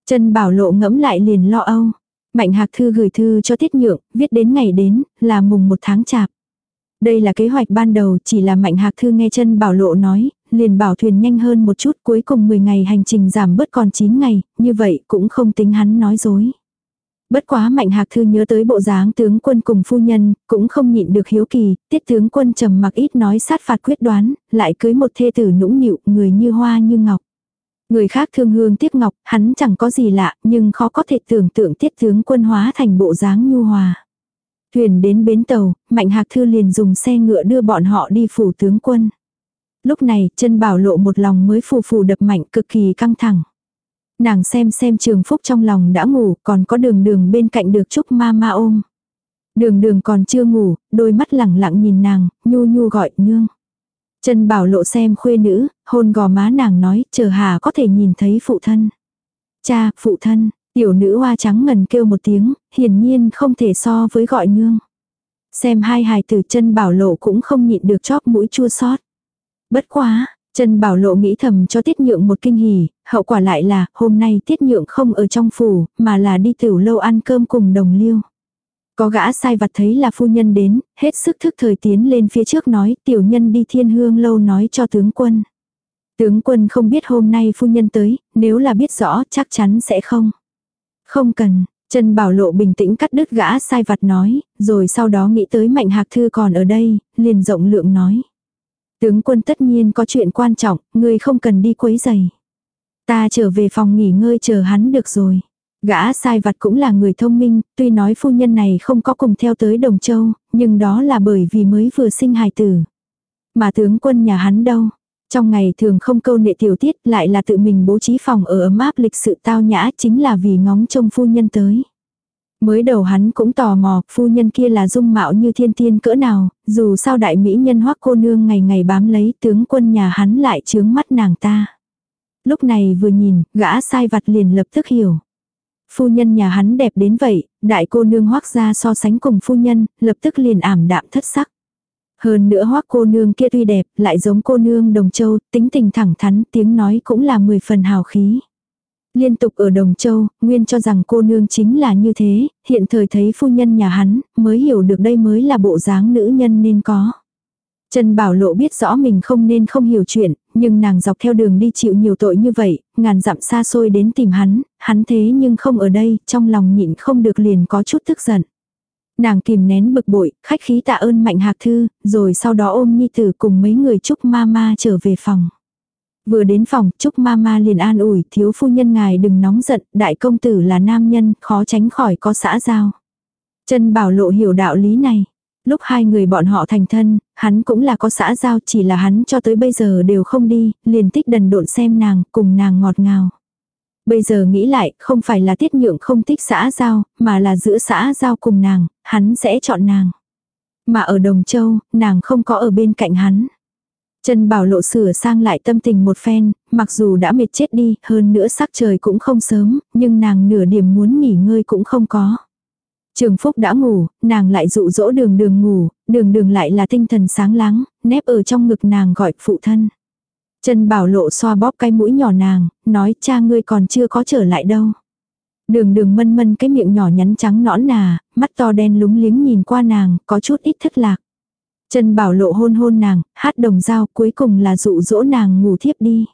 Chân bảo lộ ngẫm lại liền lo âu. Mạnh Hạc Thư gửi thư cho Tiết Nhượng, viết đến ngày đến, là mùng một tháng chạp. Đây là kế hoạch ban đầu, chỉ là Mạnh Hạc Thư nghe chân bảo lộ nói, liền bảo thuyền nhanh hơn một chút, cuối cùng 10 ngày hành trình giảm bớt còn 9 ngày, như vậy cũng không tính hắn nói dối. Bất quá Mạnh Hạc Thư nhớ tới bộ dáng tướng quân cùng phu nhân, cũng không nhịn được hiếu kỳ, tiết tướng quân trầm mặc ít nói sát phạt quyết đoán, lại cưới một thê tử nũng nịu, người như hoa như ngọc. Người khác thương hương tiếc ngọc, hắn chẳng có gì lạ, nhưng khó có thể tưởng tượng tiết tướng quân hóa thành bộ dáng nhu hòa. Thuyền đến bến tàu, Mạnh Hạc Thư liền dùng xe ngựa đưa bọn họ đi phủ tướng quân. Lúc này, chân bảo lộ một lòng mới phù phù đập mạnh cực kỳ căng thẳng. Nàng xem xem trường phúc trong lòng đã ngủ, còn có đường đường bên cạnh được chúc ma ma ôm. Đường đường còn chưa ngủ, đôi mắt lẳng lặng nhìn nàng, nhu nhu gọi nương. chân Bảo Lộ xem khuê nữ, hôn gò má nàng nói, chờ hà có thể nhìn thấy phụ thân. Cha, phụ thân, tiểu nữ hoa trắng ngần kêu một tiếng, hiển nhiên không thể so với gọi nương. Xem hai hài tử chân Bảo Lộ cũng không nhịn được chóp mũi chua xót. Bất quá, Trần Bảo Lộ nghĩ thầm cho Tiết Nhượng một kinh hỉ, hậu quả lại là hôm nay Tiết Nhượng không ở trong phủ, mà là đi tiểu lâu ăn cơm cùng đồng liêu. Có gã sai vặt thấy là phu nhân đến, hết sức thức thời tiến lên phía trước nói tiểu nhân đi thiên hương lâu nói cho tướng quân. Tướng quân không biết hôm nay phu nhân tới, nếu là biết rõ chắc chắn sẽ không. Không cần, Trần Bảo Lộ bình tĩnh cắt đứt gã sai vặt nói, rồi sau đó nghĩ tới Mạnh Hạc Thư còn ở đây, liền rộng lượng nói. Tướng quân tất nhiên có chuyện quan trọng, ngươi không cần đi quấy giày. Ta trở về phòng nghỉ ngơi chờ hắn được rồi. Gã sai vặt cũng là người thông minh, tuy nói phu nhân này không có cùng theo tới Đồng Châu, nhưng đó là bởi vì mới vừa sinh hài tử. Mà tướng quân nhà hắn đâu? Trong ngày thường không câu nệ tiểu tiết lại là tự mình bố trí phòng ở ấm áp lịch sự tao nhã chính là vì ngóng trông phu nhân tới. Mới đầu hắn cũng tò mò phu nhân kia là dung mạo như thiên tiên cỡ nào, dù sao đại mỹ nhân hoắc cô nương ngày ngày bám lấy tướng quân nhà hắn lại chướng mắt nàng ta. Lúc này vừa nhìn, gã sai vặt liền lập tức hiểu. Phu nhân nhà hắn đẹp đến vậy, đại cô nương hoắc ra so sánh cùng phu nhân, lập tức liền ảm đạm thất sắc. Hơn nữa hoắc cô nương kia tuy đẹp, lại giống cô nương Đồng Châu, tính tình thẳng thắn, tiếng nói cũng là mười phần hào khí. Liên tục ở Đồng Châu, Nguyên cho rằng cô nương chính là như thế, hiện thời thấy phu nhân nhà hắn, mới hiểu được đây mới là bộ dáng nữ nhân nên có. Trần Bảo Lộ biết rõ mình không nên không hiểu chuyện, nhưng nàng dọc theo đường đi chịu nhiều tội như vậy, ngàn dặm xa xôi đến tìm hắn, hắn thế nhưng không ở đây, trong lòng nhịn không được liền có chút tức giận. Nàng kìm nén bực bội, khách khí tạ ơn Mạnh Hạc Thư, rồi sau đó ôm Nhi Tử cùng mấy người Trúc Mama trở về phòng. Vừa đến phòng, Trúc Mama liền an ủi, thiếu phu nhân ngài đừng nóng giận, đại công tử là nam nhân, khó tránh khỏi có xã giao. Trần Bảo Lộ hiểu đạo lý này. Lúc hai người bọn họ thành thân, hắn cũng là có xã giao chỉ là hắn cho tới bây giờ đều không đi, liền thích đần độn xem nàng, cùng nàng ngọt ngào. Bây giờ nghĩ lại, không phải là tiết nhượng không thích xã giao, mà là giữa xã giao cùng nàng, hắn sẽ chọn nàng. Mà ở Đồng Châu, nàng không có ở bên cạnh hắn. Trần Bảo Lộ sửa sang lại tâm tình một phen, mặc dù đã mệt chết đi, hơn nữa sắc trời cũng không sớm, nhưng nàng nửa điểm muốn nghỉ ngơi cũng không có. Trường Phúc đã ngủ, nàng lại dụ dỗ đường đường ngủ, đường đường lại là tinh thần sáng láng, nép ở trong ngực nàng gọi phụ thân. Trần Bảo Lộ xoa bóp cái mũi nhỏ nàng, nói cha ngươi còn chưa có trở lại đâu. Đường đường mân mân cái miệng nhỏ nhắn trắng nõn nà, mắt to đen lúng liếng nhìn qua nàng, có chút ít thất lạc. Trần Bảo Lộ hôn hôn nàng, hát đồng dao cuối cùng là dụ dỗ nàng ngủ thiếp đi.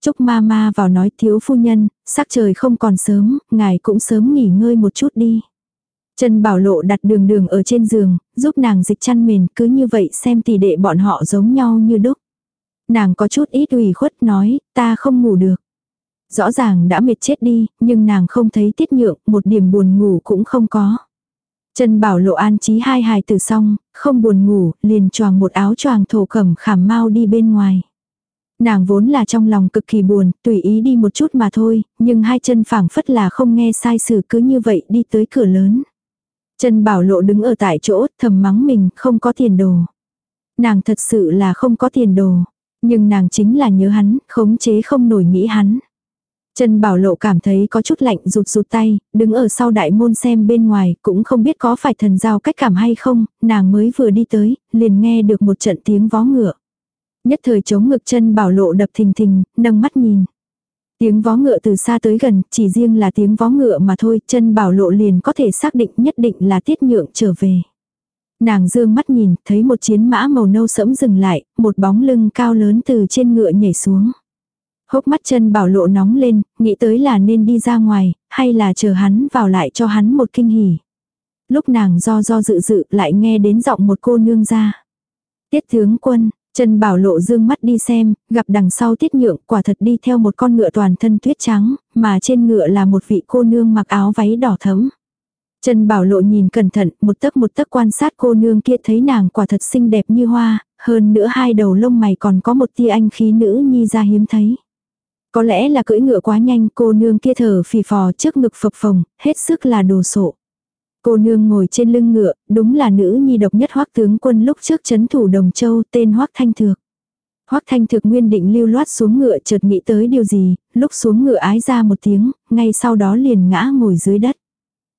Trúc ma ma vào nói thiếu phu nhân, sắc trời không còn sớm, ngài cũng sớm nghỉ ngơi một chút đi. Trần Bảo Lộ đặt đường đường ở trên giường, giúp nàng dịch chăn mền cứ như vậy xem tỷ đệ bọn họ giống nhau như đúc. Nàng có chút ít ủy khuất nói, ta không ngủ được. Rõ ràng đã mệt chết đi, nhưng nàng không thấy tiết nhượng, một điểm buồn ngủ cũng không có. Trần Bảo Lộ an trí hai hài từ xong, không buồn ngủ, liền choàng một áo choàng thổ cẩm khảm mau đi bên ngoài. Nàng vốn là trong lòng cực kỳ buồn, tùy ý đi một chút mà thôi, nhưng hai chân phảng phất là không nghe sai sự cứ như vậy đi tới cửa lớn. Trần Bảo Lộ đứng ở tại chỗ, thầm mắng mình, không có tiền đồ. Nàng thật sự là không có tiền đồ. Nhưng nàng chính là nhớ hắn, khống chế không nổi nghĩ hắn. Trần Bảo Lộ cảm thấy có chút lạnh rụt rụt tay, đứng ở sau đại môn xem bên ngoài, cũng không biết có phải thần giao cách cảm hay không, nàng mới vừa đi tới, liền nghe được một trận tiếng vó ngựa. Nhất thời chống ngực chân Bảo Lộ đập thình thình, nâng mắt nhìn. Tiếng vó ngựa từ xa tới gần, chỉ riêng là tiếng vó ngựa mà thôi, chân Bảo Lộ liền có thể xác định nhất định là tiết nhượng trở về. Nàng dương mắt nhìn, thấy một chiến mã màu nâu sẫm dừng lại, một bóng lưng cao lớn từ trên ngựa nhảy xuống. Hốc mắt chân bảo lộ nóng lên, nghĩ tới là nên đi ra ngoài, hay là chờ hắn vào lại cho hắn một kinh hỉ. Lúc nàng do do dự dự lại nghe đến giọng một cô nương ra. Tiết tướng quân, chân bảo lộ dương mắt đi xem, gặp đằng sau tiết nhượng quả thật đi theo một con ngựa toàn thân tuyết trắng, mà trên ngựa là một vị cô nương mặc áo váy đỏ thấm. Trần Bảo Lộ nhìn cẩn thận, một tấc một tấc quan sát cô nương kia thấy nàng quả thật xinh đẹp như hoa, hơn nữa hai đầu lông mày còn có một tia anh khí nữ nhi ra hiếm thấy. Có lẽ là cưỡi ngựa quá nhanh cô nương kia thở phì phò trước ngực phập phồng, hết sức là đồ sộ. Cô nương ngồi trên lưng ngựa, đúng là nữ nhi độc nhất hoắc tướng quân lúc trước chấn thủ Đồng Châu tên hoắc Thanh Thược. hoắc Thanh Thược nguyên định lưu loát xuống ngựa chợt nghĩ tới điều gì, lúc xuống ngựa ái ra một tiếng, ngay sau đó liền ngã ngồi dưới đất.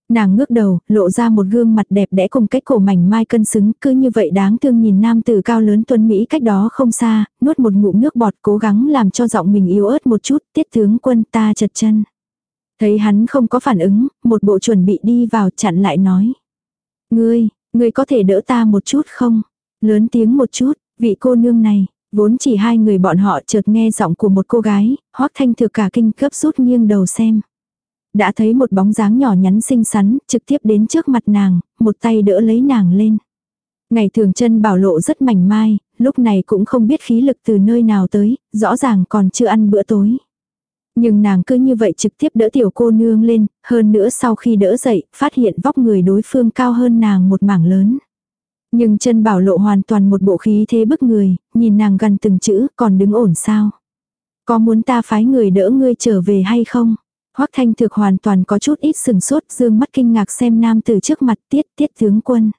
Nàng ngước đầu, lộ ra một gương mặt đẹp đẽ cùng cách cổ mảnh mai cân xứng, cứ như vậy đáng thương nhìn nam tử cao lớn tuấn Mỹ cách đó không xa, nuốt một ngụm nước bọt cố gắng làm cho giọng mình yếu ớt một chút, tiết tướng quân ta chật chân. Thấy hắn không có phản ứng, một bộ chuẩn bị đi vào chặn lại nói. Ngươi, ngươi có thể đỡ ta một chút không? Lớn tiếng một chút, vị cô nương này, vốn chỉ hai người bọn họ chợt nghe giọng của một cô gái, hoác thanh thừa cả kinh cấp rút nghiêng đầu xem. Đã thấy một bóng dáng nhỏ nhắn xinh xắn, trực tiếp đến trước mặt nàng, một tay đỡ lấy nàng lên. Ngày thường chân bảo lộ rất mảnh mai, lúc này cũng không biết khí lực từ nơi nào tới, rõ ràng còn chưa ăn bữa tối. Nhưng nàng cứ như vậy trực tiếp đỡ tiểu cô nương lên, hơn nữa sau khi đỡ dậy, phát hiện vóc người đối phương cao hơn nàng một mảng lớn. Nhưng chân bảo lộ hoàn toàn một bộ khí thế bức người, nhìn nàng gần từng chữ, còn đứng ổn sao. Có muốn ta phái người đỡ ngươi trở về hay không? Hoắc Thanh Thực hoàn toàn có chút ít sừng sốt, dương mắt kinh ngạc xem nam từ trước mặt tiết tiết tướng quân.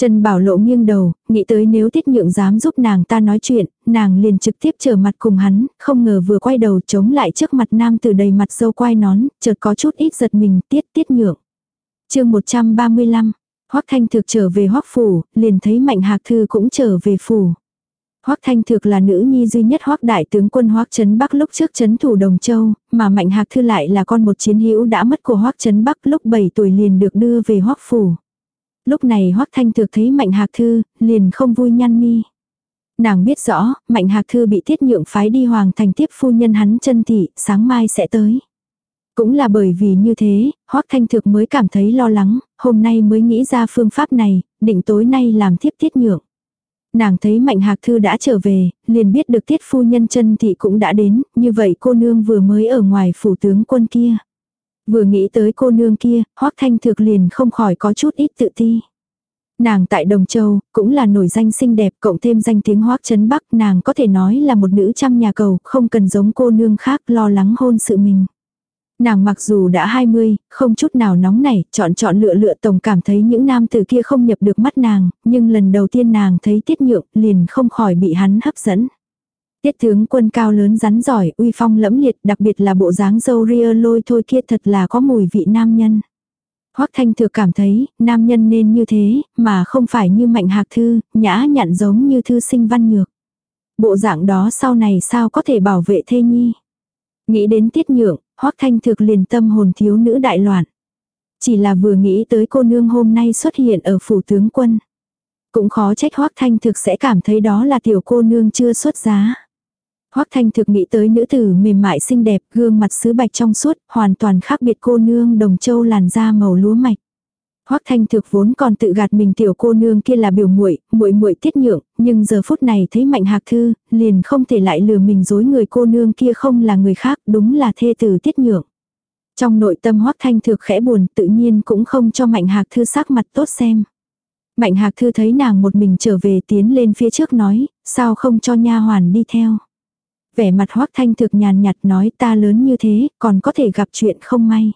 Trần Bảo Lộ nghiêng đầu, nghĩ tới nếu tiết nhượng dám giúp nàng ta nói chuyện, nàng liền trực tiếp trở mặt cùng hắn, không ngờ vừa quay đầu chống lại trước mặt nam từ đầy mặt dâu quai nón, chợt có chút ít giật mình tiết tiết nhượng. chương 135, Hoắc Thanh Thực trở về Hoắc Phủ, liền thấy Mạnh Hạc Thư cũng trở về Phủ. Hoắc Thanh Thực là nữ nhi duy nhất Hoắc đại tướng quân Hoắc Trấn Bắc lúc trước trấn thủ Đồng Châu, mà Mạnh Hạc Thư lại là con một chiến hữu đã mất của Hoắc Trấn Bắc lúc 7 tuổi liền được đưa về Hoắc phủ. Lúc này Hoắc Thanh Thực thấy Mạnh Hạc Thư, liền không vui nhăn mi. Nàng biết rõ, Mạnh Hạc Thư bị tiết nhượng phái đi hoàng thành tiếp phu nhân hắn chân thị, sáng mai sẽ tới. Cũng là bởi vì như thế, Hoắc Thanh Thực mới cảm thấy lo lắng, hôm nay mới nghĩ ra phương pháp này, định tối nay làm tiếp tiết nhượng. Nàng thấy Mạnh Hạc Thư đã trở về, liền biết được tiết phu nhân chân thị cũng đã đến, như vậy cô nương vừa mới ở ngoài phủ tướng quân kia. Vừa nghĩ tới cô nương kia, Hoắc Thanh thực liền không khỏi có chút ít tự ti. Nàng tại Đồng Châu, cũng là nổi danh xinh đẹp, cộng thêm danh tiếng Hoắc Trấn Bắc, nàng có thể nói là một nữ trăm nhà cầu, không cần giống cô nương khác lo lắng hôn sự mình. Nàng mặc dù đã 20, không chút nào nóng nảy, chọn chọn lựa lựa tổng cảm thấy những nam tử kia không nhập được mắt nàng, nhưng lần đầu tiên nàng thấy tiết nhượng liền không khỏi bị hắn hấp dẫn. Tiết tướng quân cao lớn rắn giỏi, uy phong lẫm liệt, đặc biệt là bộ dáng dâu ria lôi thôi kia thật là có mùi vị nam nhân. Hoắc Thanh thừa cảm thấy, nam nhân nên như thế, mà không phải như Mạnh Hạc Thư, nhã nhặn giống như thư sinh văn nhược. Bộ dạng đó sau này sao có thể bảo vệ thê nhi. Nghĩ đến tiết nhượng, Hoắc Thanh Thược liền tâm hồn thiếu nữ đại loạn. Chỉ là vừa nghĩ tới cô nương hôm nay xuất hiện ở phủ tướng quân. Cũng khó trách Hoắc Thanh Thực sẽ cảm thấy đó là tiểu cô nương chưa xuất giá. Hoắc Thanh Thực nghĩ tới nữ tử mềm mại xinh đẹp, gương mặt sứ bạch trong suốt, hoàn toàn khác biệt cô nương đồng châu làn da màu lúa mạch. Hoắc Thanh Thực vốn còn tự gạt mình tiểu cô nương kia là biểu muội, muội muội tiết nhượng, nhưng giờ phút này thấy Mạnh Hạc Thư, liền không thể lại lừa mình dối người cô nương kia không là người khác, đúng là thê tử tiết nhượng. Trong nội tâm Hoắc Thanh Thực khẽ buồn, tự nhiên cũng không cho Mạnh Hạc Thư sắc mặt tốt xem. Mạnh Hạc Thư thấy nàng một mình trở về tiến lên phía trước nói, sao không cho nha hoàn đi theo. Vẻ mặt Hoắc Thanh Thực nhàn nhạt nói ta lớn như thế, còn có thể gặp chuyện không may.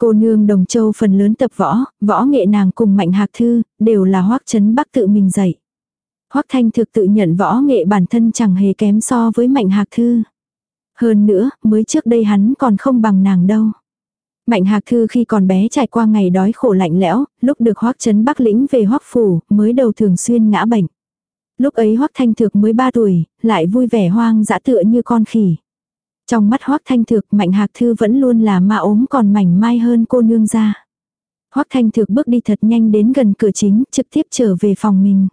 Cô nương Đồng Châu phần lớn tập võ, võ nghệ nàng cùng Mạnh Hạc Thư, đều là Hoắc Trấn Bắc tự mình dạy. Hoắc Thanh Thực tự nhận võ nghệ bản thân chẳng hề kém so với Mạnh Hạc Thư. Hơn nữa, mới trước đây hắn còn không bằng nàng đâu. Mạnh Hạc Thư khi còn bé trải qua ngày đói khổ lạnh lẽo, lúc được Hoắc Trấn Bắc lĩnh về Hoắc phủ, mới đầu thường xuyên ngã bệnh. Lúc ấy Hoắc Thanh Thược mới 3 tuổi, lại vui vẻ hoang dã tựa như con khỉ. Trong mắt Hoắc Thanh Thược, Mạnh Hạc Thư vẫn luôn là ma ốm còn mảnh mai hơn cô nương ra. Hoắc Thanh Thược bước đi thật nhanh đến gần cửa chính, trực tiếp trở về phòng mình.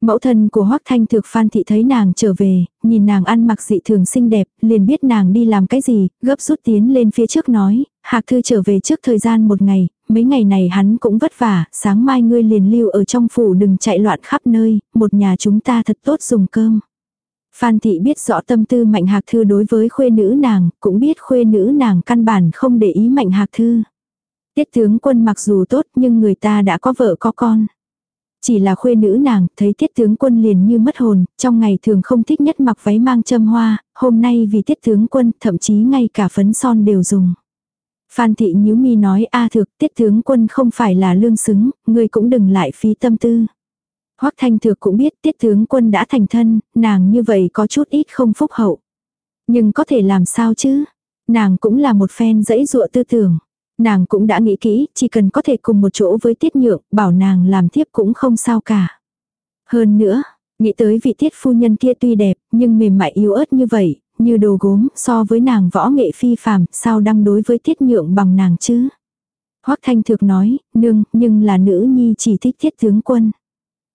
Mẫu thân của Hoắc Thanh Thược Phan Thị thấy nàng trở về, nhìn nàng ăn mặc dị thường xinh đẹp, liền biết nàng đi làm cái gì, gấp rút tiến lên phía trước nói, Hạc Thư trở về trước thời gian một ngày, mấy ngày này hắn cũng vất vả, sáng mai ngươi liền lưu ở trong phủ đừng chạy loạn khắp nơi, một nhà chúng ta thật tốt dùng cơm. Phan Thị biết rõ tâm tư Mạnh Hạc Thư đối với khuê nữ nàng, cũng biết khuê nữ nàng căn bản không để ý Mạnh Hạc Thư. Tiết tướng quân mặc dù tốt nhưng người ta đã có vợ có con. Chỉ là khuê nữ nàng, thấy tiết tướng quân liền như mất hồn, trong ngày thường không thích nhất mặc váy mang châm hoa, hôm nay vì tiết tướng quân, thậm chí ngay cả phấn son đều dùng. Phan thị nhíu mi nói a thực tiết tướng quân không phải là lương xứng, người cũng đừng lại phí tâm tư. Hoắc thanh Thược cũng biết tiết tướng quân đã thành thân, nàng như vậy có chút ít không phúc hậu. Nhưng có thể làm sao chứ? Nàng cũng là một phen dẫy dụa tư tưởng. Nàng cũng đã nghĩ kỹ, chỉ cần có thể cùng một chỗ với tiết nhượng, bảo nàng làm tiếp cũng không sao cả. Hơn nữa, nghĩ tới vị tiết phu nhân kia tuy đẹp, nhưng mềm mại yếu ớt như vậy, như đồ gốm, so với nàng võ nghệ phi phàm, sao đăng đối với tiết nhượng bằng nàng chứ? Hoắc Thanh Thược nói, nương, nhưng là nữ nhi chỉ thích tiết tướng quân.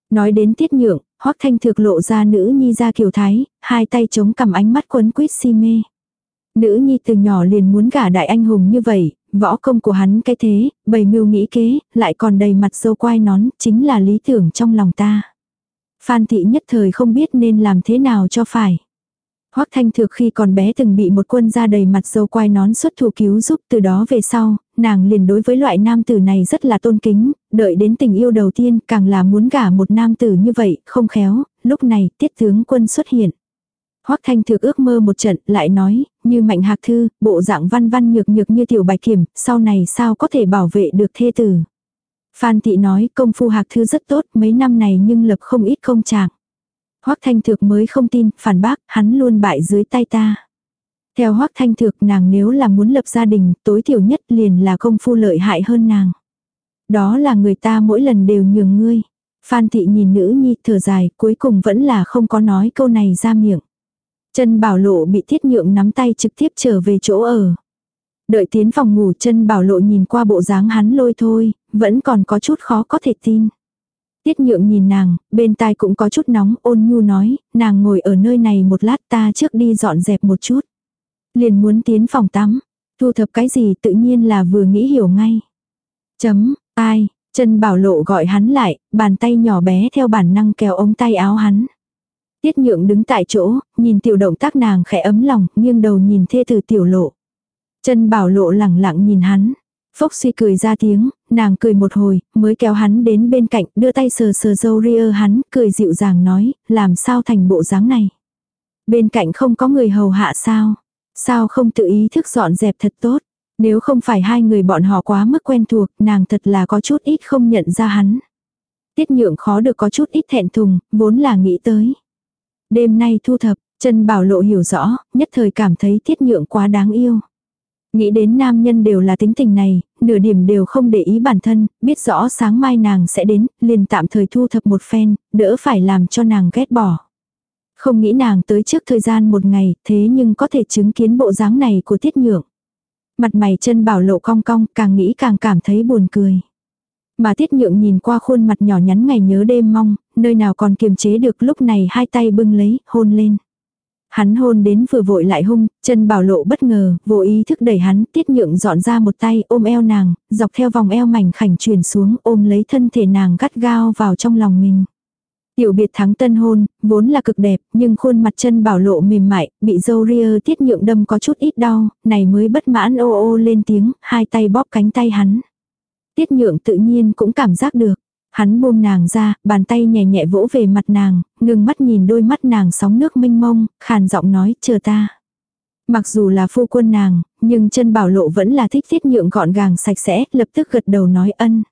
Nói đến tiết nhượng, Hoắc Thanh Thược lộ ra nữ nhi ra kiều thái, hai tay chống cầm ánh mắt quấn quýt si mê. Nữ nhi từ nhỏ liền muốn gả đại anh hùng như vậy, võ công của hắn cái thế, bầy mưu nghĩ kế, lại còn đầy mặt dâu quai nón, chính là lý tưởng trong lòng ta. Phan thị nhất thời không biết nên làm thế nào cho phải. Hoắc Thanh Thược khi còn bé từng bị một quân gia đầy mặt dâu quai nón xuất thủ cứu giúp từ đó về sau, nàng liền đối với loại nam tử này rất là tôn kính, đợi đến tình yêu đầu tiên càng là muốn gả một nam tử như vậy, không khéo, lúc này tiết tướng quân xuất hiện. Hoắc Thanh Thược ước mơ một trận, lại nói, như Mạnh Hạc Thư, bộ dạng văn văn nhược nhược như tiểu bạch kiểm, sau này sao có thể bảo vệ được thê tử. Phan Thị nói công phu Hạc Thư rất tốt, mấy năm này nhưng lập không ít công trạng. Hoắc Thanh Thược mới không tin, phản bác, hắn luôn bại dưới tay ta. Theo Hoắc Thanh Thược nàng nếu là muốn lập gia đình, tối thiểu nhất liền là công phu lợi hại hơn nàng. Đó là người ta mỗi lần đều nhường ngươi. Phan Thị nhìn nữ nhi thở dài, cuối cùng vẫn là không có nói câu này ra miệng. Chân bảo lộ bị thiết nhượng nắm tay trực tiếp trở về chỗ ở. Đợi tiến phòng ngủ chân bảo lộ nhìn qua bộ dáng hắn lôi thôi, vẫn còn có chút khó có thể tin. Tiết nhượng nhìn nàng, bên tai cũng có chút nóng, ôn nhu nói, nàng ngồi ở nơi này một lát ta trước đi dọn dẹp một chút. Liền muốn tiến phòng tắm, thu thập cái gì tự nhiên là vừa nghĩ hiểu ngay. Chấm, ai, chân bảo lộ gọi hắn lại, bàn tay nhỏ bé theo bản năng kéo ống tay áo hắn. Tiết nhượng đứng tại chỗ, nhìn tiểu động tác nàng khẽ ấm lòng, nghiêng đầu nhìn thê tử tiểu lộ. Chân bảo lộ lẳng lặng nhìn hắn. Phốc suy cười ra tiếng, nàng cười một hồi, mới kéo hắn đến bên cạnh, đưa tay sờ sờ dâu ria hắn, cười dịu dàng nói, làm sao thành bộ dáng này. Bên cạnh không có người hầu hạ sao, sao không tự ý thức dọn dẹp thật tốt. Nếu không phải hai người bọn họ quá mức quen thuộc, nàng thật là có chút ít không nhận ra hắn. Tiết nhượng khó được có chút ít thẹn thùng, vốn là nghĩ tới. Đêm nay thu thập, chân bảo lộ hiểu rõ, nhất thời cảm thấy tiết nhượng quá đáng yêu. Nghĩ đến nam nhân đều là tính tình này, nửa điểm đều không để ý bản thân, biết rõ sáng mai nàng sẽ đến, liền tạm thời thu thập một phen, đỡ phải làm cho nàng ghét bỏ. Không nghĩ nàng tới trước thời gian một ngày, thế nhưng có thể chứng kiến bộ dáng này của tiết nhượng. Mặt mày chân bảo lộ cong cong, càng nghĩ càng cảm thấy buồn cười. Mà tiết nhượng nhìn qua khuôn mặt nhỏ nhắn ngày nhớ đêm mong, nơi nào còn kiềm chế được lúc này hai tay bưng lấy, hôn lên. Hắn hôn đến vừa vội lại hung, chân bảo lộ bất ngờ, vô ý thức đẩy hắn, tiết nhượng dọn ra một tay ôm eo nàng, dọc theo vòng eo mảnh khảnh truyền xuống ôm lấy thân thể nàng gắt gao vào trong lòng mình. Tiểu biệt thắng tân hôn, vốn là cực đẹp, nhưng khuôn mặt chân bảo lộ mềm mại, bị dâu ria tiết nhượng đâm có chút ít đau, này mới bất mãn ô ô lên tiếng, hai tay bóp cánh tay hắn. Tiết nhượng tự nhiên cũng cảm giác được. Hắn buông nàng ra, bàn tay nhẹ nhẹ vỗ về mặt nàng, ngừng mắt nhìn đôi mắt nàng sóng nước mênh mông, khàn giọng nói, chờ ta. Mặc dù là phu quân nàng, nhưng chân bảo lộ vẫn là thích tiết nhượng gọn gàng sạch sẽ, lập tức gật đầu nói ân.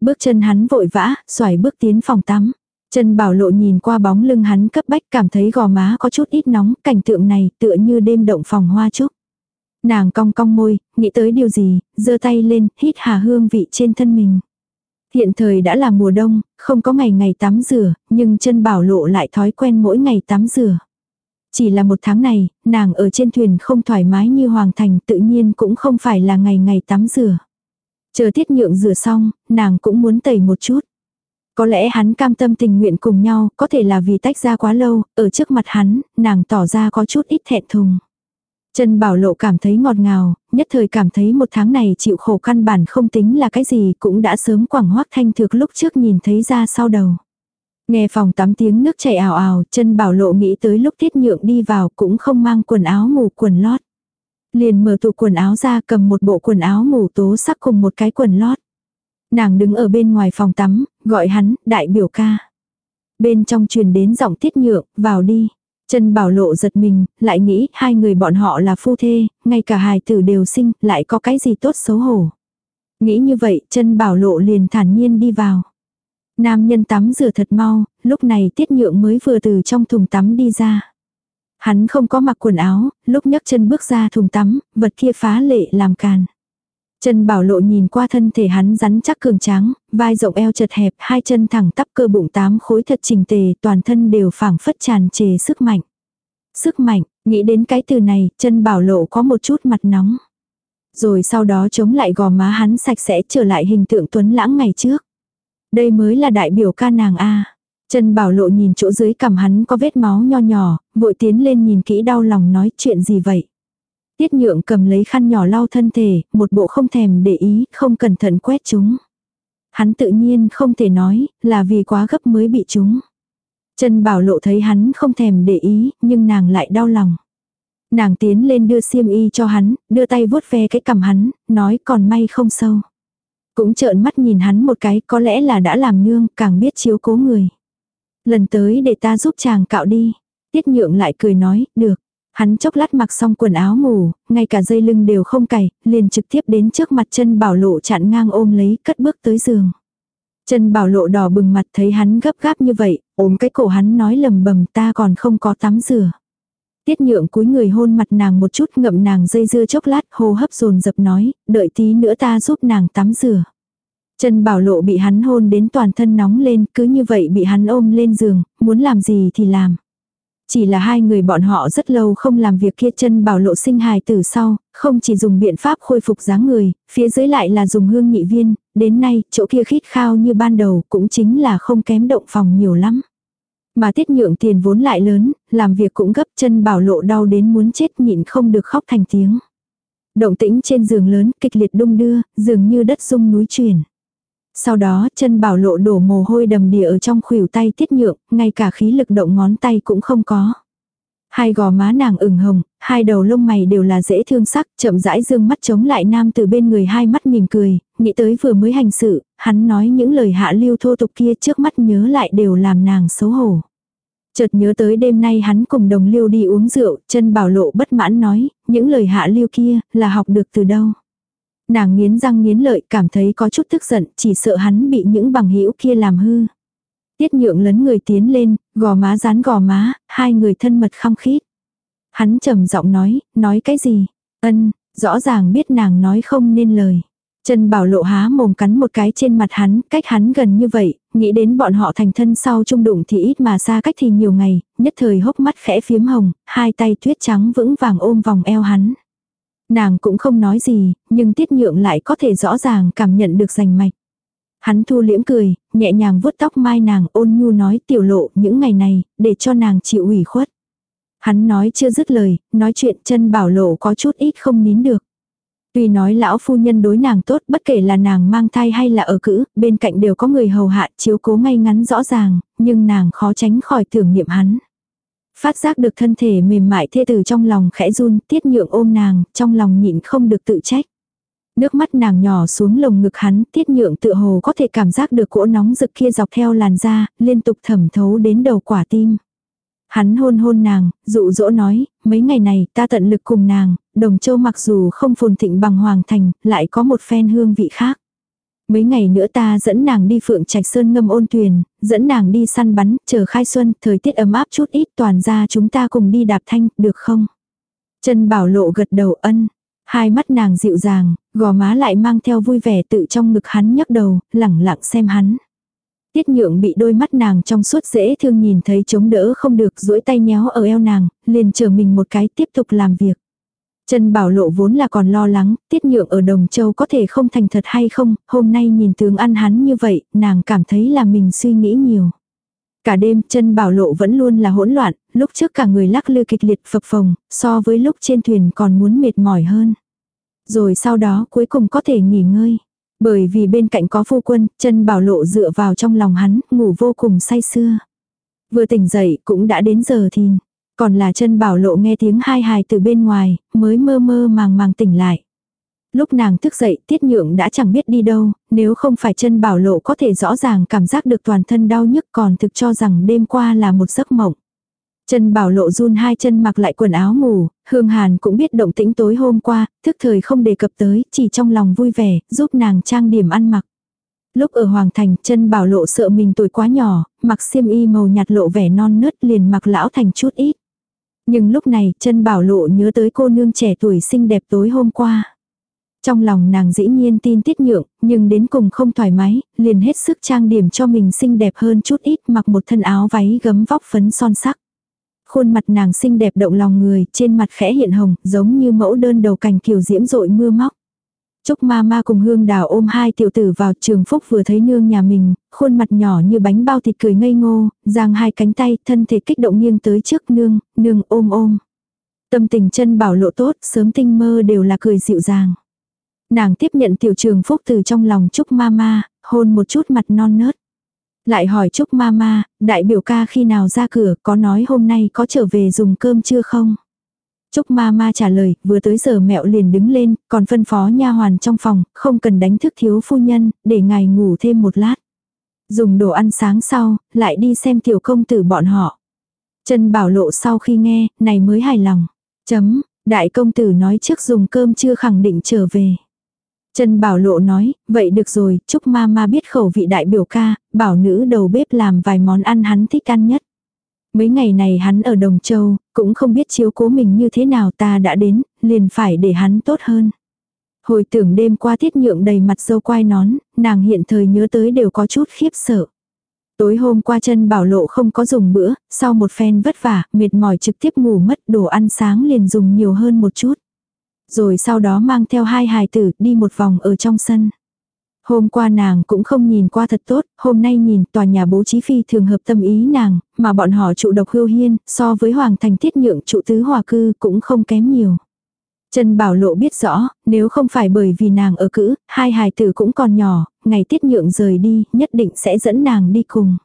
Bước chân hắn vội vã, xoài bước tiến phòng tắm. Chân bảo lộ nhìn qua bóng lưng hắn cấp bách cảm thấy gò má có chút ít nóng, cảnh tượng này tựa như đêm động phòng hoa trúc. Nàng cong cong môi, nghĩ tới điều gì, giơ tay lên, hít hà hương vị trên thân mình. Hiện thời đã là mùa đông, không có ngày ngày tắm rửa, nhưng chân bảo lộ lại thói quen mỗi ngày tắm rửa. Chỉ là một tháng này, nàng ở trên thuyền không thoải mái như hoàng thành tự nhiên cũng không phải là ngày ngày tắm rửa. Chờ tiết nhượng rửa xong, nàng cũng muốn tẩy một chút. Có lẽ hắn cam tâm tình nguyện cùng nhau, có thể là vì tách ra quá lâu, ở trước mặt hắn, nàng tỏ ra có chút ít thẹn thùng. Trần Bảo Lộ cảm thấy ngọt ngào, nhất thời cảm thấy một tháng này chịu khổ căn bản không tính là cái gì cũng đã sớm quảng hoác thanh thực lúc trước nhìn thấy ra sau đầu. Nghe phòng tắm tiếng nước chảy ảo ảo, chân bảo lộ nghĩ tới lúc thiết nhượng đi vào cũng không mang quần áo ngủ quần lót. Liền mở tủ quần áo ra cầm một bộ quần áo ngủ tố sắc cùng một cái quần lót. Nàng đứng ở bên ngoài phòng tắm, gọi hắn, đại biểu ca. Bên trong truyền đến giọng tiết nhượng, vào đi. Trần Bảo Lộ giật mình, lại nghĩ hai người bọn họ là phu thê, ngay cả hài tử đều sinh, lại có cái gì tốt xấu hổ. Nghĩ như vậy, Trần Bảo Lộ liền thản nhiên đi vào. Nam nhân tắm rửa thật mau, lúc này tiết nhượng mới vừa từ trong thùng tắm đi ra. Hắn không có mặc quần áo, lúc nhấc chân bước ra thùng tắm, vật kia phá lệ làm càn. Trần Bảo Lộ nhìn qua thân thể hắn rắn chắc cường tráng, vai rộng eo chật hẹp, hai chân thẳng tắp cơ bụng tám khối thật trình tề, toàn thân đều phảng phất tràn trề sức mạnh. Sức mạnh, nghĩ đến cái từ này, Trần Bảo Lộ có một chút mặt nóng. Rồi sau đó chống lại gò má hắn sạch sẽ trở lại hình tượng tuấn lãng ngày trước. Đây mới là đại biểu ca nàng A. Trần Bảo Lộ nhìn chỗ dưới cằm hắn có vết máu nho nhỏ, vội tiến lên nhìn kỹ đau lòng nói chuyện gì vậy. Tiết nhượng cầm lấy khăn nhỏ lau thân thể, một bộ không thèm để ý, không cẩn thận quét chúng. Hắn tự nhiên không thể nói, là vì quá gấp mới bị chúng. Trần Bảo Lộ thấy hắn không thèm để ý, nhưng nàng lại đau lòng. Nàng tiến lên đưa xiêm y cho hắn, đưa tay vuốt ve cái cầm hắn, nói còn may không sâu. Cũng trợn mắt nhìn hắn một cái, có lẽ là đã làm nương, càng biết chiếu cố người. Lần tới để ta giúp chàng cạo đi. Tiết nhượng lại cười nói, được. Hắn chốc lát mặc xong quần áo ngủ, ngay cả dây lưng đều không cài, liền trực tiếp đến trước mặt chân bảo lộ chặn ngang ôm lấy, cất bước tới giường. Chân bảo lộ đỏ bừng mặt thấy hắn gấp gáp như vậy, ôm cái cổ hắn nói lầm bầm ta còn không có tắm rửa. Tiết nhượng cúi người hôn mặt nàng một chút ngậm nàng dây dưa chốc lát hô hấp dồn dập nói, đợi tí nữa ta giúp nàng tắm rửa. chân Bảo Lộ bị hắn hôn đến toàn thân nóng lên, cứ như vậy bị hắn ôm lên giường, muốn làm gì thì làm. Chỉ là hai người bọn họ rất lâu không làm việc kia chân bảo lộ sinh hài từ sau, không chỉ dùng biện pháp khôi phục dáng người, phía dưới lại là dùng hương nhị viên, đến nay chỗ kia khít khao như ban đầu cũng chính là không kém động phòng nhiều lắm. Mà tiết nhượng tiền vốn lại lớn, làm việc cũng gấp chân bảo lộ đau đến muốn chết nhịn không được khóc thành tiếng. Động tĩnh trên giường lớn kịch liệt đung đưa, dường như đất rung núi chuyển. Sau đó chân bảo lộ đổ mồ hôi đầm đìa ở trong khuỷu tay tiết nhượng, ngay cả khí lực động ngón tay cũng không có. Hai gò má nàng ửng hồng, hai đầu lông mày đều là dễ thương sắc, chậm rãi dương mắt chống lại nam từ bên người hai mắt mỉm cười, nghĩ tới vừa mới hành sự, hắn nói những lời hạ lưu thô tục kia trước mắt nhớ lại đều làm nàng xấu hổ. Chợt nhớ tới đêm nay hắn cùng đồng lưu đi uống rượu, chân bảo lộ bất mãn nói, những lời hạ lưu kia, là học được từ đâu. Nàng nghiến răng nghiến lợi cảm thấy có chút tức giận, chỉ sợ hắn bị những bằng hữu kia làm hư. Tiết nhượng lấn người tiến lên, gò má dán gò má, hai người thân mật khăng khít. Hắn trầm giọng nói, nói cái gì? Ân, rõ ràng biết nàng nói không nên lời. Trần Bảo Lộ há mồm cắn một cái trên mặt hắn, cách hắn gần như vậy, nghĩ đến bọn họ thành thân sau trung đụng thì ít mà xa cách thì nhiều ngày, nhất thời hốc mắt khẽ phiếm hồng, hai tay tuyết trắng vững vàng ôm vòng eo hắn. Nàng cũng không nói gì, nhưng tiết nhượng lại có thể rõ ràng cảm nhận được rành mạch. Hắn thu liễm cười, nhẹ nhàng vuốt tóc mai nàng ôn nhu nói tiểu lộ những ngày này, để cho nàng chịu ủy khuất. Hắn nói chưa dứt lời, nói chuyện chân bảo lộ có chút ít không nín được. Tuy nói lão phu nhân đối nàng tốt bất kể là nàng mang thai hay là ở cữ, bên cạnh đều có người hầu hạ chiếu cố ngay ngắn rõ ràng, nhưng nàng khó tránh khỏi tưởng niệm hắn. Phát giác được thân thể mềm mại thê tử trong lòng khẽ run, tiết nhượng ôm nàng, trong lòng nhịn không được tự trách. Nước mắt nàng nhỏ xuống lồng ngực hắn, tiết nhượng tự hồ có thể cảm giác được cỗ nóng rực kia dọc theo làn da, liên tục thẩm thấu đến đầu quả tim. Hắn hôn hôn nàng, dụ dỗ nói, mấy ngày này ta tận lực cùng nàng, đồng châu mặc dù không phồn thịnh bằng hoàng thành, lại có một phen hương vị khác. Mấy ngày nữa ta dẫn nàng đi phượng trạch sơn ngâm ôn tuyền, dẫn nàng đi săn bắn, chờ khai xuân, thời tiết ấm áp chút ít toàn ra chúng ta cùng đi đạp thanh, được không? Trần Bảo Lộ gật đầu ân. Hai mắt nàng dịu dàng, gò má lại mang theo vui vẻ tự trong ngực hắn nhấc đầu, lẳng lặng xem hắn. Tiết nhượng bị đôi mắt nàng trong suốt dễ thương nhìn thấy chống đỡ không được duỗi tay nhéo ở eo nàng, liền chờ mình một cái tiếp tục làm việc. Trần Bảo Lộ vốn là còn lo lắng, tiết nhượng ở Đồng Châu có thể không thành thật hay không, hôm nay nhìn tướng ăn hắn như vậy, nàng cảm thấy là mình suy nghĩ nhiều. Cả đêm chân bảo lộ vẫn luôn là hỗn loạn, lúc trước cả người lắc lư kịch liệt phập phồng, so với lúc trên thuyền còn muốn mệt mỏi hơn. Rồi sau đó cuối cùng có thể nghỉ ngơi. Bởi vì bên cạnh có phu quân, chân bảo lộ dựa vào trong lòng hắn, ngủ vô cùng say sưa. Vừa tỉnh dậy cũng đã đến giờ thìn. Còn là chân bảo lộ nghe tiếng hai hài từ bên ngoài, mới mơ mơ màng màng tỉnh lại. Lúc nàng thức dậy tiết nhượng đã chẳng biết đi đâu, nếu không phải chân bảo lộ có thể rõ ràng cảm giác được toàn thân đau nhức còn thực cho rằng đêm qua là một giấc mộng. Chân bảo lộ run hai chân mặc lại quần áo ngủ, Hương Hàn cũng biết động tĩnh tối hôm qua, thức thời không đề cập tới, chỉ trong lòng vui vẻ, giúp nàng trang điểm ăn mặc. Lúc ở Hoàng Thành, chân bảo lộ sợ mình tuổi quá nhỏ, mặc xiêm y màu nhạt lộ vẻ non nớt liền mặc lão thành chút ít. Nhưng lúc này, chân bảo lộ nhớ tới cô nương trẻ tuổi xinh đẹp tối hôm qua. Trong lòng nàng dĩ nhiên tin tiết nhượng, nhưng đến cùng không thoải mái, liền hết sức trang điểm cho mình xinh đẹp hơn chút ít mặc một thân áo váy gấm vóc phấn son sắc. Khuôn mặt nàng xinh đẹp động lòng người, trên mặt khẽ hiện hồng, giống như mẫu đơn đầu cành kiều diễm rội mưa móc chúc ma ma cùng hương đào ôm hai tiểu tử vào trường phúc vừa thấy nương nhà mình, khuôn mặt nhỏ như bánh bao thịt cười ngây ngô, giang hai cánh tay, thân thể kích động nghiêng tới trước nương, nương ôm ôm. Tâm tình chân bảo lộ tốt, sớm tinh mơ đều là cười dịu dàng. Nàng tiếp nhận tiểu trường phúc từ trong lòng Trúc Mama, hôn một chút mặt non nớt. Lại hỏi Trúc Mama, đại biểu ca khi nào ra cửa có nói hôm nay có trở về dùng cơm chưa không? Trúc Mama trả lời, vừa tới giờ mẹo liền đứng lên, còn phân phó nha hoàn trong phòng, không cần đánh thức thiếu phu nhân, để ngài ngủ thêm một lát. Dùng đồ ăn sáng sau, lại đi xem tiểu công tử bọn họ. Trần Bảo Lộ sau khi nghe, này mới hài lòng. Chấm, đại công tử nói trước dùng cơm chưa khẳng định trở về. Trần Bảo Lộ nói, vậy được rồi, chúc ma ma biết khẩu vị đại biểu ca, bảo nữ đầu bếp làm vài món ăn hắn thích ăn nhất. Mấy ngày này hắn ở Đồng Châu, cũng không biết chiếu cố mình như thế nào ta đã đến, liền phải để hắn tốt hơn. Hồi tưởng đêm qua thiết nhượng đầy mặt dâu quai nón, nàng hiện thời nhớ tới đều có chút khiếp sợ. Tối hôm qua chân bảo lộ không có dùng bữa, sau một phen vất vả, mệt mỏi trực tiếp ngủ mất đồ ăn sáng liền dùng nhiều hơn một chút rồi sau đó mang theo hai hài tử đi một vòng ở trong sân. Hôm qua nàng cũng không nhìn qua thật tốt, hôm nay nhìn tòa nhà bố trí phi thường hợp tâm ý nàng, mà bọn họ trụ độc hưu hiên, so với hoàng thành thiết nhượng trụ tứ hòa cư cũng không kém nhiều. Trần Bảo Lộ biết rõ, nếu không phải bởi vì nàng ở cữ, hai hài tử cũng còn nhỏ, ngày tiết nhượng rời đi, nhất định sẽ dẫn nàng đi cùng.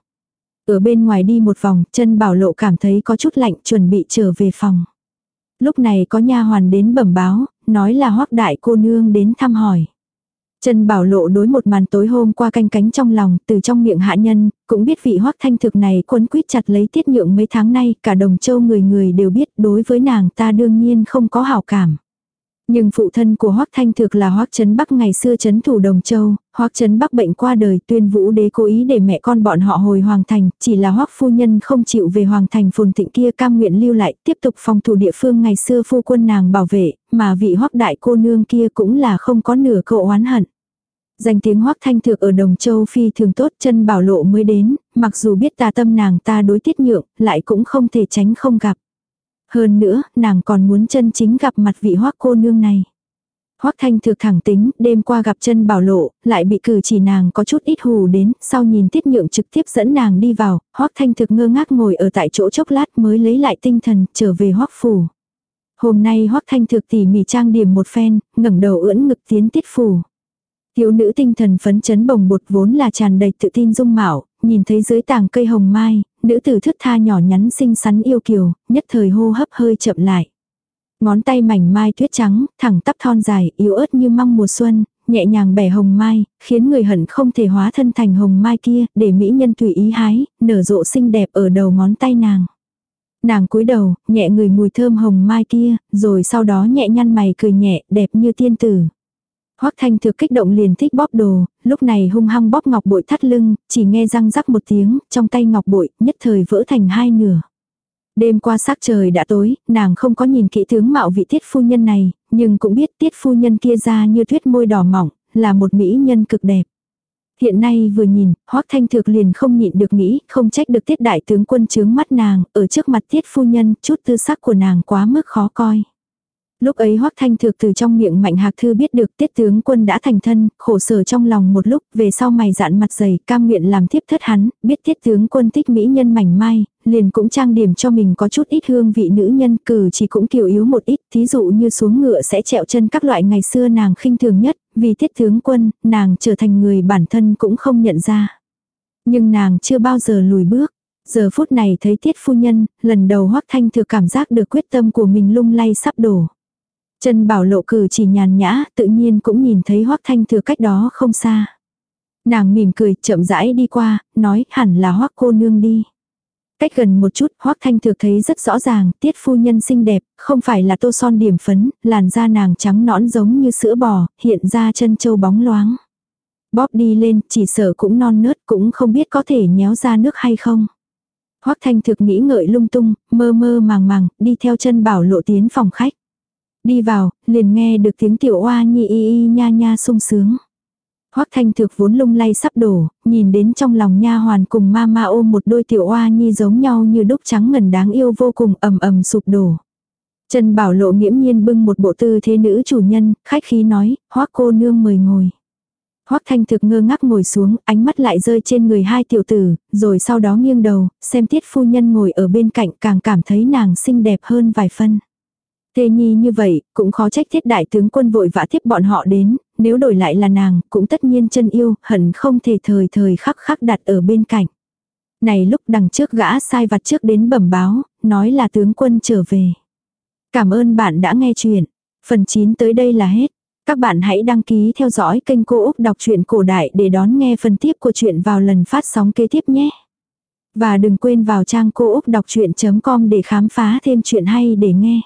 Ở bên ngoài đi một vòng, Trần Bảo Lộ cảm thấy có chút lạnh chuẩn bị trở về phòng. Lúc này có nha hoàn đến bẩm báo, nói là hoắc đại cô nương đến thăm hỏi. Trần Bảo Lộ đối một màn tối hôm qua canh cánh trong lòng, từ trong miệng hạ nhân, cũng biết vị hoắc thanh thực này quấn quýt chặt lấy tiết nhượng mấy tháng nay, cả đồng châu người người đều biết đối với nàng ta đương nhiên không có hảo cảm. Nhưng phụ thân của Hoắc Thanh Thực là Hoắc Trấn Bắc ngày xưa trấn thủ Đồng Châu, Hoắc Trấn Bắc bệnh qua đời, tuyên vũ đế cố ý để mẹ con bọn họ hồi hoàng thành, chỉ là Hoắc phu nhân không chịu về hoàng thành phồn thịnh kia cam nguyện lưu lại, tiếp tục phòng thủ địa phương ngày xưa phu quân nàng bảo vệ, mà vị Hoắc đại cô nương kia cũng là không có nửa cậu oán hận. Danh tiếng hoắc thanh thược ở Đồng Châu phi thường tốt chân bảo lộ mới đến, mặc dù biết ta tâm nàng ta đối tiết nhượng, lại cũng không thể tránh không gặp. Hơn nữa, nàng còn muốn chân chính gặp mặt vị hoắc cô nương này. Hoắc Thanh Thược thẳng tính, đêm qua gặp chân bảo lộ, lại bị cử chỉ nàng có chút ít hù đến, sau nhìn tiết nhượng trực tiếp dẫn nàng đi vào, Hoắc Thanh Thực ngơ ngác ngồi ở tại chỗ chốc lát mới lấy lại tinh thần, trở về Hoắc phủ. Hôm nay Hoắc Thanh Thực tỉ mỉ trang điểm một phen, ngẩng đầu ưỡn ngực tiến tiết phủ. Thiếu nữ tinh thần phấn chấn bồng bột vốn là tràn đầy tự tin dung mạo, nhìn thấy dưới tàng cây hồng mai, nữ tử thức tha nhỏ nhắn xinh xắn yêu kiều, nhất thời hô hấp hơi chậm lại. Ngón tay mảnh mai tuyết trắng, thẳng tắp thon dài, yếu ớt như măng mùa xuân, nhẹ nhàng bẻ hồng mai, khiến người hận không thể hóa thân thành hồng mai kia, để mỹ nhân tùy ý hái, nở rộ xinh đẹp ở đầu ngón tay nàng. Nàng cúi đầu, nhẹ người mùi thơm hồng mai kia, rồi sau đó nhẹ nhăn mày cười nhẹ, đẹp như tiên tử. Hoắc Thanh Thực kích động liền thích bóp đồ, lúc này hung hăng bóp ngọc bội thắt lưng, chỉ nghe răng rắc một tiếng, trong tay ngọc bội nhất thời vỡ thành hai nửa. Đêm qua sắc trời đã tối, nàng không có nhìn kỹ tướng mạo vị tiết phu nhân này, nhưng cũng biết tiết phu nhân kia ra như tuyết môi đỏ mỏng, là một mỹ nhân cực đẹp. Hiện nay vừa nhìn, Hoắc Thanh Thực liền không nhịn được nghĩ, không trách được tiết đại tướng quân chướng mắt nàng, ở trước mặt tiết phu nhân, chút tư sắc của nàng quá mức khó coi. Lúc ấy Hoắc Thanh Thược từ trong miệng Mạnh Hạc Thư biết được tiết tướng quân đã thành thân, khổ sở trong lòng một lúc, về sau mày dạn mặt dày, cam nguyện làm thiếp thất hắn, biết tiết tướng quân thích mỹ nhân mảnh mai, liền cũng trang điểm cho mình có chút ít hương vị nữ nhân, cử chỉ cũng kiều yếu một ít, thí dụ như xuống ngựa sẽ trẹo chân các loại ngày xưa nàng khinh thường nhất, vì tiết tướng quân, nàng trở thành người bản thân cũng không nhận ra. Nhưng nàng chưa bao giờ lùi bước. Giờ phút này thấy tiết phu nhân, lần đầu hoắc thanh thừa cảm giác được quyết tâm của mình lung lay sắp đổ. Chân bảo lộ cử chỉ nhàn nhã, tự nhiên cũng nhìn thấy hoắc thanh thừa cách đó không xa. Nàng mỉm cười, chậm rãi đi qua, nói hẳn là hoắc cô nương đi. Cách gần một chút, hoắc thanh thừa thấy rất rõ ràng, tiết phu nhân xinh đẹp, không phải là tô son điểm phấn, làn da nàng trắng nõn giống như sữa bò, hiện ra chân châu bóng loáng. Bóp đi lên, chỉ sợ cũng non nớt, cũng không biết có thể nhéo ra nước hay không. Hoắc thanh thực nghĩ ngợi lung tung, mơ mơ màng màng, đi theo chân bảo lộ tiến phòng khách. Đi vào, liền nghe được tiếng tiểu oa nhi y y nha nha sung sướng. Hoắc Thanh Thực vốn lung lay sắp đổ, nhìn đến trong lòng nha hoàn cùng ma ma ôm một đôi tiểu oa nhi giống nhau như đúc trắng ngần đáng yêu vô cùng ầm ầm sụp đổ. Trần Bảo Lộ nghiễm nhiên bưng một bộ tư thế nữ chủ nhân, khách khí nói, Hoắc cô nương mời ngồi. Hoắc Thanh Thực ngơ ngác ngồi xuống, ánh mắt lại rơi trên người hai tiểu tử, rồi sau đó nghiêng đầu, xem Tiết phu nhân ngồi ở bên cạnh càng cảm thấy nàng xinh đẹp hơn vài phân. Thê nhi như vậy, cũng khó trách thiết đại tướng quân vội vã tiếp bọn họ đến, nếu đổi lại là nàng, cũng tất nhiên chân yêu, hận không thể thời thời khắc khắc đặt ở bên cạnh. Này lúc đằng trước gã sai vặt trước đến bẩm báo, nói là tướng quân trở về. Cảm ơn bạn đã nghe chuyện. Phần 9 tới đây là hết. Các bạn hãy đăng ký theo dõi kênh Cô Úc Đọc truyện Cổ Đại để đón nghe phần tiếp của chuyện vào lần phát sóng kế tiếp nhé. Và đừng quên vào trang cô úc đọc chuyện.com để khám phá thêm chuyện hay để nghe.